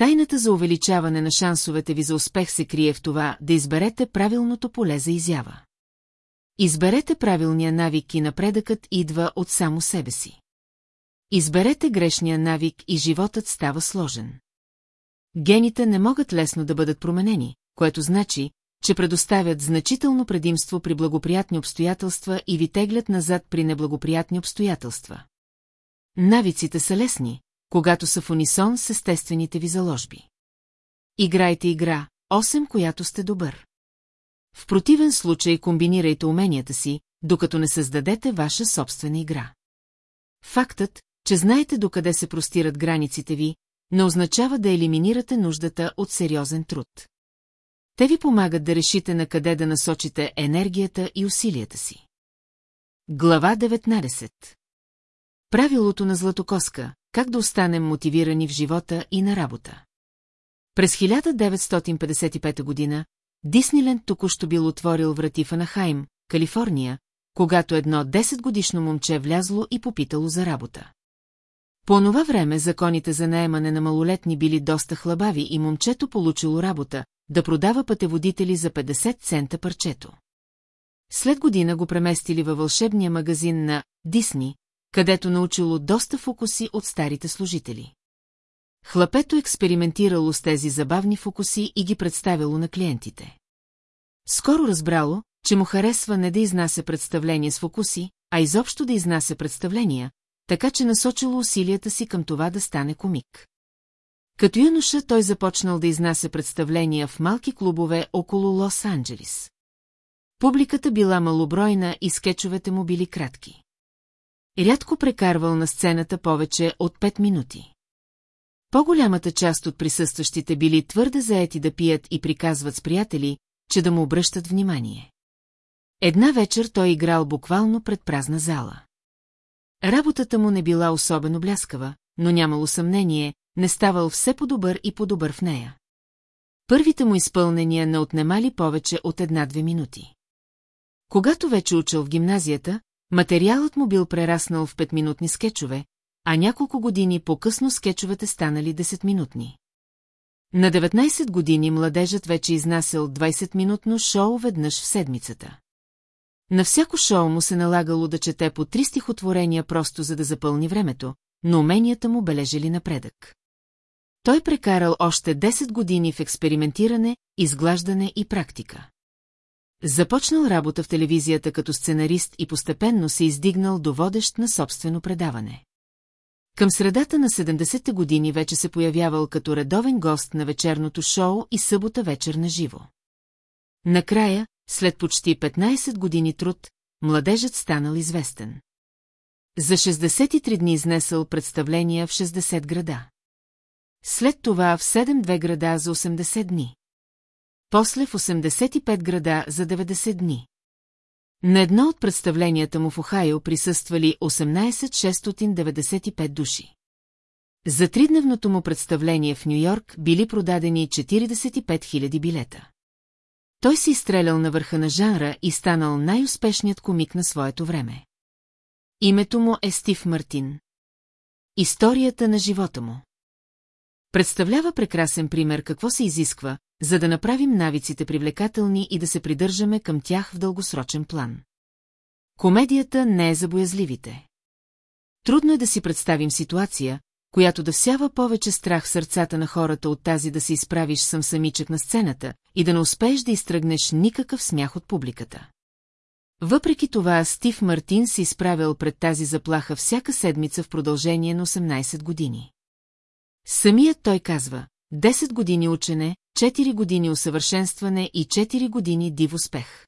Тайната за увеличаване на шансовете ви за успех се крие в това да изберете правилното поле за изява. Изберете правилния навик и напредъкът идва от само себе си. Изберете грешния навик и животът става сложен. Гените не могат лесно да бъдат променени, което значи, че предоставят значително предимство при благоприятни обстоятелства и ви теглят назад при неблагоприятни обстоятелства. Навиците са лесни, когато са в унисон с естествените ви заложби. Играйте игра, 8, която сте добър. В противен случай комбинирайте уменията си, докато не създадете ваша собствена игра. Фактът, че знаете докъде се простират границите ви, не означава да елиминирате нуждата от сериозен труд. Те ви помагат да решите на къде да насочите енергията и усилията си. Глава 19 Правилото на Златокоска – как да останем мотивирани в живота и на работа. През 1955 година Дисниленд току-що бил отворил врати в Анахайм, Калифорния, когато едно 10-годишно момче влязло и попитало за работа. По онова време законите за наемане на малолетни били доста хлабави и момчето получило работа, да продава пътеводители за 50 цента парчето. След година го преместили във вълшебния магазин на Дисни, където научило доста фокуси от старите служители. Хлапето експериментирало с тези забавни фокуси и ги представило на клиентите. Скоро разбрало, че му харесва не да изнася представления с фокуси, а изобщо да изнася представления, така че насочило усилията си към това да стане комик. Като юноша той започнал да изнася представления в малки клубове около Лос-Анджелис. Публиката била малобройна и скетчовете му били кратки. Рядко прекарвал на сцената повече от 5 минути. По-голямата част от присъстващите били твърде заети да пият и приказват с приятели, че да му обръщат внимание. Една вечер той играл буквално пред празна зала. Работата му не била особено бляскава, но нямало съмнение, не ставал все по-добър и по-добър в нея. Първите му изпълнения не отнемали повече от една-две минути. Когато вече учил в гимназията, материалът му бил прераснал в петминутни скетчове, а няколко години по-късно скетчовете станали 10-минутни. На 19 години младежът вече изнасял 20-минутно шоу веднъж в седмицата. На всяко шоу му се налагало да чете по три стихотворения просто за да запълни времето, но уменията му бележили напредък. Той прекарал още 10 години в експериментиране, изглаждане и практика. Започнал работа в телевизията като сценарист и постепенно се издигнал до водещ на собствено предаване. Към средата на 70-те години вече се появявал като редовен гост на вечерното шоу и събота вечер на живо. Накрая, след почти 15 години труд, младежът станал известен. За 63 дни изнесъл представления в 60 града. След това в 7-2 града за 80 дни. После в 85 града за 90 дни. На едно от представленията му в Охайо присъствали 18-695 души. За тридневното му представление в Нью-Йорк били продадени 45 000 билета. Той се изстрелял на върха на жанра и станал най-успешният комик на своето време. Името му е Стив Мартин. Историята на живота му. Представлява прекрасен пример какво се изисква, за да направим навиците привлекателни и да се придържаме към тях в дългосрочен план. Комедията не е за боязливите. Трудно е да си представим ситуация, която да всява повече страх в сърцата на хората от тази да се изправиш сам самичък на сцената и да не успееш да изтръгнеш никакъв смях от публиката. Въпреки това, Стив Мартин се изправил пред тази заплаха всяка седмица в продължение на 18 години. Самият той казва, 10 години учене, 4 години усъвършенстване и 4 години див успех.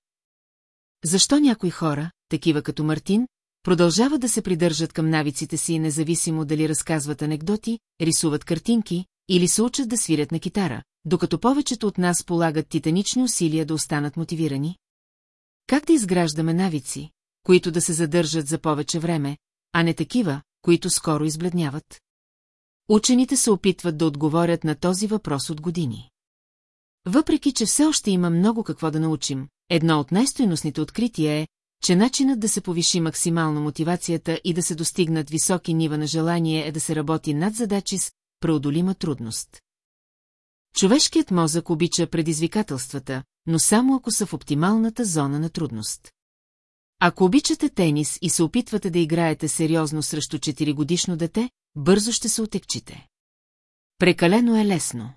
Защо някои хора, такива като Мартин, продължават да се придържат към навиците си, независимо дали разказват анекдоти, рисуват картинки или се учат да свирят на китара, докато повечето от нас полагат титанични усилия да останат мотивирани? Как да изграждаме навици, които да се задържат за повече време, а не такива, които скоро избледняват? Учените се опитват да отговорят на този въпрос от години. Въпреки, че все още има много какво да научим, едно от най-стойностните открития е, че начинът да се повиши максимално мотивацията и да се достигнат високи нива на желание е да се работи над задачи с преодолима трудност. Човешкият мозък обича предизвикателствата, но само ако са в оптималната зона на трудност. Ако обичате тенис и се опитвате да играете сериозно срещу 4-годишно дете, бързо ще се отекчите. Прекалено е лесно.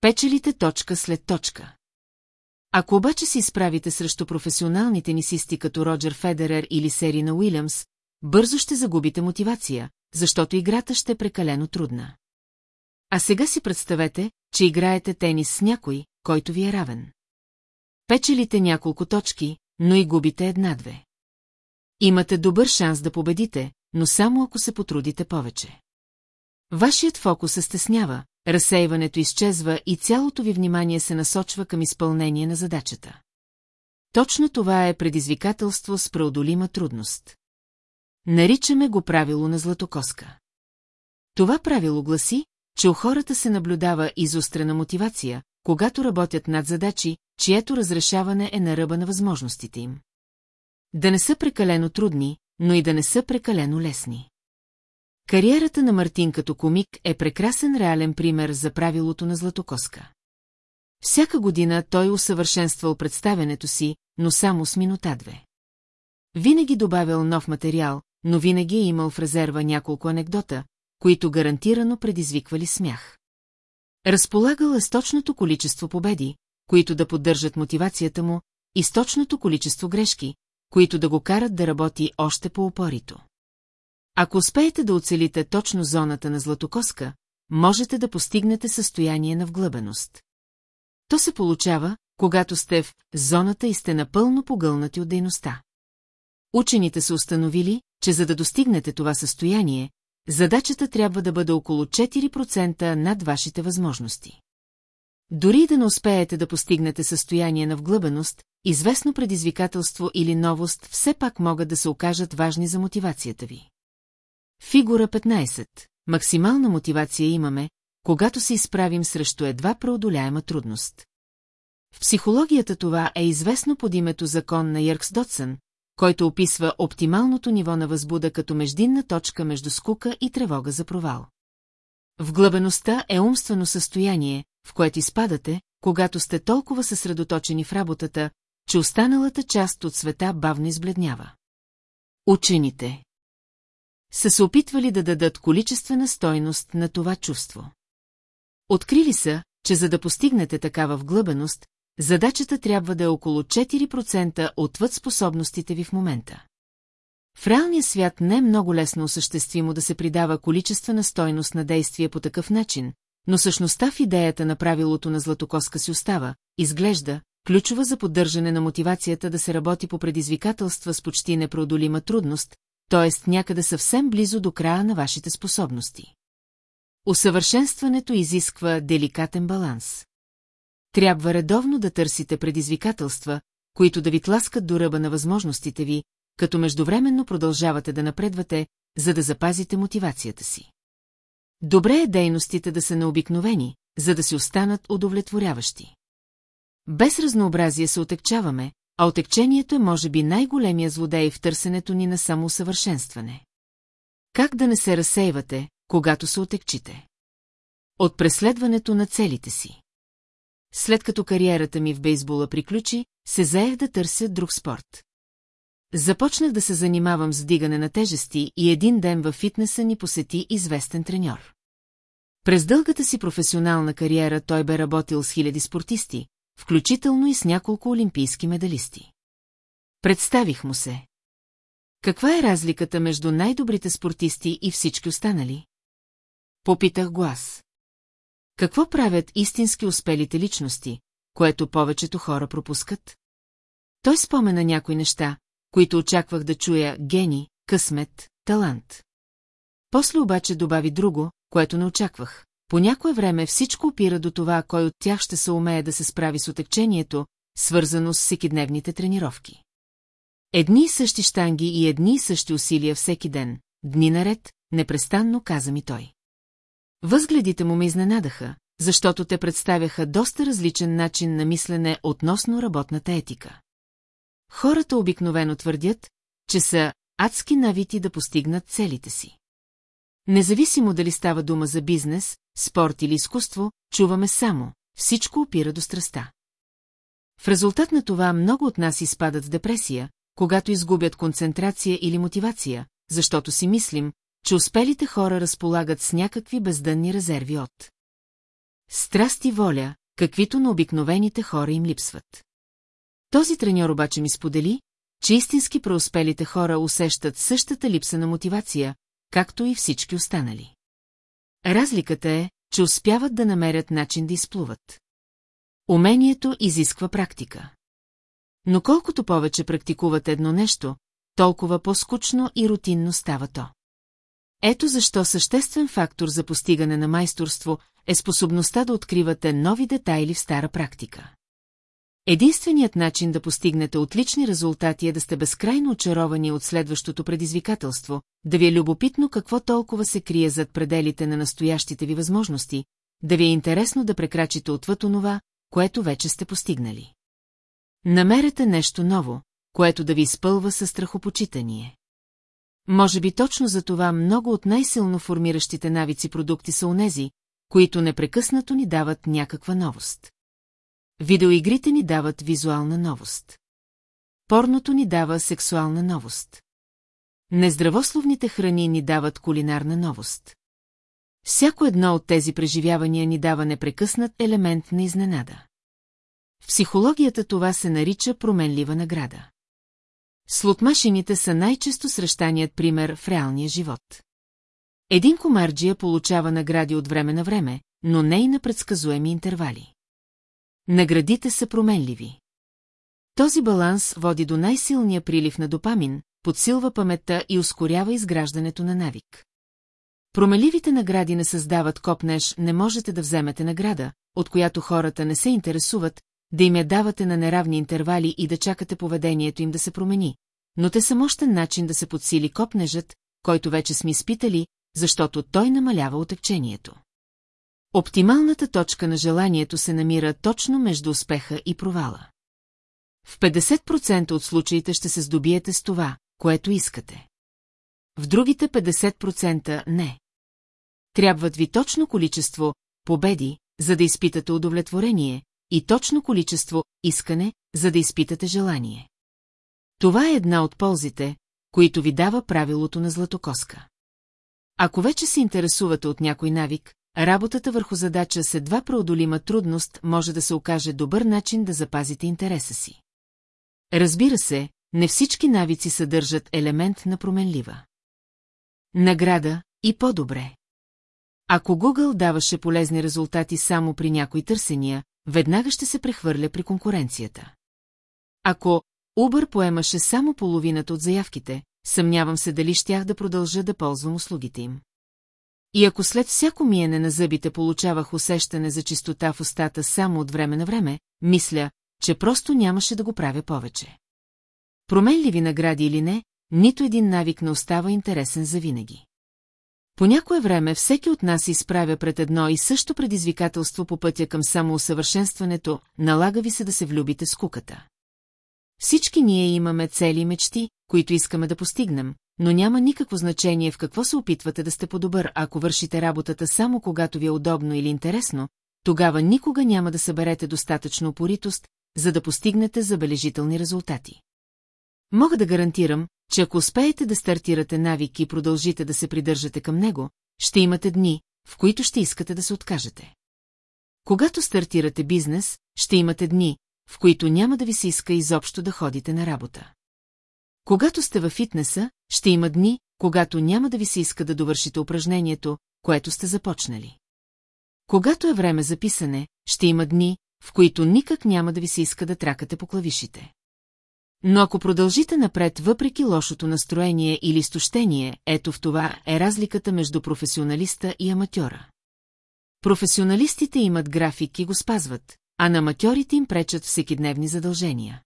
Печелите точка след точка. Ако обаче се изправите срещу професионални тенисисти като Роджер Федерер или Серина Уилямс, бързо ще загубите мотивация, защото играта ще е прекалено трудна. А сега си представете, че играете тенис с някой, който ви е равен. Печелите няколко точки, но и губите една-две. Имате добър шанс да победите, но само ако се потрудите повече. Вашият фокус се стеснява, разсейването изчезва и цялото ви внимание се насочва към изпълнение на задачата. Точно това е предизвикателство с преодолима трудност. Наричаме го правило на златокоска. Това правило гласи, че у хората се наблюдава изострена мотивация, когато работят над задачи, чието разрешаване е на ръба на възможностите им. Да не са прекалено трудни, но и да не са прекалено лесни. Кариерата на Мартин като комик е прекрасен реален пример за правилото на Златокоска. Всяка година той усъвършенствал представенето си, но само с минута-две. Винаги добавял нов материал, но винаги е имал в резерва няколко анекдота, които гарантирано предизвиквали смях. Разполагал е с точното количество победи, които да поддържат мотивацията му, и с точното количество грешки, които да го карат да работи още по-опорито. Ако успеете да оцелите точно зоната на златокоска, можете да постигнете състояние на вглъбеност. То се получава, когато сте в зоната и сте напълно погълнати от дейността. Учените са установили, че за да достигнете това състояние, задачата трябва да бъде около 4% над вашите възможности. Дори да не успеете да постигнете състояние на вглъбеност, известно предизвикателство или новост все пак могат да се окажат важни за мотивацията ви. Фигура 15. Максимална мотивация имаме, когато се изправим срещу едва преодоляема трудност. В психологията това е известно под името закон на Йъркс Дотсън, който описва оптималното ниво на възбуда като междинна точка между скука и тревога за провал. Вглъбеността е умствено състояние, в което изпадате, когато сте толкова съсредоточени в работата, че останалата част от света бавно избледнява. Учените са се опитвали да дадат количествена стойност на това чувство. Открили са, че за да постигнете такава вглъбеност, задачата трябва да е около 4% отвъд способностите ви в момента. В реалния свят не е много лесно осъществимо да се придава количествена стойност на действие по такъв начин, но същността в идеята на правилото на златокоска си остава, изглежда, ключова за поддържане на мотивацията да се работи по предизвикателства с почти непродолима трудност, т.е. някъде съвсем близо до края на вашите способности. Усъвършенстването изисква деликатен баланс. Трябва редовно да търсите предизвикателства, които да ви тласкат до ръба на възможностите ви, като междувременно продължавате да напредвате, за да запазите мотивацията си. Добре е дейностите да са необикновени, за да си останат удовлетворяващи. Без разнообразие се отекчаваме, а отекчението е може би най-големия злодей в търсенето ни на самоусъвършенстване. Как да не се разсейвате, когато се отекчите? От преследването на целите си. След като кариерата ми в бейсбола приключи, се заех да търся друг спорт. Започнах да се занимавам с дигане на тежести и един ден във фитнеса ни посети известен треньор. През дългата си професионална кариера той бе работил с хиляди спортисти, включително и с няколко олимпийски медалисти. Представих му се. Каква е разликата между най-добрите спортисти и всички останали? Попитах го аз. Какво правят истински успелите личности, което повечето хора пропускат? Той спомена някои неща, които очаквах да чуя гени, късмет, талант. После обаче добави друго, което не очаквах. По някое време всичко опира до това, кой от тях ще се умее да се справи с отекчението, свързано с всекидневните тренировки. Едни и същи штанги и едни и същи усилия всеки ден, дни наред, непрестанно каза ми той. Възгледите му ме изненадаха, защото те представяха доста различен начин на мислене относно работната етика. Хората обикновено твърдят, че са адски навити да постигнат целите си. Независимо дали става дума за бизнес, спорт или изкуство, чуваме само, всичко опира до страста. В резултат на това много от нас изпадат в депресия, когато изгубят концентрация или мотивация, защото си мислим, че успелите хора разполагат с някакви бездънни резерви от страст и воля, каквито на обикновените хора им липсват. Този треньор обаче ми сподели, че истински преуспелите хора усещат същата липса на мотивация, както и всички останали. Разликата е, че успяват да намерят начин да изплуват. Умението изисква практика. Но колкото повече практикувате едно нещо, толкова по-скучно и рутинно става то. Ето защо съществен фактор за постигане на майсторство е способността да откривате нови детайли в стара практика. Единственият начин да постигнете отлични резултати е да сте безкрайно очаровани от следващото предизвикателство, да ви е любопитно какво толкова се крие зад пределите на настоящите ви възможности, да ви е интересно да прекрачите отвъд онова, което вече сте постигнали. Намерете нещо ново, което да ви изпълва със страхопочитание. Може би точно за това много от най-силно формиращите навици продукти са онези, които непрекъснато ни дават някаква новост. Видеоигрите ни дават визуална новост. Порното ни дава сексуална новост. Нездравословните храни ни дават кулинарна новост. Всяко едно от тези преживявания ни дава непрекъснат елемент на изненада. В психологията това се нарича променлива награда. Слотмашините са най-често срещаният пример в реалния живот. Един комарджия получава награди от време на време, но не и на предсказуеми интервали. Наградите са променливи. Този баланс води до най-силния прилив на допамин, подсилва паметта и ускорява изграждането на навик. Промеливите награди не създават копнеш, не можете да вземете награда, от която хората не се интересуват, да им я давате на неравни интервали и да чакате поведението им да се промени, но те са мощен начин да се подсили копнежът, който вече сме изпитали, защото той намалява отекчението. Оптималната точка на желанието се намира точно между успеха и провала. В 50% от случаите ще се здобиете с това, което искате. В другите 50% не. Трябват ви точно количество победи, за да изпитате удовлетворение, и точно количество искане, за да изпитате желание. Това е една от ползите, които ви дава правилото на златокоска. Ако вече се интересувате от някой навик, работата върху задача с едва преодолима трудност може да се окаже добър начин да запазите интереса си. Разбира се, не всички навици съдържат елемент на променлива. Награда и по-добре. Ако Google даваше полезни резултати само при някои търсения, веднага ще се прехвърля при конкуренцията. Ако Uber поемаше само половината от заявките, съмнявам се дали щях да продължа да ползвам услугите им. И ако след всяко миене на зъбите получавах усещане за чистота в устата само от време на време, мисля, че просто нямаше да го правя повече. Променливи награди или не, нито един навик не остава интересен за винаги. По някое време всеки от нас изправя пред едно и също предизвикателство по пътя към самоусъвършенстването, налага ви се да се влюбите с куката. Всички ние имаме цели и мечти, които искаме да постигнем, но няма никакво значение в какво се опитвате да сте по-добър, ако вършите работата само когато ви е удобно или интересно, тогава никога няма да съберете достатъчно упоритост, за да постигнете забележителни резултати. Мога да гарантирам, че ако успеете да стартирате навик и продължите да се придържате към него, ще имате дни, в които ще искате да се откажете. Когато стартирате бизнес, ще имате дни, в които няма да ви се иска изобщо да ходите на работа. Когато сте във фитнеса, ще има дни, когато няма да ви се иска да довършите упражнението, което сте започнали. Когато е време за писане, ще има дни, в които никак няма да ви се иска да тракате по клавишите. Но ако продължите напред въпреки лошото настроение или изтощение, ето в това е разликата между професионалиста и аматьора. Професионалистите имат график и го спазват, а на аматьорите им пречат всекидневни задължения.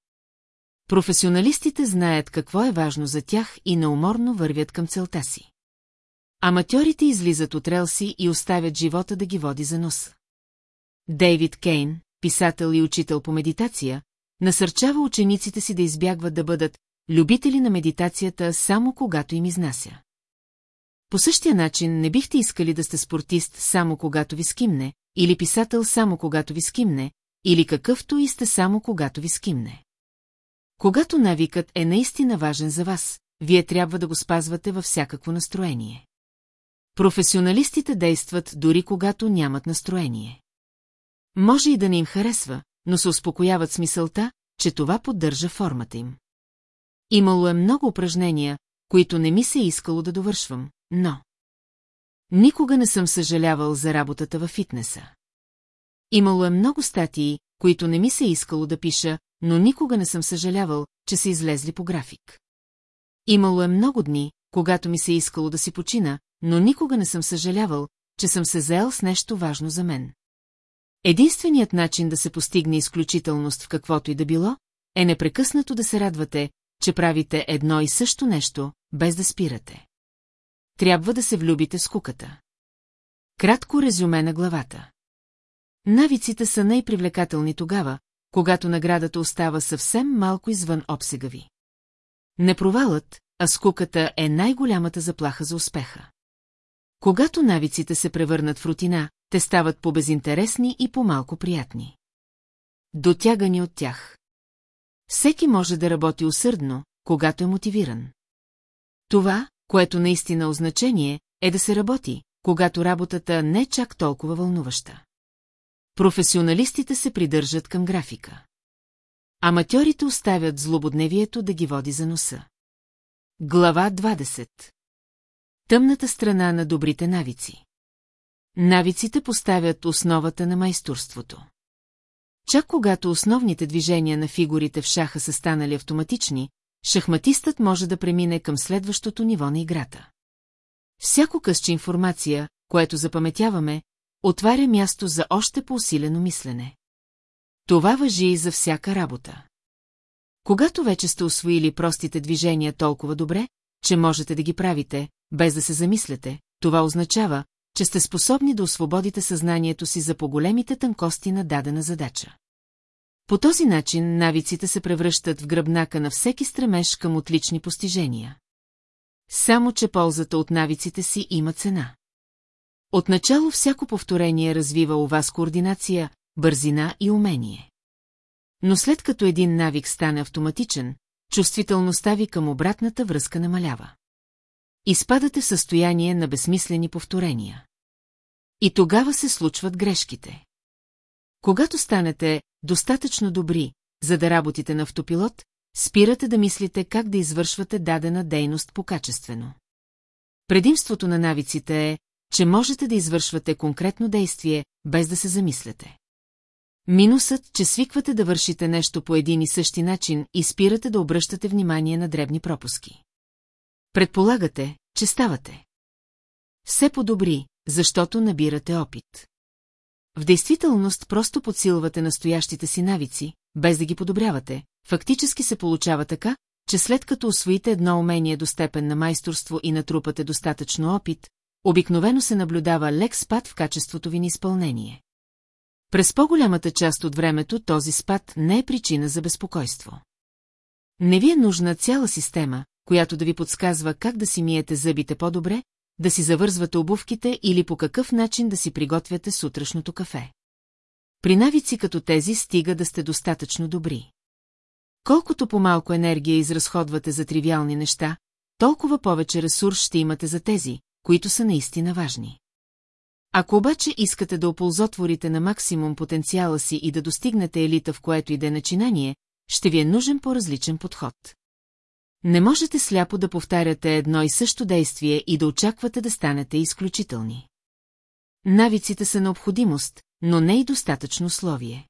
Професионалистите знаят какво е важно за тях и неуморно вървят към целта си. Аматьорите излизат от релси и оставят живота да ги води за нос. Дейвид Кейн, писател и учител по медитация, насърчава учениците си да избягват да бъдат любители на медитацията само когато им изнася. По същия начин не бихте искали да сте спортист само когато ви скимне, или писател само когато ви скимне, или какъвто и сте само когато ви скимне. Когато навикът е наистина важен за вас, вие трябва да го спазвате във всякакво настроение. Професионалистите действат дори когато нямат настроение. Може и да не им харесва, но се успокояват с мисълта, че това поддържа формата им. Имало е много упражнения, които не ми се е искало да довършвам, но... Никога не съм съжалявал за работата във фитнеса. Имало е много статии, които не ми се е искало да пиша, но никога не съм съжалявал, че са излезли по график. Имало е много дни, когато ми се е искало да си почина, но никога не съм съжалявал, че съм се заел с нещо важно за мен. Единственият начин да се постигне изключителност в каквото и да било, е непрекъснато да се радвате, че правите едно и също нещо, без да спирате. Трябва да се влюбите с куката. Кратко резюме на главата. Навиците са най-привлекателни тогава, когато наградата остава съвсем малко извън обсега ви. Не провалът, а скуката е най-голямата заплаха за успеха. Когато навиците се превърнат в рутина, те стават по-безинтересни и по-малко приятни. Дотягани от тях. Всеки може да работи усърдно, когато е мотивиран. Това, което наистина означение, е да се работи, когато работата не е чак толкова вълнуваща. Професионалистите се придържат към графика. Аматьорите оставят злободневието да ги води за носа. Глава 20 Тъмната страна на добрите навици Навиците поставят основата на майсторството. Чак когато основните движения на фигурите в шаха са станали автоматични, шахматистът може да премине към следващото ниво на играта. Всяко късче информация, което запаметяваме, отваря място за още по-усилено мислене. Това въжи и за всяка работа. Когато вече сте освоили простите движения толкова добре, че можете да ги правите, без да се замисляте, това означава, че сте способни да освободите съзнанието си за по-големите тънкости на дадена задача. По този начин навиците се превръщат в гръбнака на всеки стремеж към отлични постижения. Само, че ползата от навиците си има цена. Отначало всяко повторение развива у вас координация, бързина и умение. Но след като един навик стане автоматичен, чувствителността ви към обратната връзка намалява. Изпадате в състояние на безсмислени повторения. И тогава се случват грешките. Когато станете достатъчно добри, за да работите на автопилот, спирате да мислите как да извършвате дадена дейност по-качествено. Предимството на навиците е, че можете да извършвате конкретно действие, без да се замисляте. Минусът, че свиквате да вършите нещо по един и същи начин и спирате да обръщате внимание на дребни пропуски. Предполагате, че ставате. Все по-добри, защото набирате опит. В действителност просто подсилвате настоящите си навици, без да ги подобрявате. Фактически се получава така, че след като освоите едно умение до степен на майсторство и натрупате достатъчно опит, обикновено се наблюдава лек спад в качеството ви на изпълнение. През по-голямата част от времето този спад не е причина за безпокойство. Не ви е нужна цяла система, която да ви подсказва как да си миете зъбите по-добре, да си завързвате обувките или по какъв начин да си приготвяте сутрешното кафе. При навици като тези стига да сте достатъчно добри. Колкото по-малко енергия изразходвате за тривиални неща, толкова повече ресурс ще имате за тези, които са наистина важни. Ако обаче искате да оползотворите на максимум потенциала си и да достигнете елита в което и да е начинание, ще ви е нужен по-различен подход. Не можете сляпо да повтаряте едно и също действие и да очаквате да станете изключителни. Навиците са необходимост, но не и достатъчно условие.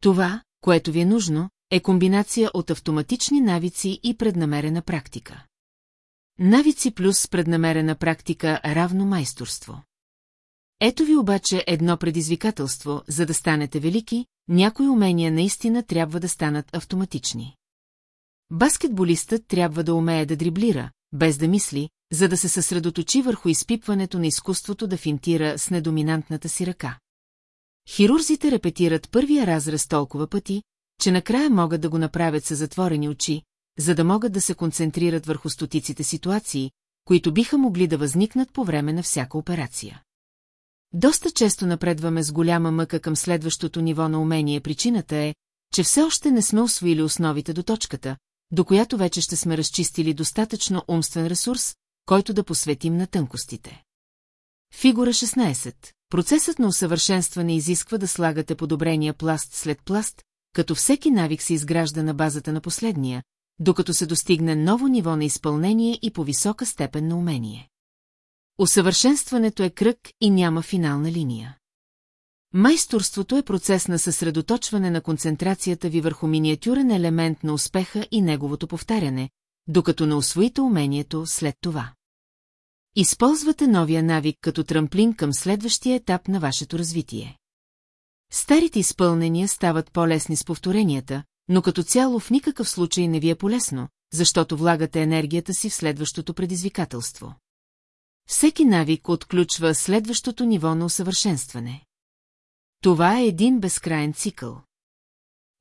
Това, което ви е нужно, е комбинация от автоматични навици и преднамерена практика. Навици плюс преднамерена практика равно майсторство. Ето ви обаче едно предизвикателство, за да станете велики, някои умения наистина трябва да станат автоматични. Баскетболистът трябва да умее да дриблира, без да мисли, за да се съсредоточи върху изпипването на изкуството да финтира с недоминантната си ръка. Хирурзите репетират първия разрез толкова пъти, че накрая могат да го направят с затворени очи, за да могат да се концентрират върху стотиците ситуации, които биха могли да възникнат по време на всяка операция. Доста често напредваме с голяма мъка към следващото ниво на умение. Причината е, че все още не сме освоили основите до точката, до която вече ще сме разчистили достатъчно умствен ресурс, който да посветим на тънкостите. Фигура 16. Процесът на усъвършенстване изисква да слагате подобрения пласт след пласт, като всеки навик се изгражда на базата на последния, докато се достигне ново ниво на изпълнение и по висока степен на умение. Усъвършенстването е кръг и няма финална линия. Майсторството е процес на съсредоточване на концентрацията ви върху миниатюрен елемент на успеха и неговото повтаряне, докато не освоите умението след това. Използвате новия навик като трамплин към следващия етап на вашето развитие. Старите изпълнения стават по-лесни с повторенията, но като цяло в никакъв случай не ви е полезно, защото влагате енергията си в следващото предизвикателство. Всеки навик отключва следващото ниво на усъвършенстване. Това е един безкрайен цикъл.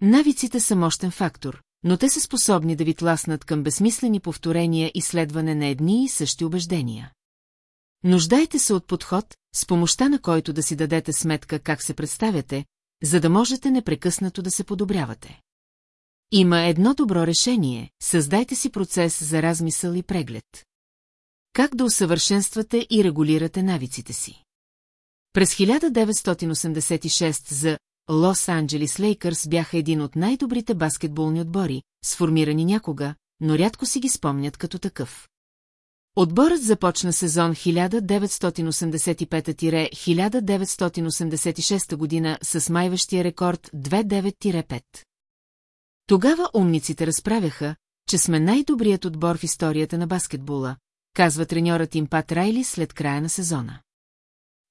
Навиците са мощен фактор, но те са способни да ви тласнат към безсмислени повторения и следване на едни и същи убеждения. Нуждайте се от подход, с помощта на който да си дадете сметка как се представяте, за да можете непрекъснато да се подобрявате. Има едно добро решение – създайте си процес за размисъл и преглед. Как да усъвършенствате и регулирате навиците си? През 1986 за Лос Анджелис Лейкърс бяха един от най-добрите баскетболни отбори, сформирани някога, но рядко си ги спомнят като такъв. Отборът започна сезон 1985-1986 година с майващия рекорд 2-9-5. Тогава умниците разправяха, че сме най-добрият отбор в историята на баскетбола, казва треньорът им Пат Райли след края на сезона.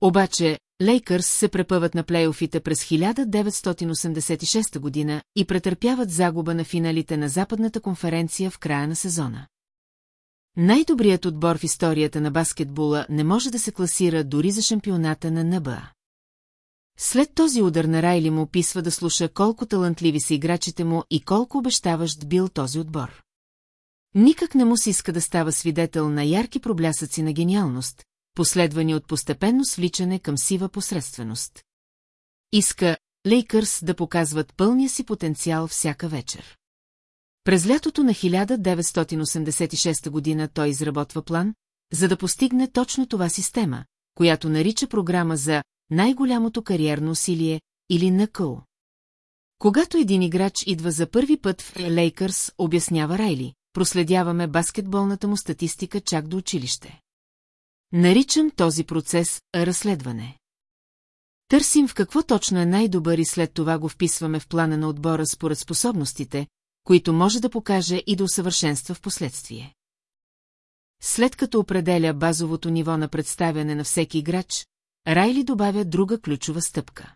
Обаче, Лейкърс се препъват на плейофите през 1986 година и претърпяват загуба на финалите на Западната конференция в края на сезона. Най-добрият отбор в историята на баскетбола не може да се класира дори за шампионата на НБА. След този удар на Райли му описва да слуша колко талантливи са играчите му и колко обещаващ бил този отбор. Никак не му се иска да става свидетел на ярки проблясъци на гениалност, последвани от постепенно свличане към сива посредственост. Иска Лейкърс да показват пълния си потенциал всяка вечер. През лятото на 1986 година той изработва план, за да постигне точно това система, която нарича програма за най-голямото кариерно усилие или НКО. Когато един играч идва за първи път в Лейкърс, обяснява Райли, проследяваме баскетболната му статистика чак до училище. Наричам този процес разследване. Търсим в какво точно е най-добър и след това го вписваме в плана на отбора според способностите, които може да покаже и да усъвършенства в последствие. След като определя базовото ниво на представяне на всеки играч, Райли добавя друга ключова стъпка.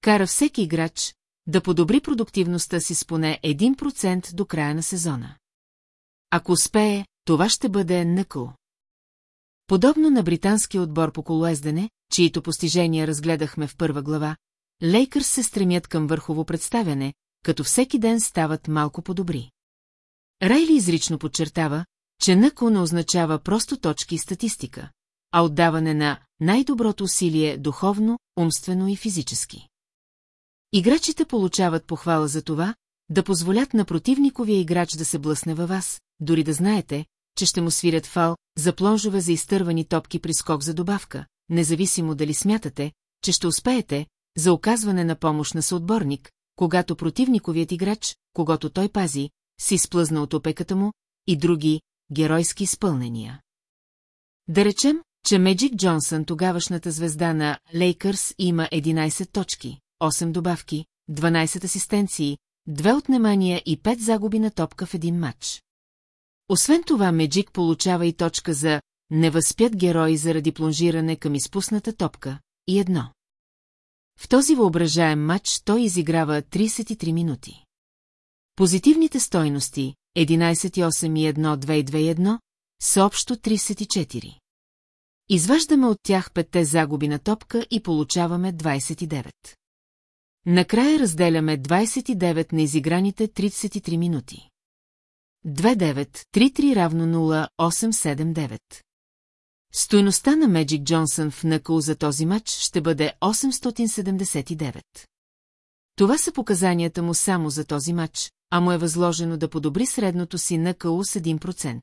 Кара всеки играч да подобри продуктивността си с поне 1% до края на сезона. Ако успее, това ще бъде накъл. Подобно на британския отбор по колоездене, чието постижения разгледахме в първа глава, Лейкърс се стремят към върхово представяне, като всеки ден стават малко по-добри. Райли изрично подчертава, че НКО не означава просто точки и статистика, а отдаване на най-доброто усилие духовно, умствено и физически. Играчите получават похвала за това, да позволят на противниковия играч да се блъсне във вас, дори да знаете, че ще му свирят фал за плонжове за изтървани топки при скок за добавка, независимо дали смятате, че ще успеете за оказване на помощ на съотборник, когато противниковият играч, когато той пази, си сплъзна от опеката му и други геройски изпълнения. Да речем, че Меджик Джонсън, тогавашната звезда на Лейкърс, има 11 точки, 8 добавки, 12 асистенции, 2 отнемания и 5 загуби на топка в един матч. Освен това, Меджик получава и точка за «Невъзпят герой заради плонжиране към изпусната топка» и едно. В този въображаем матч той изиграва 33 минути. Позитивните стойности 11,8 и 1, 2 и 2 и 1 са общо 34. Изваждаме от тях петте загуби на топка и получаваме 29. Накрая разделяме 29 на изиграните 33 минути. 2-9-3-3 равно 0-8-7-9. Стойността на Меджик Джонсън в НКУ за този матч ще бъде 879. Това са показанията му само за този матч, а му е възложено да подобри средното си НКУ с 1%.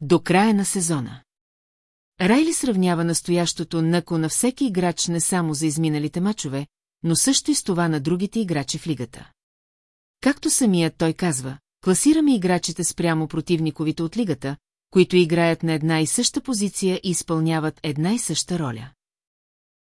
До края на сезона. Райли сравнява настоящото НКУ на всеки играч не само за изминалите мачове, но също и с това на другите играчи в лигата. Както самият той казва, класираме играчите спрямо противниковите от лигата, които играят на една и съща позиция и изпълняват една и съща роля.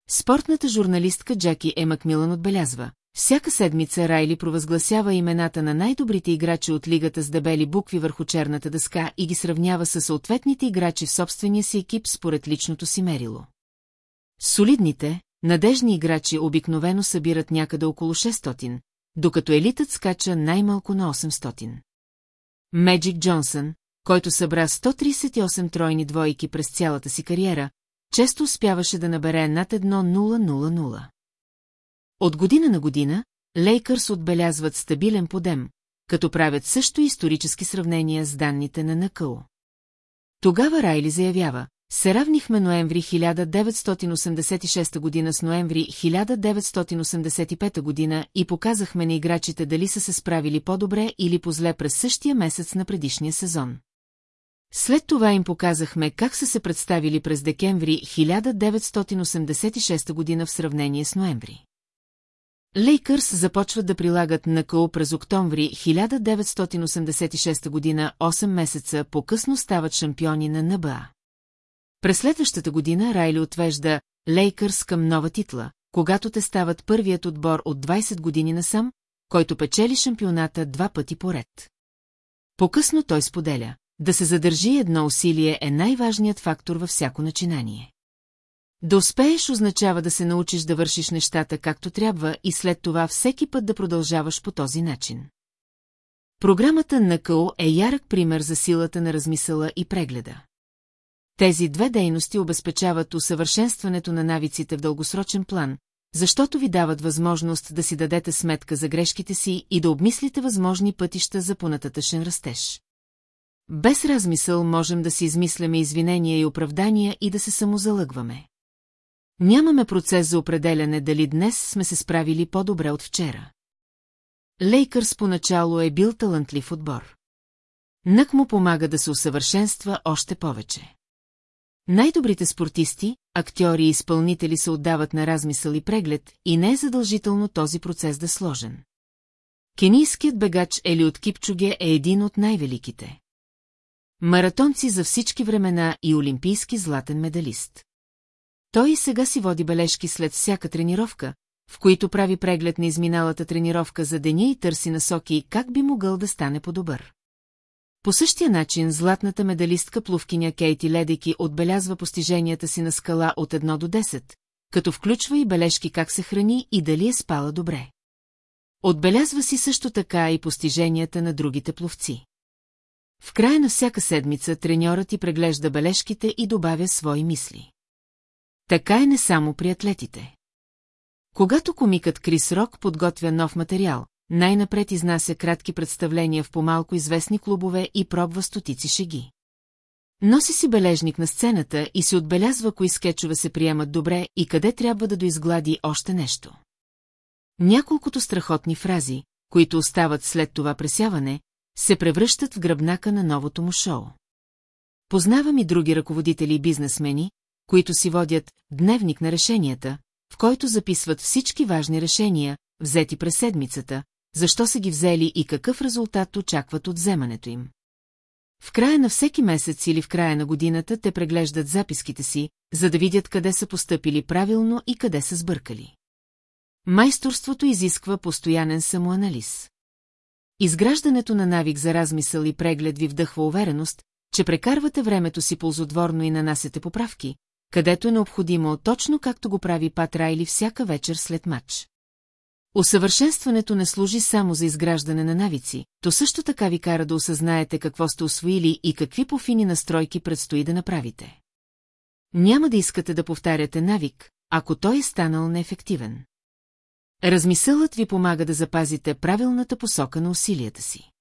Спортната журналистка Джаки Е. Макмилан отбелязва, Всяка седмица Райли провъзгласява имената на най-добрите играчи от лигата с дебели букви върху черната дъска и ги сравнява с съответните играчи в собствения си екип според личното си мерило. Солидните, надежни играчи обикновено събират някъде около 600, докато елитът скача най-малко на 800. Меджик Джонсън, който събра 138 тройни двойки през цялата си кариера, често успяваше да набере над 1-0-0-0. От година на година, Лейкърс отбелязват стабилен подем, като правят също исторически сравнения с данните на НКО. Тогава Райли заявява, се равнихме ноември 1986 година с ноември 1985 година и показахме на играчите дали са се справили по-добре или по-зле през същия месец на предишния сезон. След това им показахме как са се представили през декември 1986 година в сравнение с ноември. Лейкърс започват да прилагат НКО през октомври 1986 година, 8 месеца по-късно стават шампиони на НБА. През следващата година Райли отвежда Лейкърс към нова титла, когато те стават първият отбор от 20 години насам, който печели шампионата два пъти поред. По-късно той споделя, да се задържи едно усилие е най-важният фактор във всяко начинание. Да успееш означава да се научиш да вършиш нещата както трябва и след това всеки път да продължаваш по този начин. Програмата на КО е ярък пример за силата на размисъла и прегледа. Тези две дейности обезпечават усъвършенстването на навиците в дългосрочен план, защото ви дават възможност да си дадете сметка за грешките си и да обмислите възможни пътища за понататъчен растеж. Без размисъл можем да си измисляме извинения и оправдания и да се самозалъгваме. Нямаме процес за определяне дали днес сме се справили по-добре от вчера. Лейкърс поначало е бил талантлив отбор. Нък му помага да се усъвършенства още повече. Най-добрите спортисти, актьори и изпълнители се отдават на размисъл и преглед и не е задължително този процес да е сложен. Кенийският бегач Елиот Кипчуге е един от най-великите. Маратонци за всички времена и олимпийски златен медалист. Той и сега си води бележки след всяка тренировка, в които прави преглед на изминалата тренировка за деня и търси насоки как би могъл да стане по-добър. По същия начин златната медалистка плувкиня Кейти Ледеки отбелязва постиженията си на скала от 1 до 10, като включва и бележки как се храни и дали е спала добре. Отбелязва си също така и постиженията на другите пловци. В края на всяка седмица треньорът ти преглежда бележките и добавя свои мисли. Така е не само при атлетите. Когато комикът Крис Рок подготвя нов материал, най-напред изнася кратки представления в по-малко известни клубове и пробва стотици шеги. Носи си бележник на сцената и се отбелязва кои скетчове се приемат добре и къде трябва да доизглади още нещо. Няколкото страхотни фрази, които остават след това пресяване, се превръщат в гръбнака на новото му шоу. Познавам и други ръководители и бизнесмени, които си водят дневник на решенията, в който записват всички важни решения, взети през седмицата, защо са ги взели и какъв резултат очакват от вземането им. В края на всеки месец или в края на годината те преглеждат записките си, за да видят къде са постъпили правилно и къде са сбъркали. Майсторството изисква постоянен самоанализ. Изграждането на навик за размисъл и преглед ви вдъхва увереност, че прекарвате времето си ползотворно и нанасяте поправки, където е необходимо точно както го прави Пат Райли всяка вечер след матч. Усъвършенстването не служи само за изграждане на навици, то също така ви кара да осъзнаете какво сте освоили и какви пофини настройки предстои да направите. Няма да искате да повтаряте навик, ако той е станал неефективен. Размисълът ви помага да запазите правилната посока на усилията си.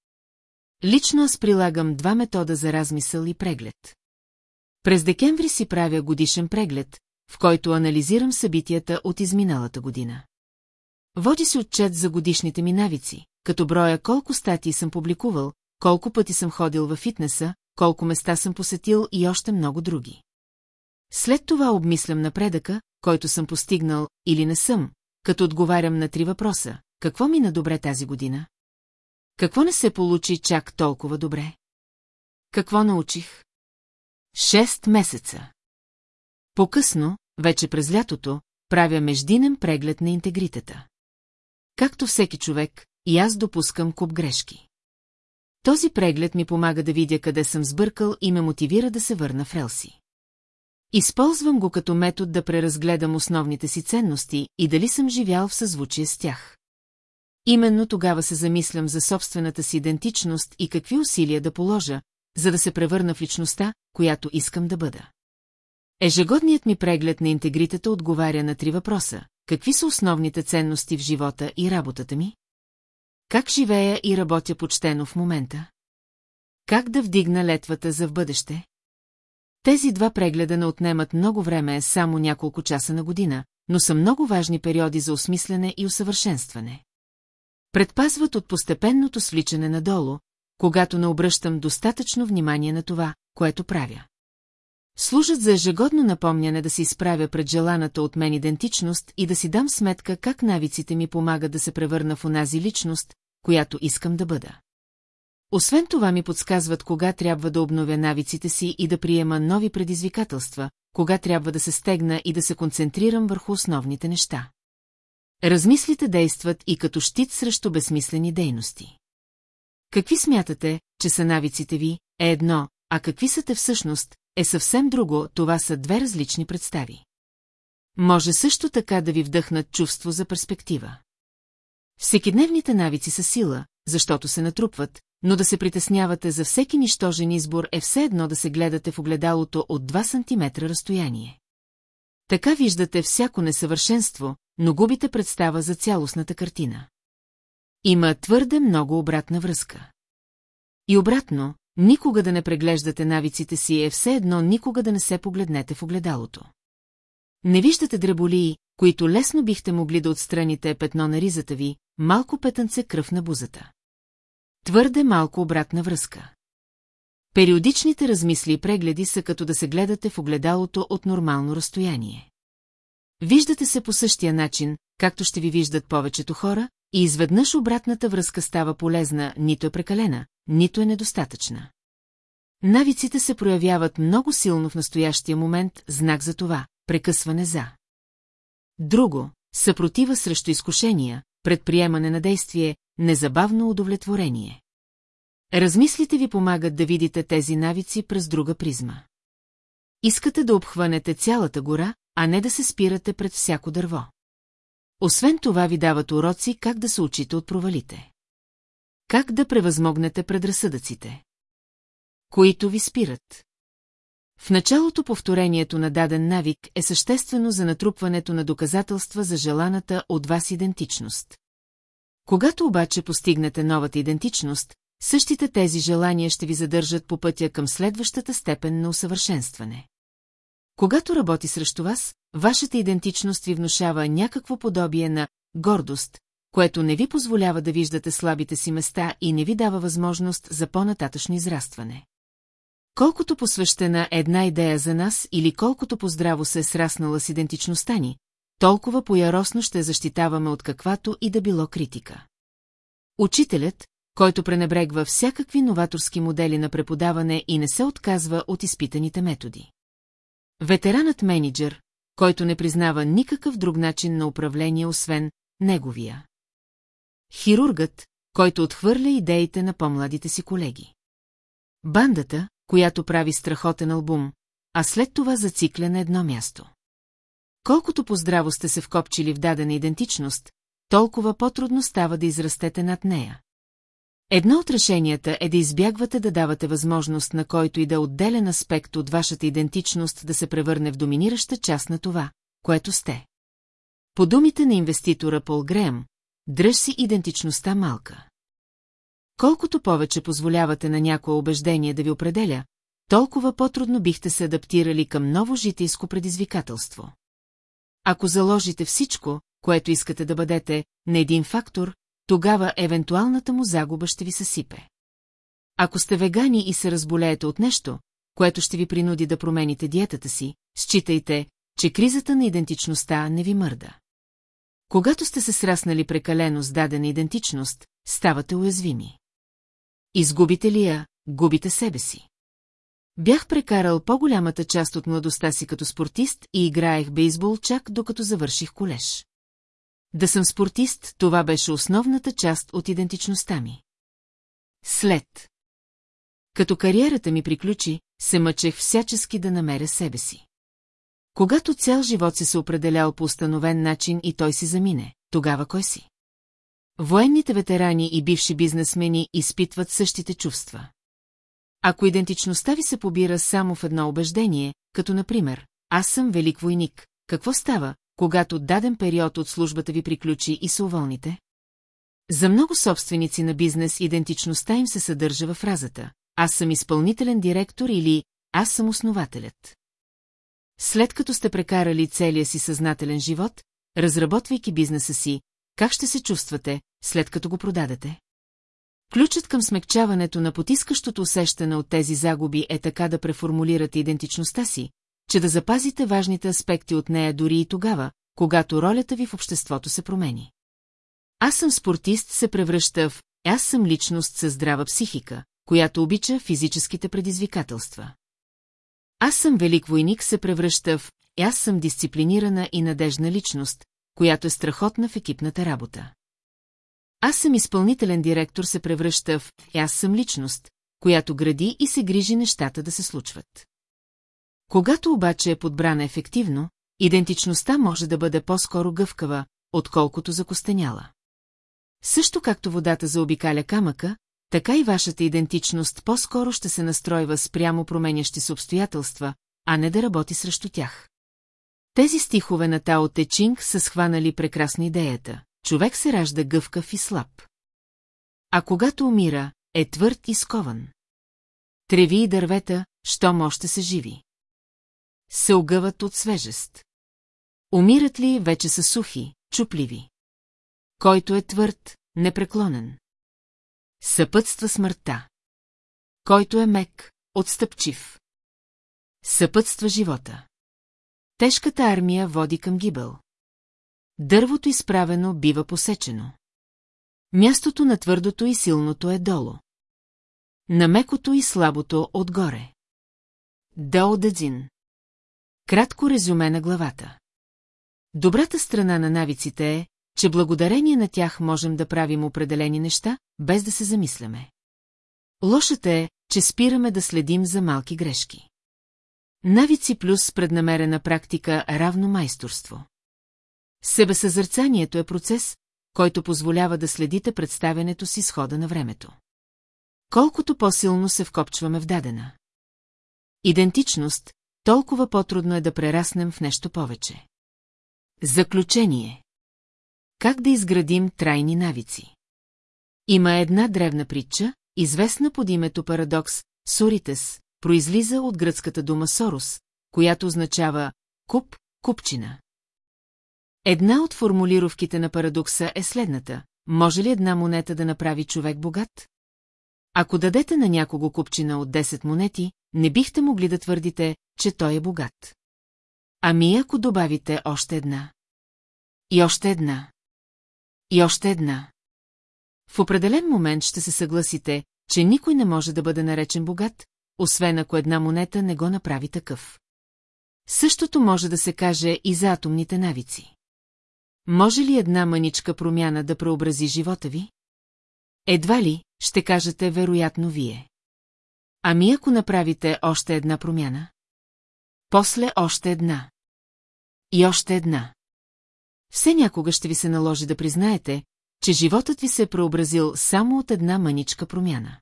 Лично аз прилагам два метода за размисъл и преглед. През декември си правя годишен преглед, в който анализирам събитията от изминалата година. Води се отчет за годишните ми навици, като броя колко статии съм публикувал, колко пъти съм ходил във фитнеса, колко места съм посетил и още много други. След това обмислям напредъка, който съм постигнал или не съм, като отговарям на три въпроса. Какво мина добре тази година? Какво не се получи чак толкова добре? Какво научих? Шест месеца. По-късно, вече през лятото, правя междинен преглед на интегритета. както всеки човек, и аз допускам куп грешки. Този преглед ми помага да видя къде съм сбъркал и ме мотивира да се върна в релси. Използвам го като метод да преразгледам основните си ценности и дали съм живял в съзвучие с тях. Именно тогава се замислям за собствената си идентичност и какви усилия да положа, за да се превърна в личността, която искам да бъда. Ежегодният ми преглед на интегритета отговаря на три въпроса. Какви са основните ценности в живота и работата ми? Как живея и работя почтено в момента? Как да вдигна летвата за в бъдеще? Тези два прегледа не отнемат много време, само няколко часа на година, но са много важни периоди за осмислене и усъвършенстване. Предпазват от постепенното свличане надолу, когато не обръщам достатъчно внимание на това, което правя. Служат за ежегодно напомняне да се изправя пред желаната от мен идентичност и да си дам сметка как навиците ми помагат да се превърна в онази личност, която искам да бъда. Освен това ми подсказват кога трябва да обновя навиците си и да приема нови предизвикателства, кога трябва да се стегна и да се концентрирам върху основните неща. Размислите действат и като щит срещу безсмислени дейности. Какви смятате, че са навиците ви, е едно, а какви са те всъщност, е съвсем друго, това са две различни представи. Може също така да ви вдъхнат чувство за перспектива. Всекидневните навици са сила, защото се натрупват, но да се притеснявате за всеки нищожен избор е все едно да се гледате в огледалото от 2 см разстояние. Така виждате всяко несъвършенство, но губите представа за цялостната картина. Има твърде много обратна връзка. И обратно, никога да не преглеждате навиците си е все едно никога да не се погледнете в огледалото. Не виждате дреболии, които лесно бихте могли да отстраните петно на ризата ви, малко петънце кръв на бузата. Твърде малко обратна връзка. Периодичните размисли и прегледи са като да се гледате в огледалото от нормално разстояние. Виждате се по същия начин, както ще ви виждат повечето хора, и изведнъж обратната връзка става полезна, нито е прекалена, нито е недостатъчна. Навиците се проявяват много силно в настоящия момент, знак за това, прекъсване за. Друго, съпротива срещу изкушения, предприемане на действие, незабавно удовлетворение. Размислите ви помагат да видите тези навици през друга призма. Искате да обхванете цялата гора, а не да се спирате пред всяко дърво. Освен това ви дават уроци как да се учите от провалите. Как да превъзмогнете предразсъдъците. Които ви спират. В началото повторението на даден навик е съществено за натрупването на доказателства за желаната от вас идентичност. Когато обаче постигнете новата идентичност, същите тези желания ще ви задържат по пътя към следващата степен на усъвършенстване. Когато работи срещу вас, вашата идентичност ви внушава някакво подобие на гордост, което не ви позволява да виждате слабите си места и не ви дава възможност за по-нататъчно израстване. Колкото посвещена една идея за нас или колкото поздраво се е сраснала с идентичността ни, толкова пояросно ще защитаваме от каквато и да било критика. Учителят, който пренебрегва всякакви новаторски модели на преподаване и не се отказва от изпитаните методи. Ветеранът менеджер, който не признава никакъв друг начин на управление, освен неговия. Хирургът, който отхвърля идеите на по-младите си колеги. Бандата, която прави страхотен албум, а след това зацикля на едно място. Колкото поздраво сте се вкопчили в дадена идентичност, толкова по-трудно става да израстете над нея. Едно от решенията е да избягвате да давате възможност на който и да отделен аспект от вашата идентичност да се превърне в доминираща част на това, което сте. По думите на инвеститора Пол Греем, дръж си идентичността малка. Колкото повече позволявате на някое убеждение да ви определя, толкова по-трудно бихте се адаптирали към ново житейско предизвикателство. Ако заложите всичко, което искате да бъдете, на един фактор, тогава евентуалната му загуба ще ви съсипе. Ако сте вегани и се разболеете от нещо, което ще ви принуди да промените диетата си, считайте, че кризата на идентичността не ви мърда. Когато сте се сраснали прекалено с дадена идентичност, ставате уязвими. Изгубите ли я, губите себе си. Бях прекарал по-голямата част от младостта си като спортист и играех бейсбол чак докато завърших колеж. Да съм спортист, това беше основната част от идентичността ми. След. Като кариерата ми приключи, се мъчех всячески да намеря себе си. Когато цял живот си се определял по установен начин и той си замине, тогава кой си? Военните ветерани и бивши бизнесмени изпитват същите чувства. Ако идентичността ви се побира само в едно убеждение, като например, аз съм велик войник, какво става, когато даден период от службата ви приключи и се уволните? За много собственици на бизнес идентичността им се съдържа в фразата «Аз съм изпълнителен директор» или «Аз съм основателят». След като сте прекарали целия си съзнателен живот, разработвайки бизнеса си, как ще се чувствате, след като го продадете? Ключът към смекчаването на потискащото усещане от тези загуби е така да преформулирате идентичността си, че да запазите важните аспекти от нея дори и тогава, когато ролята ви в обществото се промени. Аз съм спортист се превръща в «Аз съм личност със здрава психика», която обича физическите предизвикателства. Аз съм велик войник се превръща в «Аз съм дисциплинирана и надежна личност», която е страхотна в екипната работа. Аз съм изпълнителен директор се превръща в «Аз съм личност», която гради и се грижи нещата да се случват. Когато обаче е подбрана ефективно, идентичността може да бъде по-скоро гъвкава, отколкото закостеняла. Също както водата заобикаля камъка, така и вашата идентичност по-скоро ще се настройва спрямо променящи се обстоятелства, а не да работи срещу тях. Тези стихове на Тао Течинг са схванали прекрасно идеята. Човек се ражда гъвкав и слаб. А когато умира, е твърд и скован. Треви и дървета, щом още се живи. Се огъват от свежест. Умират ли, вече са сухи, чупливи. Който е твърд, непреклонен. Съпътства смъртта. Който е мек, отстъпчив. Съпътства живота. Тежката армия води към гибел. Дървото изправено бива посечено. Мястото на твърдото и силното е долу. На мекото и слабото отгоре. Дао Дадзин. Кратко резюме на главата. Добрата страна на навиците е, че благодарение на тях можем да правим определени неща, без да се замисляме. Лошата е, че спираме да следим за малки грешки. Навици плюс преднамерена практика равно майсторство. Себесъзърцанието е процес, който позволява да следите представянето си с хода на времето. Колкото по-силно се вкопчваме в дадена. Идентичност, толкова по-трудно е да прераснем в нещо повече. Заключение Как да изградим трайни навици? Има една древна притча, известна под името Парадокс, Соритес, произлиза от гръцката дума Сорос, която означава куп, купчина. Една от формулировките на парадокса е следната. Може ли една монета да направи човек богат? Ако дадете на някого купчина от 10 монети, не бихте могли да твърдите, че той е богат. Ами ако добавите още една? И още една. И още една. В определен момент ще се съгласите, че никой не може да бъде наречен богат, освен ако една монета не го направи такъв. Същото може да се каже и за атомните навици. Може ли една мъничка промяна да преобрази живота ви? Едва ли, ще кажете вероятно вие. Ами ако направите още една промяна? После още една. И още една. Все някога ще ви се наложи да признаете, че животът ви се е преобразил само от една мъничка промяна.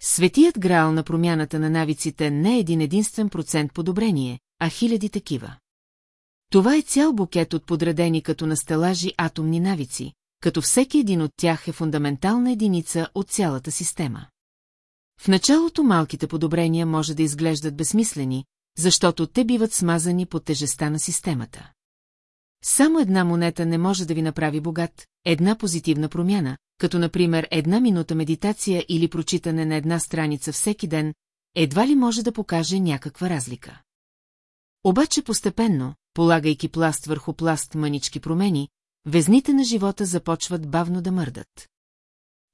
Светият грал на промяната на навиците не е един единствен процент подобрение, а хиляди такива. Това е цял букет от подредени като на стелажи атомни навици, като всеки един от тях е фундаментална единица от цялата система. В началото малките подобрения може да изглеждат безсмислени, защото те биват смазани под тежеста на системата. Само една монета не може да ви направи богат, една позитивна промяна, като например една минута медитация или прочитане на една страница всеки ден, едва ли може да покаже някаква разлика. Обаче постепенно, полагайки пласт върху пласт мънички промени, везните на живота започват бавно да мърдат.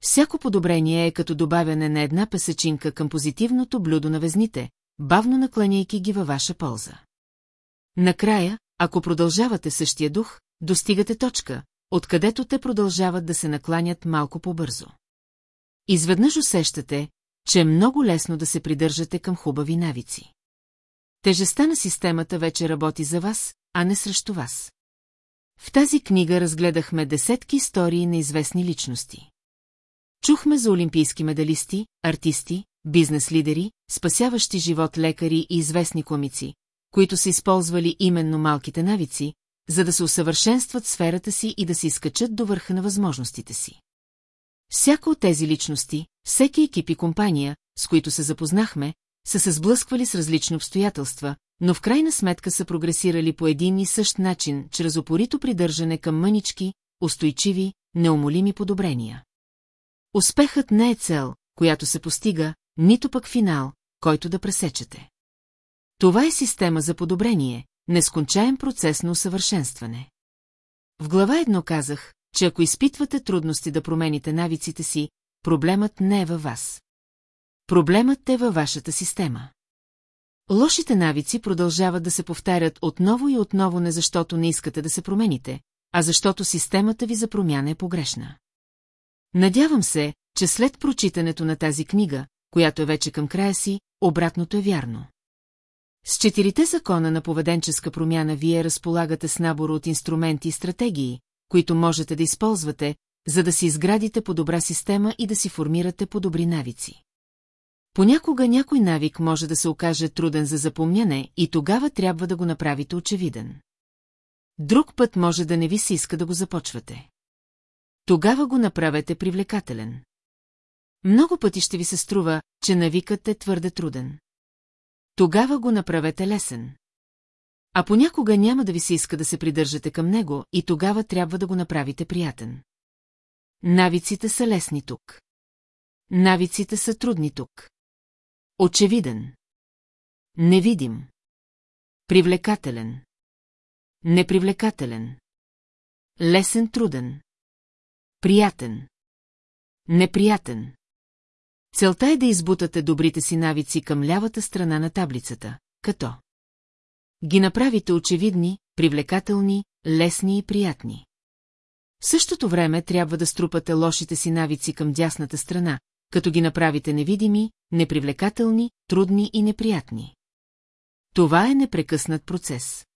Всяко подобрение е като добавяне на една песечинка към позитивното блюдо на везните, бавно накланяйки ги във ваша полза. Накрая, ако продължавате същия дух, достигате точка, откъдето те продължават да се накланят малко по-бързо. Изведнъж усещате, че е много лесно да се придържате към хубави навици. Тежестта на системата вече работи за вас, а не срещу вас. В тази книга разгледахме десетки истории на известни личности. Чухме за олимпийски медалисти, артисти, бизнес-лидери, спасяващи живот лекари и известни комици, които са използвали именно малките навици, за да се усъвършенстват сферата си и да се изкачат до върха на възможностите си. Всяка от тези личности, всеки екип и компания, с които се запознахме, са се сблъсквали с различни обстоятелства, но в крайна сметка са прогресирали по един и същ начин, чрез опорито придържане към мънички, устойчиви, неумолими подобрения. Успехът не е цел, която се постига, нито пък финал, който да пресечете. Това е система за подобрение, нескончаем процес на усъвършенстване. В глава едно казах, че ако изпитвате трудности да промените навиците си, проблемът не е във вас. Проблемът е във вашата система. Лошите навици продължават да се повтарят отново и отново не защото не искате да се промените, а защото системата ви за промяна е погрешна. Надявам се, че след прочитането на тази книга, която е вече към края си, обратното е вярно. С четирите закона на поведенческа промяна вие разполагате с набор от инструменти и стратегии, които можете да използвате, за да си изградите по добра система и да си формирате по добри навици. Понякога някой навик може да се окаже труден за запомняне и тогава трябва да го направите очевиден. Друг път може да не ви се иска да го започвате. Тогава го направете привлекателен. Много пъти ще ви се струва, че навикът е твърде труден. Тогава го направете лесен. А понякога няма да ви се иска да се придържате към него и тогава трябва да го направите приятен. Навиците са лесни тук. Навиците са трудни тук. Очевиден. Невидим. Привлекателен. Непривлекателен. Лесен труден. Приятен. Неприятен. Целта е да избутате добрите си навици към лявата страна на таблицата, като ги направите очевидни, привлекателни, лесни и приятни. В същото време трябва да струпате лошите си навици към дясната страна, като ги направите невидими, непривлекателни, трудни и неприятни. Това е непрекъснат процес.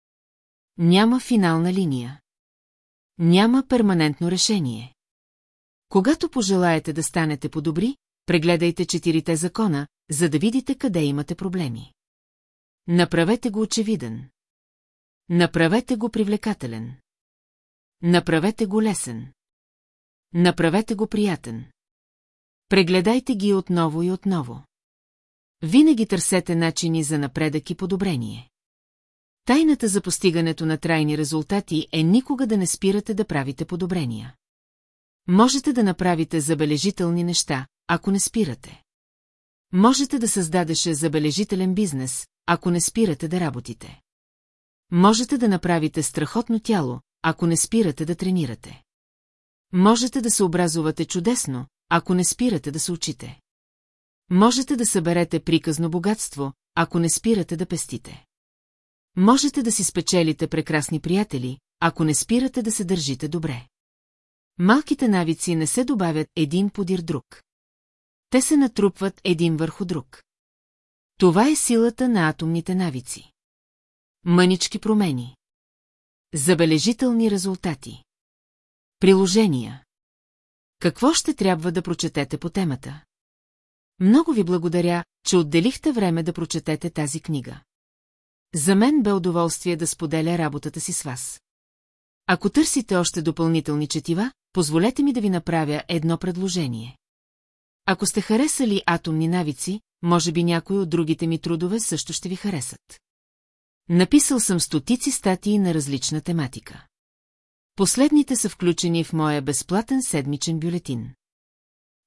Няма финална линия. Няма перманентно решение. Когато пожелаете да станете по-добри, прегледайте четирите закона, за да видите къде имате проблеми. Направете го очевиден. Направете го привлекателен. Направете го лесен. Направете го приятен. Прегледайте ги отново и отново. Винаги търсете начини за напредък и подобрение. Тайната за постигането на трайни резултати е никога да не спирате да правите подобрения. Можете да направите забележителни неща, ако не спирате. Можете да създадеше забележителен бизнес, ако не спирате да работите. Можете да направите страхотно тяло, ако не спирате да тренирате. Можете да се образувате чудесно, ако не спирате да се учите. Можете да съберете приказно богатство, ако не спирате да пестите. Можете да си спечелите прекрасни приятели, ако не спирате да се държите добре. Малките навици не се добавят един подир друг. Те се натрупват един върху друг. Това е силата на атомните навици. Мънички промени. Забележителни резултати. Приложения. Какво ще трябва да прочетете по темата? Много ви благодаря, че отделихте време да прочетете тази книга. За мен бе удоволствие да споделя работата си с вас. Ако търсите още допълнителни четива, позволете ми да ви направя едно предложение. Ако сте харесали атомни навици, може би някои от другите ми трудове също ще ви харесат. Написал съм стотици статии на различна тематика. Последните са включени в моя безплатен седмичен бюлетин.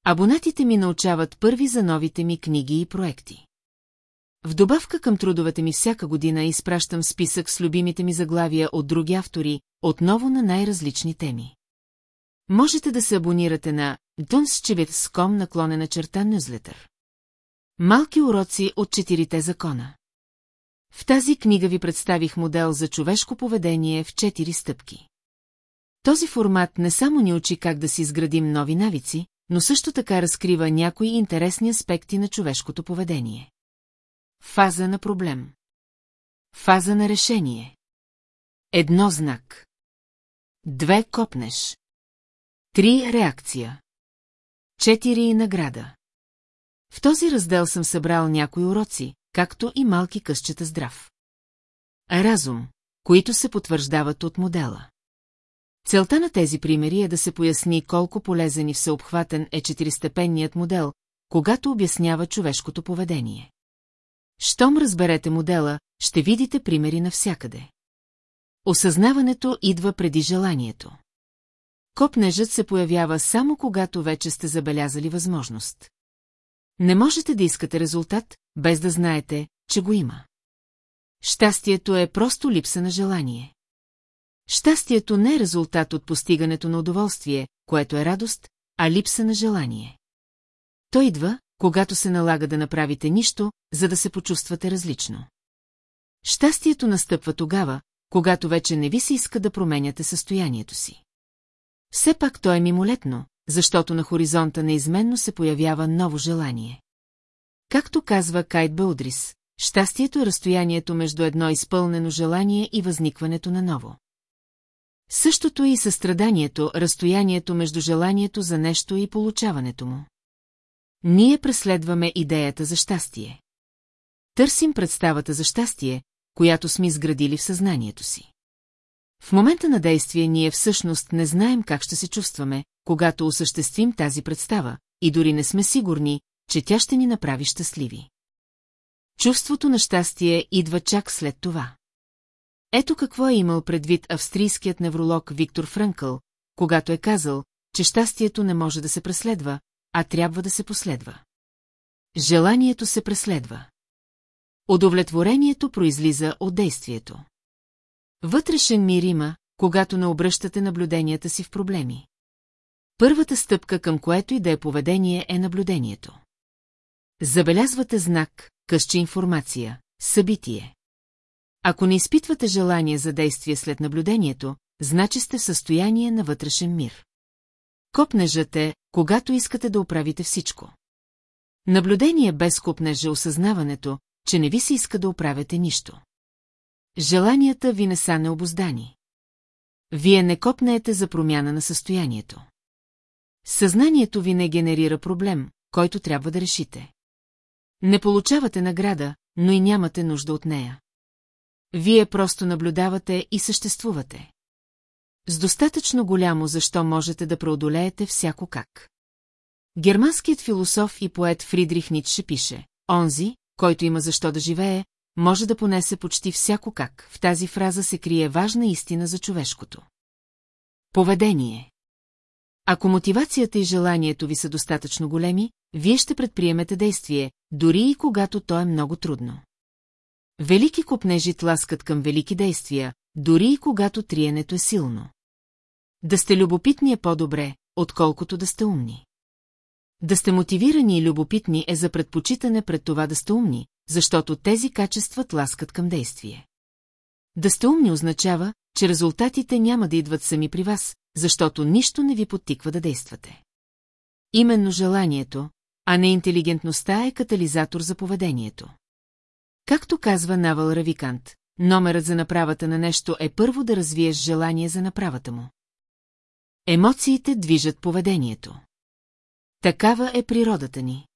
Абонатите ми научават първи за новите ми книги и проекти. В добавка към трудовете ми всяка година изпращам списък с любимите ми заглавия от други автори, отново на най-различни теми. Можете да се абонирате на dunschivit.com наклонена черта нюзлетър. Малки уроци от четирите закона. В тази книга ви представих модел за човешко поведение в четири стъпки. Този формат не само ни учи как да си изградим нови навици, но също така разкрива някои интересни аспекти на човешкото поведение. Фаза на проблем. Фаза на решение. Едно знак. Две копнеш. Три реакция. Четири награда. В този раздел съм събрал някои уроци, както и малки късчета здрав. Разум, които се потвърждават от модела. Целта на тези примери е да се поясни колко полезен и всеобхватен е четиристепенният модел, когато обяснява човешкото поведение. Щом разберете модела, ще видите примери навсякъде. Осъзнаването идва преди желанието. Копнежът се появява само когато вече сте забелязали възможност. Не можете да искате резултат, без да знаете, че го има. Щастието е просто липса на желание. Щастието не е резултат от постигането на удоволствие, което е радост, а липса на желание. То идва, когато се налага да направите нищо, за да се почувствате различно. Щастието настъпва тогава, когато вече не ви се иска да променяте състоянието си. Все пак то е мимолетно, защото на хоризонта неизменно се появява ново желание. Както казва Кайт Бълдрис, щастието е разстоянието между едно изпълнено желание и възникването на ново. Същото е и състраданието, разстоянието между желанието за нещо и получаването му. Ние преследваме идеята за щастие. Търсим представата за щастие, която сме изградили в съзнанието си. В момента на действие ние всъщност не знаем как ще се чувстваме, когато осъществим тази представа, и дори не сме сигурни, че тя ще ни направи щастливи. Чувството на щастие идва чак след това. Ето какво е имал предвид австрийският невролог Виктор Фрънкъл, когато е казал, че щастието не може да се преследва, а трябва да се последва. Желанието се преследва. Удовлетворението произлиза от действието. Вътрешен мир има, когато не обръщате наблюденията си в проблеми. Първата стъпка към което и да е поведение е наблюдението. Забелязвате знак, късче информация, събитие. Ако не изпитвате желание за действие след наблюдението, значи сте в състояние на вътрешен мир. Копнежът е, когато искате да оправите всичко. Наблюдение без копнежа е осъзнаването, че не ви се иска да оправяте нищо. Желанията ви не са необоздани. Вие не копнеете за промяна на състоянието. Съзнанието ви не генерира проблем, който трябва да решите. Не получавате награда, но и нямате нужда от нея. Вие просто наблюдавате и съществувате. С достатъчно голямо, защо можете да преодолеете всяко как. Германският философ и поет Фридрих Ницше пише, онзи, който има защо да живее, може да понесе почти всяко как. В тази фраза се крие важна истина за човешкото. Поведение Ако мотивацията и желанието ви са достатъчно големи, вие ще предприемете действие, дори и когато то е много трудно. Велики купнежи тласкат към велики действия, дори и когато триенето е силно. Да сте любопитни е по-добре, отколкото да сте умни. Да сте мотивирани и любопитни е за предпочитане пред това да сте умни, защото тези качества тласкат към действие. Да сте умни означава, че резултатите няма да идват сами при вас, защото нищо не ви подтиква да действате. Именно желанието, а не интелигентността е катализатор за поведението. Както казва Навал Равикант, номерът за направата на нещо е първо да развиеш желание за направата му. Емоциите движат поведението. Такава е природата ни.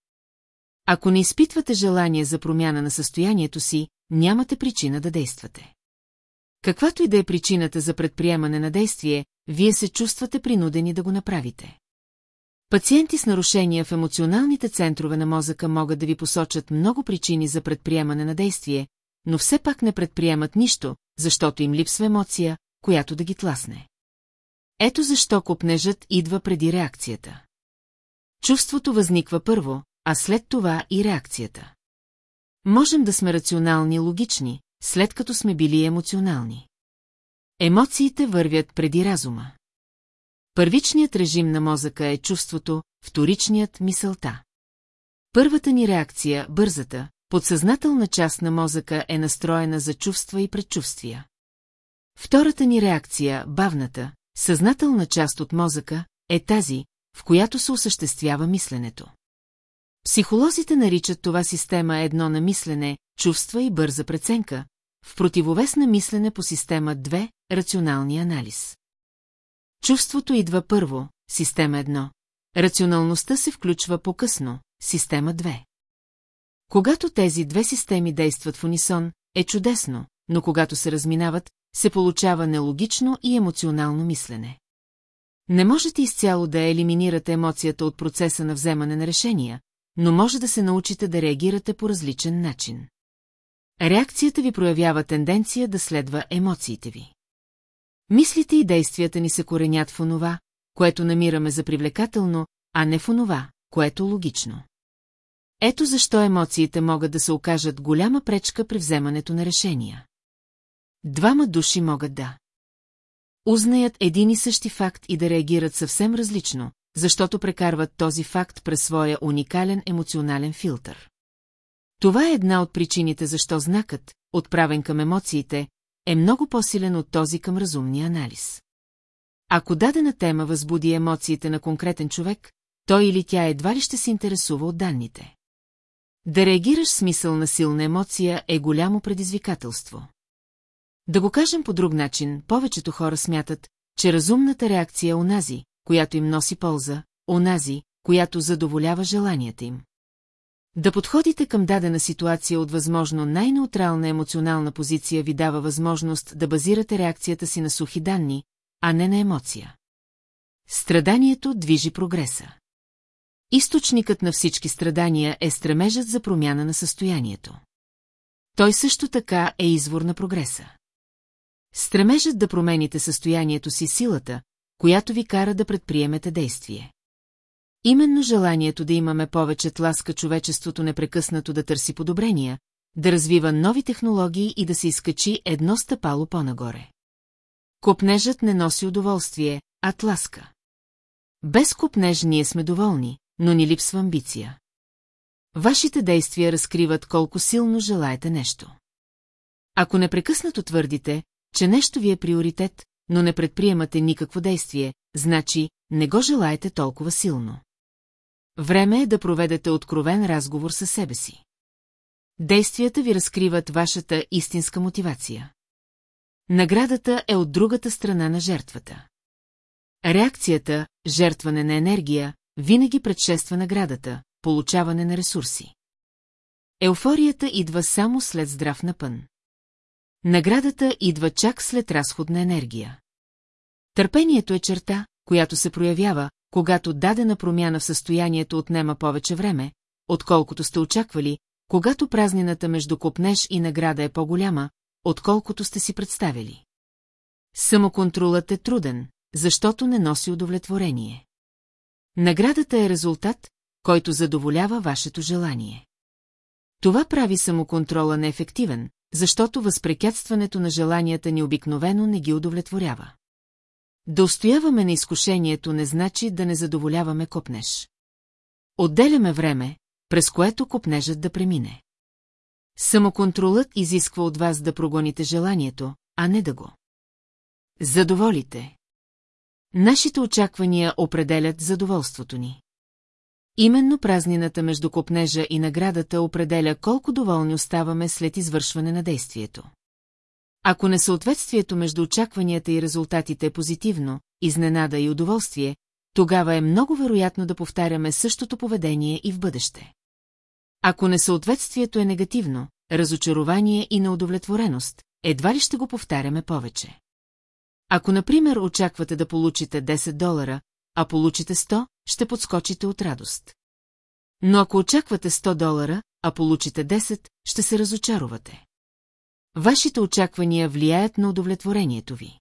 Ако не изпитвате желание за промяна на състоянието си, нямате причина да действате. Каквато и да е причината за предприемане на действие, вие се чувствате принудени да го направите. Пациенти с нарушения в емоционалните центрове на мозъка могат да ви посочат много причини за предприемане на действие, но все пак не предприемат нищо, защото им липсва емоция, която да ги тласне. Ето защо копнежът идва преди реакцията. Чувството възниква първо, а след това и реакцията. Можем да сме рационални и логични, след като сме били емоционални. Емоциите вървят преди разума. Първичният режим на мозъка е чувството, вторичният – мисълта. Първата ни реакция, бързата, подсъзнателна част на мозъка е настроена за чувства и предчувствия. Втората ни реакция, бавната, съзнателна част от мозъка, е тази, в която се осъществява мисленето. Психолозите наричат това система едно на мислене, чувства и бърза преценка, в противовес на мислене по система 2 – рационални анализ. Чувството идва първо, система 1. Рационалността се включва по-късно, система 2. Когато тези две системи действат в унисон, е чудесно, но когато се разминават, се получава нелогично и емоционално мислене. Не можете изцяло да елиминирате емоцията от процеса на вземане на решения, но може да се научите да реагирате по различен начин. Реакцията ви проявява тенденция да следва емоциите ви. Мислите и действията ни се коренят в онова, което намираме за привлекателно, а не в онова, което логично. Ето защо емоциите могат да се окажат голяма пречка при вземането на решения. Двама души могат да узнаят един и същи факт и да реагират съвсем различно, защото прекарват този факт през своя уникален емоционален филтър. Това е една от причините защо знакът, отправен към емоциите, е много по-силен от този към разумния анализ. Ако дадена тема възбуди емоциите на конкретен човек, той или тя едва ли ще се интересува от данните. Да реагираш смисъл на силна емоция е голямо предизвикателство. Да го кажем по друг начин, повечето хора смятат, че разумната реакция е онази, която им носи полза, онази, която задоволява желанията им. Да подходите към дадена ситуация от възможно най-неутрална емоционална позиция ви дава възможност да базирате реакцията си на сухи данни, а не на емоция. Страданието движи прогреса. Източникът на всички страдания е стремежът за промяна на състоянието. Той също така е извор на прогреса. Стремежът да промените състоянието си силата, която ви кара да предприемете действие. Именно желанието да имаме повече тласка човечеството непрекъснато да търси подобрения, да развива нови технологии и да се изкачи едно стъпало по-нагоре. Копнежът не носи удоволствие, а тласка. Без копнеж ние сме доволни, но ни липсва амбиция. Вашите действия разкриват колко силно желаете нещо. Ако непрекъснато твърдите, че нещо ви е приоритет, но не предприемате никакво действие, значи не го желаете толкова силно. Време е да проведете откровен разговор със себе си. Действията ви разкриват вашата истинска мотивация. Наградата е от другата страна на жертвата. Реакцията, жертване на енергия, винаги предшества наградата, получаване на ресурси. Еуфорията идва само след здрав напън. Наградата идва чак след разход на енергия. Търпението е черта, която се проявява, когато дадена промяна в състоянието отнема повече време, отколкото сте очаквали, когато празнината между копнеж и награда е по-голяма, отколкото сте си представили. Самоконтролът е труден, защото не носи удовлетворение. Наградата е резултат, който задоволява вашето желание. Това прави самоконтрола неефективен, защото възпрекятстването на желанията ни обикновено не ги удовлетворява. Да устояваме на изкушението не значи да не задоволяваме копнеж. Отделяме време, през което копнежът да премине. Самоконтролът изисква от вас да прогоните желанието, а не да го. Задоволите. Нашите очаквания определят задоволството ни. Именно празнината между копнежа и наградата определя колко доволни оставаме след извършване на действието. Ако несъответствието между очакванията и резултатите е позитивно, изненада и удоволствие, тогава е много вероятно да повтаряме същото поведение и в бъдеще. Ако несъответствието е негативно, разочарование и неудовлетвореност, едва ли ще го повтаряме повече. Ако, например, очаквате да получите 10 долара, а получите 100, ще подскочите от радост. Но ако очаквате 100 долара, а получите 10, ще се разочаровате. Вашите очаквания влияят на удовлетворението ви.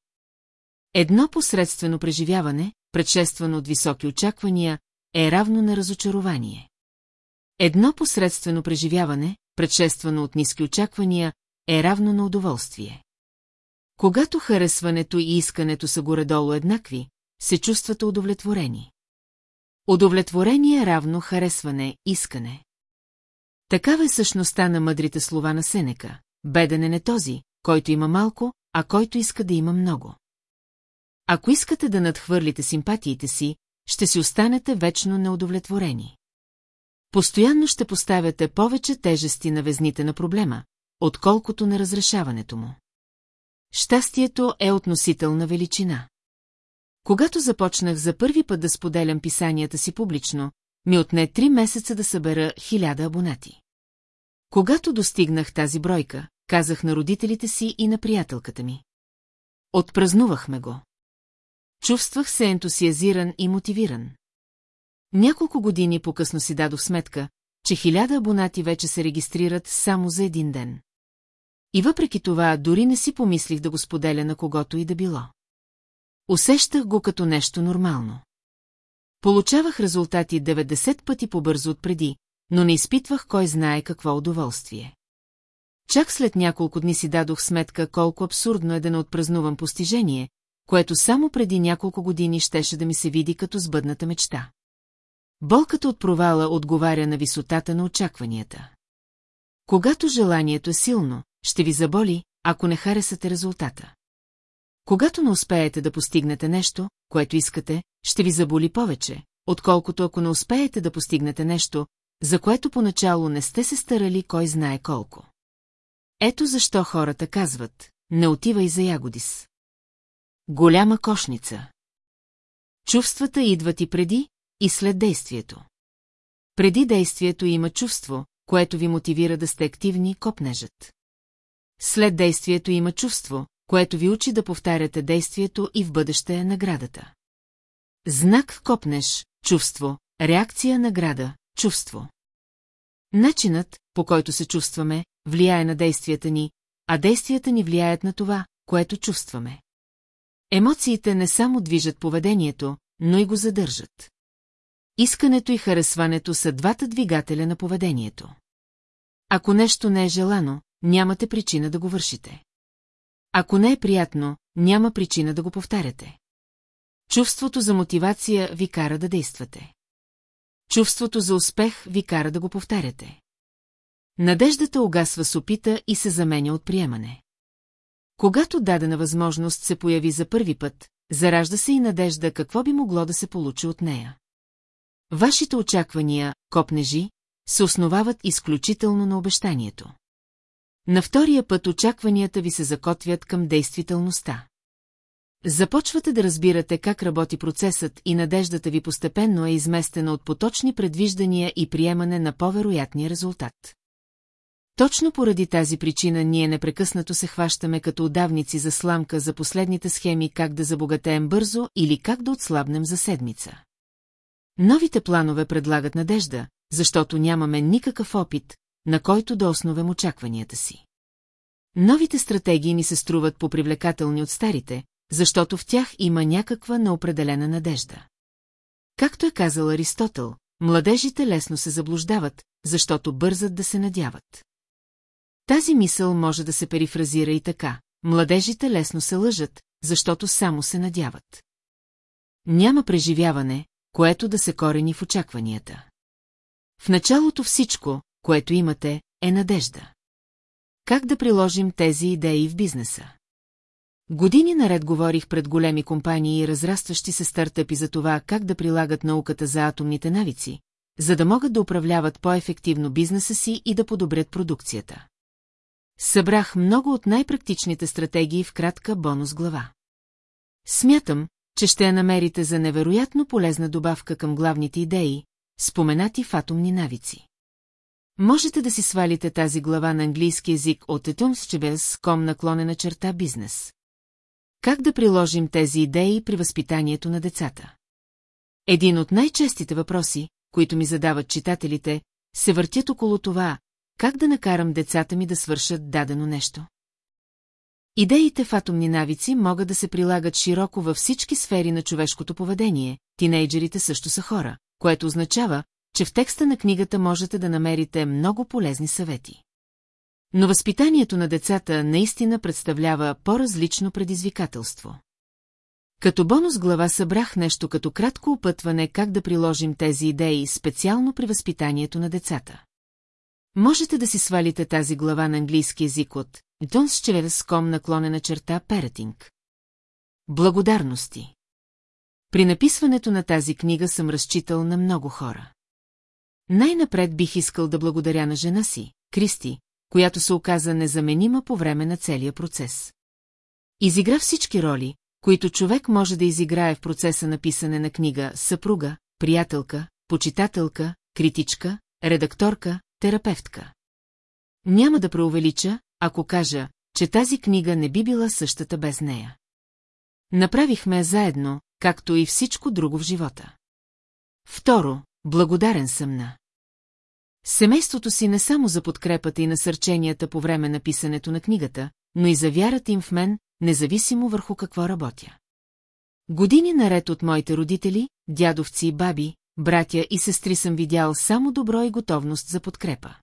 Едно посредствено преживяване, предшествано от високи очаквания, е равно на разочарование. Едно посредствено преживяване, предшествано от ниски очаквания, е равно на удоволствие. Когато харесването и искането са горе-долу еднакви, се чувствате удовлетворени. Удовлетворение е равно харесване, искане. Такава е същността на мъдрите слова на Сенека. Беден е не този, който има малко, а който иска да има много. Ако искате да надхвърлите симпатиите си, ще си останете вечно неудовлетворени. Постоянно ще поставяте повече тежести на везните на проблема, отколкото на разрешаването му. Щастието е относителна величина. Когато започнах за първи път да споделям писанията си публично, ми отне три месеца да събера хиляда абонати. Когато достигнах тази бройка, казах на родителите си и на приятелката ми. Отпразнувахме го. Чувствах се ентусиазиран и мотивиран. Няколко години по-късно си дадох сметка, че хиляда абонати вече се регистрират само за един ден. И въпреки това дори не си помислих да го споделя на когото и да било. Усещах го като нещо нормално. Получавах резултати 90 пъти по-бързо от преди, но не изпитвах кой знае какво удоволствие. Чак след няколко дни си дадох сметка колко абсурдно е да не отпразнувам постижение, което само преди няколко години щеше да ми се види като сбъдната мечта. Болката от провала отговаря на висотата на очакванията. Когато желанието е силно, ще ви заболи, ако не харесате резултата. Когато не успеете да постигнете нещо, което искате, ще ви заболи повече, отколкото ако не успеете да постигнете нещо, за което поначало не сте се старали кой знае колко. Ето защо хората казват, не отивай за ягодис. Голяма кошница. Чувствата идват и преди, и след действието. Преди действието има чувство, което ви мотивира да сте активни, копнежат. След действието има чувство, което ви учи да повтаряте действието и в бъдеще е наградата. Знак копнеш, чувство, реакция награда, чувство. Начинът, по който се чувстваме, влияе на действията ни, а действията ни влияят на това, което чувстваме. Емоциите не само движат поведението, но и го задържат. Искането и харесването са двата двигателя на поведението. Ако нещо не е желано, нямате причина да го вършите. Ако не е приятно, няма причина да го повтаряте. Чувството за мотивация ви кара да действате. Чувството за успех ви кара да го повтаряте. Надеждата угасва с опита и се заменя от приемане. Когато дадена възможност се появи за първи път, заражда се и надежда какво би могло да се получи от нея. Вашите очаквания, копнежи, се основават изключително на обещанието. На втория път очакванията ви се закотвят към действителността. Започвате да разбирате как работи процесът и надеждата ви постепенно е изместена от поточни предвиждания и приемане на по-вероятния резултат. Точно поради тази причина ние непрекъснато се хващаме като удавници за сламка за последните схеми как да забогатеем бързо или как да отслабнем за седмица. Новите планове предлагат надежда, защото нямаме никакъв опит, на който да основем очакванията си. Новите стратегии ни се струват попривлекателни от старите, защото в тях има някаква неопределена надежда. Както е казал Аристотел, младежите лесно се заблуждават, защото бързат да се надяват. Тази мисъл може да се перифразира и така. Младежите лесно се лъжат, защото само се надяват. Няма преживяване, което да се корени в очакванията. В началото всичко, което имате, е надежда. Как да приложим тези идеи в бизнеса? Години наред говорих пред големи компании и разрастващи се стартъпи за това как да прилагат науката за атомните навици, за да могат да управляват по-ефективно бизнеса си и да подобрят продукцията. Събрах много от най-практичните стратегии в кратка бонус глава. Смятам, че ще я намерите за невероятно полезна добавка към главните идеи, споменати в атомни навици. Можете да си свалите тази глава на английски язик от etumschebels.com наклонена черта бизнес. Как да приложим тези идеи при възпитанието на децата? Един от най-честите въпроси, които ми задават читателите, се въртят около това, как да накарам децата ми да свършат дадено нещо. Идеите в атомни навици могат да се прилагат широко във всички сфери на човешкото поведение, тинейджерите също са хора, което означава, че в текста на книгата можете да намерите много полезни съвети. Но възпитанието на децата наистина представлява по-различно предизвикателство. Като бонус глава събрах нещо като кратко опътване как да приложим тези идеи специално при възпитанието на децата. Можете да си свалите тази глава на английски език от Donschelevs.com наклонена черта Паратинг. Благодарности. При написването на тази книга съм разчитал на много хора. Най-напред бих искал да благодаря на жена си, Кристи, която се оказа незаменима по време на целия процес. Изигра всички роли, които човек може да изиграе в процеса на писане на книга съпруга, приятелка, почитателка, критичка, редакторка, терапевтка. Няма да преувелича, ако кажа, че тази книга не би била същата без нея. Направихме заедно, както и всичко друго в живота. Второ, благодарен съм на. Семейството си не само за подкрепата и насърченията по време на писането на книгата, но и за вярата им в мен, независимо върху какво работя. Години наред от моите родители, дядовци и баби, братя и сестри съм видял само добро и готовност за подкрепа.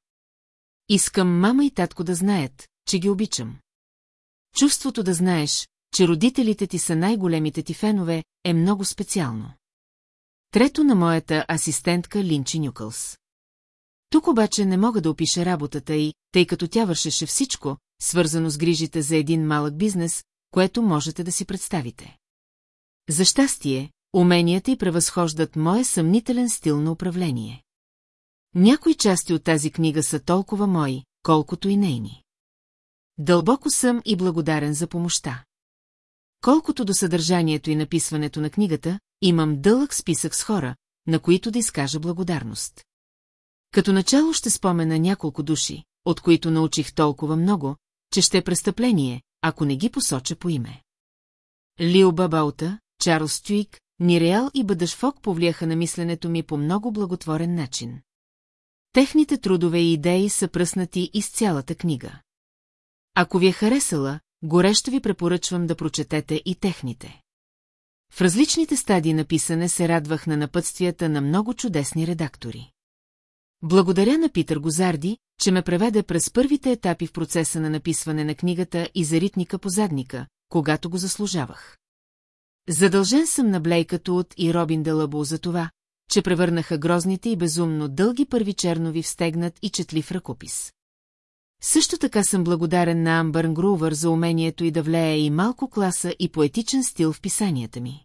Искам мама и татко да знаят, че ги обичам. Чувството да знаеш, че родителите ти са най-големите ти фенове, е много специално. Трето на моята асистентка Линчи Нюкълс. Тук обаче не мога да опиша работата й, тъй като тя вършеше всичко, свързано с грижите за един малък бизнес, което можете да си представите. За щастие, уменията й превъзхождат моя съмнителен стил на управление. Някои части от тази книга са толкова мои, колкото и нейни. Дълбоко съм и благодарен за помощта. Колкото до съдържанието и написването на книгата, имам дълъг списък с хора, на които да изкажа благодарност. Като начало ще спомена няколко души, от които научих толкова много, че ще е престъпление, ако не ги посоча по име. Лио Бабаута, Чарлз Тюик, Ниреал и Бъдъшфок повлияха на мисленето ми по много благотворен начин. Техните трудове и идеи са пръснати из цялата книга. Ако ви е харесала, горещо ви препоръчвам да прочетете и техните. В различните стадии на писане се радвах на напътствията на много чудесни редактори. Благодаря на Питър Гозарди, че ме преведе през първите етапи в процеса на написване на книгата и за ритника по задника, когато го заслужавах. Задължен съм на Блейка Туот и Робин Делабо за това, че превърнаха грозните и безумно дълги първи чернови в стегнат и четлив ръкопис. Също така съм благодарен на Амбърн Грувър за умението и да влее и малко класа и поетичен стил в писанията ми.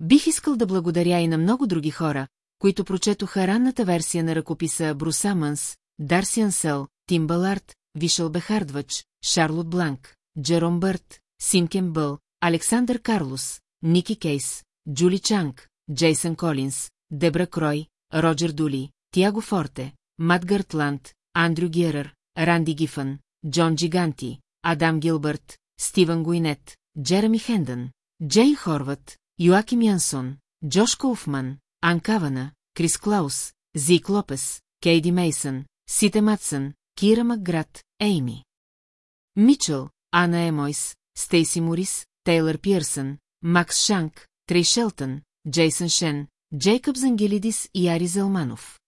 Бих искал да благодаря и на много други хора, които прочетоха ранната версия на ръкописа Бруса Мънс, Дарси Тим Балард, Вишел Бехардвач, Шарлот Бланк, Джером Бърт, Симкен Бъл, Александър Карлос, Ники Кейс, Джули Чанг, Джейсън Колинс, Дебра Крой, Роджер Дули, Тиаго Форте, Мат Гъртланд, Андрю Герър, Ранди Гифън, Джон Джиганти, Адам Гилбърт, Стивън Гуинет, Джереми Хендън, Джейн Хорват, Йоаким Янсон, Джош Колфман, Ан Кавана, Крис Клаус, Зик Лопес, Кейди Мейсън, Сите Матсън, Кира Макград, Ейми. Мичел, Ана Емойс, Стейси Морис, Тейлър Пирсън, Макс Шанк, Трей Шелтън, Джейсън Шен, Джейкъб Зангелидис и Ари Зелманов.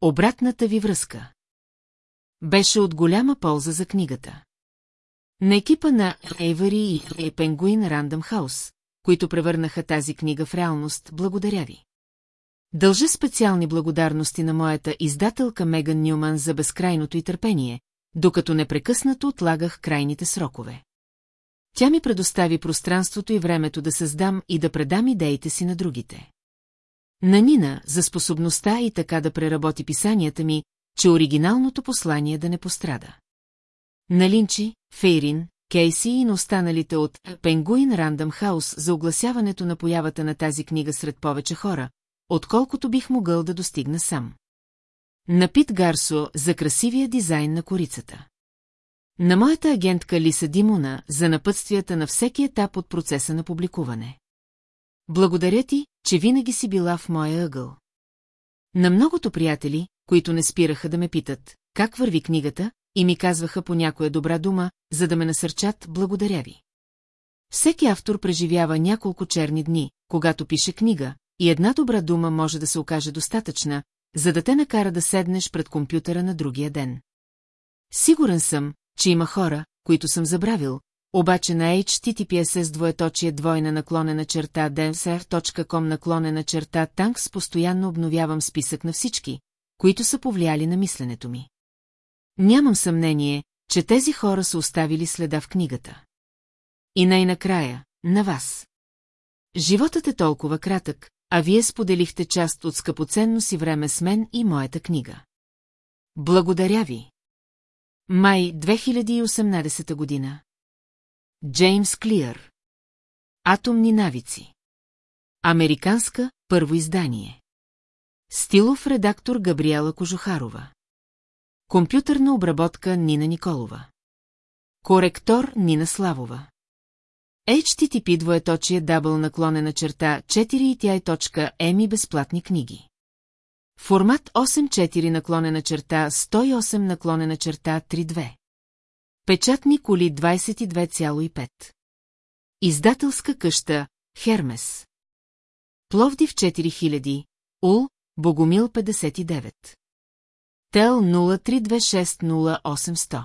Обратната ви връзка Беше от голяма полза за книгата. На екипа на Ейвари и Пенгуин Рандъм Хаус, които превърнаха тази книга в реалност, благодаря ви. Дължа специални благодарности на моята издателка Меган Нюман за безкрайното и търпение, докато непрекъснато отлагах крайните срокове. Тя ми предостави пространството и времето да създам и да предам идеите си на другите. На Нина за способността и така да преработи писанията ми, че оригиналното послание да не пострада. На Линчи, Фейрин, Кейси и на останалите от Пенгуин Рандъм Хаус за огласяването на появата на тази книга сред повече хора, отколкото бих могъл да достигна сам. На Пит Гарсо за красивия дизайн на корицата. На моята агентка Лиса Димуна за напътствията на всеки етап от процеса на публикуване. Благодаря ти, че винаги си била в моя ъгъл. На многото приятели, които не спираха да ме питат, как върви книгата, и ми казваха по някоя добра дума, за да ме насърчат, благодаря ви. Всеки автор преживява няколко черни дни, когато пише книга, и една добра дума може да се окаже достатъчна, за да те накара да седнеш пред компютъра на другия ден. Сигурен съм, че има хора, които съм забравил, обаче на HTTPS двоеточие двойна наклонена черта densr.com наклонена черта танкс постоянно обновявам списък на всички, които са повлияли на мисленето ми. Нямам съмнение, че тези хора са оставили следа в книгата. И най-накрая, на вас. Животът е толкова кратък, а вие споделихте част от скъпоценно си време с мен и моята книга. Благодаря ви. Май 2018 година. Джеймс Клиър. Атомни навици. Американска, първо издание. Стилов редактор Габриела Кожухарова. Компютърна обработка Нина Николова. Коректор Нина Славова. HTTP двоеточие дабл наклонена черта 4 безплатни книги. Формат 8.4 наклонена черта 108 наклонена черта 3.2. Печатни коли 22,5. Издателска къща Хермес. Пловдив 4000, Ул, Богомил 59. Тел 03260800.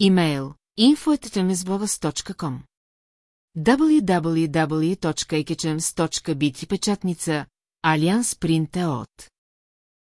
Имейл www.ekechems.bit печатница Алианс Принт